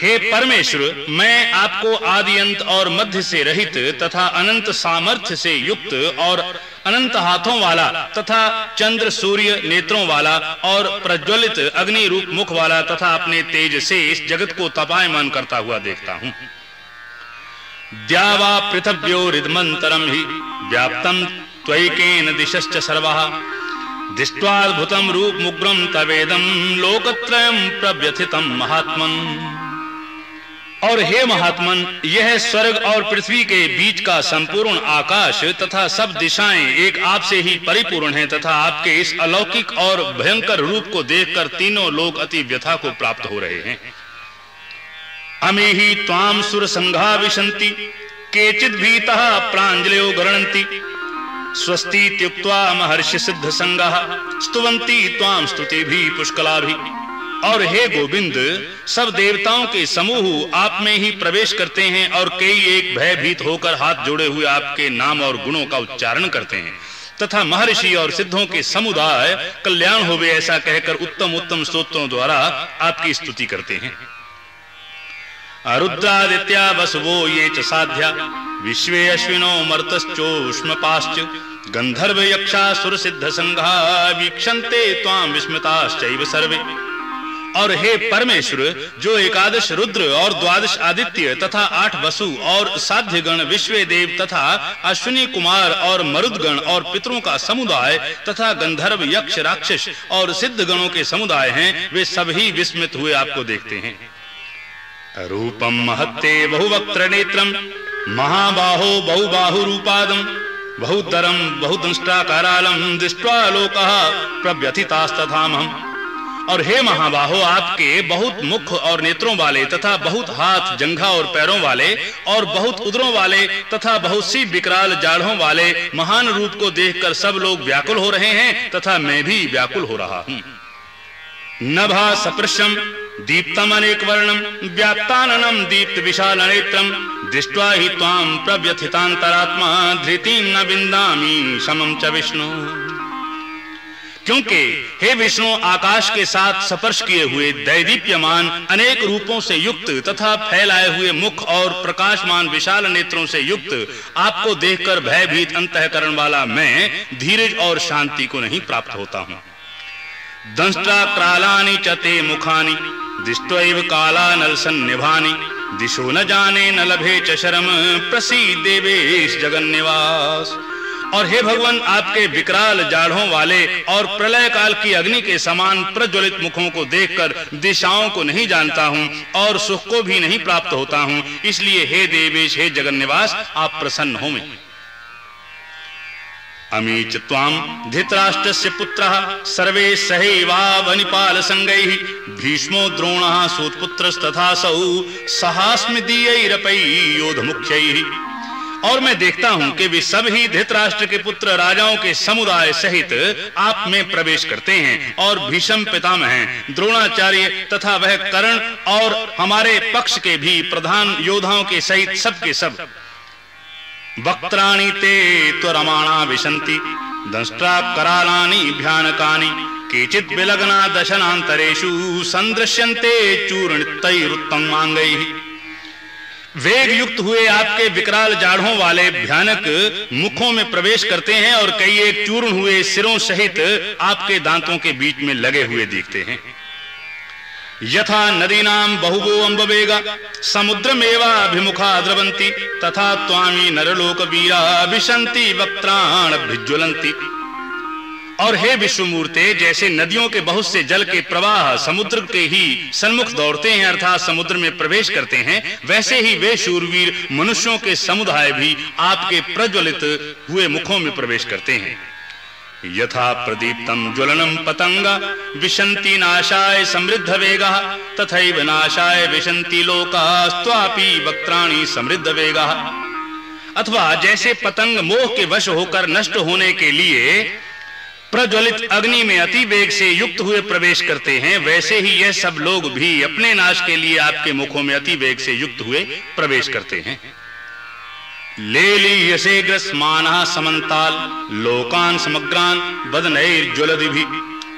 हे परमेश्वर, मैं आपको आदि अंत और मध्य से रहित तथा अनंत सामर्थ्य से युक्त और अनंत हाथों वाला तथा चंद्र सूर्य नेत्रों वाला और प्रज्वलित अग्नि रूप मुख वाला तथा अपने तेज से इस जगत को तपायमान करता हुआ देखता हूँ। द्यावा पृथव्योरिदमंतरम ही व्याप्तम त्वैकेन दिशश्च सर्वः। दृष्ट्वाद्भुतम रूप मुग्रम तवेदम लोकत्रयम प्रव्यथितम महात्मन और हे महात्मन, यह स्वर्ग और पृथ्वी के बीच का संपूर्ण आकाश तथा सब दिशाएँ एक आपसे ही परिपूर्ण हैं तथा आपके इस अलौकिक और भयंकर रूप को देखकर तीनों लोग अति व्यथा को प्राप्त हो रहे हैं। अमे ही ताम सुर संघा विशंति केचित भीतः प्रांजलयो गणंती स्वस्ति त्यक्त्वा महर्षि सिद्ध संगा स्तुवंती ताम स्तुति भी पुष्कला भी और हे गोविंद, सब देवताओं के समूह आप में ही प्रवेश करते हैं और कई एक भयभीत होकर हाथ जोड़े हुए आपके नाम और गुणों का उच्चारण करते हैं। तथा महर्षि और सिद्धों के समुदाय कल्याण होवे ऐसा कहकर उत्तम उत्तम स्तोत्रों द्वारा आपकी स्तुति करते हैं। रुद्रादित्या बसवो ये च साध्या, विश्वे अश्विनो मर्तश्चोष्म गंधर्व यक्षा सुर सिद्ध संघा त्वाम विस्मताश्चैव सर्वे। और हे परमेश्वर, जो एकादश रुद्र और द्वादश आदित्य तथा आठ वसु और साध्य गण विश्व देव तथा अश्विनी कुमार और मरुदगण और पितरों का समुदाय तथा गंधर्व, यक्ष, राक्षस और सिद्ध गणों के समुदाय हैं, वे सभी विस्मित हुए आपको देखते हैं। रूपम महत्ते बहुवक्त्र नेत्रम, महाबाहो बहुबाहु रूपादम बहुदरम बहुदंष्टाकारालम, दृष्टवा लोक प्रव्यथितास्तथाम हम और हे महाबाहो, आपके बहुत मुख और नेत्रों वाले तथा बहुत हाथ, जंघा और पैरों वाले और बहुत उदरों वाले तथा बहुत सी विकराल जाड़ों वाले महान रूप को देखकर सब लोग व्याकुल हो रहे हैं तथा मैं भी व्याकुल हो रहा हूँ। नभा सपृशम दीप्तम अनेक वर्णम, व्याप्ताननम दीप्त विशाल नेत्रम, दृष्टवा ही ताम प्रव्यथितांतरात्मा धृतिम न बिंदामी समम च विष्णु। क्योंकि हे विष्णु, आकाश के साथ स्पर्श किए हुए दैदीप्यमान अनेक रूपों से युक्त तथा फैलाए हुए मुख और प्रकाशमान विशाल नेत्रों से युक्त, आपको देखकर भयभीत अंतकरण वाला मैं धीरज और शांति को नहीं प्राप्त होता हूँ। दंष्टा क्रालानि चते मुखानी दिष्टैव काला नलसन निभानी दिशो न जाने न लभे चरम प्रसीद देवेश जगन निवास और हे भगवान, आपके विकराल जाढ़ों वाले और प्रलय काल की अग्नि के समान प्रज्वलित मुखों को देखकर दिशाओं को नहीं जानता हूँ और सुख को भी नहीं प्राप्त होता हूँ। इसलिए हे देवेश, हे जगन निवास आप प्रसन्न हो में। अमीच ताम धृतराष्ट्रस्य पुत्र सर्वे सहैवावनिपाल संगैः भीष्मो द्रोण द्रोणः सूतपुत्रस्तथा सौ सहास्मि दीयैरपै योध मुख्यैः और मैं देखता हूँ कि वे सभी धृतराष्ट्र के पुत्र राजाओं के समुदाय सहित आप में प्रवेश करते हैं और भीषम पितामह हैं। द्रोणाचार्य तथा वह कर्ण और हमारे पक्ष के भी प्रधान योद्धाओं के सहित सब के सब। वक्त्राणी ते त्वरमाणा विशंति दंष्ट्रा करालानी भयानकानी, केचित विलग्ना दशनांतरेषु संदृश्यन्ते चूर्णितैरुत्तमांगैः वेग युक्त हुए आपके विकराल जाढ़ों वाले भयानक मुखों में प्रवेश करते हैं और कई एक चूर्ण हुए सिरों सहित आपके दांतों के बीच में लगे हुए दिखते हैं। यथा नदीनां बहुगो अम्बवेगा समुद्रमेवाभिमुखा द्रवंती तथा त्वामी नरलोकवीरा विशन्ति वक्त्राणभिज्वलन्ति और हे विश्वमूर्ते, जैसे नदियों के बहुत से जल के प्रवाह समुद्र के ही सन्मुख दौड़ते हैं अर्थात समुद्र में प्रवेश करते हैं, वैसे ही वे शूरवीर मनुष्यों के समुदाय भी आपके प्रज्वलित हुए मुखों में प्रवेश करते हैं। यथा प्रदीप्तम ज्वलनम पतंगा विशंति नाशाय समृद्ध वेगा, तथैव नाशाय विशंति लोकास्त्वापि वक्त्राणि समृद्ध वेगा। अथवा जैसे पतंग मोह के वश होकर नष्ट होने के लिए प्रज्वलित अग्नि में अति वेग से युक्त हुए प्रवेश करते हैं, वैसे ही यह सब लोग भी अपने नाश के लिए आपके मुखों में अति वेग से युक्त हुए प्रवेश करते हैं। ले ली लेलीयसे ग्रस्मानः समन्ताल, लोकान समग्रान बदनैर्ज्वलदिभिः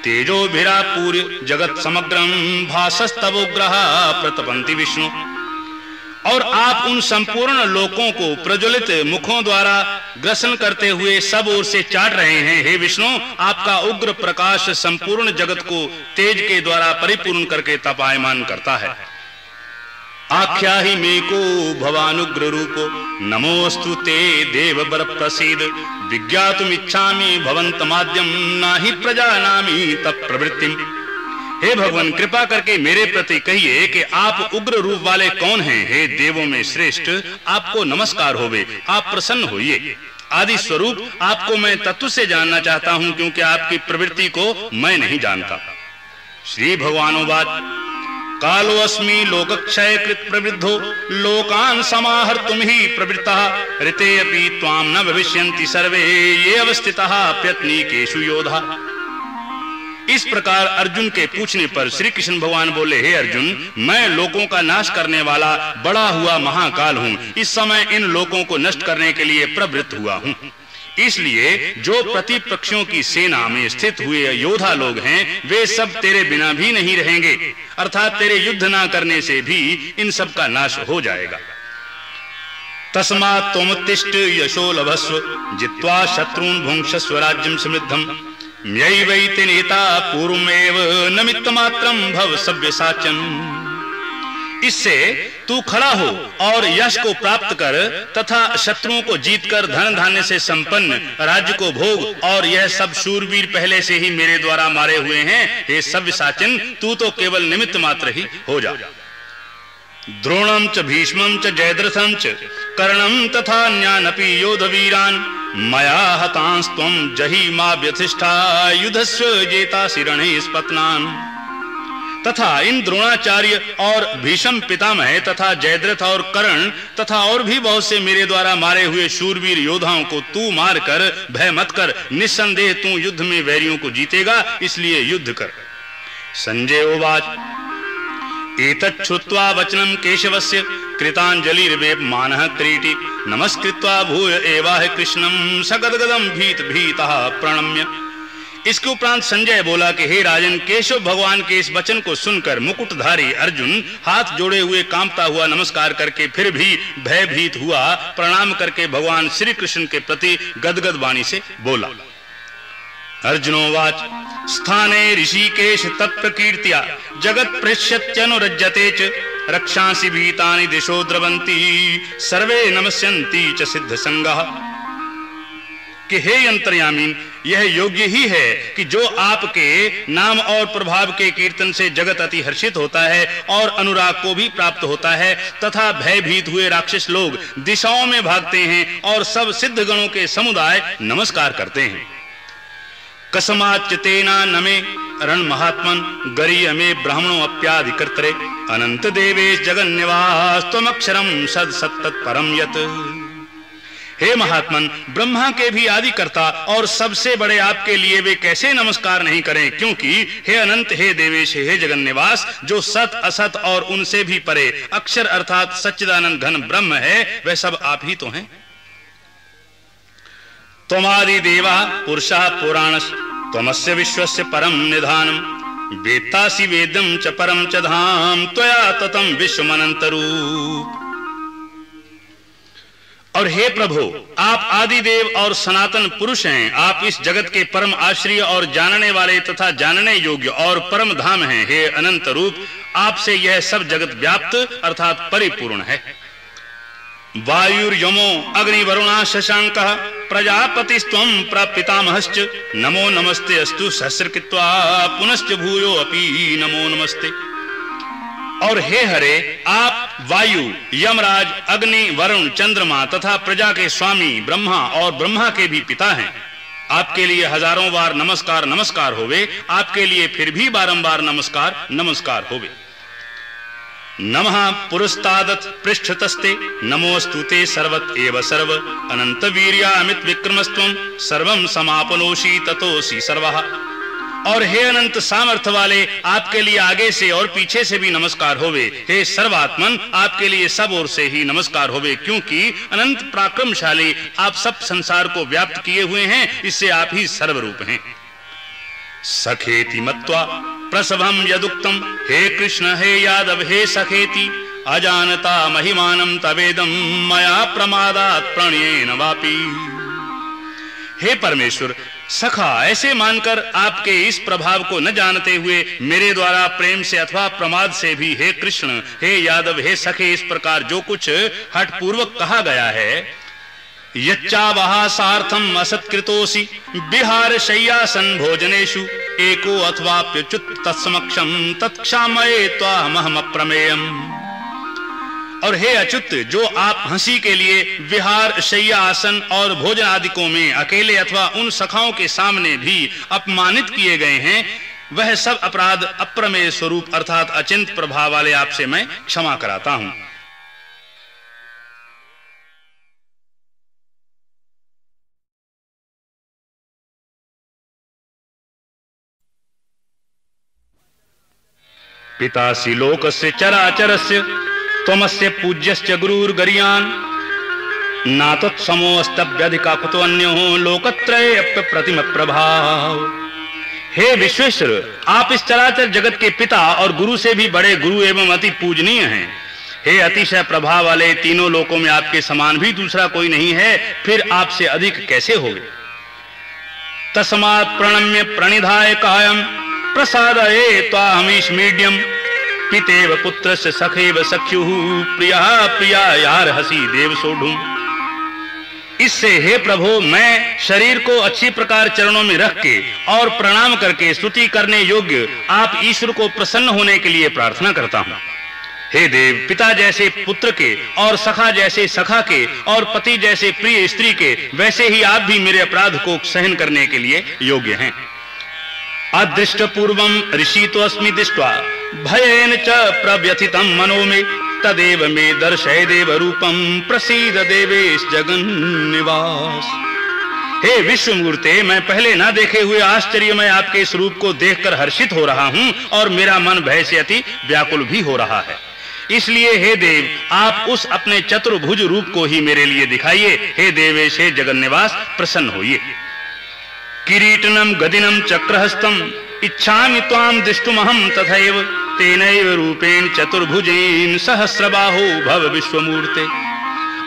तेजोभिरापूर्य जगत समग्रम भासस्तवोग्रह प्रतपंति विष्णु। और आप उन संपूर्ण लोकों को प्रज्वलित मुखों द्वारा ग्रसन करते हुए सब ओर से चाट रहे हैं। हे विष्णु, आपका उग्र प्रकाश संपूर्ण जगत को तेज के द्वारा परिपूर्ण करके तपायमान करता है। आख्या ही मे को भवानुग्र रूपो। नमोस्तु ते देव बर प्रसीद विज्ञातुम इच्छामि भवंत माध्यम ना ही प्रजा नामी तप प्रवृत्ति हे भगवान, कृपा करके मेरे प्रति कहिए कि आप उग्र रूप वाले कौन हैं? हे देवों में श्रेष्ठ, आपको नमस्कार होवे, आप प्रसन्न होइए। आदि स्वरूप, आपको मैं तत्व से जानना चाहता हूँ, क्योंकि आपकी प्रवृत्ति को मैं नहीं जानता। श्री भगवानोवाद कालो अस्मि लोकक्षय कृत प्रवृद्धो, लोकान समाहर तुम ही प्रवृत्ता, ऋते अपि त्वाम न भविष्यन्ति सर्वे, ये अवस्थितः प्रयत्नीकेषु योधा। इस प्रकार अर्जुन के पूछने पर श्री कृष्ण भगवान बोले, हे अर्जुन, मैं लोगों का नाश करने वाला बड़ा हुआ महाकाल हूँ। इस समय इन लोगों को नष्ट करने के लिए प्रवृत्त हुआ हूँ। इसलिए जो प्रतिपक्षों की सेना में स्थित हुए योद्धा लोग हैं, वे सब तेरे बिना भी नहीं रहेंगे। अर्थात तेरे युद्ध ना करने से भी इन सब का नाश हो जाएगा। तस्मात् त्वमुत्तिष्ठ यशो लभस्व जित्वा शत्रुन भुंक्षस्व समृद्धम्। म्यैवैति नेता पूर्वमेव नमित्तमात्रं भव सव्यसाचन इससे तू खड़ा हो और यश को प्राप्त कर तथा शत्रुओं को जीतकर धन धान्य से संपन्न राज्य को भोग और यह सब शूरवीर पहले से ही मेरे द्वारा मारे हुए हैं, हे सब साचिन, तू तो केवल निमित्त मात्र ही हो जा। द्रोणम च भीष्मम च जयद्रथम च कर्णम तथा ज्ञानपि योध वीरान मया हतांस्त्वं जही मा व्यथिष्ठा युद्धस्व जेता रणेश स्पत्नान। तथा इन द्रोणाचार्य और भीषम पितामह तथा जयद्रथ और कर्ण तथा और भी बहुत से मेरे द्वारा मारे हुए शूरवीर योद्धाओं को तू मार कर भय मत कर, निस्संदेह तू युद्ध में वैरियों को जीतेगा, इसलिए युद्ध कर। संजय उवाच एतच्छ्रुत्वा वचनं केशवस्य कृताञ्जलिर्वे मानः क्रीटि नमस्कृत्वा भूय एवाह कृष्णं सगदगदं भीत भीतः प्रणम्य। इसके उपरांत संजय बोला कि हे राजन, केशव भगवान के इस वचन को सुनकर मुकुटधारी अर्जुन हाथ जोड़े हुए कांपता हुआ नमस्कार करके फिर भी भयभीत हुआ। प्रणाम करके भगवान श्री कृष्ण के प्रति गदगद वाणी से बोला। अर्जुनोवाच, स्थाने ऋषिकेश तत्प्रकीर्त्या जगत पृष्यत्यनुरज्यते च, रक्षांसि भीतानि दिशो द्रवन्ति, सर्वे नमस्यन्ति च सिद्ध संगः कि हे अंतर्यामीन यह योग्य ही है कि जो आपके नाम और प्रभाव के कीर्तन से जगत अति हर्षित होता है और अनुराग को भी प्राप्त होता है, तथा भयभीत हुए राक्षस लोग दिशाओं में भागते हैं और सब सिद्ध गणों के समुदाय नमस्कार करते हैं। कसमाच्यतेना नमे रण महात्मन गरी अमे ब्राह्मणों अप्याधिकर्तरे। अनंत देवेश जगन निवास तमक्षरम सद सत्त परम यत। हे महात्मन, ब्रह्मा के भी आदि करता और सबसे बड़े आपके लिए वे कैसे नमस्कार नहीं करें, क्योंकि हे अनंत, हे देवेश, हे जगन निवास जो सत, असत और उनसे भी परे, अक्षर अर्थात सच्चिदानंद घन ब्रह्म है, वह सब आप ही तो हैं। त्वमादि देवा पुरुषा पुराण त्वमस्य विश्वस्य परम निधानम वेत्तासी वेदम च परम च धाम त्वया ततम विश्वमनंतरूप और हे प्रभु, आप आदि देव और सनातन पुरुष हैं। आप इस जगत के परम आश्रय और जानने वाले तथा जानने योग्य और परम धाम हैं। हे अनंत रूप आपसे यह सब जगत व्याप्त अर्थात परिपूर्ण है। वायुर्यमो अग्निवरुणा शशांक प्रजापतिस्त्वं प्रपितामहश्च नमो नमस्ते अस्तु सहस्रकृत्वा पुनश्च भूयो अपि नमो नमस्ते। और हे हरे, आप वायु, यमराज, अग्नि, वरुण, चंद्रमा तथा प्रजा के स्वामी, ब्रह्मा और ब्रह्मा के भी पिता हैं। आपके लिए हज़ारों बार नमस्कार नमस्कार होवे। आपके लिए फिर भी बारंबार नमस्कार नमस्कार होवे। नमः पुरस्तादत पृष्ठतस्ते। नमोस्तुते सर्वत एव सर्व। अनंत वीर्यामित विक्रमस्त्वं सर्वं समापनोषि ततोषि सर्वः। और हे अनंत सामर्थ्य वाले आपके लिए आगे से और पीछे से भी नमस्कार होवे। हे सर्वात्मन, आपके लिए सब ओर से ही नमस्कार होवे, क्योंकि अनंत पराक्रमशाली आप सब संसार को व्याप्त किए हुए हैं, इससे आप ही सर्वरूप हैं। सखेति मत्वा प्रसभम यदुक्तम हे कृष्ण, हे यादव, हे सखेति, अजानता महिमानम तवेदम मया प्रमादात प्रणयेन वापी। हे परमेश्वर, सखा, ऐसे मानकर आपके इस प्रभाव को न जानते हुए मेरे द्वारा प्रेम से अथवा प्रमाद से भी, हे कृष्ण, हे यादव, हे सखे, इस प्रकार जो कुछ हट पूर्वक कहा गया है यच्चावहा सार्थम असत्कृतोसि बिहार शय्यासन भोजनेषु। एको अथवाप्युच्युत तत्समक्षम तत्क्षामये त्वाहमहम अप्रमेयम् और हे अच्युत, जो आप हँसी के लिए विहार शैया आसन और भोजन आदिकों में अकेले अथवा उन सखाओं के सामने भी अपमानित किए गए हैं, वह सब अपराध अप्रमेय स्वरूप अर्थात अचिंत प्रभाव वाले आपसे मैं क्षमा कराता हूँ। पितासि लोकस्य चराचरस्य, त्वमस्य पूज्यश्च गुरुर्गरियान्। नातत्समोस्तभ्यधिका कुतो अन्यो लोकत्रय प्रतिम प्रभाव हे विश्वेश्वर, आप इस चराचर जगत के पिता और गुरु से भी बड़े गुरु एवं अति पूजनीय हैं। हे अतिशय प्रभाव वाले तीनों लोकों में आपके समान भी दूसरा कोई नहीं है, फिर आपसे अधिक कैसे होगे तस्मात् प्रणम्य प्रणिधाय कायम प्रसादये त्वाहमीश मीडियम। पितेव पुत्रस्य सखेव सख्युः। प्रिया प्रिया यार हसी देव सोढ़ू इससे हे प्रभु, मैं शरीर को अच्छी प्रकार चरणों में रख के और प्रणाम करके स्तुति करने योग्य आप ईश्वर को प्रसन्न होने के लिए प्रार्थना करता हूँ। हे देव, पिता जैसे पुत्र के और सखा जैसे सखा के और पति जैसे प्रिय स्त्री के, वैसे ही आप भी मेरे अपराध को सहन करने के लिए योग्य हैं। अदृष्ट पूर्वम ऋषि तो अस्मि दृष्टवा भयेन च प्रव्यथितं मनो मे। तदेव मे दर्शय देव रूपम प्रसीद देवेश जगन निवास हे विश्व मूर्ते मैं पहले ना देखे हुए आश्चर्य में आपके इस रूप को देखकर हर्षित हो रहा हूँ और मेरा मन भय से अति व्याकुल भी हो रहा है। इसलिए हे देव, आप उस अपने चतुर्भुज रूप को ही मेरे लिए दिखाइए। हे देवेश, हे जगन निवास प्रसन्न होइए। किरीटनम, गदिनम, चक्रहस्तम, इच्छामि त्वाम दृष्टुमहम तथैव, तेनैव रूपेण चतुर्भुजेन सहस्रबाहो भव विश्वमूर्ते।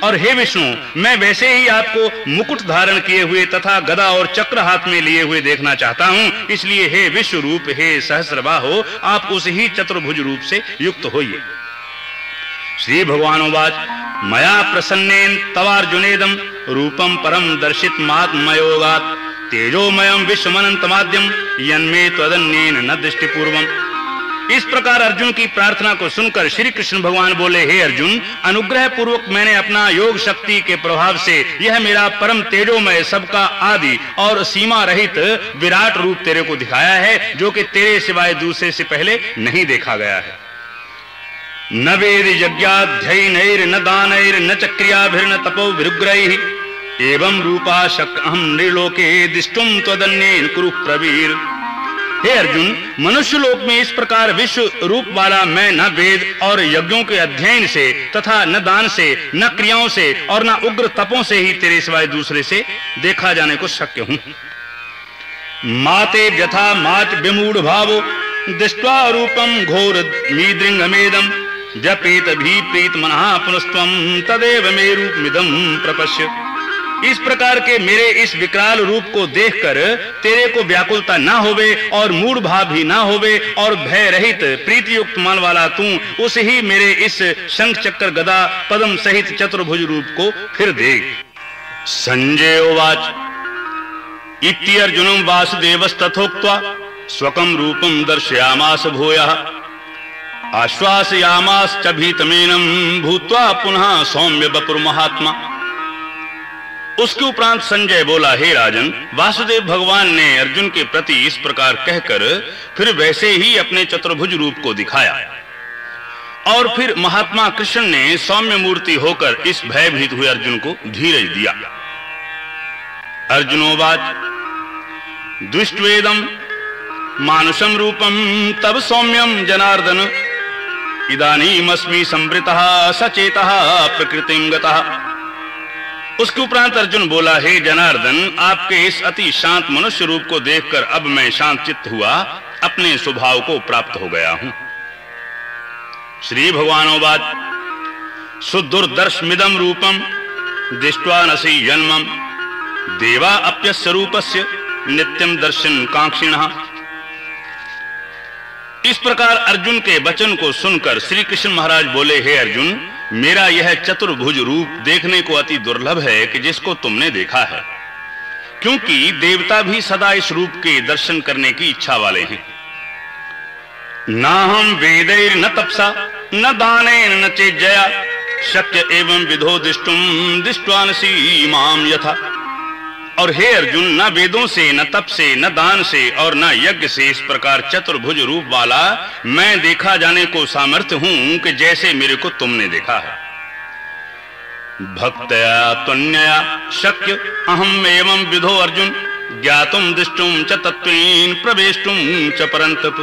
और हे विष्णु, मैं वैसे ही आपको मुकुट धारण किए हुए तथा गदा और चक्र हाथ में लिए हुए देखना चाहता हूँ, इसलिए हे विश्व रूप, हे सहस्रबाहो, आप उस ही चतुर्भुज रूप से युक्त होइए। श्री भगवानुवाच मया प्रसन्नेन तवार्जुनेदम, रूपम परम दर्शित मात्मयोगात तेजोमयम विश्वमनंतमाद्यम यन्मे त्वदन्येन न दृष्टि पूर्वम इस प्रकार अर्जुन की प्रार्थना को सुनकर श्री कृष्ण भगवान बोले, हे अर्जुन अनुग्रह पूर्वक मैंने अपना योग शक्ति के प्रभाव से यह मेरा परम तेजोमय सबका आदि और सीमा रहित विराट रूप तेरे को दिखाया है, जो कि तेरे सिवाय दूसरे से पहले नहीं देखा गया है। न वेद यज्ञाध्ययनैर न दानैर, न चक्रियाभिर्न तपो विरुग्रैः। एवं रूपा शक अहम निर्लोके दिष्टुम त्वदन्येन कुरु प्रवीर हे अर्जुन मनुष्य लोक में इस प्रकार विश्व रूप वाला मैं न वेद और यज्ञों के अध्ययन से तथा न दान से, न क्रियाओं से और न उग्र तपों से ही तेरे सिवाय दूसरे से देखा जाने को शक्य हूँ। माते व्यथा माच विमूढ़ भावो, दृष्टवा रूपम घोर मीदृंगमेदम व्यपेत भी प्रीत मना पुनस्तम तदेव मे रूप मिदम प्रपश्य। इस प्रकार के मेरे इस विकराल रूप को देखकर तेरे को व्याकुलता ना होवे और मूड भाव भी ना होवे और भय रहित प्रीति युक्त मन वाला तू, उस ही मेरे इस शंख चक्र गदा, पदम सहित चतुर्भुज रूप को फिर देख। संजय उवाच इति अर्जुनम वासुदेवस्तथोक्त्वा स्वकं रूपं दर्शयामास भूयः। आश्वासयामाश्च भीतमेनं भूत्वा पुनः सौम्य बपुर महात्मा उसके उपरांत संजय बोला, हे राजन, वासुदेव भगवान ने अर्जुन के प्रति इस प्रकार कहकर फिर वैसे ही अपने चतुर्भुज रूप को दिखाया। और फिर महात्मा कृष्ण ने सौम्य मूर्ति होकर इस भयभीत हुए अर्जुन को धीरज दिया। अर्जुनोवाच दुष्टवेदम मानुषम रूपम तब सौम्यम जनार्दन, इदानीमस्मि संवृतः सचेतः प्रकृतिम गतः। उसके उपरांत अर्जुन बोला, हे जनार्दन, आपके इस अति शांत मनुष्य रूप को देखकर अब मैं शांत चित्त हुआ, अपने स्वभाव को प्राप्त हो गया हूँ। श्री भगवानोवाद सुदुर्दर्श मिदम रूपम, दृष्टवा नसी जन्मम देवा अप्यस्य रूपस्य नित्यम दर्शन कांक्षिण। इस प्रकार अर्जुन के वचन को सुनकर श्री कृष्ण महाराज बोले, हे अर्जुन मेरा यह चतुर्भुज रूप देखने को अति दुर्लभ है कि जिसको तुमने देखा है। क्योंकि देवता भी सदा इस रूप के दर्शन करने की इच्छा वाले हैं। ना हम वेदैर न तपसा, न दाने न चेजया शक्य एवं विधो दिष्टुम दिष्टानसी माम यथा। और हे अर्जुन, न वेदों से, न तप से, न दान से और न यज्ञ से इस प्रकार चतुर्भुज रूप वाला मैं देखा जाने को सामर्थ्य हूँ कि जैसे मेरे को तुमने देखा है। भक्तया त्वन्यया शक्य, अहम एवं विधो अर्जुन ज्ञातुम दृष्टुम च तत्वेन प्रवेशुम च परंतप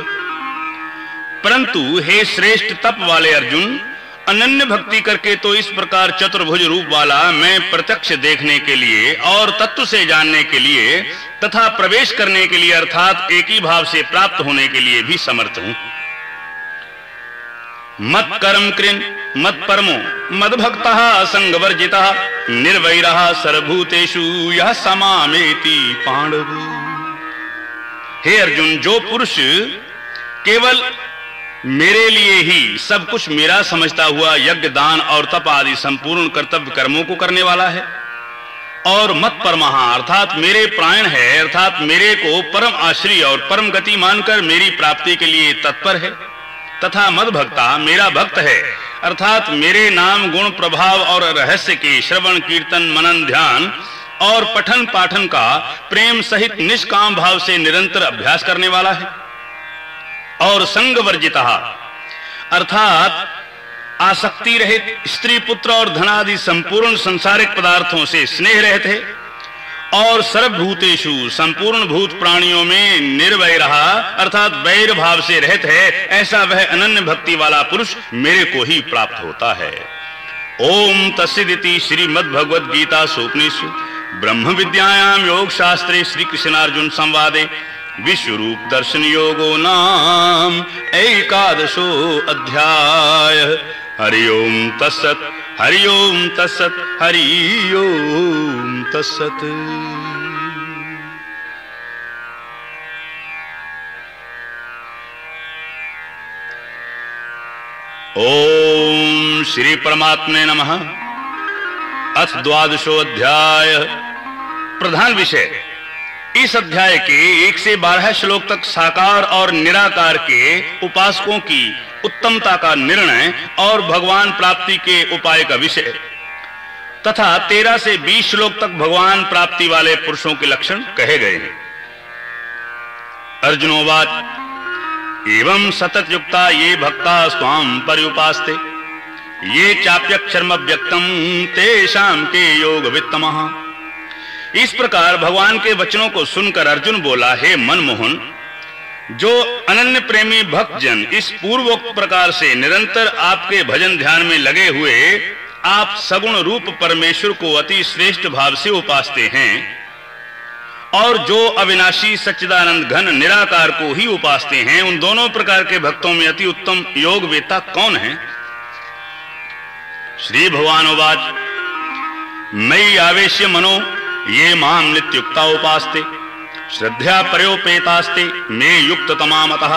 परंतु हे श्रेष्ठ तप वाले अर्जुन अनन्य भक्ति करके तो इस प्रकार चतुर्भुज रूप वाला मैं प्रत्यक्ष देखने के लिए और तत्व से जानने के लिए तथा प्रवेश करने के लिए अर्थात एक ही भाव से प्राप्त होने के लिए भी समर्थ हूँ। मत कर्म कृन, मत परमो, मद भक्त संग वर्जिता, निर्वैरा सर्वभूतेषु यह समामेति पांडव हे अर्जुन, जो पुरुष केवल मेरे लिए ही सब कुछ मेरा समझता हुआ यज्ञ, दान और तप आदि संपूर्ण कर्तव्य कर्मों को करने वाला है। और मत परमहा, अर्थात मेरे प्राण है, अर्थात मेरे को परम आश्रय और परम गति मानकर मेरी प्राप्ति के लिए तत्पर है। तथा मद भक्ता, मेरा भक्त है, अर्थात मेरे नाम गुण प्रभाव और रहस्य के श्रवण, कीर्तन, मनन, ध्यान और पठन पाठन का प्रेम सहित निष्काम भाव से निरंतर अभ्यास करने वाला है। और संग वर्जिता अर्थात आसक्ति रहित स्त्री पुत्र और धनादि संपूर्ण संसारिक पदार्थों से स्नेह रहित है और सर्वभूतेषु संपूर्ण भूत प्राणियों में निर्वय रहा, अर्थात वैर भाव से रहत है, ऐसा वह अनन्य भक्ति वाला पुरुष मेरे को ही प्राप्त होता है। ओम तस्दिति श्रीमद भगवद गीता सोपनिषु ब्रह्म विद्यायाम योग शास्त्रे श्री कृष्णार्जुन संवादे। विश्व रूप दर्शन योगो नाम, एकादशो अध्याय। हरि ओम तत्सत हरि ओम तत्सत हरि ओम तत्सत। ओम श्री परमात्मे नमः। अथ द्वादशो अध्याय। प्रधान विषय। इस अध्याय के एक से बारह श्लोक तक साकार और निराकार के उपासकों की उत्तमता का निर्णय और भगवान प्राप्ति के उपाय का विषय। तथा तेरह से बीस श्लोक तक भगवान प्राप्ति वाले पुरुषों के लक्षण कहे गए हैं। अर्जुनोवाद एवं सतत युक्ता ये भक्ता स्वाम पर्युपास्ते ये चाप्यक्षरम व्यक्तम तेषाम के योग वित्तमहा इस प्रकार भगवान के वचनों को सुनकर अर्जुन बोला, हे मनमोहन, जो अनन्य प्रेमी भक्त जन इस पूर्वोक्त प्रकार से निरंतर आपके भजन ध्यान में लगे हुए, आप सगुण रूप परमेश्वर को अति श्रेष्ठ भाव से उपासते हैं और जो अविनाशी सच्चिदानंद घन निराकार को ही उपासते हैं, उन दोनों प्रकार के भक्तों में अति उत्तम योग वेता कौन है? श्री भगवान मयि आवेश्य मनो ये माम नित्युक्ता उपास्ते, श्रद्धा प्रयोपेतास्ते मे युक्त तमामतः।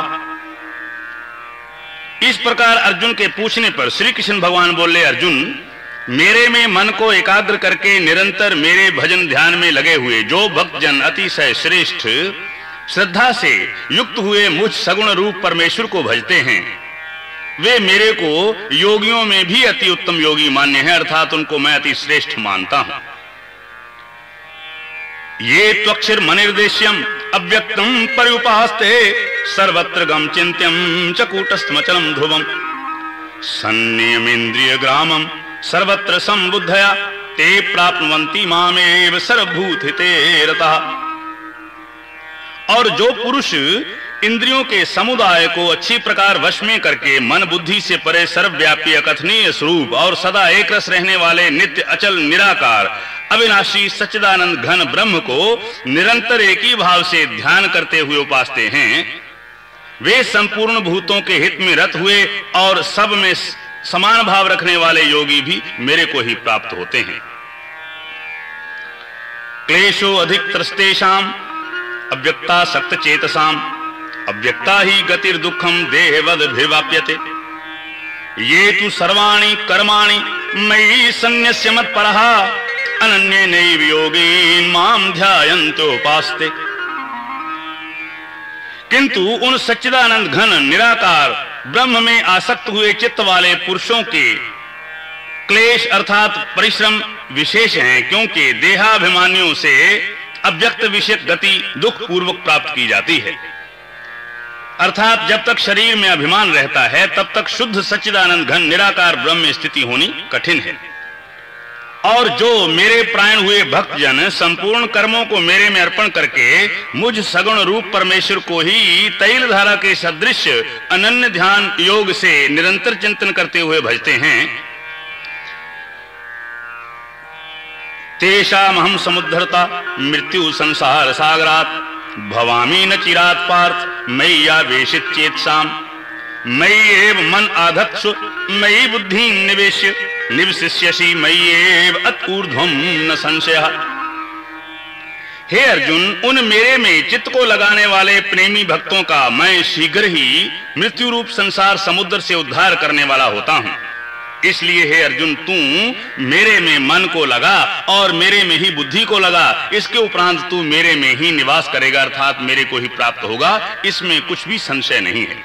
इस प्रकार अर्जुन के पूछने पर श्री कृष्ण भगवान बोले, अर्जुन, मेरे में मन को एकाग्र करके निरंतर मेरे भजन ध्यान में लगे हुए जो भक्तजन अतिशय श्रेष्ठ, श्रद्धा से युक्त हुए मुझ सगुण रूप परमेश्वर को भजते हैं। वे मेरे को योगियों में भी अति उत्तम योगी मान्य हैं, अर्थात उनको मैं अति श्रेष्ठ मानता हूँ। ये त्वक्षर मनिर्देश्यम अव्यक्तम पर्युपास्ते सर्वत्र गम चिंत्यम च कूटस्थमचलम ध्रुवम। संयमेन्द्रिय ग्रामम सर्वत्र संबुद्धया ते प्राप्तवंती मामेव सर्वभूत हिते रता। और जो पुरुष इंद्रियों के समुदाय को अच्छी प्रकार वश में करके मन बुद्धि से परे सर्वव्यापी अकथनीय स्वरूप और सदा एक रस रहने वाले नित्य, अचल, निराकार, अविनाशी, सच्चिदानंद घन ब्रह्म को निरंतर एक ही भाव से ध्यान करते हुए उपासते हैं, वे संपूर्ण भूतों के हित में रत हुए और सब में समान भाव रखने वाले योगी भी मेरे को ही प्राप्त होते हैं। क्लेशो अधिक त्रस्तेषाम अव्यक्ता सक्त चेतसाम। अव्यक्ता ही गतिर दुखम देहवद भिवाप्यते ये तु सर्वाणि कर्माणि मयि सन्न्यस्य मत्परः अनन्य नैव योगेन माम ध्यायन्तोपास्ते किंतु उन सच्चिदानंद घन निराकार, ब्रह्म में आसक्त हुए चित्त वाले पुरुषों के क्लेश अर्थात परिश्रम विशेष हैं, क्योंकि देहाभिमानियों से अव्यक्त विषय गति दुख पूर्वक प्राप्त की जाती है। अर्थात जब तक शरीर में अभिमान रहता है, तब तक शुद्ध सच्चिदानंद घन निराकार ब्रह्म स्थिति होनी कठिन है। और जो मेरे प्राण हुए भक्त जन संपूर्ण कर्मों को मेरे में अर्पण करके मुझ सगुण रूप परमेश्वर को ही तैल धारा के सदृश अनन्य ध्यान योग से निरंतर चिंतन करते हुए भजते हैं तेषामहम समुद्धरता, मृत्यु संसार सागरात भवामी न चिरात पार्थ मैया वेशित चेतसाम मयि एव मन आधत्सु, मयि बुद्धि निवेश निवशिष्यसि मयि एव अतूर्ध्वम न संशय। हे अर्जुन, उन मेरे में चित्त को लगाने वाले प्रेमी भक्तों का मैं शीघ्र ही मृत्यु रूप संसार समुद्र से उद्धार करने वाला होता हूँ। इसलिए, हे अर्जुन, तू मेरे में मन को लगा और मेरे में ही बुद्धि को लगा। इसके उपरांत तू मेरे में ही निवास करेगा, अर्थात मेरे को ही प्राप्त होगा। इसमें कुछ भी संशय नहीं है।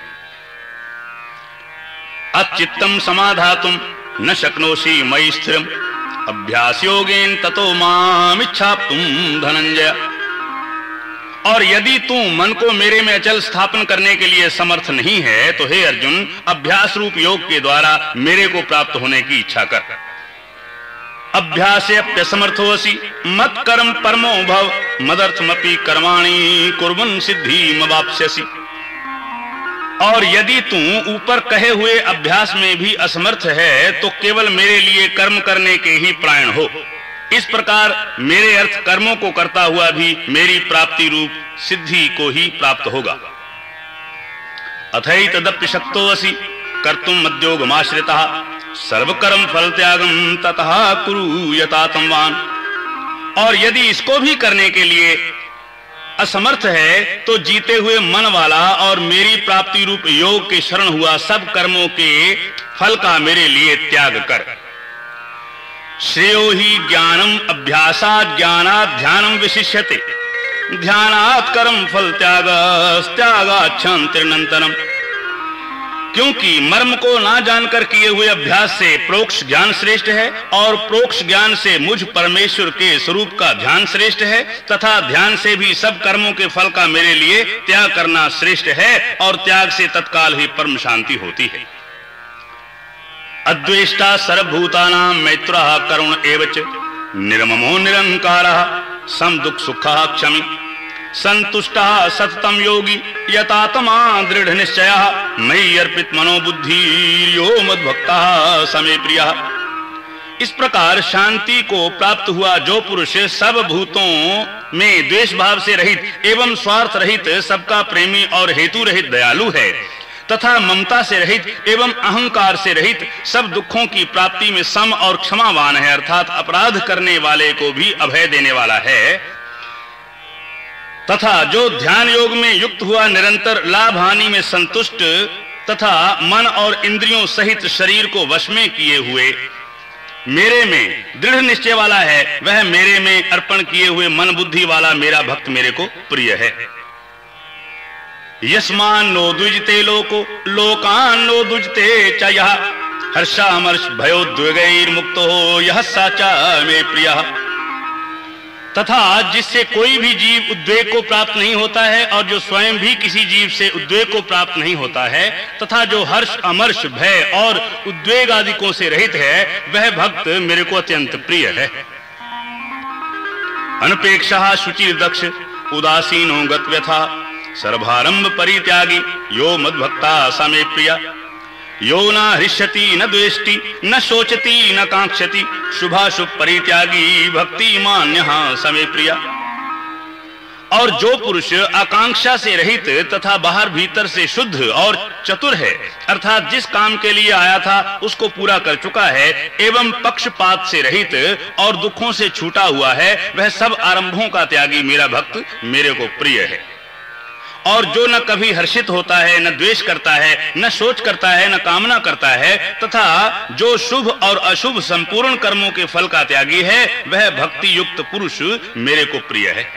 अचित्तम समाधा तुम न शक्नोशी मई स्थिर अभ्यास योगेन ततो माम इच्छा तुम धनंजय और यदि तू मन को मेरे में अचल स्थापन करने के लिए समर्थ नहीं है तो हे अर्जुन अभ्यास रूप योग के द्वारा मेरे को प्राप्त होने की इच्छा कर। अभ्यासेप्यसमर्थोसी मत कर्म परमो भव, मदर्थमपि कर्माणि कुर्बन सिद्धि मवाप्स्यसि और यदि तू ऊपर कहे हुए अभ्यास में भी असमर्थ है तो केवल मेरे लिए कर्म करने के ही प्राण हो। इस प्रकार मेरे अर्थ कर्मों को करता हुआ भी मेरी प्राप्ति रूप सिद्धि को ही प्राप्त होगा। अथई तदप्य शक्तो असी कर्तुम मद्योगमाश्रिता, सर्वकर्म फल त्यागम तथा कुरु यथातमवान और यदि इसको भी करने के लिए असमर्थ है तो जीते हुए मन वाला और मेरी प्राप्ति रूप योग के शरण हुआ सब कर्मों के फल का मेरे लिए त्याग कर। श्रेयो ही ज्ञानम अभ्यासा ज्ञाना ध्यानम विशिष्यते। ध्यानात् कर्म फल त्याग त्यागाच्छंतरनंतरम क्योंकि मर्म को ना जानकर किए हुए अभ्यास से प्रोक्ष ज्ञान श्रेष्ठ है और प्रोक्ष ज्ञान से मुझ परमेश्वर के स्वरूप का ध्यान श्रेष्ठ है, तथा ध्यान से भी सब कर्मों के फल का मेरे लिए त्याग करना श्रेष्ठ है और त्याग से तत्काल ही परम शांति होती है। अद्वेष्टा सर्वभूतानां मैत्र करुण एवच। निर्ममो निरंकार सम दुख सुख क्षमी। संतुष्टा सततम योगी यतात्मा दृढ़ निश्चय। मई अर्पित मनोबुद्धि, यो मद्भक्ता समय प्रिय। इस प्रकार शांति को प्राप्त हुआ जो पुरुष सब भूतों में द्वेष भाव से रहित एवं स्वार्थ रहित सबका प्रेमी और हेतु रहित दयालु है। तथा ममता से रहित एवं अहंकार से रहित सब दुखों की प्राप्ति में सम और क्षमावान है, अर्थात अपराध करने वाले को भी अभय देने वाला है। तथा जो ध्यान योग में युक्त हुआ, निरंतर लाभ हानि में संतुष्ट तथा मन और इंद्रियों सहित शरीर को वश में किए हुए मेरे में दृढ़ निश्चय वाला है, वह मेरे में अर्पण किए हुए मन बुद्धि वाला मेरा भक्त मेरे को प्रिय है। यस्मान नो द्विजते लोको, लोकान नो दुजते च यह हर्षामर्ष भयोद्वेगैर मुक्त हो यह साचा में प्रिय। तथा जिससे कोई भी जीव उद्वेग को प्राप्त नहीं होता है और जो स्वयं भी किसी जीव से उद्वेग को प्राप्त नहीं होता है, तथा जो हर्ष, अमर्ष, भय और उद्वेग आदिकों से रहित है, वह भक्त मेरे को अत्यंत प्रिय है। अनपेक्षा शुचि दक्ष उदासीनो गत्यथा सर्वारंभ परित्यागी। यो मद्भक्ता समे प्रिया। यो न हृष्यति, न द्वेष्टि, न शोचति, न कांक्षति। शुभाशुभ परित्यागी, भक्ति मान्य समय प्रिया। और जो पुरुष आकांक्षा से रहित तथा बाहर भीतर से शुद्ध और चतुर है, अर्थात जिस काम के लिए आया था, उसको पूरा कर चुका है, एवं पक्षपात से रहित और दुखों से छूटा हुआ है, वह सब आरंभों का त्यागी मेरा भक्त मेरे को प्रिय है। और जो न कभी हर्षित होता है, न द्वेष करता है, न सोच करता है, न कामना करता है, तथा जो शुभ और अशुभ संपूर्ण कर्मों के फल का त्यागी है, वह भक्ति युक्त पुरुष मेरे को प्रिय है।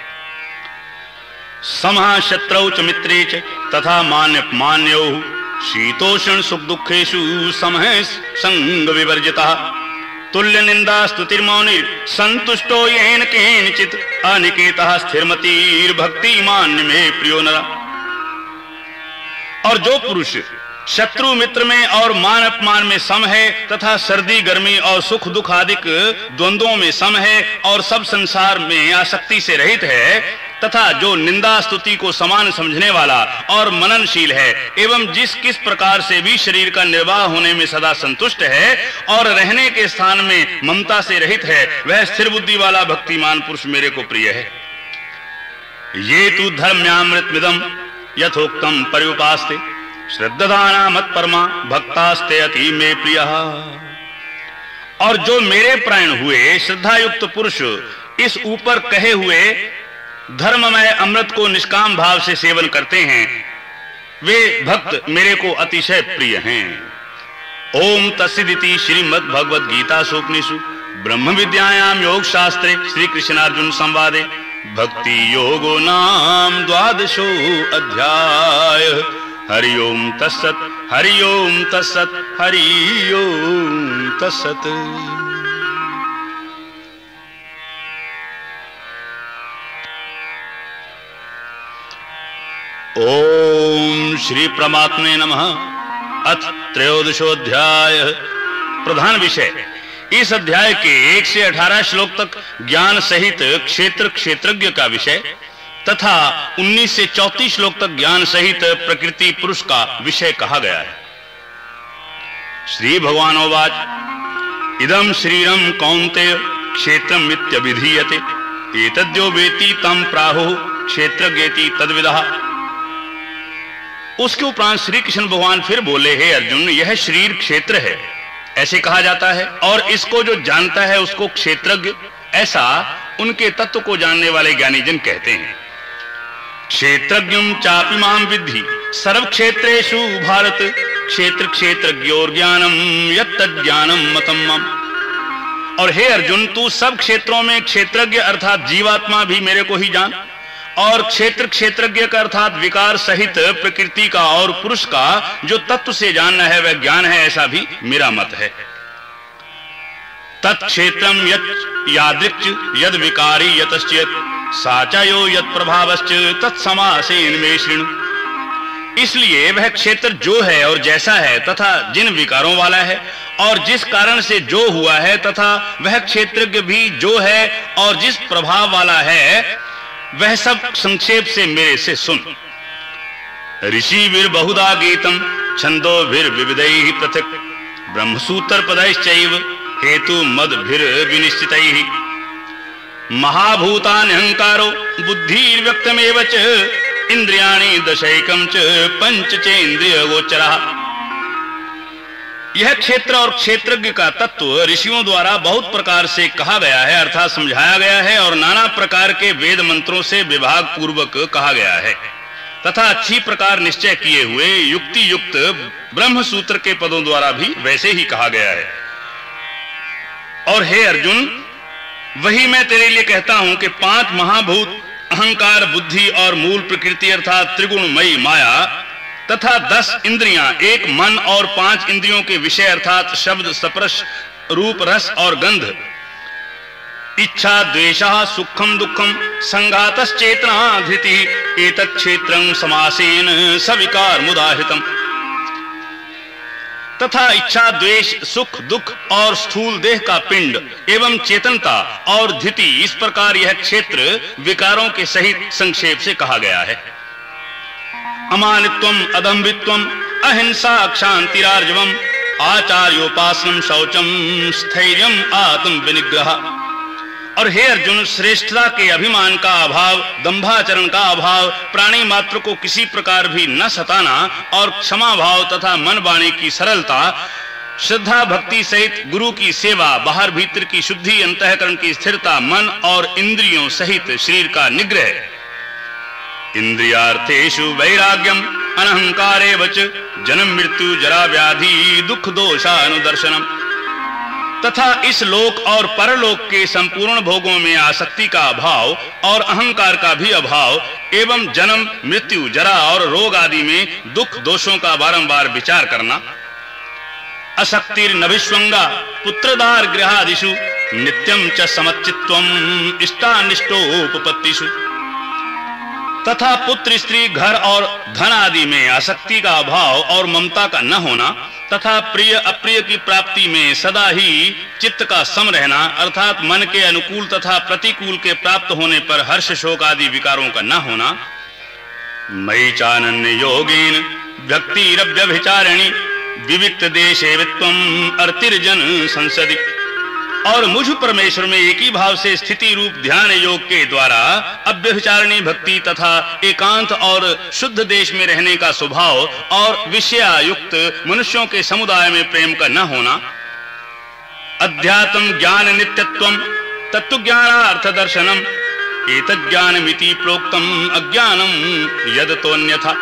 समा शत्रौ च मित्रे च तथा मान्य मान्यो शीतोषण सुख दुखेशु समह संग विवर्जिता। तुल्य निंदा स्तुतिर्मौनि, संतुष्टो येन केनचित। अनिकेतः स्थिरमतीर भक्ति मान्य में प्रियो नरा। और जो पुरुष शत्रु मित्र में और मान अपमान में सम है, तथा सर्दी, गर्मी और सुख दुख आदि द्वंद्वों में सम है, और सब संसार में आसक्ति से रहित है तथा जो निंदा स्तुति को समान समझने वाला और मननशील है, एवं जिस किस प्रकार से भी शरीर का निर्वाह होने में सदा संतुष्ट है और रहने के स्थान में ममता से रहित है, वह स्थिर बुद्धि वाला भक्तिमान पुरुष मेरे को प्रिय है। ये तू धर्म्यामृत मिदम यथोक्तम परिपास्ते श्रद्धाना मत परमा भक्तास्ते अति में प्रिय। और जो मेरे प्राण हुए श्रद्धा युक्त पुरुष, इस ऊपर कहे हुए धर्ममय अमृत को निष्काम भाव से सेवन करते हैं। वे भक्त मेरे को अतिशय प्रिय हैं। ओम तस्दिति श्रीमद भगवद गीता सोपनिषु ब्रह्म विद्यायाम योग शास्त्रे श्री कृष्णार्जुन संवादे। भक्ति योगो नाम द्वादशो अध्याय। हरि ओम तत्सत, हरि ओम तत्सत, हरि ओम तत्सत। ओम श्री परमात्मे नमः। अथ त्रयोदशोध्याय। प्रधान विषय। इस अध्याय के एक से अठारह श्लोक तक ज्ञान सहित क्षेत्र क्षेत्रज्ञ का विषय तथा 19 से 34 श्लोक तक ज्ञान सहित प्रकृति पुरुष का विषय कहा गया है। श्री भगवानोवाच इदम श्रीरम कौंते क्षेत्र मित्य विधीयते एतद्यो वेति तम प्राहु क्षेत्र गेति तद्विदा। उसके उपरांत श्री कृष्ण भगवान फिर बोले, हे अर्जुन, यह शरीर क्षेत्र है। ऐसे कहा जाता है। और इसको जो जानता है, उसको क्षेत्रज्ञ, ऐसा उनके तत्व को जानने वाले ज्ञानी जन कहते हैं। क्षेत्रज्ञ चापी माम विद्धि सर्व क्षेत्रेशु भारत क्षेत्र क्षेत्र ज्ञानम यज्ञानम मतम और हे अर्जुन, तू सब क्षेत्रों में क्षेत्रज्ञ अर्थात जीवात्मा भी मेरे को ही जान। और क्षेत्र क्षेत्रज्ञ का अर्थात विकार सहित प्रकृति का और पुरुष का जो तत्व से जानना है, वह ज्ञान है, ऐसा भी मेरा मत है। तत्क्षेत्रम यादृक्ष यद विकारी यतश्चेत, साचायो यद प्रभावश्च तत्समासेन इसलिए वह क्षेत्र जो है और जैसा है, तथा जिन विकारों वाला है, और जिस कारण से जो हुआ है, तथा वह क्षेत्रज्ञ भी जो है और जिस प्रभाव वाला है वह सब संक्षेप से मेरे से सुन। ऋषि वीर बहुधा गीतम, छंदो वीर विविध पृथक। ब्रह्मसूत्र पदैश्चैव, हेतु मद भीर विनिश्चित। महाभूतान अहंकारो बुद्धि व्यक्तमेव इंद्रियाणी दशैकम च पंच चेन्द्रिय गोचरा यह क्षेत्र और क्षेत्रज्ञ का तत्व ऋषियों द्वारा बहुत प्रकार से कहा गया है, अर्थात समझाया गया है और नाना प्रकार के वेद मंत्रों से विभाग पूर्वक कहा गया है। तथा अच्छी प्रकार निश्चय किए हुए युक्ति युक्त ब्रह्म सूत्र के पदों द्वारा भी वैसे ही कहा गया है। और हे अर्जुन, वही मैं तेरे लिए कहता हूँ कि पाँच महाभूत, अहंकार, बुद्धि और मूल प्रकृति अर्थात त्रिगुणमयी माया तथा दस इंद्रियाँ, एक मन और पाँच इंद्रियों के विषय अर्थात शब्द, स्पर्श, रूप, रस और गंध। इच्छा, द्वेष, सुखम, दुखम संघातश्चेतना धृति एतत् क्षेत्रं समासेन सविकार मुदाहितम। तथा इच्छा, द्वेष, सुख, दुख और स्थूल देह का पिंड, एवं चेतनता और धिति, इस प्रकार यह क्षेत्र विकारों के सहित संक्षेप से कहा गया है। अमानित्वम अदम्भित्वम अहिंसा क्षांतिरार्जवम आचार्योपासनम शौचम स्थैर्यम आत्म विनिग्रह। और हे अर्जुन, श्रेष्ठता के अभिमान का अभाव दंभाचरण का अभाव, प्राणी मात्र को किसी प्रकार भी न सताना और क्षमा भाव तथा मन वाणी की सरलता, श्रद्धा भक्ति सहित गुरु की सेवा, बाहर भीतर की शुद्धि, अंतकरण की स्थिरता, मन और इंद्रियों सहित शरीर का निग्रह। इंद्रियार्थेषु वैराग्यम, अनहंकारे वच, जन्म मृत्यु, जरा व्याधि, दुख दोषानुदर्शनम। तथा इस लोक और परलोक के संपूर्ण भोगों में आसक्ति का अभाव और अहंकार का भी अभाव, एवं जन्म, मृत्यु, जरा और रोग आदि में दुख दोषों का बारंबार विचार करना। अशक्तिर नभिस्वंगा पुत्रदार गृहादिशु नित्यम च समचित्वम इष्टानिष्टोपपत्तिषु। तथा पुत्र, स्त्री, घर और धन आदि में आसक्ति का अभाव और ममता का न होना तथा प्रिय, अप्रिय की प्राप्ति में सदा ही चित्त का सम रहना अर्थात मन के अनुकूल तथा प्रतिकूल के प्राप्त होने पर हर्ष, शोक आदि विकारों का न होना। मई चानन्य योगीन व्यक्तिरव्यभिचारिणी विविक्त देशे वित्वम अर्तिर्जन संसदी। और मुझ परमेश्वर में एक ही भाव से स्थिति रूप ध्यान योग के द्वारा अव्यभिचारणी भक्ति तथा एकांत और शुद्ध देश में रहने का स्वभाव और विषयायुक्त मनुष्यों के समुदाय में प्रेम का न होना। अध्यात्म ज्ञान नित्यत्व तत्व ज्ञानार्थ दर्शनम एक ज्ञान मिति प्रोक्तम अज्ञानम यद तो अन्यथा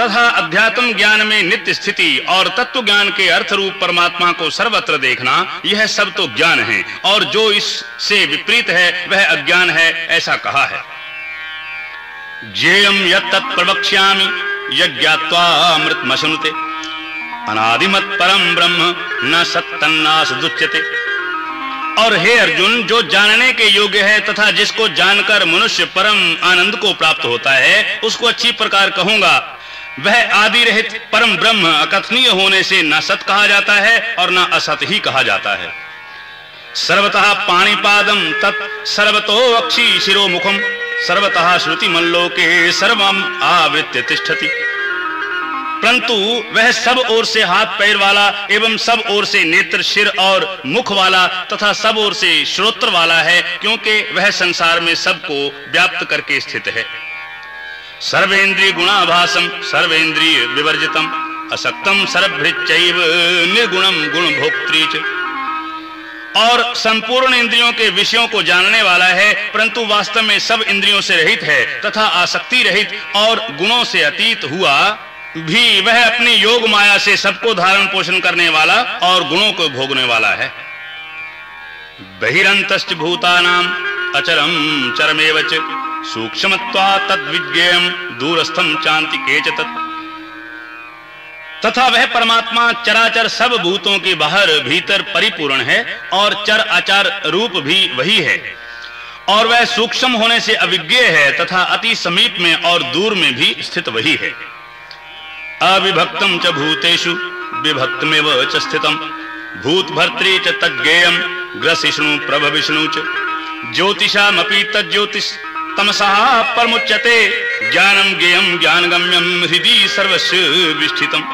तथा अध्यात्म ज्ञान में नित्य स्थिति और तत्व ज्ञान के अर्थ रूप परमात्मा को सर्वत्र देखना, यह सब तो ज्ञान है, और जो इससे विपरीत है, वह अज्ञान है, ऐसा कहा है। जेयम यत्प्रवक्ष्यामि यज्ञात्वामृत मशनुते अनादिमत परम ब्रह्म न सत्तन्नास दुच्यते। और हे अर्जुन, जो जानने के योग्य है तथा जिसको जानकर मनुष्य परम आनंद को प्राप्त होता है, उसको अच्छी प्रकार कहूँगा वह आदि रहित परम ब्रह्म अकथनीय होने से न सत कहा जाता है और न असत ही कहा जाता है। सर्वतः पाणीपादम तत् सर्वतो अक्षी शिरो मुखम सर्वतः श्रुति मल्लोके सर्वम आवृत्य तिष्ठति। परंतु वह सब ओर से हाथ पैर वाला एवं सब ओर से नेत्र सिर और मुख वाला तथा सब ओर से श्रोत्र वाला है, क्योंकि वह संसार में सबको व्याप्त करके स्थित है। सर्वेन्द्रिय गुणाभासम सर्वेन्द्रिय विवर्जितम, असक्तम सर्वभृचैव निर्गुणम गुण भोक्त्री और संपूर्ण इंद्रियों के विषयों को जानने वाला है, परंतु वास्तव में सब इंद्रियों से रहित है, तथा आसक्ति रहित और गुणों से अतीत हुआ, भी वह अपनी योग माया से सबको धारण पोषण करने वाला और गुणों को भोगने वाला है। बहिरंत भूतानाम अचरम चरमेव सूक्ष्मत्वा तद्विज्ञेयम दूरस्थम चांति केच तथा वह परमात्मा चराचर सब भूतों के बाहर भीतर परिपूर्ण है और चर आचार रूप भी वही है। और वह सूक्ष्म होने से अविज्ञ है तथा अति समीप में और दूर में भी स्थित वही है। अविभक्तम च भूतेषु, विभक्तमेव च स्थितम। भूत भर्तृ च तज्ञेयम ग्रसिष्णु प्रभ विष्णु च। ज्योतिषामपि तज्ज्योतिष तमसा परमुच्यते ज्ञानम ज्ञेयम ज्ञानगम्यम हृदय सर्वस्व विष्ठितम।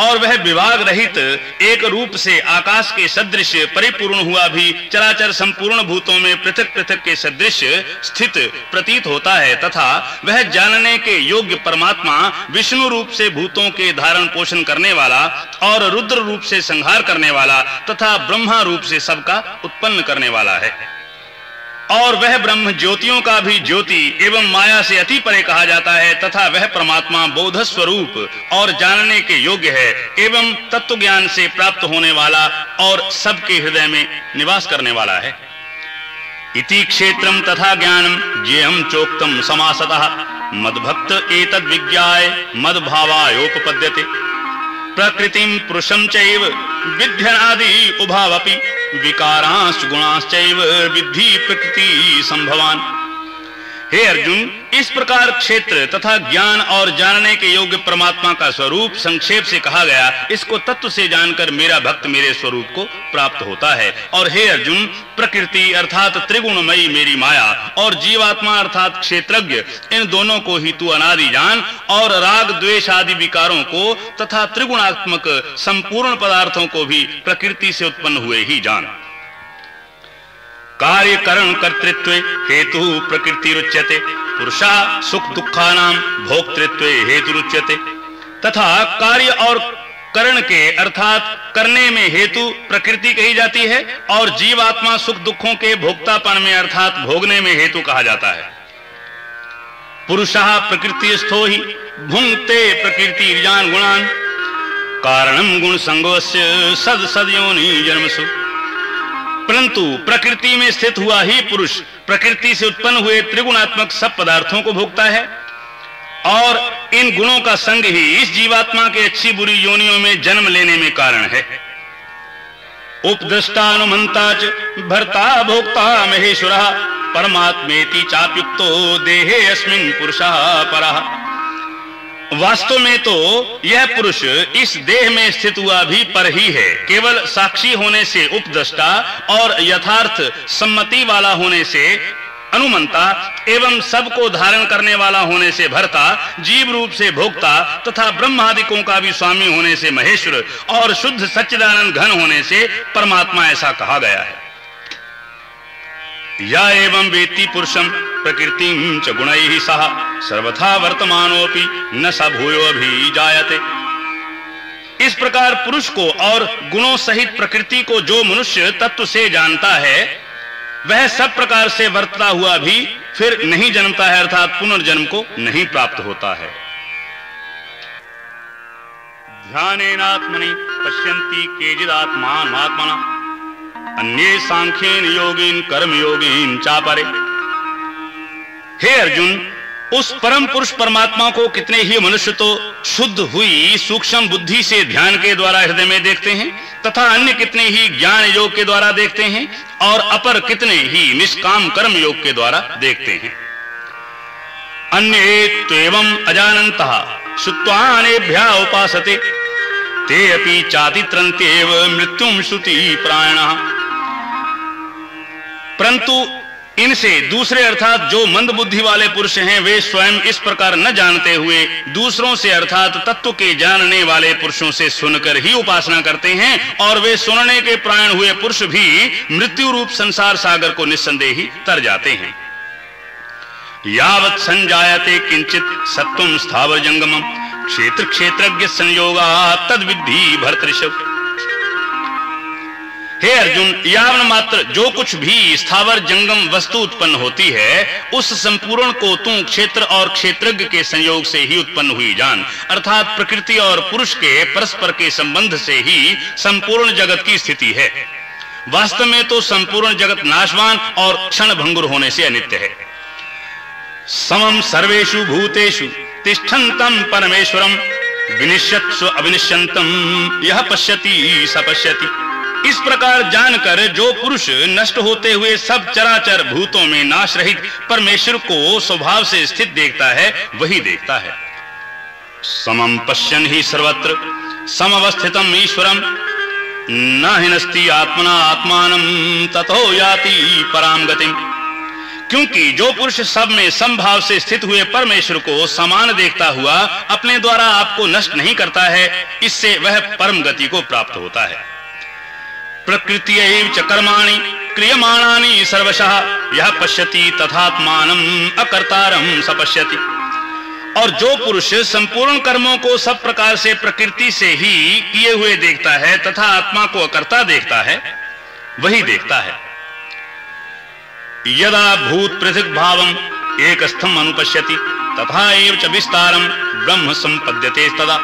और वह विभाग रहित एक रूप से आकाश के सदृश परिपूर्ण हुआ भी चराचर संपूर्ण भूतों में पृथक पृथक के सदृश स्थित प्रतीत होता है तथा वह जानने के योग्य परमात्मा विष्णु रूप से भूतों के धारण पोषण करने वाला और रुद्र रूप से संहार करने वाला तथा ब्रह्मा रूप से सबका उत्पन्न करने वाला है। और वह ब्रह्म ज्योतियों का भी ज्योति एवं माया से अति परे कहा जाता है, तथा वह परमात्मा बोध स्वरूप और जानने के योग्य है एवं तत्व ज्ञान से प्राप्त होने वाला और सबके हृदय में निवास करने वाला है। इति क्षेत्रम तथा ज्ञानम जेहम चोक्तम समासतः। मदभक्त एतद विज्ञाय मदभावायोपपद्यते। प्रकृतिम पुरुषम चैव विध्यनादि उभावपि विकारांश गुणांश्चैव विद्धि प्रकृति संभवान। हे अर्जुन, इस प्रकार क्षेत्र तथा ज्ञान और जानने के योग्य परमात्मा का स्वरूप संक्षेप से कहा गया, इसको तत्व से जानकर मेरा भक्त मेरे स्वरूप को प्राप्त होता है। और हे अर्जुन, प्रकृति अर्थात त्रिगुणमयी मेरी माया और जीवात्मा अर्थात क्षेत्रज्ञ, इन दोनों को ही तू अनादि जान और राग, द्वेष आदि विकारों को तथा त्रिगुणात्मक संपूर्ण पदार्थों को भी प्रकृति से उत्पन्न हुए ही जान। कार्य करण कर्तृत्व हेतु प्रकृति रुच्यते। पुरुषा सुख दुखानाम भोक्तृत्व हेतु रुच्यते। तथा कार्य और करण के अर्थात करने में हेतु प्रकृति कही जाती है और जीवात्मा सुख दुखों के भोक्तापन में अर्थात भोगने में हेतु कहा जाता है। पुरुषा प्रकृति स्थो ही भुंगते प्रकृति गुणान। कारणम गुण संगोस्य सद सदयोनि जन्मसु। परंतु प्रकृति में स्थित हुआ ही पुरुष प्रकृति से उत्पन्न हुए त्रिगुणात्मक सब पदार्थों को भोगता है। और इन गुणों का संग ही इस जीवात्मा के अच्छी बुरी योनियों में जन्म लेने में कारण है। उपदृष्टानुमंता भरता भोक्ता महेश्वर परमात्मेति चाप्युक्तो देहे अस्मिन पुरुषः परः। वास्तव में तो यह पुरुष इस देह में स्थित हुआ भी पर ही है। केवल साक्षी होने से उपदष्टा और यथार्थ सम्मति वाला होने से अनुमंता एवं सबको धारण करने वाला होने से भरता, जीव रूप से भोक्ता तथा ब्रह्मादिकों का भी स्वामी होने से महेश्वर और शुद्ध सच्चिदानंद घन होने से परमात्मा ऐसा कहा गया है। या एवं वेत्ति पुरुषम प्रकृति च गुण सह, सर्वथा वर्तमानोपि न स भूयो भी जायते इस प्रकार पुरुष को और गुणों सहित प्रकृति को जो मनुष्य तत्व से जानता है, वह सब प्रकार से वर्तता हुआ भी फिर नहीं जन्मता है, अर्थात पुनर्जन्म को नहीं प्राप्त होता है। ध्यानेनात्मनि पश्यन्ति केजिदात्मान आत्मना। अन्य सांख्यन योगीन कर्म योगीन चापरे। हे अर्जुन, उस परम पुरुष परमात्मा को कितने ही मनुष्य तो शुद्ध हुई, सूक्ष्म बुद्धि से ध्यान के द्वारा हृदय में देखते हैं, तथा अन्य कितने ही ज्ञान योग के द्वारा देखते हैं, और अपर कितने ही निष्काम कर्म योग के द्वारा देखते हैं। अन्य एवं अजानत श्रुत्वानेभ्या उपासते। ते अपि चातित्रन्त्येव मृत्युम श्रुति प्राण परंतु इनसे दूसरे अर्थात जो मंद बुद्धि वाले पुरुष हैं, वे स्वयं इस प्रकार न जानते हुए दूसरों से अर्थात तत्व के जानने वाले पुरुषों से सुनकर ही उपासना करते हैं और वे सुनने के प्राण हुए पुरुष भी मृत्यु रूप संसार सागर को निस्संदेह ही तर जाते हैं। यावत संजायते किंचित सत्वम स्थावर जंगम क्षेत्र क्षेत्रज्ञ संयोगा, तद विधि भरतृषभ हे अर्जुन, यावन मात्र, जो कुछ भी स्थावर जंगम वस्तु उत्पन्न होती है, उस संपूर्ण को तू क्षेत्र और क्षेत्रज्ञ के संयोग से ही उत्पन्न हुई जान, अर्थात प्रकृति और पुरुष के परस्पर के संबंध से ही संपूर्ण जगत की स्थिति है। वास्तव में तो संपूर्ण जगत नाशवान और क्षण भंगुर होने से अनित्य है। समम सर्वेशु भूतेषु तिष्ठन्तम परमेश्वरम विनिश्यत्स्व अविनिश्यंतम यह पश्यति सपश्यति इस प्रकार जानकर जो पुरुष नष्ट होते हुए सब चराचर भूतों में नाश रहित परमेश्वर को स्वभाव से स्थित देखता है, वही देखता है। समम पश्यन ही सर्वत्र समवस्थितम ईश्वरम न हिनस्ति आत्मना आत्मान तथो याति पराम गतिम। क्योंकि जो पुरुष सब में समभाव से स्थित हुए परमेश्वर को समान देखता हुआ अपने द्वारा आपको नष्ट नहीं करता है, इससे वह परम गति को प्राप्त होता है। प्रकृति च क्रियमाणानि सर्वशः यह पश्यति तथात्मानम अकर्तारम सपश्यति। और जो पुरुष संपूर्ण कर्मों को सब प्रकार से प्रकृति से ही किए हुए देखता है तथा आत्मा को अकर्ता देखता है, वही देखता है। यदा भूत पृथक भावम एक स्थम अनुपश्यति, तथा एव च विस्तारम ब्रह्म संपद्यते तदा।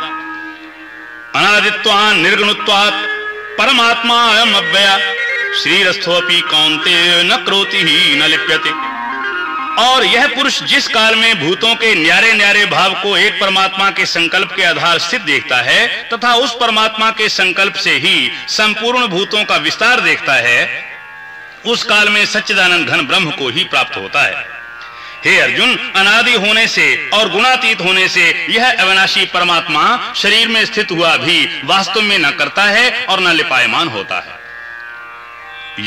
अनादित्वा निर्गुणत्वात् परमात्मा अयम अव्यया श्रीरस्थोपि कौंते न क्रोति ही न लिप्यते। और यह पुरुष जिस काल में भूतों के न्यारे न्यारे भाव को एक परमात्मा के संकल्प के आधार स्थित देखता है, तथा उस परमात्मा के संकल्प से ही संपूर्ण भूतों का विस्तार देखता है उस काल में सच्चिदानंद घन ब्रह्म को ही प्राप्त होता है। हे अर्जुन, अनादि होने से और गुणातीत होने से यह अविनाशी परमात्मा शरीर में स्थित हुआ भी वास्तव में न करता है और न लिपायमान होता है।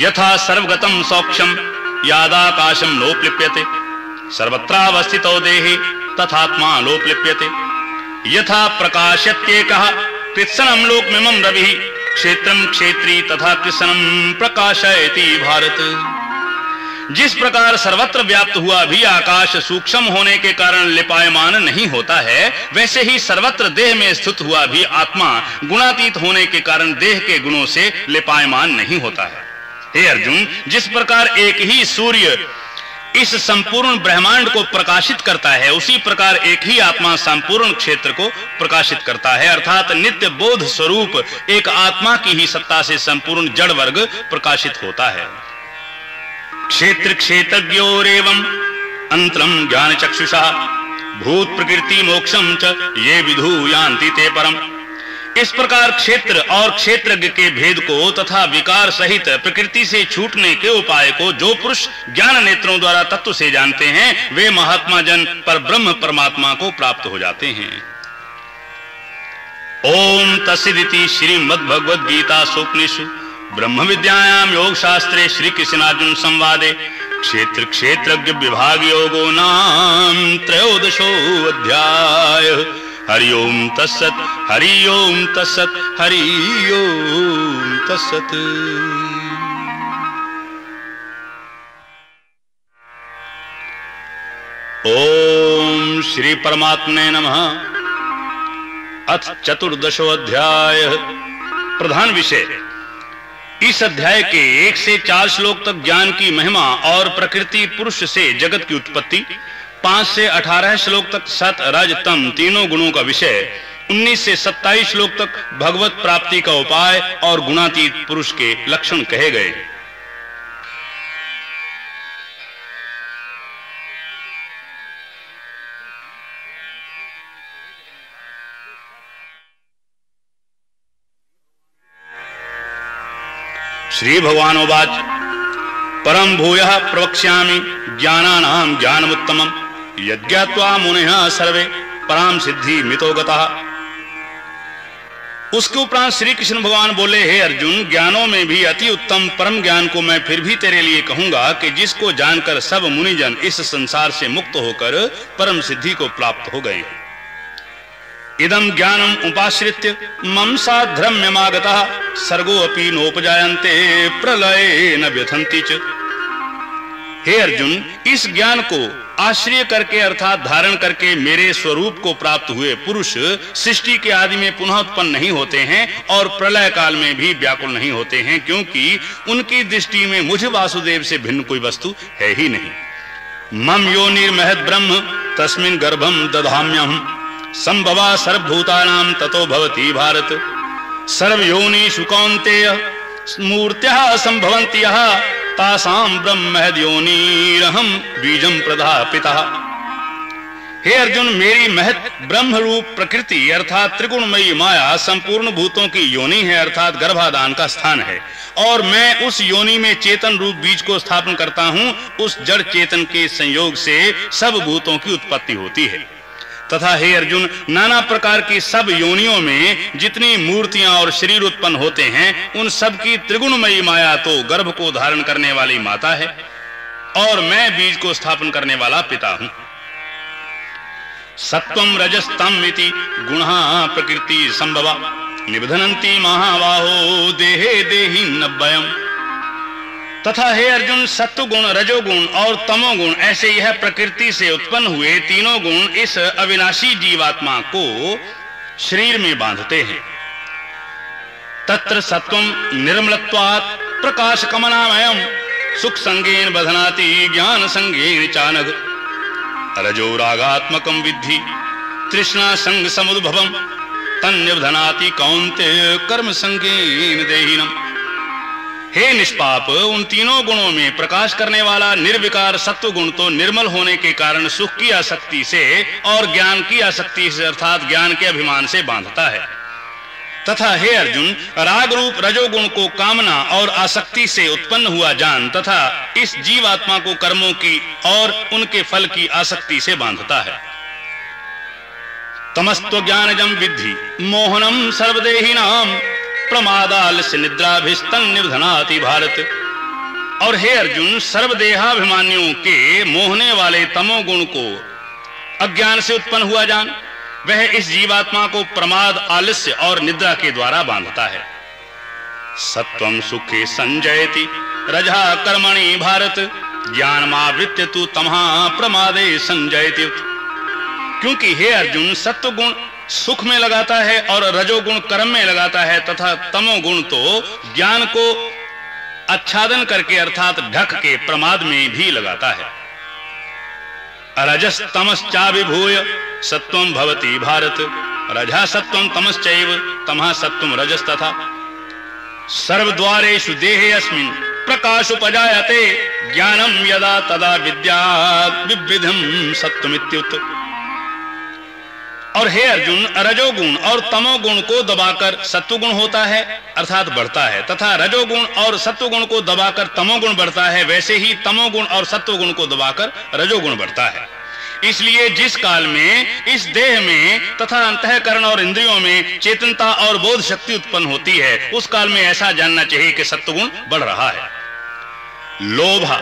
यथा सर्वगतम सौक्षम यादाकाशम लोप लिप्यते सर्वत्रावस्थितो देहे, तथात्मा लोप लिप्यते यथा प्रकाशत्येकः कृत्सनम लोकमिमं रविः। क्षेत्रम क्षेत्री तथा कृष्णम प्रकाशयति भारत। जिस प्रकार सर्वत्र व्याप्त हुआ भी आकाश सूक्ष्म होने के कारण लिपायमान नहीं होता है, वैसे ही सर्वत्र देह में स्थित हुआ भी आत्मा गुणातीत होने के कारण देह के गुणों से लिपायमान नहीं होता है। हे अर्जुन, जिस प्रकार एक ही सूर्य इस संपूर्ण ब्रह्मांड को प्रकाशित करता है, उसी प्रकार एक ही आत्मा संपूर्ण क्षेत्र को प्रकाशित करता है, अर्थात नित्य बोध स्वरूप एक आत्मा की ही सत्ता से संपूर्ण जड़ वर्ग प्रकाशित होता है। क्षेत्र क्षेत्रज्ञोरेवं अंतरम ज्ञान चक्षुषा भूत प्रकृति मोक्षम च ये विधु यान्ति ते परम। इस प्रकार क्षेत्र और क्षेत्रज्ञ के भेद को तथा विकार सहित प्रकृति से छूटने के उपाय को जो पुरुष ज्ञान नेत्रों द्वारा तत्व से जानते हैं, वे महात्मा जन पर ब्रह्म परमात्मा को प्राप्त हो जाते हैं। ओम तस्दिति श्रीमद भगवद गीता स्वप्निषु ब्रह्म विद्यायाम योग शास्त्रे श्री कृष्णार्जुन संवादे क्षेत्र क्षेत्रज्ञ विभाग योगो नाम त्रयोदशो अध्याय। हरि ओम तत्सत, हरि ओम तत्सत, हरि ओम ओम श्री परमात्मे नमः। अथ चतुर्दशो अध्याय, प्रधान विषय। इस अध्याय के एक से चार श्लोक तक ज्ञान की महिमा और प्रकृति पुरुष से जगत की उत्पत्ति। पाँच से अठारह श्लोक तक सत, रज, तम तीनों गुणों का विषय, उन्नीस से सत्ताईस श्लोक तक भगवत प्राप्ति का उपाय और गुणातीत पुरुष के लक्षण कहे गए। श्री भगवानोवाच, परम भूय प्रवक्ष्यामि ज्ञानानाम ज्ञानमुत्तमम। यज्ञात्वा मुनिः सर्वे पराम सिद्धि मितो गतः उसके उपरांत श्री कृष्ण भगवान बोले, हे अर्जुन, ज्ञानों में भी अति उत्तम परम ज्ञान को मैं फिर भी तेरे लिए कहूँगा कि जिसको जानकर सब मुनिजन इस संसार से मुक्त होकर परम सिद्धि को प्राप्त हो गए इदम ज्ञानम उपाश्रित्य, मम साध्रम्यमागतः सर्गो अपि नोपजायन्ते, प्रलय न व्यथंती हे अर्जुन, इस ज्ञान को आश्रय करके अर्थात धारण करके मेरे स्वरूप को प्राप्त हुए पुरुष सृष्टि के आदि में पुनः उत्पन्न नहीं होते हैं और प्रलय काल में भी व्याकुल नहीं होते हैं, क्योंकि उनकी दृष्टि में मुझ वासुदेव से भिन्न कोई वस्तु है ही नहीं। मम यो निर्महत ब्रह्म तस्मिन गर्भम दधाम्यहम संभवा सर्वभूतानाम ततो भवती भारत। सर्वयोनिषु कौन्तेय। मूर्त्या संभवन्ति यः तासाम ब्रह्महद्योनिरहम बीजम प्रधापिता। हे अर्जुन, मेरी महत ब्रह्म रूप प्रकृति, अर्थात त्रिगुणमयी माया संपूर्ण भूतों की योनि है, अर्थात गर्भाधान का स्थान है। और मैं उस योनि में चेतन रूप बीज को स्थापन करता हूँ, उस जड़ चेतन के संयोग से सब भूतों की उत्पत्ति होती है। तथा हे अर्जुन, नाना प्रकार की सब योनियों में जितनी मूर्तियाँ और शरीर उत्पन्न होते हैं, उन सब की त्रिगुणमयी माया तो गर्भ को धारण करने वाली माता है और मैं बीज को स्थापन करने वाला पिता हूँ। सत्वम रजस्तम गुणा प्रकृति संभवा। निबधनंती महाबाहो, देहे देही नब्बयम तथा हे अर्जुन सत्व गुण रजोगुण और तमोगुण, ऐसे यह प्रकृति से उत्पन्न हुए तीनों गुण इस अविनाशी जीवात्मा को शरीर में बांधते हैं। तत्र सत्वम निर्मलत्वात् प्रकाश कमनामयम सुख संगेन बधनाति ज्ञान संगेन चानग रजो रागात्मकम विद्धि, तृष्णा संग समुद्भवम तन्यवधनाति कौंते कर्म संगेन देहिनम हे निष्पाप, उन तीनों गुणों में प्रकाश करने वाला निर्विकार सत्व गुण तो निर्मल होने के कारण सुख की आसक्ति से और ज्ञान की आसक्ति से अर्थात ज्ञान के अभिमान से बांधता है। तथा हे अर्जुन राग रूप रजोगुण को कामना और आसक्ति से उत्पन्न हुआ जान तथा इस जीवात्मा को कर्मों की और उनके फल की आसक्ति से बांधता है। तमस्त्व ज्ञानजम विद्धि मोहनम सर्वदेही नाम प्रमादालस्य निद्राभिस्तन निधनाति भारत। और हे अर्जुन, सर्वदेहाभिमानियों के मोहने वाले तमोगुण को अज्ञान से उत्पन्न हुआ जान। वह इस जीवात्मा को प्रमाद, आलस्य और निद्रा के द्वारा बांधता है। सत्वम सुखे संजयति, रजा कर्मणि भारत। ज्ञान मावृत्य तु तमहा प्रमादे संजयति। क्योंकि हे अर्जुन सत्व गुण सुख में लगाता है और रजोगुण कर्म में लगाता है तथा तमोगुण तो ज्ञान को आच्छादन करके अर्थात ढक के प्रमाद में भी लगाता है। रजस तमश्चा विभूय सत्वम भवती भारत। रजा सत्वम तमश्चैव, तमः सत्वम रजस तथा सर्वद्वारेषु देहे अस्मिन् प्रकाश उपजायते ज्ञानम यदा तदा विद्या विविधम सत्वमित्युत। और हे अर्जुन, रजोगुण और तमोगुण को दबाकर सत्वगुण होता है, अर्थात बढ़ता है। तथा रजोगुण और सत्वगुण को दबाकर तमोगुण बढ़ता है, वैसे ही तमोगुण और सत्वगुण को दबाकर रजोगुण बढ़ता है। इसलिए जिस काल में, इस देह में तथा अंतकरण और इंद्रियों में चेतनता और बोध शक्ति उत्पन्न होती है, उस काल में ऐसा जानना चाहिए कि सत्वगुण बढ़ रहा है। लोभा,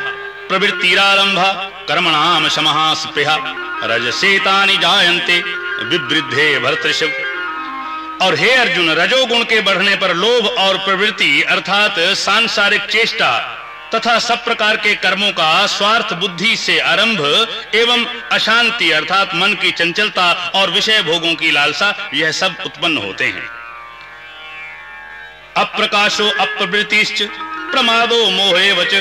प्रवृत्तिरारंभा, कर्मणाम शमहा स्पृहा रजसेतानि जायन्ते विवृद्धे भरतृषभ और हे अर्जुन, रजोगुण के बढ़ने पर लोभ और प्रवृत्ति, अर्थात सांसारिक चेष्टा तथा सब प्रकार के कर्मों का स्वार्थ बुद्धि से आरंभ एवं अशांति, अर्थात मन की चंचलता और विषय भोगों की लालसा, यह सब उत्पन्न होते हैं। अप्रकाशो अप्रवृत्तिश्च, प्रमादो मोहे वच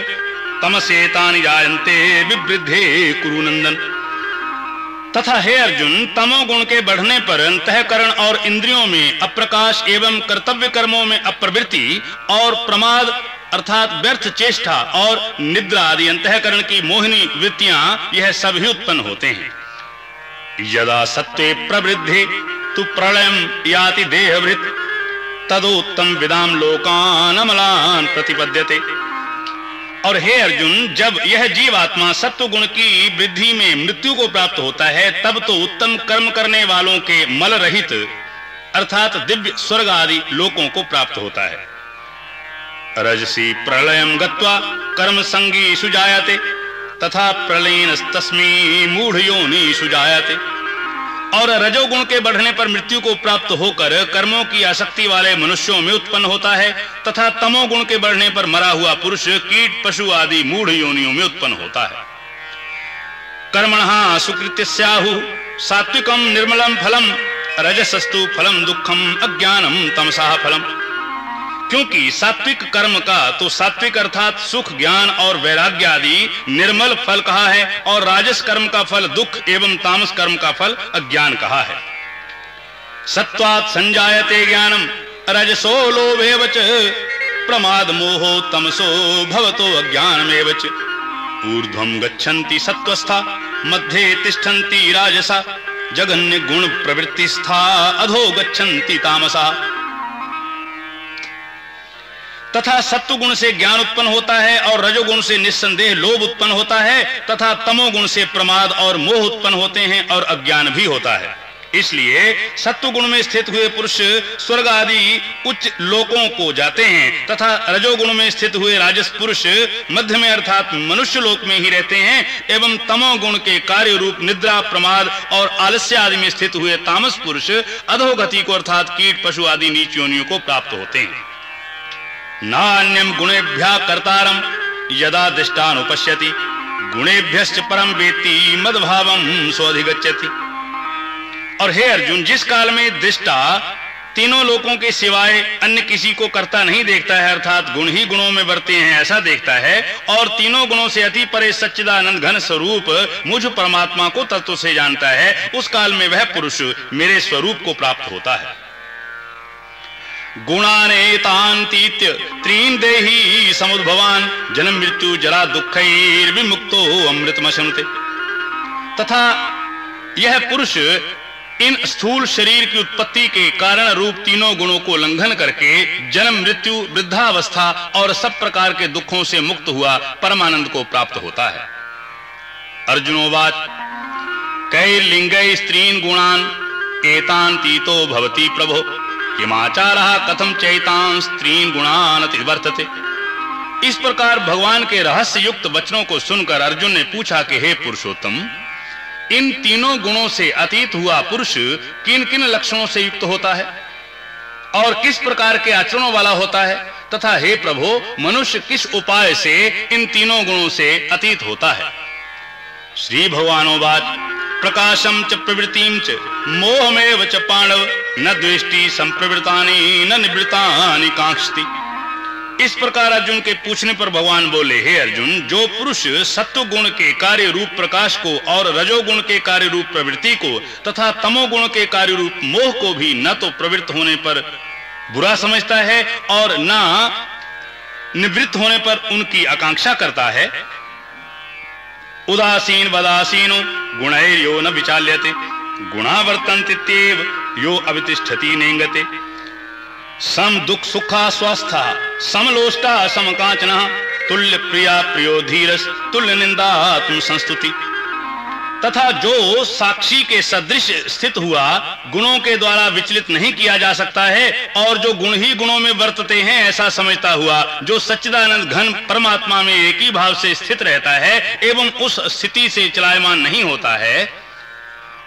तमसेतानि जायन्ते, विवृद्धे कुरुनंदन तथा हे अर्जुन तमोगुण के बढ़ने पर अंतकरण और इंद्रियों में अप्रकाश एवं कर्तव्य कर्मों में अप्रवृत्ति और प्रमाद अर्थात व्यर्थ चेष्टा और निद्रा आदि अंतकरण की मोहिनी वृत्तियाँ यह सभी उत्पन्न होते हैं। यदा सत्वे प्रवृद्धि, तु प्रलय याति देहवृत, तदोत्तम विदाम लोकान अमलान प्रतिपद्यते। और हे अर्जुन, जब यह जीवात्मा सत्व गुण की वृद्धि में मृत्यु को प्राप्त होता है, तब तो उत्तम कर्म करने वालों के मल रहित, अर्थात दिव्य स्वर्ग आदि लोकों को प्राप्त होता है। रजसी प्रलयम गत्वा कर्म संगी सुजायते, तथा प्रलयन तस्मी मूढ़ योनि सुजायते। और रजोगुण के बढ़ने पर मृत्यु को प्राप्त होकर कर्मों की आसक्ति वाले मनुष्यों में उत्पन्न होता है, तथा तमोगुण के बढ़ने पर मरा हुआ पुरुष, कीट, पशु आदि मूढ़ योनियों में उत्पन्न होता है। कर्मण सुकृत्य स्याहु सात्विकम निर्मलम फलम, रजसस्तु फलम दुखम अज्ञानम तमसा फलम। क्योंकि सात्विक कर्म का तो सात्विक अर्थात सुख, ज्ञान और वैराग्य आदि निर्मल फल कहा है और राजस कर्म का फल, दुख एवं तामस कर्म का फल अज्ञान कहा है। सत्वात संजायते ज्ञानम, रजसो लोभे वच प्रमाद मोहो तमसो भवतो अज्ञानमेव च ऊर्ध्वं गच्छन्ति सत्वस्था मध्ये तिष्ठन्ति राजसा जगन्य गुण प्रवृत्तिस्था, अधो गच्छन्ति तामसा। तथा सत्व गुण से ज्ञान उत्पन्न होता है और रजोगुण से निस्संदेह लोभ उत्पन्न होता है तथा तमोगुण से प्रमाद और मोह उत्पन्न होते हैं और अज्ञान भी होता है। इसलिए सत्व गुण में स्थित हुए पुरुष स्वर्ग आदि उच्च लोकों को जाते हैं तथा रजोगुण में स्थित हुए राजस पुरुष मध्य में अर्थात मनुष्य लोक में ही रहते हैं एवं तमोगुण के कार्य रूप, निद्रा, प्रमाद और आलस्य आदि में स्थित हुए तामस पुरुष अधोगति को अर्थात कीट, पशु आदि नीच योनियों को प्राप्त होते हैं। नान्यम गुणेभ्या कर्तारम यदा दृष्टानुपश्यति गुणेभ्यश्च परम वेत्ति मदभावम स्वधिगच्छति और हे अर्जुन, जिस काल में दृष्टा तीनों लोगों के सिवाय अन्य किसी को करता नहीं देखता है, अर्थात गुण ही गुणों में बढ़ते हैं, ऐसा देखता है, और तीनों गुणों से अति परे सच्चिदानंद घन स्वरूप मुझ परमात्मा को तत्व से जानता है, उस काल में वह पुरुष मेरे स्वरूप को प्राप्त होता है। गुणानेतांतीत्य त्रीन देही समुद्भवान। जन्म मृत्यु, जरा दुख विमुक्तो अमृतमशनुते तथा यह पुरुष इन स्थूल शरीर की उत्पत्ति के कारण रूप तीनों गुणों को लंघन करके जन्म मृत्यु, वृद्धावस्था और सब प्रकार के दुखों से मुक्त हुआ परमानंद को प्राप्त होता है। अर्जुनोवाच कई लिंग स्त्रीन गुणान एतान तीतो भवती प्रभो। किमाचार कथम चैतान स्त्रीन गुणान वर्तते। इस प्रकार भगवान के रहस्य युक्त वचनों को सुनकर अर्जुन ने पूछा कि, हे पुरुषोत्तम, इन तीनों गुणों से अतीत हुआ पुरुष किन किन लक्षणों से युक्त होता है? और किस प्रकार के आचरणों वाला होता है? तथा, हे प्रभु, मनुष्य किस उपाय से इन तीनों गुणों से अतीत होता है? श्री भगवानोवाच प्रकाशम च प्रवृत्तिम च, मोहमेव च पांडव न द्वेष्टि संप्रवृत्तानि, न निवृत्तानि कांक्षति इस प्रकार अर्जुन के पूछने पर भगवान बोले, हे अर्जुन, जो पुरुष सत्व गुण के कार्य रूप प्रकाश को और रजोगुण के कार्य रूप प्रवृत्ति को तथा तमोगुण के कार्य रूप मोह को भी न तो प्रवृत्त होने पर बुरा समझता है और न निवृत्त होने पर उनकी आकांक्षा करता है उदासीन वदासीनो, गुणैर्यो न विचाल्यते। गुणा वर्तन्तित्येव, यो अवतिष्ठति नेंगते सम दुख सुखा स्वस्था, समलोष्टा समकांचना तुल्य प्रिया प्रियो धीरस तुल्य निंदा आत्म संस्तुति तथा जो साक्षी के सदृश स्थित हुआ, गुणों के द्वारा विचलित नहीं किया जा सकता है, और जो गुण ही गुणों में वर्तते हैं, ऐसा समझता हुआ, जो सच्चिदानंद घन परमात्मा में एक ही भाव से स्थित रहता है, एवं उस स्थिति से चलायमान नहीं होता है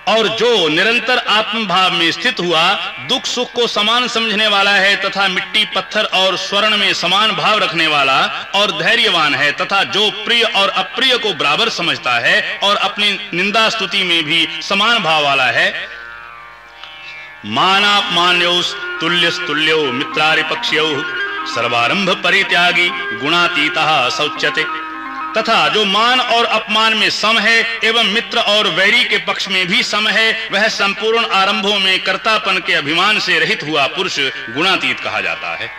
और जो निरंतर आत्म भाव में स्थित हुआ, दुख सुख को समान समझने वाला है तथा मिट्टी पत्थर और स्वर्ण में समान भाव रखने वाला और धैर्यवान है तथा जो प्रिय और अप्रिय को बराबर समझता है और अपनी निंदा स्तुति में भी समान भाव वाला है। मानापमान्यो तुल्य तुल्यो मित्रारि पक्ष्यो सर्वारंभ परित्यागी गुणातीता शौच्यते तथा जो मान और अपमान में सम है एवं मित्र और वैरी के पक्ष में भी सम है, वह संपूर्ण आरंभों में कर्तापन के अभिमान से रहित हुआ पुरुष गुणातीत कहा जाता है।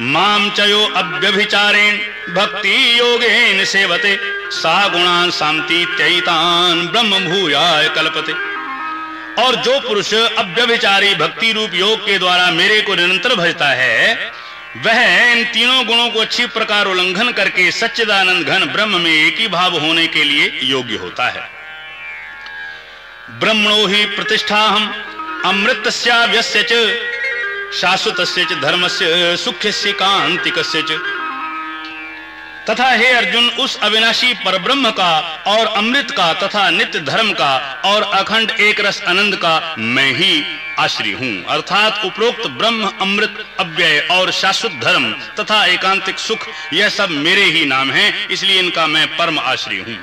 माम चयो अव्यभिचारेण भक्ति योगेन सेवते, सा गुणान शांति त्यतान ब्रह्म भूयाय कल्पते। और जो पुरुष अव्यभिचारी भक्ति रूप योग के द्वारा मेरे को निरंतर भजता है वह इन तीनों गुणों को अच्छी प्रकार उल्लंघन करके सच्चिदानंद घन ब्रह्म में एक ही भाव होने के लिए योग्य होता है। ब्रह्मणो ही प्रतिष्ठा हम अमृत शाश्वत धर्म से सुख्य से कांतिक तथा हे अर्जुन, उस अविनाशी पर ब्रह्म का और अमृत का तथा नित्य धर्म का और अखंड एक रस आनंद का मैं ही आश्री हूँ। अर्थात उपरोक्त ब्रह्म, अमृत, अव्यय और शाश्वत धर्म तथा एकांतिक सुख, यह सब मेरे ही नाम हैं, इसलिए इनका मैं परम आश्री हूँ।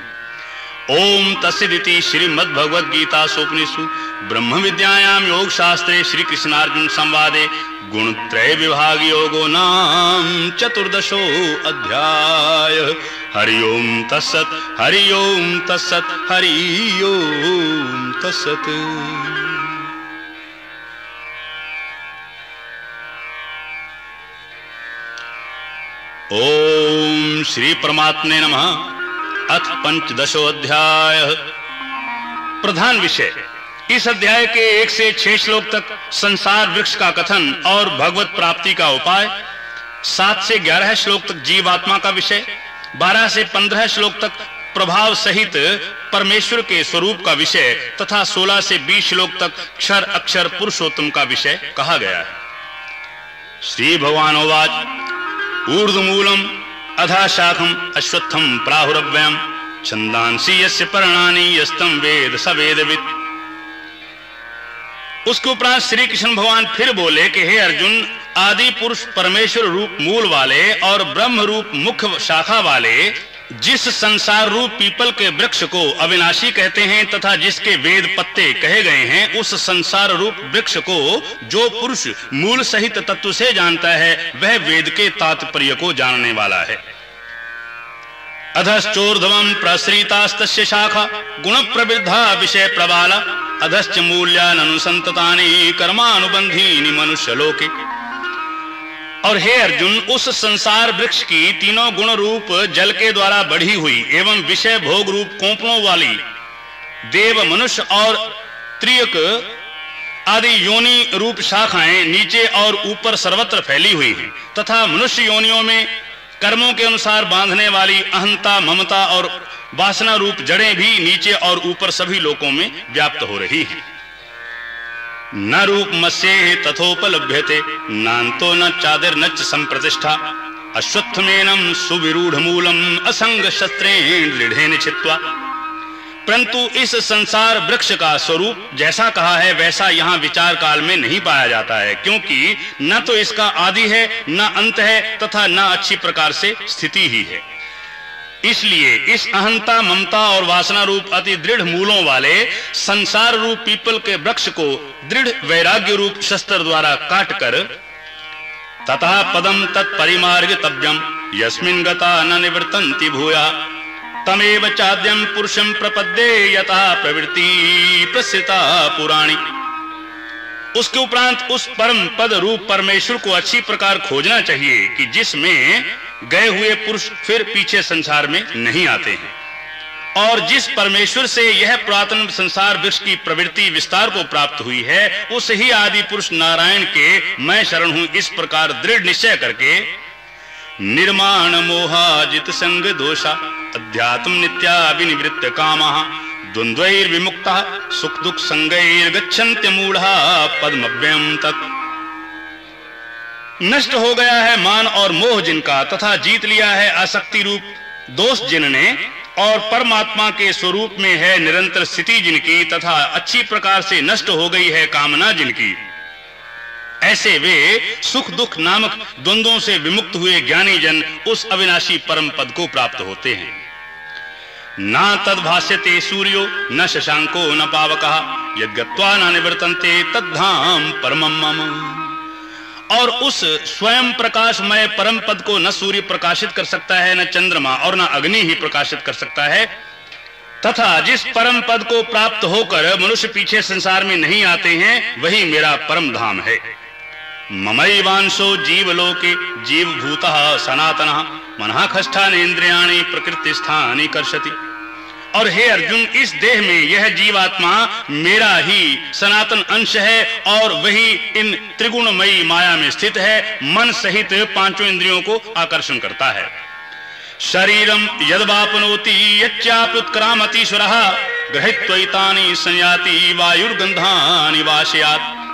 ओम तस्दिति श्रीमद भगवद गीता सोपनिषु ब्रह्म विद्यायाम योग शास्त्रे श्री कृष्णार्जुन संवादे गुण त्रय विभाग योगो नाम चतुर्दशो अध्याय। हरिओम तत्सत हरिओम तत्सत हरिओम तत्सत। ओम श्री परमात्मे नमः। अथ पंचदशो अध्याय प्रधान विषय। इस अध्याय के एक से छह श्लोक तक संसार वृक्ष का कथन और भगवत प्राप्ति का उपाय, सात से ग्यारह श्लोक तक जीवात्मा का विषय, बारह से पंद्रह श्लोक तक प्रभाव सहित परमेश्वर के स्वरूप का विषय तथा 16 से 20 श्लोक तक क्षर, अक्षर, पुरुषोत्तम का विषय कहा गया है। श्री भगवान भगवानोवाच ऊर्ध्वमूलम अधा शाखम अश्वत्थम प्राहुरव्यम छंदांसी यस्य पर्णानि यस्तम वेद सवेदवित उसके उपरांत श्री कृष्ण भगवान फिर बोले कि हे अर्जुन आदि पुरुष परमेश्वर रूप मूल वाले और ब्रह्म रूप मुख्य शाखा वाले जिस संसार रूप पीपल के वृक्ष को अविनाशी कहते हैं तथा जिसके वेद पत्ते कहे गए हैं, उस संसार रूप वृक्ष को जो पुरुष मूल सहित तत्व से जानता है, वह वेद के तात्पर्य को जानने वाला है। अधश्चोर्धवम प्रसृतास्त शाखा गुण प्रवृद्धा विषय प्रबाला, अधश्च मूल्यानुसंततानि कर्मानुबंधी मनुष्य लोके और हे अर्जुन, उस संसार वृक्ष की तीनों गुण रूप जल के द्वारा बढ़ी हुई एवं विषय भोग रूप कोपड़ों वाली देव मनुष्य और त्रियक आदि योनि रूप शाखाएँ नीचे और ऊपर सर्वत्र फैली हुई हैं, तथा मनुष्य योनियों में कर्मों के अनुसार बांधने वाली अहंता, ममता और वासना रूप जड़ें भी नीचे और ऊपर सभी लोकों में व्याप्त हो रही हैं। न रूप मत्स्य तथोपलभ्यते, नान्तो न चादिर न संप्रतिष्ठा। अश्वत्थमेनम सुविरूढ़ मूलम असंग शस्त्रेण दृढ़ेन छित्वा परंतु इस संसार वृक्ष का स्वरूप जैसा कहा है, वैसा यहाँ विचार काल में नहीं पाया जाता है, क्योंकि न तो इसका आदि है, न अंत है, तथा न अच्छी प्रकार से स्थिति ही है। इसलिए इस अहंता, ममता और वासना रूप अति दृढ़ मूलों वाले संसार रूप पीपल के वृक्ष को दृढ़ वैराग्य रूप शस्त्र द्वारा काट कर तथा पदम तत्परिमार्ग तब्यम यस्मिन गता न निवृत्तन्ति भूया। तमेव चाद्यम पुरुषम प्रपद्ये यथा प्रवृत्ति प्रसिता पुराणी। उसके उपरांत उस परम पद रूप परमेश्वर को अच्छी प्रकार खोजना चाहिए कि जिसमें गए हुए पुरुष फिर पीछे संसार में नहीं आते हैं। और जिस परमेश्वर से यह पुरातन संसार वृक्ष की प्रवृत्ति विस्तार को प्राप्त हुई है, उस ही आदि पुरुष नारायण के मैं शरण हूँ, इस प्रकार दृढ़ निश्चय करके, निर्माण मोहाजित संग दोषा, अध्यात्म नित्या विनिवृत्त काम द्वंद्वैर्विमुक्ता सुख दुख संगैर्गच्छन्त्य मूढ़ा पद्मव्यम तत्। नष्ट हो गया है मान और मोह जिनका, तथा जीत लिया है आसक्ति रूप दोष जिनने, और परमात्मा के स्वरूप में है निरंतर स्थिति जिनकी, तथा अच्छी प्रकार से नष्ट हो गई है कामना जिनकी। ऐसे वे सुख दुख नामक द्वंद्वों से विमुक्त हुए ज्ञानी जन उस अविनाशी परम पद को प्राप्त होते हैं। ना तद भाष्यते सूर्यो, न शशांको, न पावक, यद्गत्वा न निवर्तन्ते, तद्धाम परमम और उस स्वयं प्रकाशमय परम पद को न सूर्य प्रकाशित कर सकता है, न चंद्रमा और न अग्नि ही प्रकाशित कर सकता है। तथा जिस परम पद को प्राप्त होकर मनुष्य पीछे संसार में नहीं आते हैं, वही मेरा परम धाम है। ममैवांशो जीवलोके जीवभूत सनातन, मन खष्ठानेन्द्रियाणि प्रकृति स्थानी कर्षति। और हे अर्जुन, इस देह में यह जीवात्मा मेरा ही सनातन अंश है और वही इन त्रिगुणमयी माया में स्थित है। मन सहित पाँचों इंद्रियों को आकर्षण करता है। शरीरम यदवापनोति यच्चाप्युत्क्रामतीश्वर गृहित्वैतानि संयाति वायुर्गंधानि वाशयात।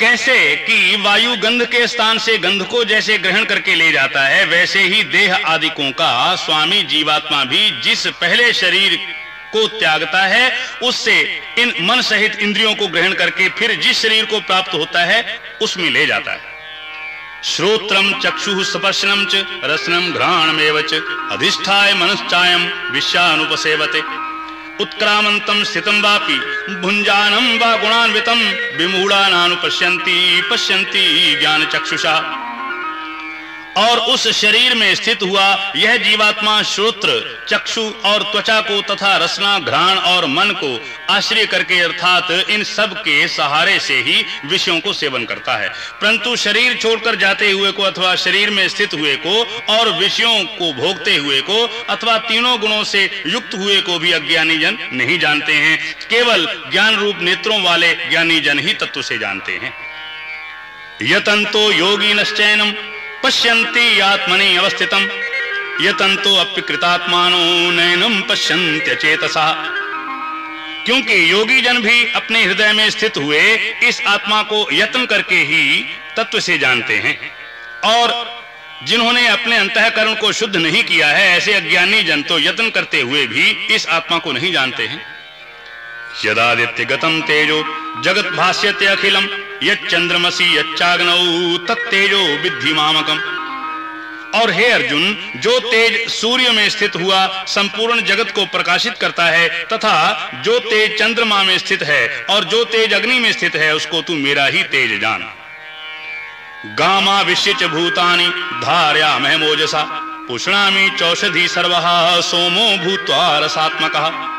कैसे कि वायु गंध के स्थान से गंध को जैसे ग्रहण करके ले जाता है, वैसे ही देह आदिकों का स्वामी जीवात्मा भी जिस पहले शरीर को त्यागता है, उससे इन मन सहित इंद्रियों को ग्रहण करके फिर जिस शरीर को प्राप्त होता है, उसमें ले जाता है। श्रोत्रम चक्षु स्पर्शनम च रसनम घ्राणमेव अधिष्ठाय मनश्चायम विश्वानुपसेवते उत्क्रामंतम स्थितम वापि भुंजानम वा गुणान्वितम विमूढ़ानुपश्यंती पश्यंती ज्ञान चक्षुषा और उस शरीर में स्थित हुआ यह जीवात्मा श्रोत्र, चक्षु और त्वचा को तथा रसना, घ्राण और मन को आश्रय करके अर्थात इन सब के सहारे से ही विषयों को सेवन करता है। परंतु शरीर छोड़कर जाते हुए को अथवा शरीर में स्थित हुए को और विषयों को भोगते हुए को अथवा तीनों गुणों से युक्त हुए को भी अज्ञानी जन नहीं जानते हैं। केवल ज्ञान रूप नेत्रों वाले ज्ञानी जन ही तत्व से जानते हैं। यतंतो योगी नश्चैनम पश्यन्ति आत्मनि अवस्थितम। यतंतो अप्यकृतात्मानो नैनम पश्यन्त्य चेतसा क्योंकि योगी जन भी अपने हृदय में स्थित हुए, इस आत्मा को यत्न करके ही तत्व से जानते हैं। और जिन्होंने अपने अंतकरण को शुद्ध नहीं किया है, ऐसे अज्ञानी जन तो यत्न करते हुए भी इस आत्मा को नहीं जानते हैं। यदादित्य गतम तेजो, जगत भाष्यते अखिलम यंद्रमसी यच्चाग्नौ तत्तेजो विद्धि मामकम। और हे अर्जुन, जो तेज सूर्य में स्थित हुआ, संपूर्ण जगत को प्रकाशित करता है, तथा जो तेज चंद्रमा में स्थित है, और जो तेज अग्नि में स्थित है, उसको तू मेरा ही तेज जान। गामा विश्य भूतानि, धार्या महमोजसा पुष्णामी चौषधि सर्व सोमो भूत्वा रसात्मकः।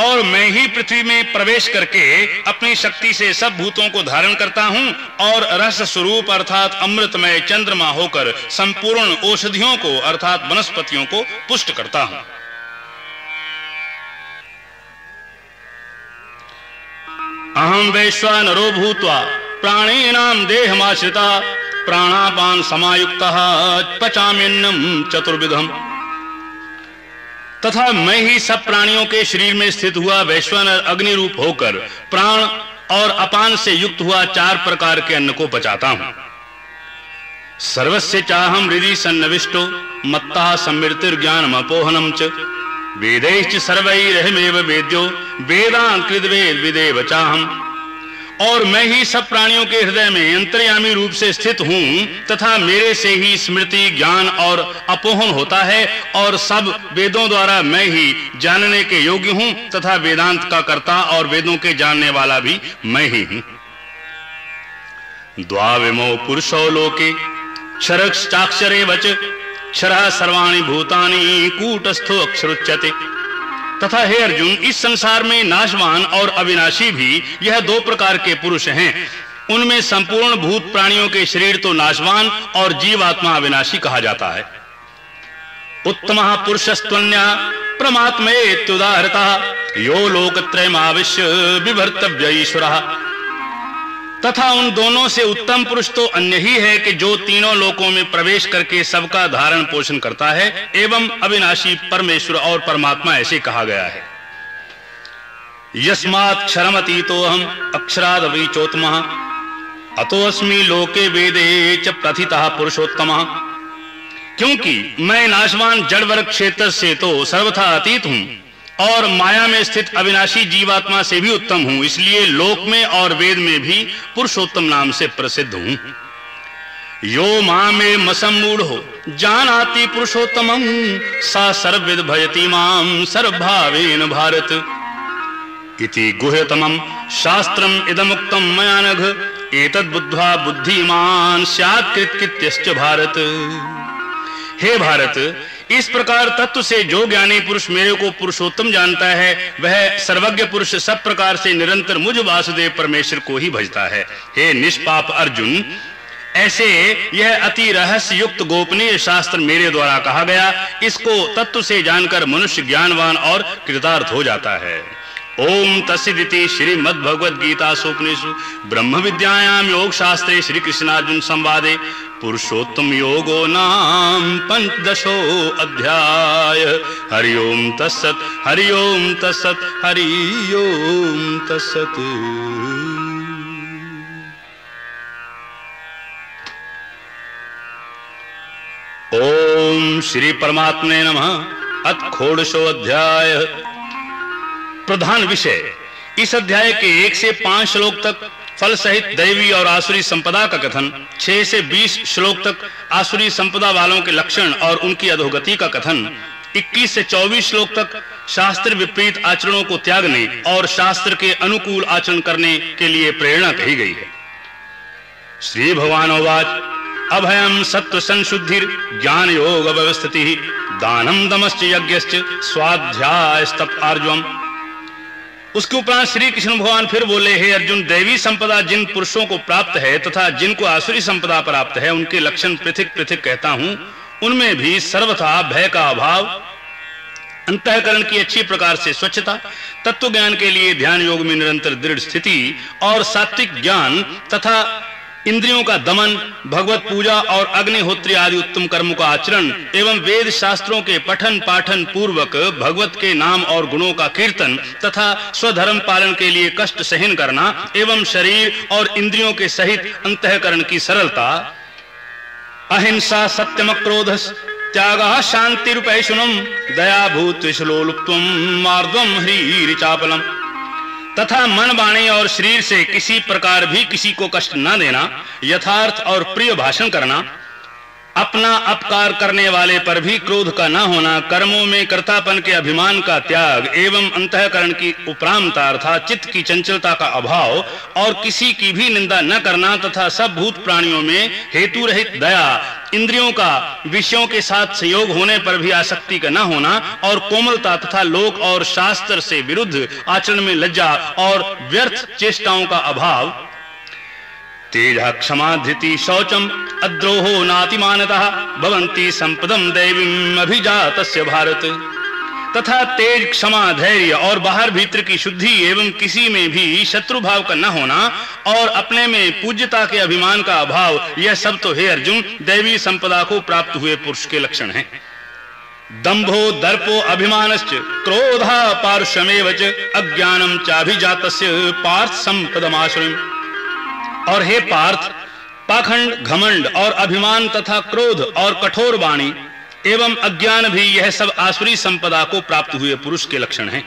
और मैं ही पृथ्वी में प्रवेश करके अपनी शक्ति से सब भूतों को धारण करता हूँ और रस स्वरूप अर्थात अमृतमय चंद्रमा होकर संपूर्ण औषधियों को अर्थात वनस्पतियों को पुष्ट करता हूँ। अहम वैश्वा नरो वैश्वानरो भूत्वा प्राणीनाम देहमाश्रिता, प्राणापान समायुक्त पचाम्यन्नम चतुर्विधम। तथा मैं ही सब प्राणियों के शरीर में स्थित हुआ वैश्वानर अग्नि रूप होकर प्राण और अपान से युक्त हुआ चार प्रकार के अन्न को पचाता हूँ। सर्वस्य चाहम हृदय सन्नविष्टो, मत्ता सम्मृतिर ज्ञान अपोहनम च। वेदैश्च सर्वैरहमेव वेद्यो वेदांत कृदवेद विदेव चाहम। और मैं ही सब प्राणियों के हृदय में अंतर्यामी रूप से स्थित हूँ, तथा मेरे से ही स्मृति, ज्ञान और अपोहन होता है, और सब वेदों द्वारा मैं ही जानने के योग्य हूँ, तथा वेदांत का कर्ता और वेदों के जानने वाला भी मैं ही हूँ। द्वाविमो पुरुषो लोके क्षरक्षाक्षरे वच, क्षरा सर्वाणी भूतानि कूटस्थो अक्षरुच्यते। तथा हे अर्जुन, इस संसार में नाशवान और अविनाशी भी यह दो प्रकार के पुरुष हैं। उनमें संपूर्ण भूत प्राणियों के शरीर तो नाशवान और जीवात्मा अविनाशी कहा जाता है। उत्तम पुरुषस्त्वन्या प्रमात्मेत्युदाहृता यो लोकत्रयमाविश्य विभर्तव्य ईश्वर। तथा उन दोनों से उत्तम पुरुष तो अन्य ही है कि जो तीनों लोकों में प्रवेश करके सबका धारण पोषण करता है, एवं अविनाशी परमेश्वर और परमात्मा ऐसे कहा गया है। यस्मात् क्षरमतीतो हम अक्षराद चोत्तम अतोस्मी लोके वेदे च प्रथिता पुरुषोत्तम। क्योंकि मैं नाशवान जड़ वर्ग क्षेत्र से तो सर्वथा अतीत हूँ और माया में स्थित अविनाशी जीवात्मा से भी उत्तम हूँ, इसलिए लोक में और वेद में भी पुरुषोत्तम नाम से प्रसिद्ध हूँ। यो माँ में मसमूढ़ हो, जान आती पुरुषोत्तम सा सर्विद भयती माम, सर्वभावेन भारत। इति गुह्यतमम, शास्त्रम इदमुक्तम मया नघ एतद बुद्ध्वा बुद्धिमान स्यात्कृत भारत। हे भारत इस प्रकार तत्व से जो ज्ञानी पुरुष मेरे को पुरुषोत्तम जानता है, वह सर्वज्ञ पुरुष सब प्रकार से निरंतर मुझ वासुदेव परमेश्वर को ही भजता है। हे निष्पाप अर्जुन, ऐसे यह अति रहस्य युक्त गोपनीय शास्त्र मेरे द्वारा कहा गया, इसको तत्व से जानकर मनुष्य ज्ञानवान और कृतार्थ हो जाता है। ओम तस्दिति श्रीमद्भगवद गीता सोपनिषु ब्रह्म विद्यायाम योग शास्त्रे श्री कृष्णार्जुन संवादे पुरुषोत्तम योगो नाम पंचदशो अध्याय। हरिओम तत्सत हरिओम तत्सत हरिओम तत्सत। ओम श्री परमात्मे नमः। अथ खोड़शो अध्याय। प्रधान विषय। इस अध्याय के एक से पाँच श्लोक तक फल सहित दैवी और आसुरी संपदा का कथन, छह से 20 श्लोक तक आसुरी संपदा वालों के लक्षण और उनकी अधोगति का कथन 21 से 24 श्लोक तक शास्त्र विपरीत आचरणों को त्यागने और शास्त्र के अनुकूल आचरण करने के लिए प्रेरणा कही गई है। श्री भगवान अभयम सत्व संशुद्धिर ज्ञान योग व्यवस्थिति दानम दमश्च यज्ञश्च स्वाध्याय स्तप आर्जवम उसके उपरांत श्री कृष्ण भगवान फिर बोले, हे अर्जुन, देवी संपदा जिन पुरुषों को प्राप्त है तथा जिनको आसुरी संपदा प्राप्त है, उनके लक्षण पृथक पृथक कहता हूँ। उनमें भी सर्वथा भय का अभाव, अंतकरण की अच्छी प्रकार से स्वच्छता तत्व ज्ञान के लिए ध्यान योग में निरंतर दृढ़ स्थिति और सात्विक ज्ञान तथा इंद्रियों का दमन, भगवत पूजा और अग्निहोत्री आदि उत्तम कर्मों का आचरण एवं वेद शास्त्रों के पठन पाठन पूर्वक भगवत के नाम और गुणों का कीर्तन तथा स्वधर्म पालन के लिए कष्ट सहन करना एवं शरीर और इंद्रियों के सहित अंतकरण की सरलता। अहिंसा सत्यम क्रोध त्याग शांति रूपैशुनम दया भूत विश्लोलुप्तम मार्दम ह्री चापलम तथा मन वाणी और शरीर से किसी प्रकार भी किसी को कष्ट न देना, यथार्थ और प्रिय भाषण करना अपना अपकार करने वाले पर भी क्रोध का न होना, कर्मों में कर्तापन के अभिमान का त्याग एवं अंतःकरण की उपरामता अर्थात चित्त की चंचलता का अभाव और किसी की भी निंदा न करना तथा सब भूत प्राणियों में हेतु रहित दया, इंद्रियों का, विषयों के साथ संयोग होने पर भी आसक्ति का न होना और कोमलता तथा लोक और शास्त्र से विरुद्ध आचरण में लज्जा और व्यर्थ चेष्टाओं का अभाव तेज क्षमा धृति शौचम अद्रोहो नातिमानतः भवन्ति संपदम दैवीम अभिजातस्य भारत। तथा तेज क्षमा धैर्य और बाहर भीतर की शुद्धि एवं किसी में भी शत्रु भाव का न होना और अपने में पूज्यता के अभिमान का अभाव, यह सब तो हे अर्जुन दैवी संपदा को प्राप्त हुए पुरुष के लक्षण हैं। दंभो दर्पो अभिमानश्च, क्रोधा पारुषमेव च अज्ञानम चाभिजातस्य पार्थ संपदमाश्रयम्। और हे पार्थ, पाखंड, घमंड और अभिमान तथा क्रोध और कठोर वाणी, एवं अज्ञान भी यह सब आसुरी संपदा को प्राप्त हुए पुरुष के लक्षण हैं।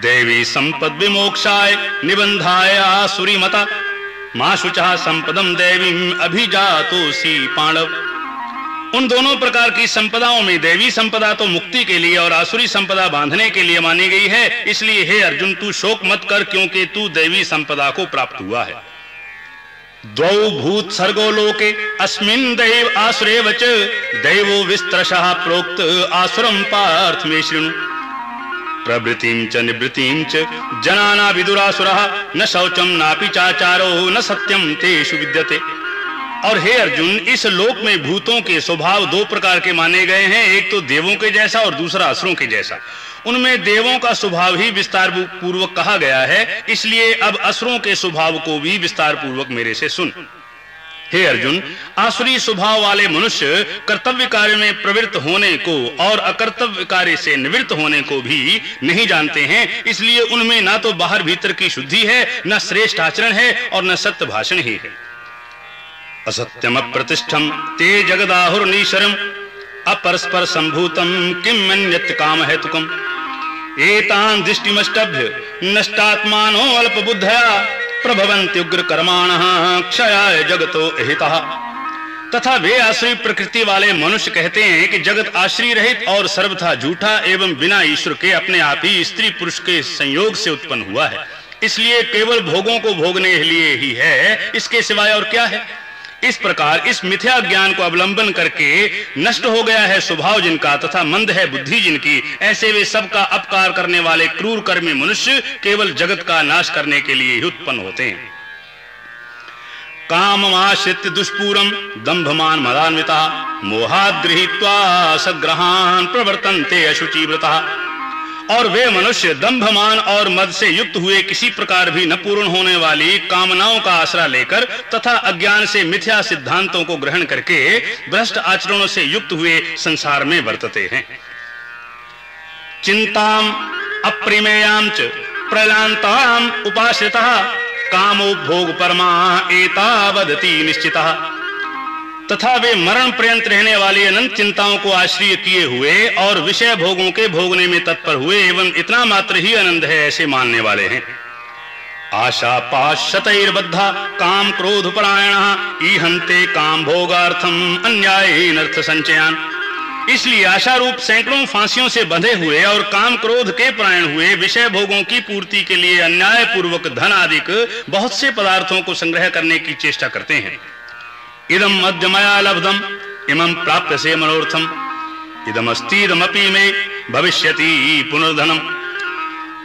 देवी संपद विमोक्षाय, निबंधाय आसुरी मता माशुचा संपदम देवी अभिजातोसी पांडव। उन दोनों प्रकार की संपदाओं में देवी संपदा तो मुक्ति के लिए और आसुरी संपदा बांधने के लिए मानी गई है, इसलिए हे अर्जुन, तू शोक मत कर, क्योंकि तू देवी संपदा को प्राप्त हुआ है। द्वौ भूत सर्गो लोके, अस्मिन् दैव आसुरे वच, दैवो विस्त्रशः प्रोक्त आसुरम पार्थ में शृणु। प्रवृत्तिं च निवृत्तिं च जनाना विदुरासुरः, न शौचम नापि चाचारो, न सत्यम तेषु विद्यते। और हे अर्जुन, इस लोक में भूतों के स्वभाव दो प्रकार के माने गए हैं, एक तो देवों के जैसा और दूसरा असुरों के जैसा। उनमें देवों का स्वभाव ही विस्तार पूर्वक कहा गया है, इसलिए अब असुरों के स्वभाव को भी विस्तार पूर्वक मेरे से सुन। हे अर्जुन, आसुरी स्वभाव वाले मनुष्य कर्तव्य कार्य में प्रवृत्त होने को और अकर्तव्य कार्य से निवृत्त होने को भी नहीं जानते हैं, इसलिए उनमें ना तो बाहर भीतर की शुद्धि है, न श्रेष्ठ आचरण है और न सत्य भाषण ही है। असत्यम प्रतिष्ठम ते जगदाहुर्नीशरम। अपरस्पर संभूतम किम मन्यत काम हेतुकम एतान दृष्टिमष्टभ्य नष्टात्मानो अल्प बुद्धया प्रभवन्ति उग्र कर्माण क्षयाय जगतो हितः तथा वे आश्रय प्रकृति वाले मनुष्य कहते हैं कि जगत आश्रय रहित और सर्वथा झूठा एवं बिना ईश्वर के अपने आप ही स्त्री पुरुष के संयोग से उत्पन्न हुआ है। इसलिए केवल भोगों को भोगने लिए ही है। इसके सिवाय और क्या है? इस प्रकार इस मिथ्या ज्ञान को अवलंबन करके नष्ट हो गया है स्वभाव जिनका तथा मंद है बुद्धि जिनकी, ऐसे वे सबका अपकार करने वाले क्रूर कर्मी मनुष्य केवल जगत का नाश करने के लिए ही उत्पन्न होते हैं। काममाश्रित दुष्पूरम दंभमान मदान्विता मोहाद गृहीत्वा सग्रहान प्रवर्तन्ते अशुचिव्रता और वे मनुष्य दंभमान और मद से युक्त हुए किसी प्रकार भी न पूर्ण होने वाली कामनाओं का आसरा लेकर तथा अज्ञान से मिथ्या सिद्धांतों को ग्रहण करके भ्रष्ट आचरणों से युक्त हुए संसार में वर्तते हैं। चिंताम, अप्रिमेयाम च प्रलांताम उपाश्रिता, कामो भोग परमा एतावदति निश्चिता। तथा वे मरण पर्यंत रहने वाली अनंत चिंताओं को आश्रय किए हुए और विषय भोगों के भोगने में तत्पर हुए एवं इतना मात्र ही आनंद है ऐसे मानने वाले हैं। आशा पाशतैर्बद्धा काम क्रोध परायण ईहंते काम भोगार्थम अन्याय अर्थ संचयान। इसलिए आशा रूप सैकड़ों फांसियों से बंधे हुए और काम क्रोध के प्रायण हुए विषय भोगों की पूर्ति के लिए अन्याय पूर्वक धन आदि बहुत से पदार्थों को संग्रह करने की चेष्टा करते हैं। इदम मध्यमया लब्धम, इमं प्राप्त से मनोर्थम इदम अस्तीदमपि में भविष्यति पुनर्धनम।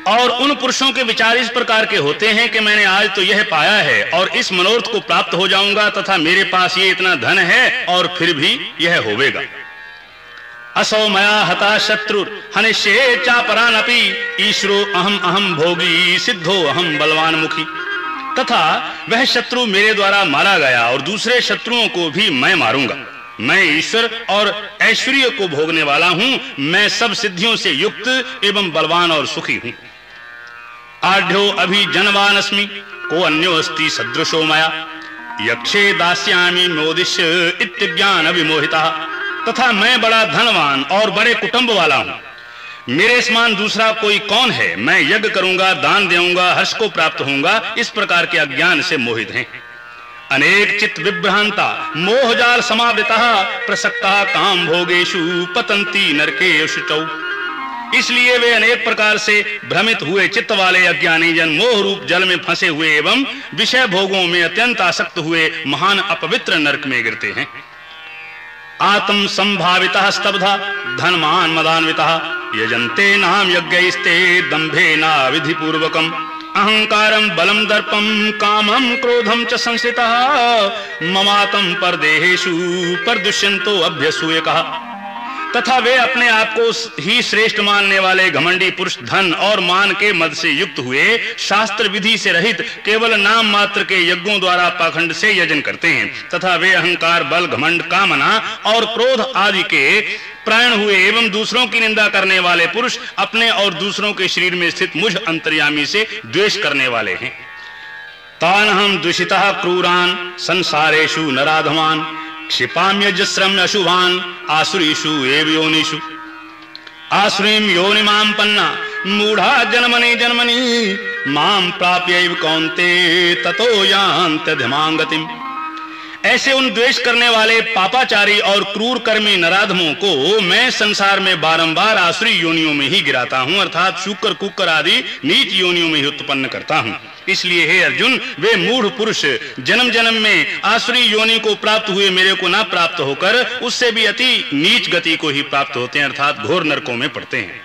और उन पुरुषों के विचार इस प्रकार के होते हैं कि मैंने आज तो यह पाया है और इस मनोर्थ को प्राप्त हो जाऊँगा तथा मेरे पास ये इतना धन है और फिर भी यह होवेगा। असौ मया हता शत्रु हनिष्ये चापरानपि, ईश्वरो अहम अहम भोगी, सिद्धो अहम बलवान मुखी तथा वह शत्रु मेरे द्वारा मारा गया और दूसरे शत्रुओं को भी मैं मारूँगा। मैं ईश्वर और ऐश्वर्य को भोगने वाला हूँ। मैं सब सिद्धियों से युक्त एवं बलवान और सुखी हूँ। आढ़्यो अभी जनवान अस्मि को अन्यो अस्ति सदृशो मया। यक्षे दास्यामि मोदिश्य इत्यज्ञान अभिमोहिता तथा मैं बड़ा धनवान और बड़े कुटुंब वाला हूँ। मेरे समान दूसरा कोई कौन है? मैं यज्ञ करूँगा, दान देऊँगा, हर्ष को प्राप्त होऊँगा, इस प्रकार के अज्ञान से मोहित हैं। अनेक चित्त विभ्रांता मोहजाल समावृता, प्रसक्ता काम भोगेशु, पतंती नरके इसलिए वे अनेक प्रकार से भ्रमित हुए चित्त वाले अज्ञानी जन, मोह रूप जल में फंसे हुए एवं विषय भोगों में अत्यंत आसक्त हुए महान अपवित्र नरक में गिरते हैं। आत्म संभावित स्तब्धा, धनमान मदान्विता। यजंते नाम यज्ञस्ते दंभे ना विधि पूर्वकम अहंकारम बलम दर्पम कामम क्रोधम च संसिता ममातम पर देहेशु पर दुष्यंतो अभ्यसूय कहा तथा वे अपने आप को ही श्रेष्ठ मानने वाले घमंडी पुरुष धन और मान के मद से युक्त हुए, शास्त्र विधि से रहित केवल नाम मात्र के यज्ञों द्वारा पाखंड से यजन करते हैं, तथा वे अहंकार, बल, घमंड, कामना और क्रोध आदि के प्राण हुए एवं दूसरों की निंदा करने वाले पुरुष अपने और दूसरों के शरीर में स्थित मुझ अंतर्यामी से द्वेष करने वाले हैं। तान हम दूषिता क्रूरान संसारेशु नराधमान। क्षिपाम्यजस्रम अशुभान आसुरीषु एव योनिषु। आसुरीम योनिमाम पन्ना, मूढ़ा जन्मनि जन्मनि माम प्राप्य कौंते ततो यान्त्यधिमांगतिम ऐसे उन द्वेष करने वाले पापाचारी और क्रूर कर्मी नराधमों को मैं संसार में बारंबार आसुरी योनियों में ही गिराता हूँ, अर्थात शुक्र कुकर आदि नीच योनियों में ही उत्पन्न करता हूँ। इसलिए हे अर्जुन, वे मूढ़ पुरुष जन्म जन्म में आसुरी योनि को प्राप्त हुए मेरे को ना प्राप्त होकर, उससे भी अति नीच गति को ही प्राप्त होते हैं, अर्थात घोर नरकों में पड़ते हैं।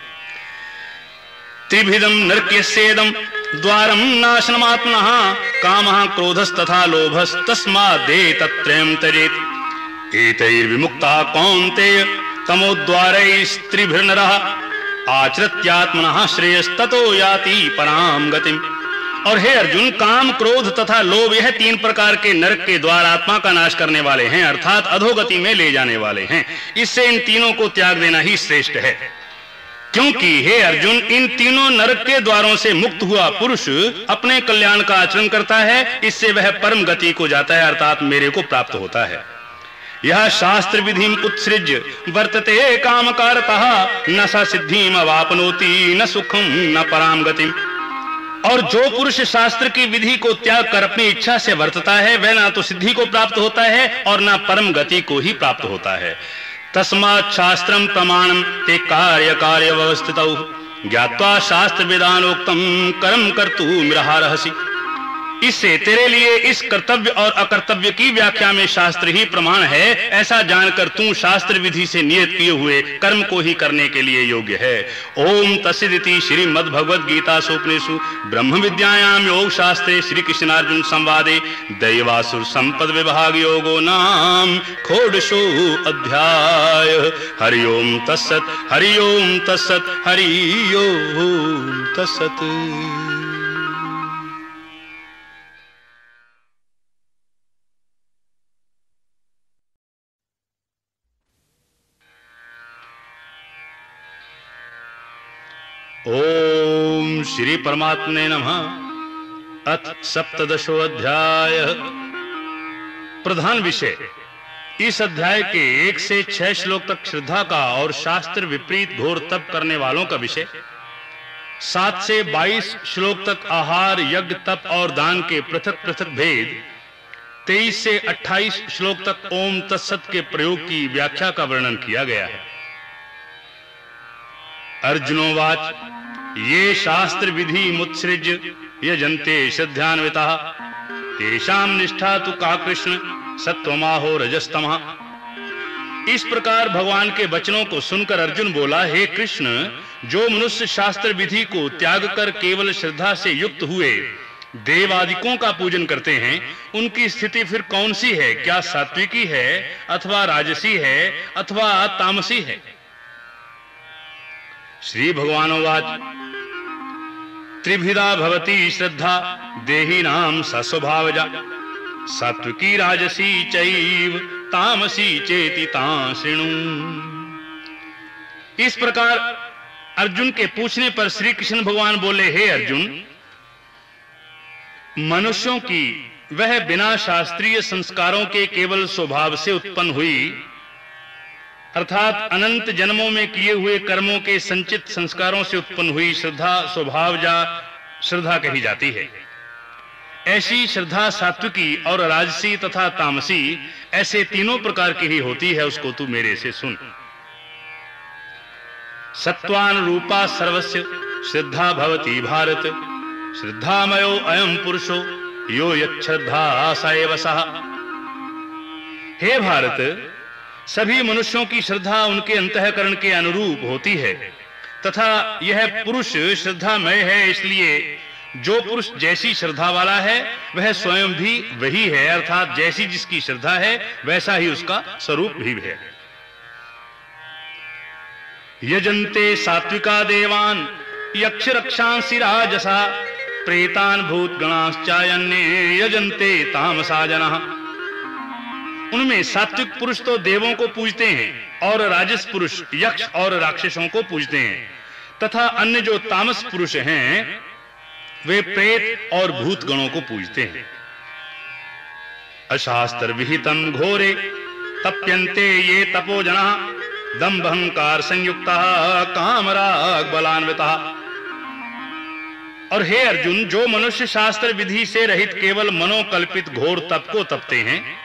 त्रिभिदम नरक्यसेदम द्वारम नाशनमात्मनः, कामः क्रोधस्तथा लोभस्तस्मादे तत्रयं तरेत् एतैर्विमुक्तः कौन्तेय, तमोद्वारैस्त्रिभिर्नरः, आचरत्यात्मनः श्रेयस्ततो याति पराम गतिम्। और हे अर्जुन, काम, क्रोध तथा लोभ, यह तीन प्रकार के नरक के द्वार आत्मा का नाश करने वाले हैं, अर्थात अधोगति में ले जाने वाले हैं। इससे इन तीनों को त्याग देना ही श्रेष्ठ है। क्योंकि, हे अर्जुन, इन तीनों नरक के द्वारों से मुक्त हुआ पुरुष अपने कल्याण का आचरण करता है, इससे वह परम गति को जाता है, अर्थात मेरे को प्राप्त होता है। यह शास्त्र विधि उत्सृज वर्तते काम कारतः, न स सिद्धि अवापनोती, न सुखम न पराम गतिम। और जो पुरुष शास्त्र की विधि को त्याग कर अपनी इच्छा से वर्तता है, वह ना तो सिद्धि को प्राप्त होता है और ना परम गति को ही प्राप्त होता है। तस्मात् शास्त्रम प्रमाणम ते कार्य कार्य व्यवस्थित ज्ञावा शास्त्र विधानोक्तम कर्म कर्तु रहसी इससे तेरे लिए इस कर्तव्य और अकर्तव्य की व्याख्या में शास्त्र ही प्रमाण है। ऐसा जानकर तू शास्त्र विधि से नियत किए हुए कर्म को ही करने के लिए योग्य है। ओम तस्दिति श्री मद भगवद गीता सोपनेशु ब्रह्म विद्यायाम योग शास्त्रे श्री कृष्णार्जुन संवादे। दैवासुर संपद विभाग योगो नाम खोडशो अध्याय। हरिओम तत्सत हरिओम तत्सत हरिओम तत्सत। ओम श्री परमात्मे नमः। अथ सप्तशो अध्याय। प्रधान विषय, इस अध्याय के एक से छह श्लोक तक श्रद्धा का और शास्त्र विपरीत घोर तप करने वालों का विषय, सात से बाईस श्लोक तक आहार, यज्ञ, तप और दान के पृथक पृथक भेद, तेईस से अट्ठाईस श्लोक तक ओम तत्सत के प्रयोग की व्याख्या का वर्णन किया गया है। अर्जुनोवाच, ये शास्त्र विधि मुत्सृज यजन्ते श्रद्धान्विता। तेषाम निष्ठा तु का कृष्ण सत्वमाहो रजस्तमा। इस प्रकार भगवान के वचनों को सुनकर अर्जुन बोला, हे कृष्ण, जो मनुष्य शास्त्र विधि को त्याग कर केवल श्रद्धा से युक्त हुए, देवादिकों का पूजन करते हैं, उनकी स्थिति फिर कौन सी है? क्या सात्विकी है, अथवा राजसी है, अथवा तामसी है? श्री भगवान त्रिभिदा भवती श्रद्धा देही नाम सस्वभावजा। सात्विकी राजसी चैव, तामसी चेति ताशृणु इस प्रकार अर्जुन के पूछने पर श्री कृष्ण भगवान बोले, हे अर्जुन, मनुष्यों की वह बिना शास्त्रीय संस्कारों के केवल स्वभाव से उत्पन्न हुई अर्थात अनंत जन्मों में किए हुए कर्मों के संचित संस्कारों से उत्पन्न हुई श्रद्धा, स्वभाव जा श्रद्धा कही जाती है। ऐसी श्रद्धा सात्विकी और राजसी तथा तामसी ऐसे तीनों प्रकार की ही होती है, उसको तू मेरे से सुन। सत्वान रूपा सर्वस्य, श्रद्धा भवती भारत। श्रद्धामयो अयम पुरुषो, यो सैव सह हे भारत सभी मनुष्यों की श्रद्धा उनके अंतकरण के अनुरूप होती है। तथा यह पुरुष श्रद्धामय है, इसलिए जो पुरुष जैसी श्रद्धा वाला है, वह स्वयं भी वही है, अर्थात जैसी जिसकी श्रद्धा है, वैसा ही उसका स्वरूप भी है। यजन्ते सात्विका देवान यक्ष रक्षांसि राजसा, प्रेतान भूत गणाश्चायन्ये यजन्ते तामसा जना। उनमें सात्विक पुरुष तो देवों को पूजते हैं और राजस पुरुष, यक्ष और राक्षसों को पूजते हैं। तथा अन्य जो तामस पुरुष हैं, वे प्रेत और भूत गणों को पूजते हैं। अशास्त्र विहितम घोरे, तप्यन्ते ये तपोजना दम्भ अहंकार संयुक्ता, कामराग बलान्विता। और हे अर्जुन, जो मनुष्य शास्त्र विधि से रहित केवल मनोकल्पित घोर तप को तपते हैं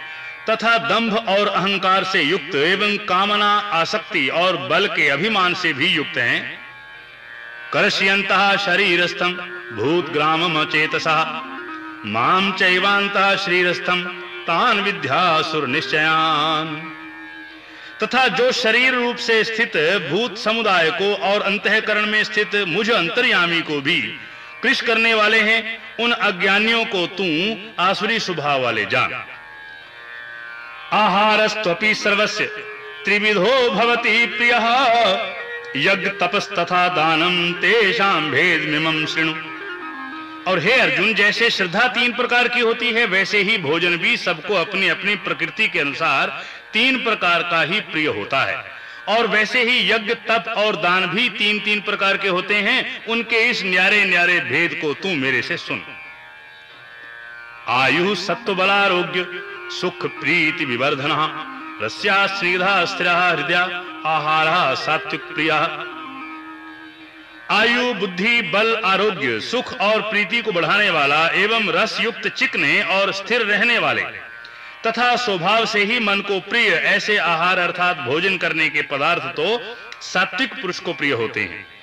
तथा दंभ और अहंकार से युक्त एवं कामना, आसक्ति और बल के अभिमान से भी युक्त हैं। कर्षयंत शरीरस्थम भूत ग्राम चेतसा माम चैवांत श्रीरस्थम तान विद्यासुर निश्चयान तथा जो शरीर रूप से स्थित भूत समुदाय को और अंतकरण में स्थित मुझ अंतर्यामी को भी कृष करने वाले हैं, उन अज्ञानियों को तू आसुरी स्वभाव वाले जान आहारस्त्वपि सर्वस्य। त्रिविधो भवति प्रियः। यज्ञ, तपस तथा दानम तेषाम भेद मिमम श्रृणु और हे अर्जुन, जैसे श्रद्धा तीन प्रकार की होती है, वैसे ही भोजन भी सबको अपनी अपनी प्रकृति के अनुसार तीन प्रकार का ही प्रिय होता है। और वैसे ही यज्ञ, तप और दान भी तीन तीन प्रकार के होते हैं। उनके इस न्यारे न्यारे भेद को तू मेरे से सुन। आयु सत्व बलारोग्य सुख प्रीति विवर्धन रस्या स्निग्धा स्थिर, हृदय आहार सात्विक प्रिय आयु, बुद्धि, बल, आरोग्य, सुख और प्रीति को बढ़ाने वाला एवं रस युक्त चिकने और स्थिर रहने वाले। तथा स्वभाव से ही मन को प्रिय, ऐसे आहार अर्थात भोजन करने के पदार्थ तो सात्विक पुरुष को प्रिय होते हैं।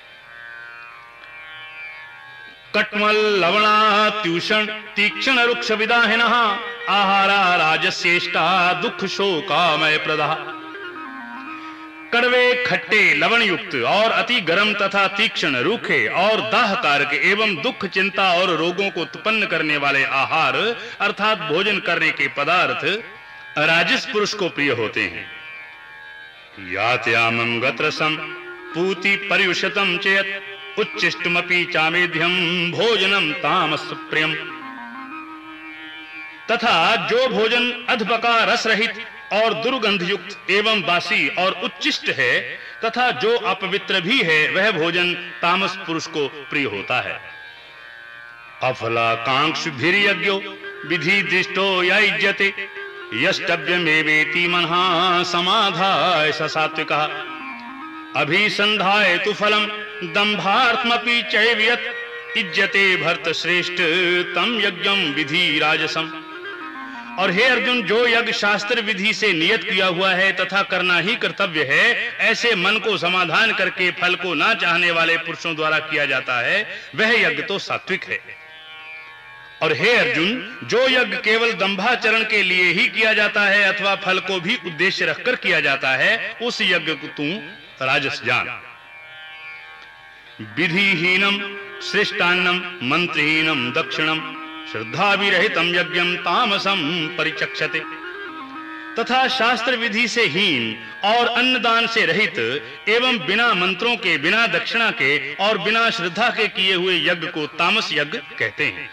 कटमल, लवणा, त्यूषण, तीक्षण रुक्ष विदाहिन आहारा राजस्येष्टा दुख शोकामय प्रदा। कड़वे, खट्टे लवण युक्त और अति गर्म तथा तीक्ष्ण रूखे और दाह कारक एवं दुख, चिंता और रोगों को उत्पन्न करने वाले आहार, अर्थात भोजन करने के पदार्थ, राजस पुरुष को प्रिय होते हैं। यात्यामम गत्रसम पूति पर्युषतम चेत। उच्चिष्टमपि चामेध्यम भोजनम तामस प्रियम तथा जो भोजन अधपका रस रहित और दुर्गंध युक्त एवं बासी और उच्चिष्ट है, तथा जो अपवित्र भी है, वह भोजन तामस पुरुष को प्रिय होता है। अफलाकांक्ष यज्ञो विधि दृष्टो युज्यते यष्टव्यमेवेति मनहा समाधाय सात्विक। अभिसंधाय तु फलम दंभार्थमपि चैव्यत इज्जते भरत श्रेष्ठ तम यज्ञम विधि राजसम। और हे अर्जुन, जो यज्ञ शास्त्र विधि से नियत किया हुआ है तथा करना ही कर्तव्य है, ऐसे मन को समाधान करके फल को ना चाहने वाले पुरुषों द्वारा किया जाता है, वह यज्ञ तो सात्विक है। और हे अर्जुन, जो यज्ञ केवल दंभाचरण के लिए ही किया जाता है अथवा फल को भी उद्देश्य रखकर किया जाता है, उस यज्ञ को तू राजस जान। विधिहीनम श्रेष्ठान्नम मंत्रहीनम दक्षिणम श्रद्धा विरहितम यज्ञम तामसम परिचक्षते। तथा शास्त्र विधि से हीन और अन्नदान से रहित एवं बिना मंत्रों के, बिना दक्षिणा के और बिना श्रद्धा के किए हुए यज्ञ को तामस यज्ञ कहते हैं।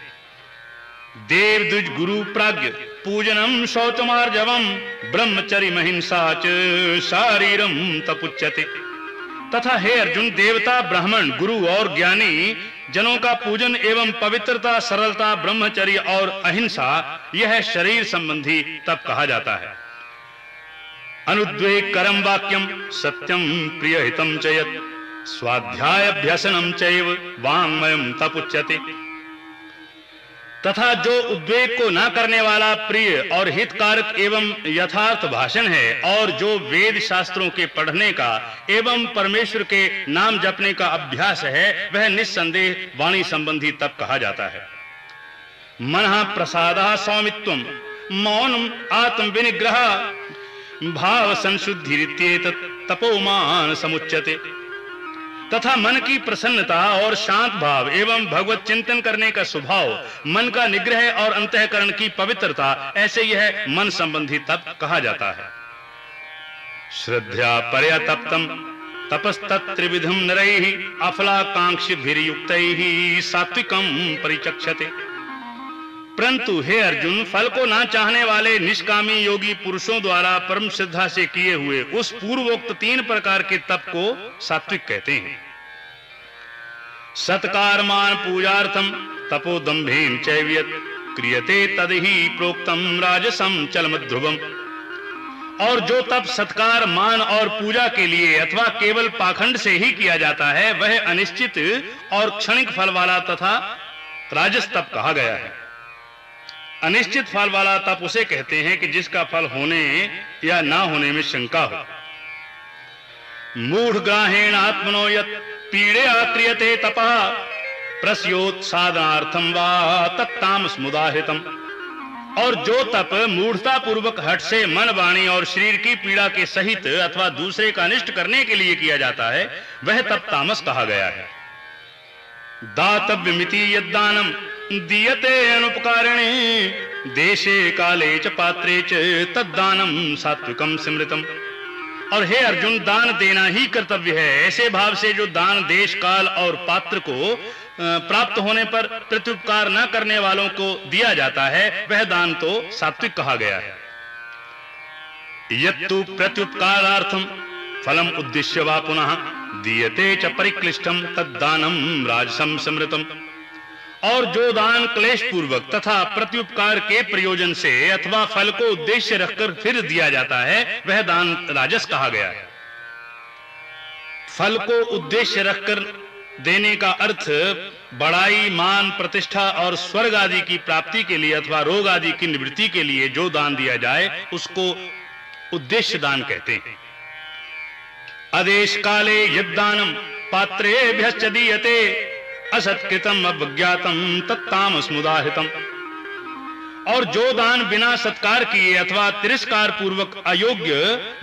देव द्विज गुरु प्राज्ञ, पूजनम शौचमार्जवम ब्रह्मचर्य महिंसा च शारीरम तपुच्यते। तथा हे अर्जुन, देवता, ब्राह्मण, गुरु और ज्ञानी, जनों का पूजन एवं पवित्रता, सरलता, ब्रह्मचर्य और अहिंसा, यह शरीर संबंधी तप कहा जाता है। अनुद्वेग करम वाक्यम सत्यम प्रिय हितम चयत स्वाध्याय अभ्यसनम चैव वांगमयम तपुच्यते तथा जो उद्वेग को ना करने वाला प्रिय और हितकारक एवं यथार्थ भाषण है और जो वेद शास्त्रों के पढ़ने का एवं परमेश्वर के नाम जपने का अभ्यास है, वह निस्संदेह वाणी संबंधी तप कहा जाता है। मन प्रसाद स्वामित्व मौनम आत्म विनिग्रह भाव संशुद्धि तपोमान समुच्यते तथा मन की प्रसन्नता और शांत भाव एवं भगवत चिंतन करने का स्वभाव, मन का निग्रह और अंतकरण की पवित्रता, ऐसे यह मन संबंधी तप कहा जाता है। श्रद्धा पर्यतप्तम तपस्तत्रिविधम नरैः अफलाकांक्षिभिर्युक्तैः सात्विकम परिचक्षते। परंतु हे अर्जुन, फल को ना चाहने वाले निष्कामी योगी पुरुषों द्वारा परम श्रद्धा से किए हुए उस पूर्वोक्त तीन प्रकार के तप को सात्विक कहते हैं। सत्कारमान पूजार्थम तपोदम्भेन चैव्यत, क्रियते तद ही प्रोक्तम राजसम चलमध्रुवम। और जो तप सत्कार मान और पूजा के लिए अथवा केवल पाखंड से ही किया जाता है, वह अनिश्चित और क्षणिक फल वाला तथा राजस तप कहा गया है। अनिश्चित फल वाला तप उसे कहते हैं कि जिसका फल होने या ना होने में शंका हो। मूढ़ ग्राहेण आत्मनो पीड़े आक्रियते तपः प्रस्योत्सादनार्थम वा तत्तामस मुदाहितम और जो तप मूढ़ता पूर्वक हट से मन, वाणी और शरीर की पीड़ा के सहित अथवा दूसरे का अनिष्ट करने के लिए किया जाता है, वह तप तामस कहा गया है। दातव्य मिति यदानम दीयते अनुपकारिणे। देशे काले च, पात्रे च, तद्दानम, सात्विकम स्मृतम। और हे अर्जुन, दान देना ही कर्तव्य है। ऐसे भाव से जो दान देश, काल और पात्र को प्राप्त होने पर प्रत्युपकार न करने वालों को दिया जाता है, वह दान तो सात्विक कहा गया है। यत्तु प्रत्युपकारार्थम फलम उद्देश्य वा पुनः। दीयते च परिक्लिष्टम, तद्दानम, राजसम समृतम। और जो दान क्लेश पूर्वक तथा प्रत्युपकार के प्रयोजन से अथवा फल को उद्देश्य रखकर फिर दिया जाता है, वह दान राजस कहा गया है। फल को उद्देश्य रखकर देने का अर्थ बड़ाई, मान, प्रतिष्ठा और स्वर्ग आदि की प्राप्ति के लिए अथवा रोग आदि की निवृत्ति के लिए जो दान दिया जाए, उसको उद्देश्य दान कहते हैं। आदेश काले यदानम पात्रेभ्यश्च दीयते। असत्कृतम अवज्ञातम तत्ताम स्मुदाहितम और जो दान बिना सत्कार किए अथवा तिरस्कार पूर्वक अयोग्य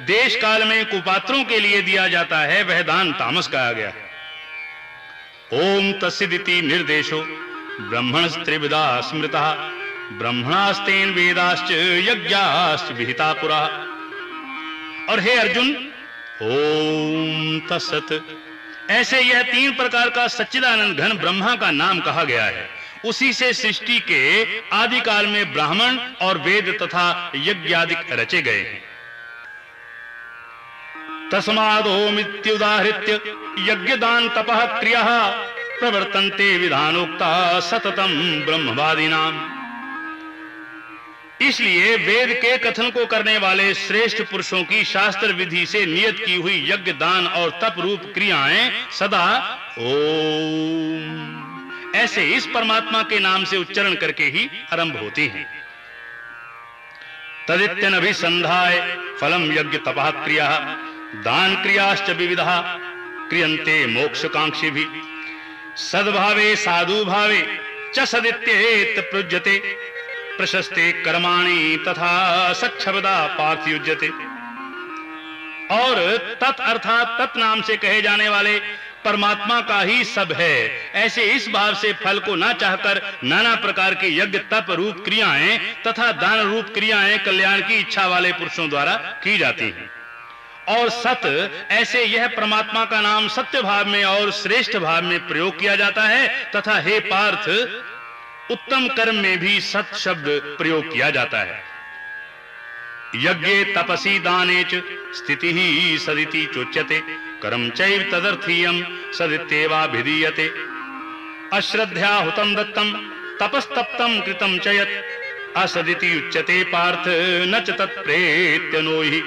देश काल में कुपात्रों के लिए दिया जाता है, वह दान तामस कहा गया ओम तस्दिति निर्देशो ब्रह्मण त्रिविदा स्मृता, ब्रह्मणास्तेन वेदाश्च यज्ञाश्च विहिता और हे अर्जुन, ओम तत्सत ऐसे यह तीन प्रकार का सच्चिदानंद घन ब्रह्मा का नाम कहा गया है। उसी से सृष्टि के आदि काल में ब्राह्मण और वेद तथा यज्ञ आदि रचे गए हैं। तस्मादोमित्युदाहृत्य यज्ञदान तपह क्रिया प्रवर्तन्ते विधानोक्ता सततम ब्रह्मवादी नाम इसलिए वेद के कथन को करने वाले श्रेष्ठ पुरुषों की शास्त्र विधि से नियत की हुई यज्ञ दान और तप रूप क्रियाएँ सदा ओम। ऐसे इस परमात्मा के नाम से उच्चारण करके ही आरंभ होती हैं। तदित्यन अभिसंधाय फलम यज्ञ तपा क्रिया दान क्रियाश्च विविधा क्रियंते मोक्ष कांक्षी भी। सद्भावे साधु भावे, च सदित्य प्रयुज्यते। प्रशस्ते कर्माणि तथा सच्छबदा पार्थ युज्यते और तत् अर्थात तत् नाम से कहे जाने वाले परमात्मा का ही सब है। ऐसे इस भाव से फल को ना चाहकर नाना प्रकार के यज्ञ, तप रूप क्रियाएँ तथा दान रूप क्रियाएँ कल्याण की इच्छा वाले पुरुषों द्वारा की जाती हैं। और सत, ऐसे यह परमात्मा का नाम सत्य भाव में और श्रेष्ठ भाव में प्रयोग किया जाता है तथा हे पार्थ उत्तम कर्म में भी सत शब्द प्रयोग किया जाता है। यज्ञे तपसी दाने च, स्थिति ही सदिति चोच्यते, कर्म चैव तदर्थीयम सदित्येवाभिधीयते अश्रद्धया हुतम दत्तम तपस्तप्तम कृतम चयत असदिति उच्यते पार्थ न च तत्प्रेत्य नोहि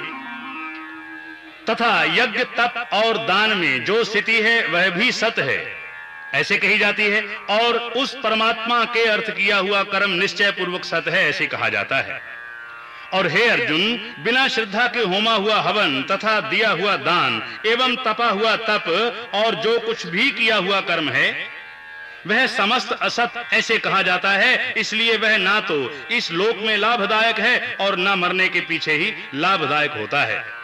तथा यज्ञ, तप और दान में जो स्थिति है, वह भी सत है। ऐसे कही जाती है, और उस परमात्मा के अर्थ किया हुआ कर्म निश्चय पूर्वक सत है, ऐसे कहा जाता है। और हे अर्जुन, बिना श्रद्धा के होमा हुआ हवन तथा दिया हुआ दान, एवं तपा हुआ तप, और जो कुछ भी किया हुआ कर्म है, वह समस्त असत, ऐसे कहा जाता है। इसलिए वह ना तो इस लोक में लाभदायक है, और ना मरने के पीछे ही लाभदायक होता है।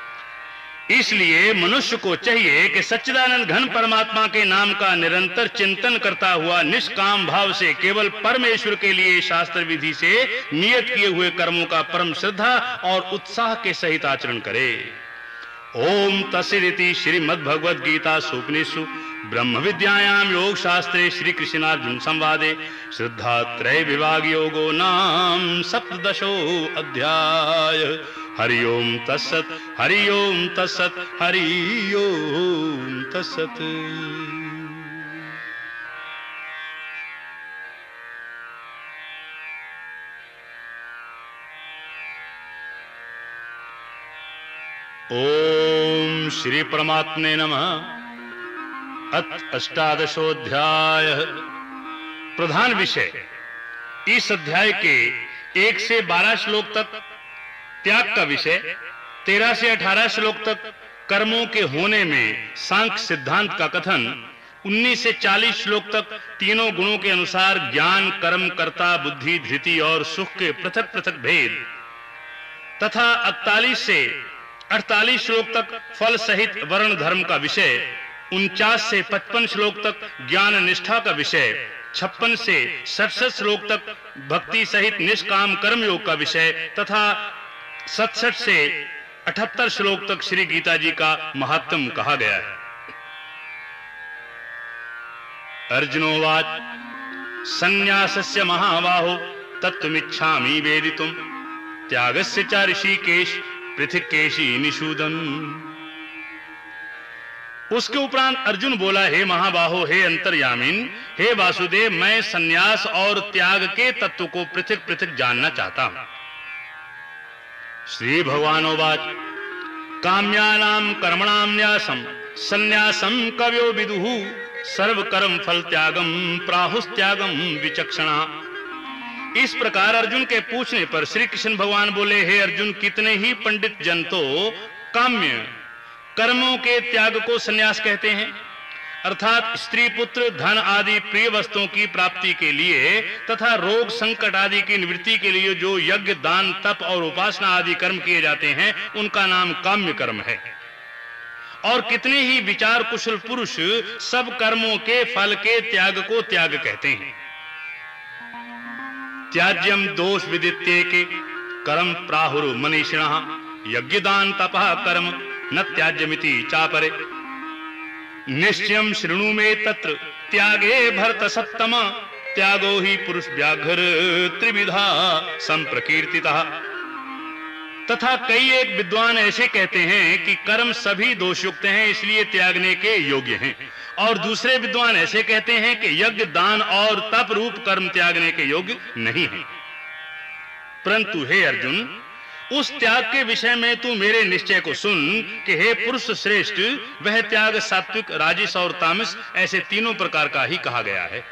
इसलिए मनुष्य को चाहिए कि सच्चिदानंद घन परमात्मा के नाम का निरंतर चिंतन करता हुआ निष्काम भाव से केवल परमेश्वर के लिए शास्त्र विधि से नियत किए हुए कर्मों का परम श्रद्धा और उत्साह के सहित आचरण करे। ओम तस्ति श्रीमद भगवद गीता सुपनिषु। ब्रह्म विद्यायाम योग शास्त्रे श्री कृष्णार्जुन संवादे। श्रद्धा त्रय विभाग योगो नाम सप्तशो अध्याय। हरि ओम तत्सत, हरि ओम तत्सत, हरि ओम तत्सत। ओम श्री परमात्मे नमः। अथ अष्टादशोध्याय प्रधान विषय। इस अध्याय के एक से बारह श्लोक तक त्याग का विषय, तेरह से अठारह श्लोक तक कर्मों के होने में सांख्य सिद्धांत का कथन 19 से 40 श्लोक तक तीनों गुणों के अनुसार ज्ञान, कर्म, कर्ता, बुद्धि, धृति और सुख के पृथक पृथक भेद। तथा 41 से 48 श्लोक तक फल सहित वर्ण धर्म का विषय, उनचास से 55 श्लोक तक ज्ञान निष्ठा का विषय, छप्पन से सड़सठ श्लोक तक भक्ति सहित निष्काम कर्म योग का विषय तथा सतसठ से अठहत्तर श्लोक तक श्री गीता जी का महात्म कहा गया है। अर्जुनोवाच संन्यासस्य महाबाहो तत्वमिच्छामि वेदितुम। त्यागस्य च ऋषिकेश पृथकेशी निषूदन। उसके उपरांत अर्जुन बोला, हे महाबाहो, हे अंतर्यामीन, हे वासुदेव, मैं सन्यास और त्याग के तत्व को पृथक पृथक जानना चाहता हूँ। श्री भगवानोवाच काम्यानाम कर्मणाम न्यासम संन्यासम कव्यो विदुः सर्व कर्म फल त्यागम प्राहुस्त्यागम विचक्षणा। इस प्रकार अर्जुन के पूछने पर श्री कृष्ण भगवान बोले, हे अर्जुन, कितने ही पंडित जन तो काम्य कर्मों के त्याग को संन्यास कहते हैं? अर्थात स्त्री पुत्र, धन आदि प्रिय वस्तुओं की प्राप्ति के लिए तथा रोग संकट आदि की निवृत्ति के लिए जो यज्ञ, दान, तप और उपासना आदि कर्म किए जाते हैं, उनका नाम काम्य कर्म है। और कितने ही विचार कुशल पुरुष सब कर्मों के, फल के, त्याग को त्याग कहते हैं। त्याज्यम दोष विदित्य के कर्म प्राहुर मनीषिण, यज्ञ, दान तपह कर्म, न त्याज्यमिति चापरे। निश्चयम श्रृणु में तत्र। त्यागे भरत सप्तम। त्यागो ही पुरुष व्याघ्र त्रिविधा संप्रकीर्तिता। तथा कई एक विद्वान ऐसे कहते हैं कि कर्म सभी दोषयुक्त हैं, इसलिए त्यागने के योग्य हैं। और दूसरे विद्वान ऐसे कहते हैं कि यज्ञ, दान और तप रूप कर्म त्यागने के योग्य नहीं है। परंतु हे अर्जुन उस त्याग के विषय में तू मेरे निश्चय को सुन कि हे पुरुष श्रेष्ठ, वह त्याग सात्विक, राजिस और तामस ऐसे तीनों प्रकार का ही कहा गया है।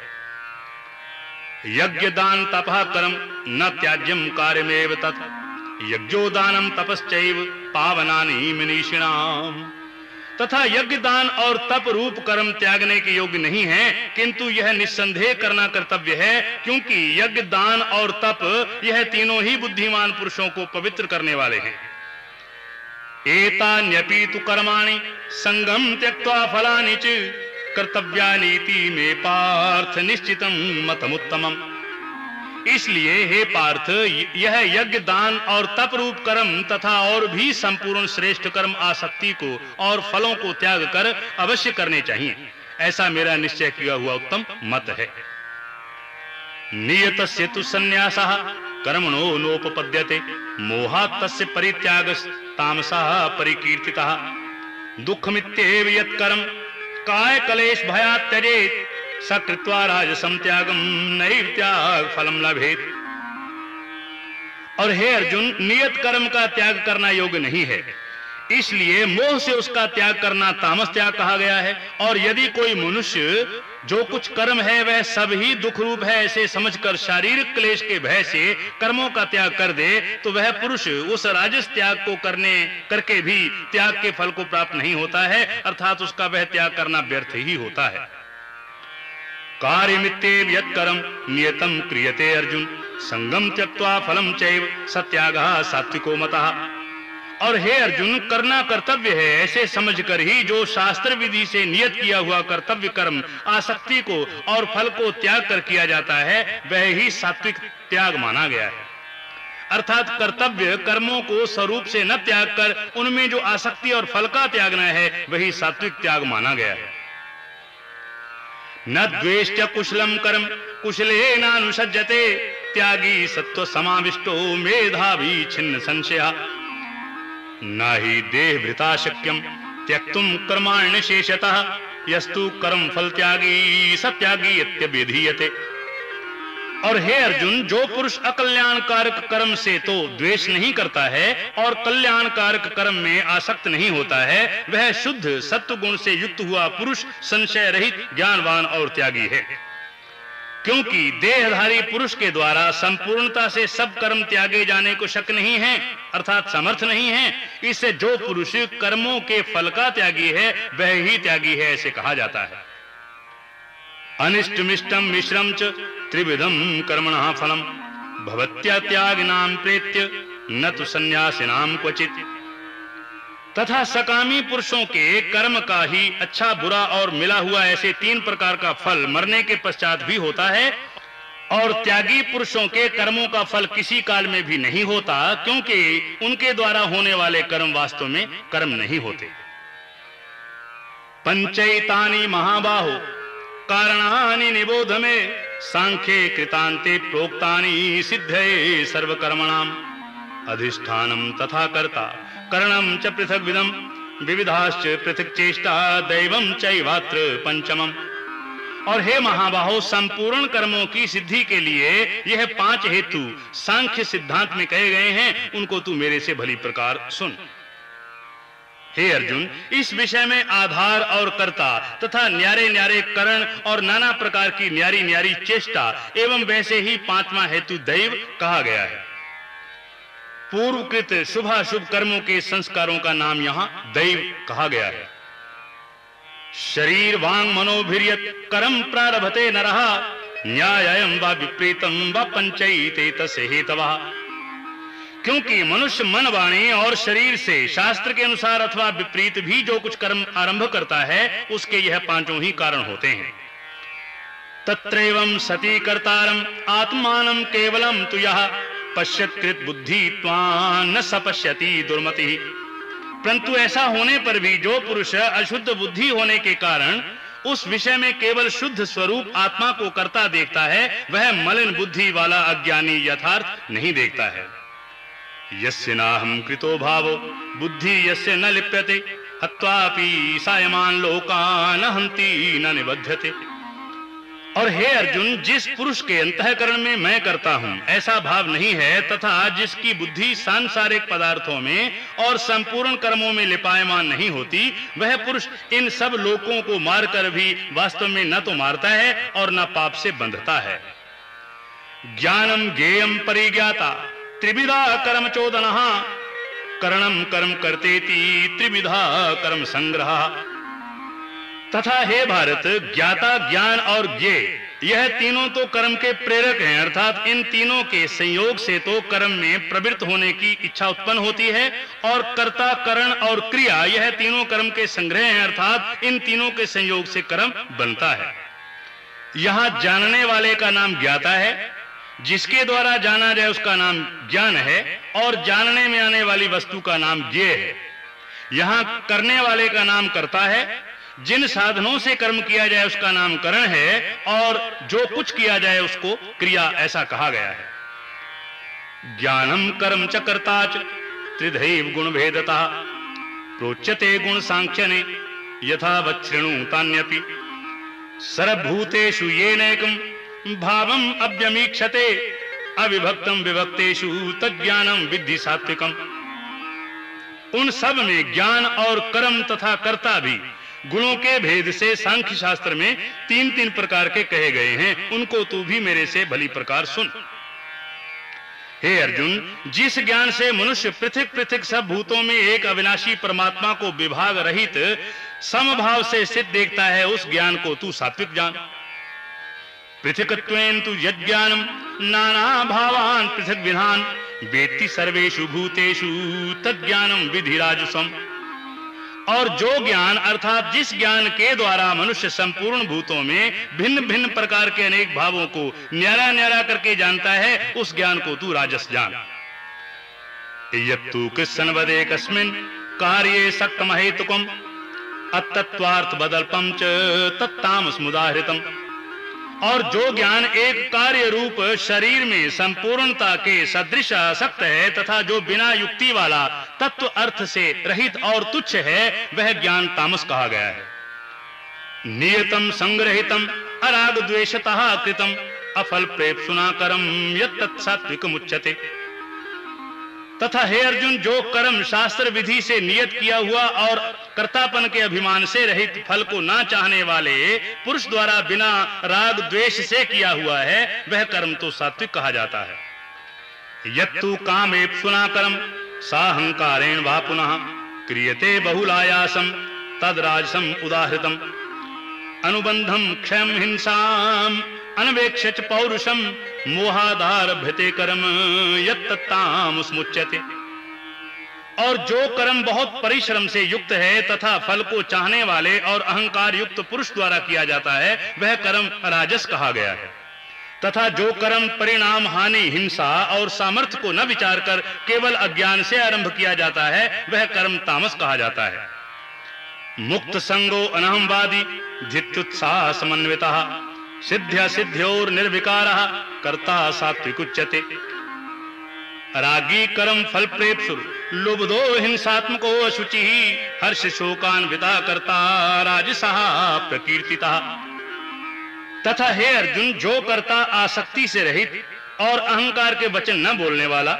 यज्ञ दान तपह कर्म, न त्याज्यम कार्यमेव तत्। यज्ञोदानम तपस्व पावना मनीषिणाम। तथा यज्ञ दान और तप रूप कर्म त्यागने के योग्य नहीं है, किंतु यह निस्संदेह करना कर्तव्य है, क्योंकि यज्ञ दान और तप यह तीनों ही बुद्धिमान पुरुषों को पवित्र करने वाले हैं। एता न्यपी तु कर्माणि संगम त्यक्त्वा फलानि च, कर्तव्यानीति में पार्थ निश्चितम मतमुत्तमम। इसलिए, हे पार्थ यह यज्ञ दान और तप रूप कर्म तथा और भी संपूर्ण श्रेष्ठ कर्म आसक्ति को और फलों को त्याग कर अवश्य करने चाहिए। ऐसा मेरा निश्चय किया हुआ उत्तम मत है। नियत से तु संन्यास, कर्मणो नोपपद्यते, मोहात् परित्याग तामसा परिकीर्ति दुख दुःखमित्येव यत्कर्म काय कलेश भया त्यजेत। सकृत्वा राजसम त्यागम नैव त्याग फलम लभेत। और हे अर्जुन, नियत कर्म का त्याग करना योग्य नहीं है। इसलिए मोह से उसका त्याग करना तामस त्याग कहा गया है। और यदि कोई मनुष्य जो कुछ कर्म है, वह सब ही दुख रूप है, ऐसे समझकर शारीरिक क्लेश के भय से कर्मों का त्याग कर दे तो वह पुरुष उस राजस त्याग को करने, करके भी त्याग के फल को प्राप्त नहीं होता है। अर्थात उसका वह त्याग करना व्यर्थ ही होता है। कार्यमित्येव यत्करम नियतम क्रियते अर्जुन। संगम त्यक्त्वा फलम चैव सत्याग सात्विको मतः। और हे अर्जुन, करना कर्तव्य है, ऐसे समझकर ही जो शास्त्र विधि से नियत किया हुआ कर्तव्य कर्म आसक्ति को और फल को त्याग कर किया जाता है, वह ही सात्विक त्याग माना गया है। अर्थात कर्तव्य कर्मों को स्वरूप से न त्याग कर, उनमें जो आसक्ति और फल का त्यागना है, वही सात्विक त्याग माना गया है। न द्वेष्ट कुशलम कर्म कुशले नानुसजते त्यागी सत्व समाविष्टो मेधावी छिन्न संशया न ही देह भृता शक्यम त्यक्तुम कर्माण्य शेषतः, यस्तु कर्म फल त्यागी सत्यागी इत्यभिधीयते और हे अर्जुन, जो पुरुष अकल्याणकारक कर्म से तो द्वेष नहीं करता है और कल्याणकारक कर्म में आसक्त नहीं होता है, वह शुद्ध सत्व गुण से युक्त हुआ पुरुष संशय रहित ज्ञानवान और त्यागी है। क्योंकि देहधारी पुरुष के द्वारा संपूर्णता से सब कर्म त्यागे जाने को शक नहीं है, अर्थात समर्थ नहीं है, इससे जो पुरुष कर्मों के फल का त्यागी है, वह ही त्यागी है, ऐसे कहा जाता है। अनिष्ट मिष्टम मिश्रम च त्रिविधम कर्मण फलम। भवत्या त्याग नाम प्रेत्य न तो सन्यासी नाम क्वचित। तथा सकामी पुरुषों के कर्म का ही अच्छा बुरा और मिला हुआ ऐसे तीन प्रकार का फल मरने के पश्चात भी होता है और त्यागी पुरुषों के कर्मों का फल किसी काल में भी नहीं होता, क्योंकि उनके द्वारा होने वाले कर्म वास्तव में कर्म नहीं होते। पंचैतानी महाबाहो कारणानि निबोध में सांख्ये कृतांते प्रोक्तानि सिद्धये सर्वकर्मणाम। अधिष्ठानम तथा कर्ता कर्णम च पृथक विदम विविधाश्च पृथक चेष्टा दैवम चैवात्र पंचमम। और हे महाबाहो, संपूर्ण कर्मों की सिद्धि के लिए यह पाँच हेतु सांख्य सिद्धांत में कहे गए हैं, उनको तू मेरे से भली प्रकार सुन। हे अर्जुन, इस विषय में आधार और कर्ता तथा न्यारे न्यारे करण और नाना प्रकार की न्यारी न्यारी चेष्टा एवं वैसे ही पांचवा हेतु दैव कहा गया है। पूर्वकृत शुभ शुभ कर्मों के संस्कारों का नाम यहाँ दैव कहा गया है। शरीर वांग मनोभिर्यत कर्म प्रारभते न रहा न्यायम व विपरीतम व पंचयते तसे हेतवा। क्योंकि मनुष्य मन वाणी और शरीर से शास्त्र के अनुसार अथवा विपरीत भी जो कुछ कर्म आरंभ करता है, उसके यह पाँचों ही कारण होते हैं। तत्रैवं सती कर्तारम आत्मानम केवलम तु यह पश्यत्कृत बुद्धि न सपश्यति दुर्मति। परंतु ऐसा होने पर भी जो पुरुष अशुद्ध बुद्धि होने के कारण, उस विषय में केवल शुद्ध स्वरूप आत्मा को करता देखता है, वह मलिन बुद्धि वाला अज्ञानी यथार्थ नहीं देखता है। यस्य नाहम कृतो भावो, बुद्धि यस्य न लिप्यते, हत्वापि सायमान लोकान हंति न निबध्यते। और हे अर्जुन, जिस पुरुष के अंतकरण में मैं करता हूँ, ऐसा भाव नहीं है तथा जिसकी बुद्धि सांसारिक पदार्थों में और संपूर्ण कर्मों में लिपायमान नहीं होती, वह पुरुष इन सब लोगों को मारकर भी वास्तव में न तो मारता है और न पाप से बंधता है। ज्ञानम गेयम परिज्ञाता। त्रिविधा कर्म चोदन। कर्णम कर्म करते त्रिविधा कर्म संग्रह। तथा हे भारत, ज्ञाता, ज्ञान और ज्ञे, यह तीनों तो कर्म के प्रेरक हैं, अर्थात इन तीनों के संयोग से तो कर्म में प्रवृत्त होने की इच्छा उत्पन्न होती है, और कर्ता, करण और क्रिया, यह तीनों कर्म के संग्रह हैं, अर्थात इन तीनों के संयोग से कर्म बनता है। यहाँ जानने वाले का नाम ज्ञाता है जिसके द्वारा जाना जाए उसका नाम ज्ञान है और जानने में आने वाली वस्तु का नाम ज्ञ है। यहाँ करने वाले का नाम करता है, जिन साधनों से कर्म किया जाए उसका नाम करण है, और जो कुछ किया जाए उसको क्रिया ऐसा कहा गया है। ज्ञानम कर्म च कर्ता त्रिधैव गुण भेदता, प्रोच्यते गुण सांख्य ने यथा वृणु तान्यपि। सर्वभूतेषु येनैकम भावम अव्यमीक्षते अविभक्तम विभक्तेषु तज्ञानम विद्धि सात्विकम। उन सब में ज्ञान और कर्म तथा कर्ता भी, गुणों के भेद से सांख्य शास्त्र में तीन तीन प्रकार के कहे गए हैं, उनको तू भी मेरे से भली प्रकार सुन। हे अर्जुन, जिस ज्ञान से मनुष्य पृथक पृथक सब भूतों में एक अविनाशी परमात्मा को विभाग रहित, समभाव से सिद्ध देखता है, उस ज्ञान को तू सात्विक जान। पृथकत्वेन तु नाना भावान पृथक विधान वेत्ति सर्वेषु भूतेषु तज्ञानम विधि राजसम और जो ज्ञान अर्थात जिस ज्ञान के द्वारा मनुष्य संपूर्ण भूतों में भिन्न भिन्न प्रकार के अनेक भावों को न्यारा न्यारा करके जानता है, उस ज्ञान को तू राजस जान। यत्तु कृष्ण वदे कस्मिन कार्ये सक्तम हेतुकम अतत्वार्थ बदल्पम च तत्तामस मुदाहृतम और जो ज्ञान एक कार्य रूप शरीर में संपूर्णता के सदृश आसक्त है तथा जो बिना युक्ति वाला तत्व अर्थ से रहित और तुच्छ है, वह ज्ञान तामस कहा गया है। नियतम संग्रहितम, अराग द्वेषतः कृतम, अफल प्रेप सुनाकरम यत्तत्सात्विक मुच्यते तथा हे अर्जुन, जो कर्म शास्त्र विधि से नियत किया हुआ और कर्तापन के अभिमान से रहित फल को ना चाहने वाले पुरुष द्वारा बिना राग द्वेष से किया हुआ है, वह कर्म तो सात्विक कहा जाता है। यत्तु कामे सुना कर्म, साहंकारेण वा पुनः, क्रियते बहुलायासम तद राजसम उदाहृतम। अनुबंधम क्षम हिंसाम। अनवेक्ष पौरुषम मोहाधार भ्यते कर्म यम यत्तामुच्यते और जो कर्म बहुत परिश्रम से युक्त है, तथा फल को चाहने वाले और अहंकार युक्त पुरुष द्वारा किया जाता है, वह कर्म राजस कहा गया है। तथा जो कर्म परिणाम हानि, हिंसा और सामर्थ्य को न विचार कर केवल अज्ञान से आरंभ किया जाता है, वह कर्म तामस कहा जाता है। मुक्त संगो अनहमवादी धित्युत्साह समन्विता। सिद्ध्य सिद्ध्योर निर्विकार कर्ता सात्विक उच्यते रागी कर्म फल प्रेपसुर लुब्धो हिंसात्मको अशुचि, हर्ष शोकान्विता करता राजसा प्रकीर्तिता। तथा हे अर्जुन, जो करता आसक्ति से रहित और अहंकार के वचन न बोलने वाला,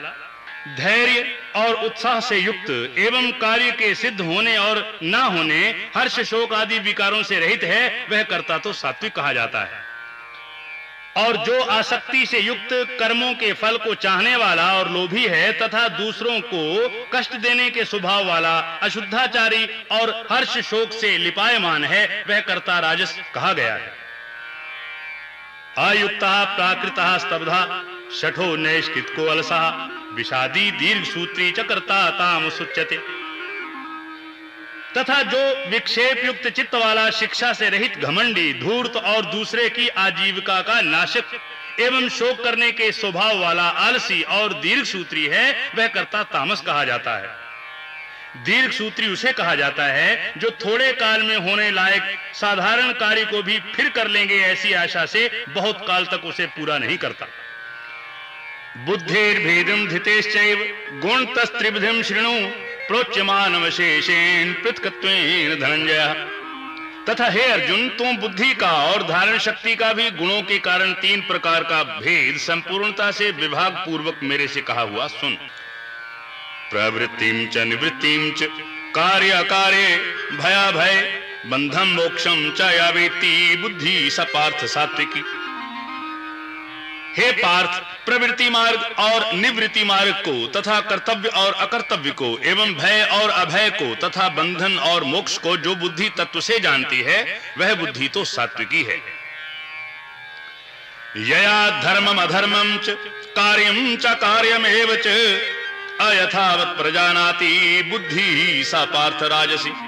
धैर्य और उत्साह से युक्त एवं कार्य के सिद्ध होने और न होने, हर्ष शोक आदि विकारों से रहित है, वह कर्ता तो सात्विक कहा जाता है। और जो आसक्ति से युक्त कर्मों के फल को चाहने वाला और लोभी है तथा दूसरों को कष्ट देने के स्वभाव वाला, अशुद्धाचारी और हर्ष शोक से लिपायमान है, वह कर्ता राजस कहा गया है। आयुक्ता, प्राकृत, स्तब्धा, शठो नैष्कित को अलसा विषादी दीर्घ सूत्री चकर्ता ताम तथा जो विक्षेप युक्त चित्त वाला शिक्षा से रहित घमंडी, धूर्त और दूसरे की आजीविका का नाशक एवं शोक करने के स्वभाव वाला आलसी और दीर्घ सूत्री है, वह कर्ता तामस कहा जाता है। दीर्घ सूत्री उसे कहा जाता है, जो थोड़े काल में होने लायक साधारण कार्य को भी फिर कर लेंगे ऐसी आशा से बहुत काल तक उसे पूरा नहीं करता। बुद्धेर भेदम धितेश्चैव गुण तस्त्रिविधिम श्रृणु प्रोच्यमानवशेषेण पृथकत्वेन धनंजय। तथा हे अर्जुन, तुम बुद्धि का और धारण शक्ति का भी गुणों के कारण तीन प्रकार का भेद संपूर्णता से विभाग पूर्वक मेरे से कहा हुआ सुन। प्रवृत्तिम च निवृत्तिम च, कार्य कार्य भया भय बंधम मोक्षम च या बुद्धि सपार्थ सात्विकी। हे पार्थ, प्रवृत्ति मार्ग और निवृत्ति मार्ग को, तथा कर्तव्य और अकर्तव्य को, एवं भय और अभय को, तथा बंधन और मोक्ष को जो बुद्धि तत्व से जानती है, वह बुद्धि तो सात्विकी है। यया धर्मम अधर्मम च, कार्यम च कार्यमेव च, अयथावत प्रजानाती बुद्धि सा पार्थ राजसी।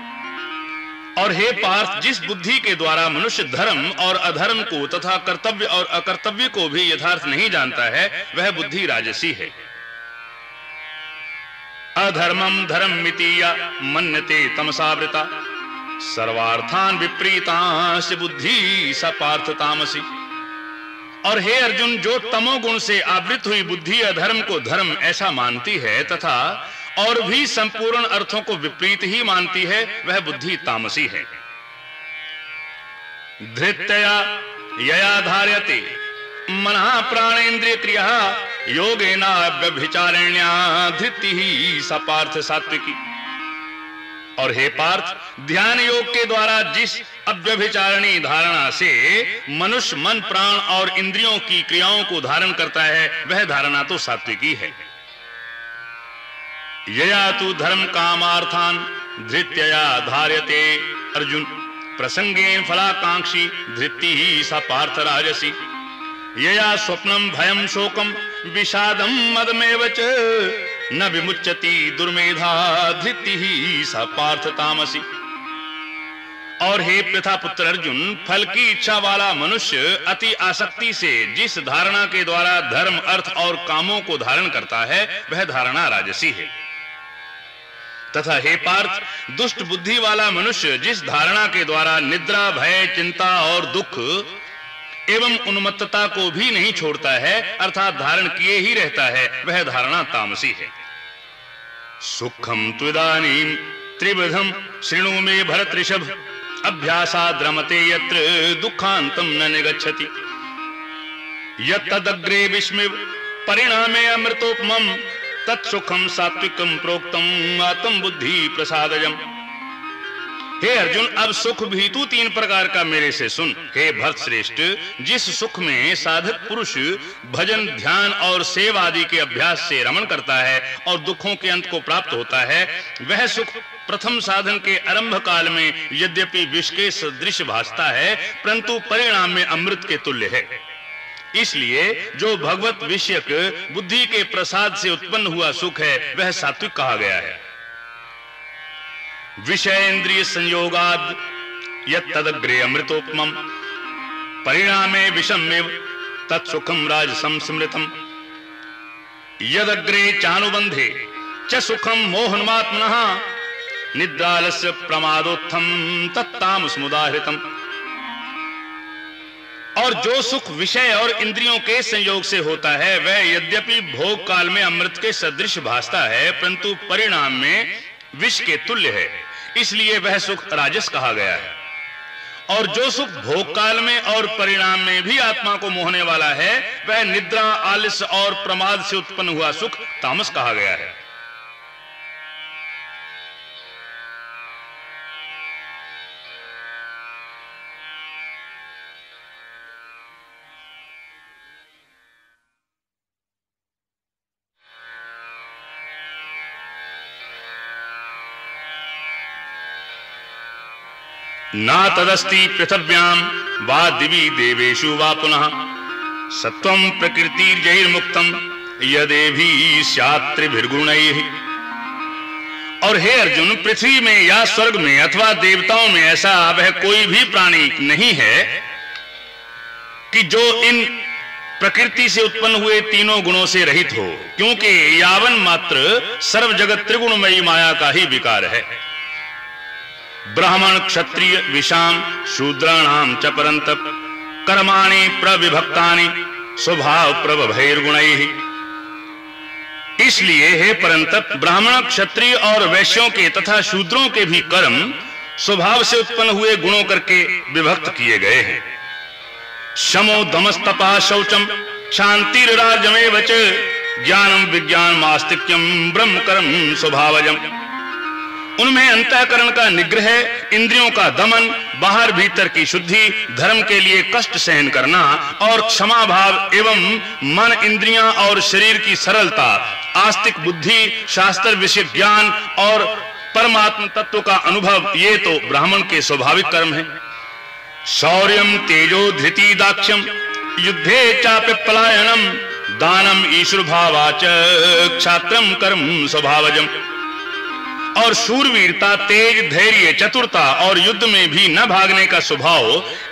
और हे पार्थ, जिस बुद्धि के द्वारा मनुष्य धर्म और अधर्म को तथा कर्तव्य और अकर्तव्य को भी यथार्थ नहीं जानता है, वह बुद्धि राजसी है। अधर्मम धर्म मितीया, मन्यते तमसावृता। सर्वार्थान विपरीतांश बुद्धि स पार्थ तामसी। और हे अर्जुन, जो तमोगुण से आवृत हुई बुद्धि अधर्म को धर्म ऐसा मानती है तथा और भी संपूर्ण अर्थों को विपरीत ही मानती है, वह बुद्धि तामसी है। धृतया यया धार्यते, मना प्राणेन्द्रिय क्रिया, योगेना व्यभिचारिण्या धृति ही सपार्थ सात्विकी। और हे पार्थ, ध्यान योग के द्वारा जिस अव्यभिचारणी धारणा से मनुष्य मन, प्राण और इंद्रियों की क्रियाओं को धारण करता है, वह धारणा तो सात्विकी है। यया तु धर्म कामार्थान धृत्यया धार्यते, अर्जुन। प्रसंगेन फलाकांक्षी धृति ही सा पार्थ राजसी। यया स्वप्नम भयम शोकम विषादम मदमेव न विमुच्यति दुर्मेधा धृति ही सा पार्थ तामसी। और हे प्रथा पुत्र अर्जुन, फल की इच्छा वाला मनुष्य अति आसक्ति से जिस धारणा के द्वारा धर्म, अर्थ और कामों को धारण करता है, वह धारणा राजसी है। तथा हे पार्थ, दुष्ट बुद्धि वाला मनुष्य जिस धारणा के द्वारा निद्रा, भय, चिंता और दुख एवं उन्मत्तता को भी नहीं छोड़ता है, अर्थात धारण किए ही रहता है, वह धारणा तामसी है। सुखम त्विदानी त्रिविधम श्रृणु में भरत ऋषभ अभ्यासाद रमते यत्र दुखांतम न निगच्छति। यदग्रे विस्मिव, परिणामे अमृतोपमम तत्सुखम सात्विकम प्रोक्तम आत्म बुद्धि प्रसादजम हे अर्जुन, अब सुख भी तू तीन प्रकार का मेरे से सुन। हे भक्त श्रेष्ठ जिस सुख में साधक, पुरुष, भजन, ध्यान और सेव आदि के अभ्यास से रमण करता है और दुखों के अंत को प्राप्त होता है, वह सुख प्रथम साधन के आरंभ काल में यद्यपि विष के सदृश भासता है, परंतु परिणाम में अमृत के तुल्य है। इसलिए जो भगवत विषयक बुद्धि के प्रसाद से उत्पन्न हुआ सुख है, वह सात्विक कहा गया है। विषय इंद्रिय संयोगाद यदग्रे अमृतोपम परिणामे विषमेव तत्सुखम राजसम यदग्रे चानुबंधे च सुखम मोहनमात्मन, निद्रालस्य प्रमादोत्थम तत्ताम समुदाहृतम और जो सुख विषय और इंद्रियों के संयोग से होता है, वह यद्यपि भोग काल में अमृत के सदृश भासता है, परंतु परिणाम में विष के तुल्य है। इसलिए वह सुख राजस कहा गया है। और जो सुख भोग काल में और परिणाम में भी आत्मा को मोहने वाला है, वह निद्रा आलस्य और प्रमाद से उत्पन्न हुआ सुख तामस कहा गया है। न तदस्ति पृथिव्याम, वा दिवी देवेशु वा पुनः। सत्वं प्रकृतिर्जैर्मुक्तम, यदेभी स्यात्रिभिर्गुणैः। और हे अर्जुन, पृथ्वी में या स्वर्ग में अथवा देवताओं में ऐसा वह कोई भी प्राणी नहीं है कि जो इन प्रकृति से उत्पन्न हुए तीनों गुणों से रहित हो, क्योंकि यावन मात्र सर्व जगत त्रिगुणमयी माया का ही विकार है। ब्राह्मण क्षत्रिय विषाम शूद्राणाम च परंतप कर्माणि प्रविभक्तानि, स्वभाव प्रभैर्गुण इसलिए हे परंतप ब्राह्मण क्षत्रिय और वैश्यों के तथा शूद्रों के भी कर्म स्वभाव से उत्पन्न हुए गुणों करके विभक्त किए गए हैं। शमो दमस्तपा शौचम शांतिराजमे वच ज्ञानम विज्ञान मास्तिक्यम ब्रह्म कर्म स्वभावजम। उनमें अंतःकरण का निग्रह, इंद्रियों का दमन, बाहर भीतर की शुद्धि, धर्म के लिए कष्ट सहन करना और क्षमा भाव एवं मन इंद्रियाँ और शरीर की सरलता, आस्तिक बुद्धि, शास्त्र विषय ज्ञान और परमात्म तत्व का अनुभव, ये तो ब्राह्मण के स्वाभाविक कर्म है। शौर्यम तेजो धृति दाक्ष्यम युद्धे चापि पलायनम, दानम ईश्वर भावाच क्षात्रम कर्म स्वभावजम। और शूरवीरता, तेज धैर्य, चतुरता और युद्ध में भी न भागने का स्वभाव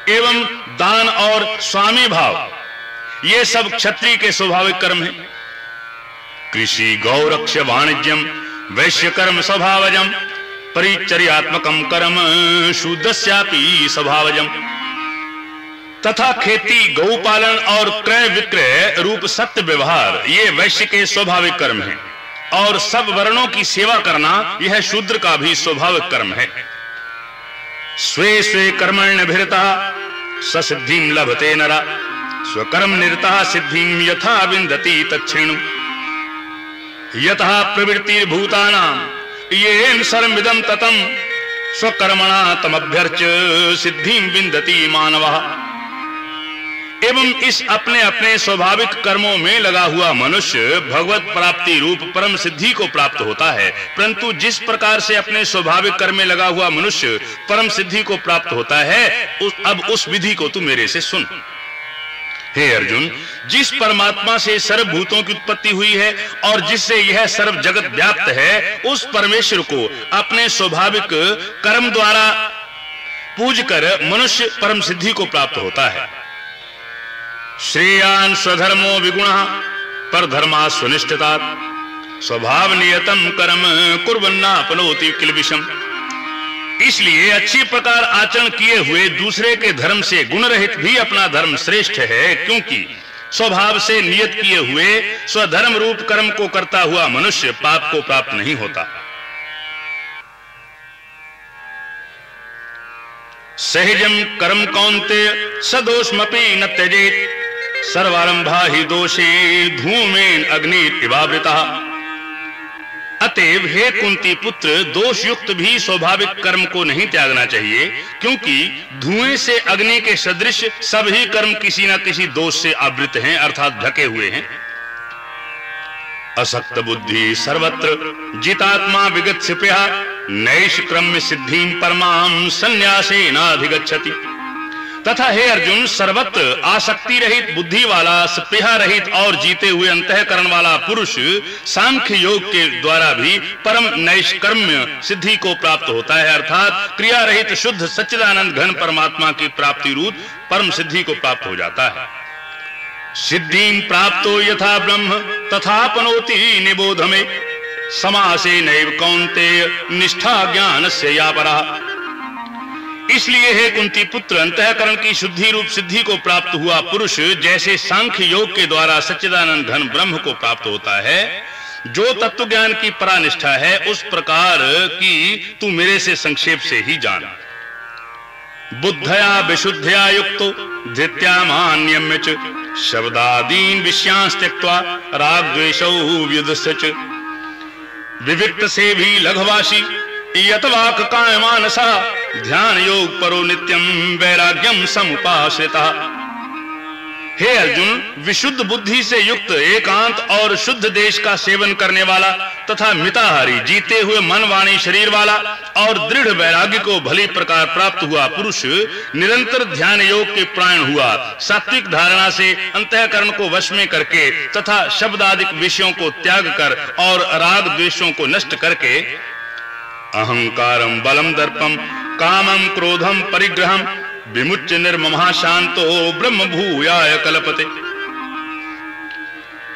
एवं दान और स्वामी भाव, ये सब क्षत्रिय के स्वाभाविक कर्म है। कृषि गौरक्ष वाणिज्यम, वैश्य कर्म, स्वभावजम, परिचर्यात्मकम कर्म शूद्रस्यापि स्वभावजम। तथा खेती गौपालन और क्रय विक्रय रूप सत्य व्यवहार, ये वैश्य के स्वाभाविक कर्म हैं। और सब वर्णों की सेवा करना यह शूद्र का भी स्वाभाविक कर्म है। स्वे स्वे कर्मण्यभिरता ससिद्धि लभते नरा, स्वकर्म निरता सिद्धि यथा विंदती तक्षिणु यथा प्रवृत्ति भूतानाम ये सर्विदम ततम स्वकर्मणा तमभ्यर्च सिद्धि विंदती मानवा। एवं इस अपने अपने स्वाभाविक कर्मों में लगा हुआ मनुष्य भगवत प्राप्ति रूप परम सिद्धि को प्राप्त होता है। परंतु जिस प्रकार से अपने स्वाभाविक कर्म में लगा हुआ मनुष्य परम सिद्धि को प्राप्त होता है उस, अब उस विधि को तू मेरे से सुन। हे अर्जुन जिस परमात्मा से सर्व भूतों की उत्पत्ति हुई है और जिससे यह सर्व जगत व्याप्त है उस परमेश्वर को अपने स्वाभाविक कर्म द्वारा पूज कर मनुष्य परम सिद्धि को प्राप्त होता है। श्रेयान स्वधर्मो विगुण पर धर्मा सुनिष्ठता। स्वभाव नियतम कर्म कुरन्ना अपनोति किलविषम इसलिए अच्छी प्रकार आचरण किए हुए दूसरे के धर्म से गुण रहित भी अपना धर्म श्रेष्ठ है, क्योंकि स्वभाव से नियत किए हुए स्वधर्म रूप कर्म को करता हुआ मनुष्य पाप को प्राप्त नहीं होता। सहजम कर्म कौनते, सदोषमपि न त्यजेत। सर्वारंभा ही दोषे धूमेन अग्नि इवावृता अतएव हे कुंती पुत्र दोष युक्त भी स्वाभाविक कर्म को नहीं त्यागना चाहिए, क्योंकि धुएँ से अग्नि के सदृश सभी कर्म किसी न किसी दोष से आवृत हैं, अर्थात ढके हुए हैं। असक्त बुद्धि सर्वत्र, जितात्मा विगत नैष क्रम सिद्धि परमाम संन्यासे नाधिगछति तथा हे अर्जुन, सर्वत्र आसक्ति रहित बुद्धि वाला स्पेहा रहित और जीते हुए अंतकरण वाला पुरुष सांख्य योग के द्वारा भी परम नैष्कर्म्य सिद्धि को प्राप्त होता है, अर्थात क्रिया रहित शुद्ध सच्चिदानंद घन परमात्मा की प्राप्ति रूप परम सिद्धि को प्राप्त हो जाता है। सिद्धि प्राप्त यथा ब्रह्म तथा पनोति निबोध में समासे नैव कौंते निष्ठा ज्ञान से या परा इसलिए हे कुंती पुत्र, अंतकरण की शुद्धि रूप सिद्धि को प्राप्त हुआ पुरुष, जैसे सांख्य योग के द्वारा सच्चिदानंद घन ब्रह्म को प्राप्त होता है, जो तत्व ज्ञान की परानिष्ठा है, उस प्रकार की तू मेरे से संक्षेप से ही जान। बुद्धया विशुद्धया युक्त धृत्या मान्यम्य च, शब्दादीन विषयांस त्यक्त्वा राग व्युदस्य विविक्त से भी लघवासी यतवाक कायमानसा। ध्यान योग परो नित्यम वैराग्यम समुपाश्रिता। हे अर्जुन, विशुद्ध बुद्धि से युक्त एकांत और शुद्ध देश का सेवन करने वाला तथा मिताहारी, जीते हुए मन वाणी शरीर वाला और दृढ़ वैराग्य को भली प्रकार प्राप्त हुआ पुरुष, निरंतर ध्यान योग के प्राण हुआ। सात्विक धारणा से अंतकरण को वश में करके तथा शब्द आदि विषयों को त्याग कर और राग द्वेषों को नष्ट करके अहंकारम बलम दर्पम कामम क्रोधम परिग्रहम विमुच्य निर्महा शांतो ब्रह्म भूयाय कलपते।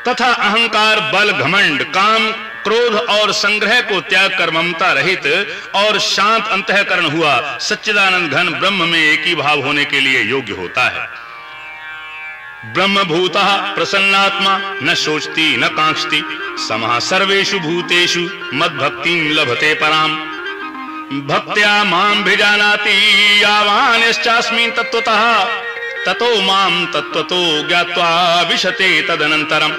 तथा अहंकार, बल, घमंड, काम, क्रोध और संग्रह को त्याग कर ममता रहित और शांत अंतकरण हुआ, सच्चिदानंद घन ब्रह्म में एक ही भाव होने के लिए योग्य होता है। ब्रह्म भूता प्रसन्नात्मा, न सोचती न कांक्षती समा सर्वेशु भूतेषु मद भक्ति लभते पराम। भक्त्या माम भिजानाति, यावान्यश्चास्मिन् तत्वतः ततो माम तत्वतो ज्ञात्वा विशते तदनंतरम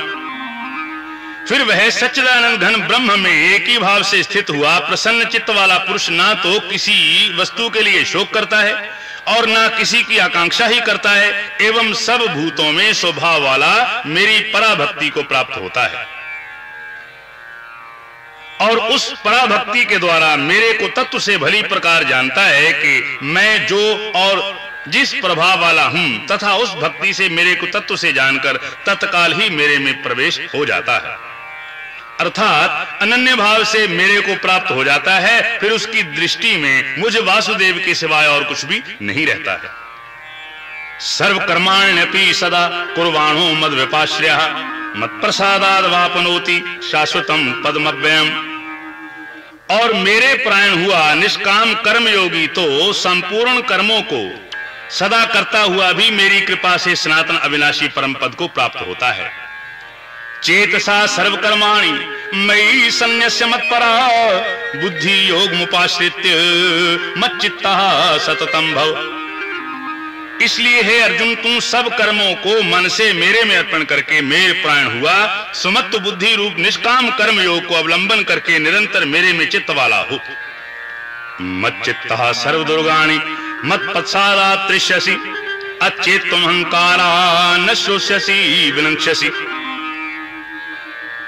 फिर वह सच्चिदानंद घन ब्रह्म में एक ही भाव से स्थित हुआ, प्रसन्न चित्त वाला पुरुष ना तो किसी वस्तु के लिए शोक करता है, और ना किसी की आकांक्षा ही करता है, एवं सब भूतों में स्वभाव वाला मेरी पराभक्ति को प्राप्त होता है। और उस पराभक्ति के द्वारा मेरे को तत्व से भली प्रकार जानता है कि मैं जो और जिस प्रभाव वाला हूँ तथा उस भक्ति से मेरे को तत्व से जानकर तत्काल ही मेरे में प्रवेश हो जाता है। अर्थात अनन्य भाव से मेरे को प्राप्त हो जाता है, फिर उसकी दृष्टि में मुझ वासुदेव के सिवाय और कुछ भी नहीं रहता है। सर्व कर्माण्यपि सदा कुर्वाणो मद विपाश्रय मत प्रसादाद वापनोति शाश्वतम पद्मव्यम और मेरे प्राण हुआ निष्काम कर्म योगी तो संपूर्ण कर्मों को सदा करता हुआ भी मेरी कृपा से सनातन अविनाशी परम पद को प्राप्त होता है। चेतसा मई मयि मत मत्परा, बुद्धि योग मुपाश्रित्य, मच्चित्ता सततम भव। इसलिए हे अर्जुन, तुम सब कर्मों को मन से मेरे में अर्पण करके मेरे प्राण हुआ सुमत्व बुद्धि रूप निष्काम कर्म योग को अवलंबन करके निरंतर मेरे में चित्त वाला हो। मत चित्त सर्व दुर्गाणी मत पत्सादा त्रिश्यसी अचेत अहंकारा न शोष्यसी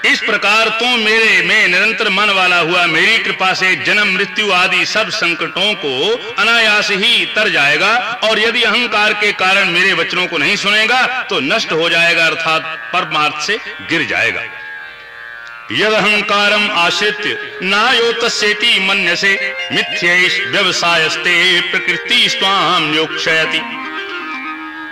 इस प्रकार तो मेरे में निरंतर मन वाला हुआ, मेरी कृपा से जन्म, मृत्यु आदि सब संकटों को अनायास ही तर जाएगा, और यदि अहंकार के कारण मेरे वचनों को नहीं सुनेगा तो नष्ट हो जाएगा, अर्थात परमार्थ से गिर जाएगा। यद अहंकारम आश्रित्य नायो तस्ेति मन से मिथ्येश व्यवसायस्ते प्रकृति स्वाम नियोक्षयति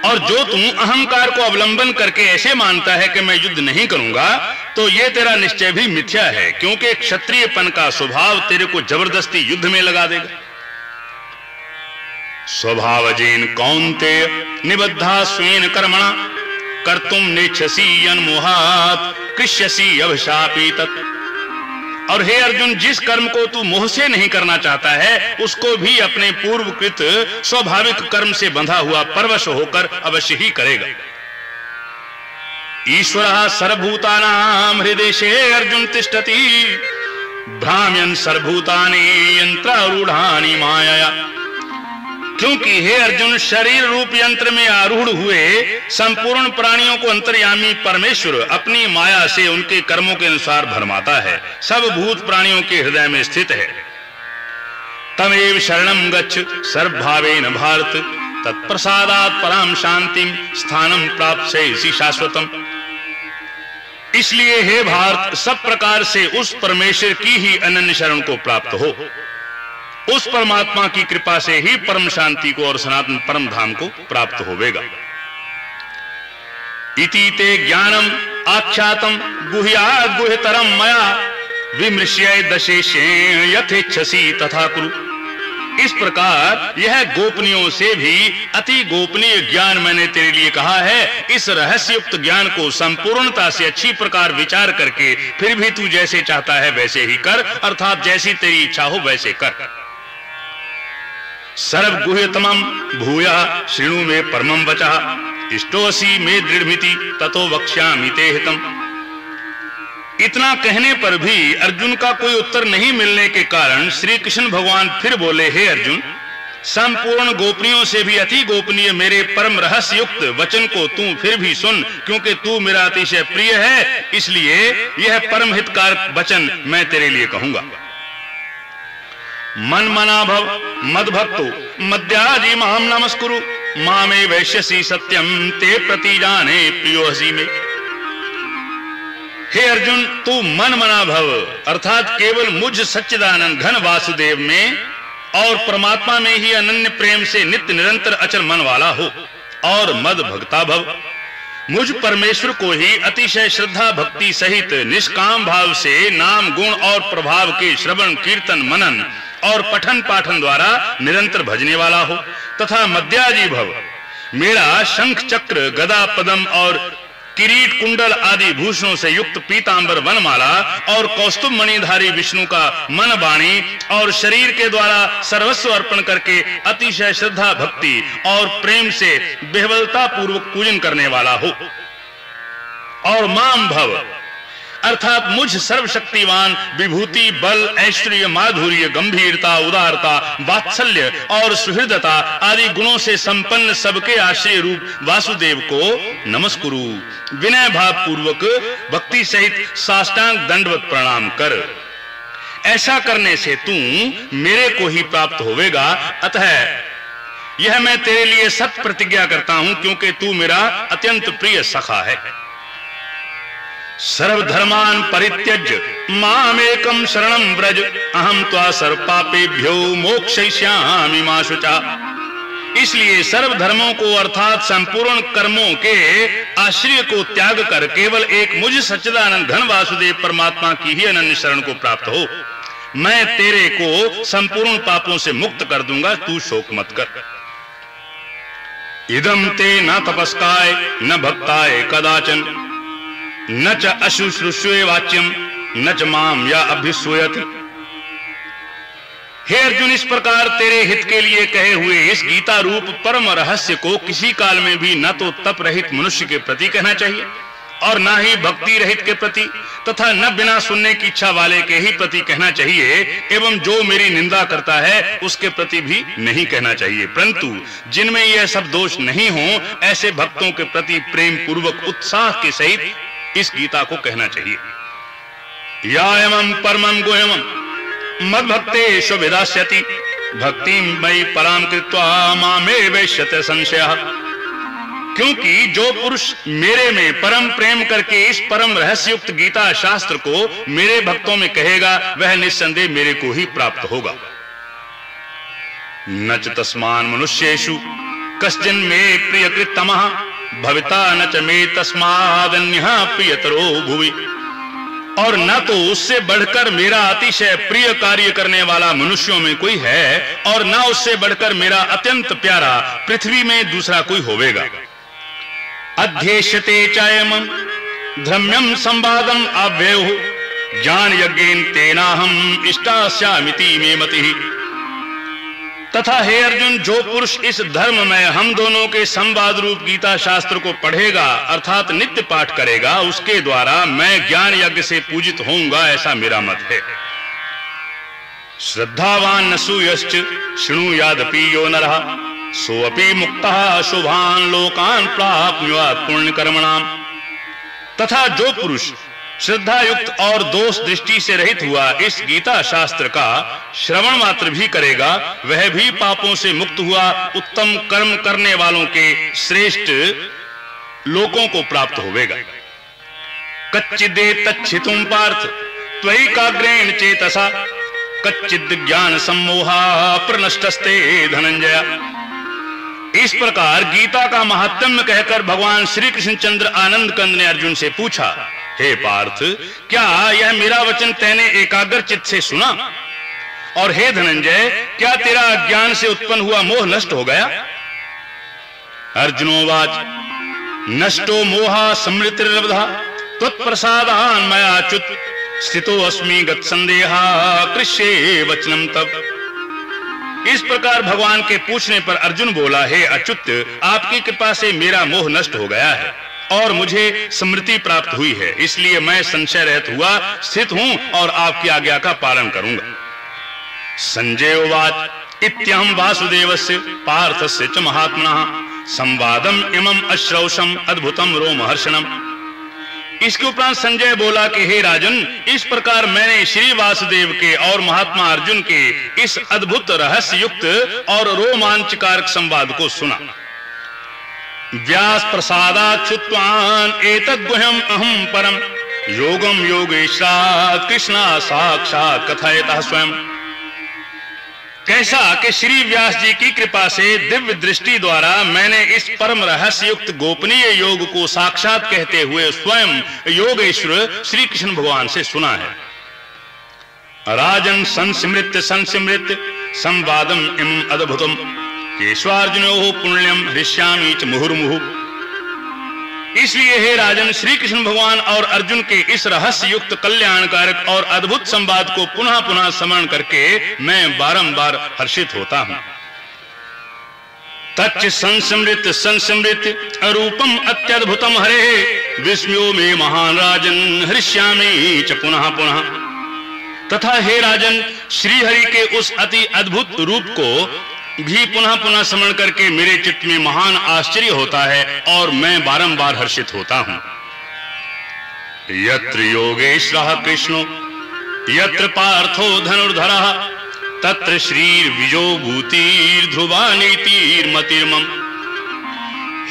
और जो तुम अहंकार को अवलंबन करके ऐसे मानता है कि मैं युद्ध नहीं करूँगा तो ये तेरा निश्चय भी मिथ्या है, क्योंकि क्षत्रियपन का स्वभाव तेरे को ज़बरदस्ती युद्ध में लगा देगा। स्वभाव जेन कौनते निबद्धा स्वेन कर्मणा, कर तुम नेक्षसी अनमोहात कृष्यसी अभिशापी तत् और हे अर्जुन, जिस कर्म को तू मोह से नहीं करना चाहता है, उसको भी अपने पूर्वकृत स्वाभाविक कर्म से बंधा हुआ परवश होकर अवश्य ही करेगा। ईश्वर सर्वभूतानाम हृदय से अर्जुन तिष्ठति। भ्राम्यन सर्वभूतानि यंत्रारूढ़ानी माया क्योंकि हे अर्जुन, शरीर रूप यंत्र में आरूढ़ हुए संपूर्ण प्राणियों को अंतर्यामी परमेश्वर अपनी माया से उनके कर्मों के अनुसार भरमाता है। सब भूत प्राणियों के हृदय में स्थित है। तमेव शरणम गच्छ, सर्वभावेन भारत। तत्प्रसादात पराम शांति स्थानम प्राप्त से इसी शाश्वतम। इसलिए हे भारत, सब प्रकार से उस परमेश्वर की ही अनन्य शरण को प्राप्त हो। उस परमात्मा की कृपा से ही परम शांति को और सनातन परम धाम को प्राप्त होवेगा। इति ते ज्ञानम आख्यातम गुह्याद गुहतरम मया विमृश्य दशेशे यथेच्छसी तथा कुरु। इस प्रकार यह गोपनीयों से भी अति गोपनीय ज्ञान मैंने तेरे लिए कहा है। इस रहस्य युक्त ज्ञान को संपूर्णता से अच्छी प्रकार विचार करके फिर भी तू जैसे चाहता है वैसे ही कर, अर्थात जैसी तेरी इच्छा हो वैसे कर। सर्वगुह्यतम भूया श्रृणु में परमं वचा। इष्टोसी में दृढ़मिति ततो वक्ष्यामि ते हितम। इतना कहने पर भी अर्जुन का कोई उत्तर नहीं मिलने के कारण श्री कृष्ण भगवान फिर बोले, हे अर्जुन, संपूर्ण गोपनीयों से भी अति गोपनीय मेरे परम रहस्य युक्त वचन को तू फिर भी सुन, क्योंकि तू मेरा अतिशय प्रिय है, इसलिए यह परम हितकार वचन मैं तेरे लिए कहूँगा। मन मना भव मद भक्तो मद्याजी माम नमस्कुरु, मामे वैश्यसी सत्यम ते प्रति जाने प्रियोसी में। हे अर्जुन, तू मन मना भव। अर्थात केवल मुझ सच्चिदानंद घन वासुदेव में और परमात्मा में ही अनन्य प्रेम से नित्य निरंतर अचल मन वाला हो और मद भक्ता भव। मुझ परमेश्वर को ही अतिशय श्रद्धा भक्ति सहित निष्काम भाव से नाम, गुण और प्रभाव के श्रवण, कीर्तन, मनन और पठन पाठन द्वारा निरंतर भजने वाला हो तथा मध्याजी भव। मेरा शंख चक्र, गदा पदम और किरीट कुंडल आदि भूषणों से युक्त पीतांबर वनमाला और कौस्तुभ मणिधारी विष्णु का मन बाणी और शरीर के द्वारा सर्वस्व अर्पण करके अतिशय श्रद्धा भक्ति और प्रेम से बेहवलता पूर्वक पूजन करने वाला हो। और माम भव अर्थात मुझ सर्वशक्तिवान, विभूति, बल, ऐश्वर्य, माधुर्य, गंभीरता, उदारता, वात्सल्य और सुहृदता आदि गुणों से संपन्न सबके आश्रय रूप वासुदेव को नमस्कुरु। विनय भाव पूर्वक भक्ति सहित साष्टांग दंडवत प्रणाम कर। ऐसा करने से तू मेरे को ही प्राप्त होवेगा। अतः यह मैं तेरे लिए सत प्रतिज्ञा करता हूँ, क्योंकि तू मेरा अत्यंत प्रिय सखा है। सर्वधर्मान परित्यज मामेकम शरणम व्रज। अहम त्वा सर्व पापेभ्यो मोक्षयिष्यामि मा शुचा इसलिए सर्व धर्मों को अर्थात संपूर्ण कर्मों के आश्रय को त्याग कर केवल एक मुझ सच्चिदानंद धन वासुदेव परमात्मा की ही अनन्य शरण को प्राप्त हो। मैं तेरे को संपूर्ण पापों से मुक्त कर दूँगा, तू शोक मत कर। इदम ते न तपस्काय, न भक्ताय कदाचन। न च अशुश्रूष्वे वाच्यम, न च माम या अभ्युसूयति हे अर्जुन, इस प्रकार तेरे हित के लिए कहे हुए इस गीता रूप परम रहस्य को किसी काल में भी न तो तप रहित मनुष्य के प्रति कहना चाहिए, और न ही भक्ति रहित के प्रति, तथा न बिना सुनने की इच्छा वाले के ही प्रति कहना चाहिए, एवं जो मेरी निंदा करता है, उसके प्रति भी नहीं कहना चाहिए। परंतु जिनमें यह सब दोष नहीं हो, ऐसे भक्तों के प्रति प्रेम पूर्वक उत्साह के सहित इस गीता को कहना चाहिए। या एवं परमम गुहमम मद विदास्यति, भक्ति मई पराम कृत्वा मामे वैश्यते संशय। क्योंकि जो पुरुष मेरे में परम प्रेम करके इस परम रहस्युक्त गीता शास्त्र को मेरे भक्तों में कहेगा, वह निस्संदेह मेरे को ही प्राप्त होगा। न च तस्मान मनुष्येषु, कश्चिन मे प्रियकृतम भविता न च मे प्रियतरो भुवि और न तो उससे बढ़कर मेरा अतिशय प्रिय कार्य करने वाला मनुष्यों में कोई है, और न उससे बढ़कर मेरा अत्यंत प्यारा पृथ्वी में दूसरा कोई होवेगा। अध्यक्षते चयम धर्म्यम संवादम अव्यय ज्ञान यज्ञेन तेनाहम इष्टास्यामिति में मति। तथा हे अर्जुन, जो पुरुष इस धर्म में हम दोनों के संवाद रूप गीता शास्त्र को पढ़ेगा, अर्थात नित्य पाठ करेगा, उसके द्वारा मैं ज्ञान यज्ञ से पूजित होऊँगा, ऐसा मेरा मत है। श्रद्धावान न सुयश्च, शृणु यादपि यो न रहा सोअपि मुक्ता शुभान लोकान प्राप्त पुण्य कर्मणाम तथा जो पुरुष श्रद्धा युक्त और दोष दृष्टि से रहित हुआ इस गीता शास्त्र का श्रवण मात्र भी करेगा, वह भी पापों से मुक्त हुआ, उत्तम कर्म करने वालों के श्रेष्ठ लोकों को प्राप्त होवेगा। कच्चिदे तच्छितुम पार्थ त्वयि काग्रेण चेतसा, कच्चिद ज्ञान सम्मोहा प्रनष्टस्ते धनंजय। इस प्रकार गीता का महात्म्य कहकर भगवान श्री कृष्णचंद्र आनंद कंद ने अर्जुन से पूछा हे पार्थ, क्या यह मेरा वचन तैने एकाग्र चित्त से सुना? और हे धनंजय, क्या तेरा अज्ञान से उत्पन्न हुआ मोह नष्ट हो गया? अर्जुनोवाच नष्टो मोहा समृतिर्लब्धा त्वत्प्रसादान मयाच्युत स्थितो अस्मि गत संदेहा कृष्ये वचनम तब इस प्रकार भगवान के पूछने पर अर्जुन बोला, हे अच्युत, आपकी कृपा से मेरा मोह नष्ट हो गया है। और मुझे स्मृति प्राप्त हुई है। इसलिए मैं संशय रहित हुआ, स्थित हूँ और आपकी आज्ञा का पालन करूँगा। संजय उवाच इत्यहम वासुदेव से पार्थ से च महात्मा संवादम इमम अश्रौषम अद्भुतम रोमहर्षणम। इसके उपरांत संजय बोला कि, हे राजन, इस प्रकार मैंने श्री वासुदेव के और महात्मा अर्जुन के इस अद्भुत रहस्य युक्त और रोमांचकारक संवाद को सुना। व्यास प्रसादाच्युत्वान एतद्गुह्यम अहम परम। योगम योगेश्वरात कृष्णा साक्षात कथयतः स्वयं। कैसा कि श्री व्यास जी की कृपा से दिव्य दृष्टि द्वारा मैंने इस परम रहस्य युक्त गोपनीय योग को साक्षात कहते हुए स्वयं योगेश्वर श्री कृष्ण भगवान से सुना है। राजन संस्मृत संस्मृत, संवादम इम अद्भुतम। केशवार्जुनो पुण्यम हृष्यामी च मुहुर्मुहु। इसलिए हे राजन श्री कृष्ण भगवान और अर्जुन के इस रहस्य युक्त कल्याणकारक और अद्भुत संवाद को पुनः पुनः स्मरण करके मैं बारंबार हर्षित होता हूँ। तच्च संस्मृत संस्मृत अरूपम अत्यद्भुतम हरे, विस्मयो में महान राजन हृष्यामी च पुनः पुनः। तथा हे राजन श्री हरि के उस अति अद्भुत रूप को भी पुनः पुनः स्मरण करके मेरे चित्त में महान आश्चर्य होता है और मैं बारंबार हर्षित होता हूँ। यत्र योगेश कृष्णो, यत्र पार्थो धनुर्धरा, तत्र श्रीर विजो भूतिर ध्रुवा नीतिर मतिर्मम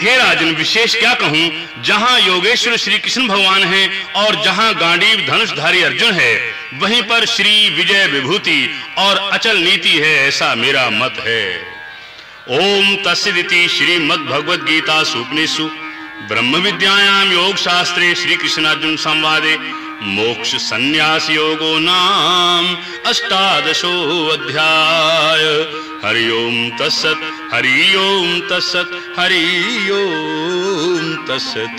हे राजन, विशेष क्या कहूँ? जहाँ योगेश्वर श्री कृष्ण भगवान हैं और जहाँ गांडीव धनुषधारी अर्जुन है, वहीं पर श्री विजय विभूति और अचल नीति है ऐसा मेरा मत है। ओम तस्दिति श्रीमद् भगवद गीता सुपनिषु ब्रह्म विद्यायाम योग शास्त्रे श्री कृष्णार्जुन संवादे। मोक्ष संन्यास योगो नाम अष्टादशो अध्याय। हरि ओम तत्सत, हरि ओम तत्सत, हरि ओम तत्सत।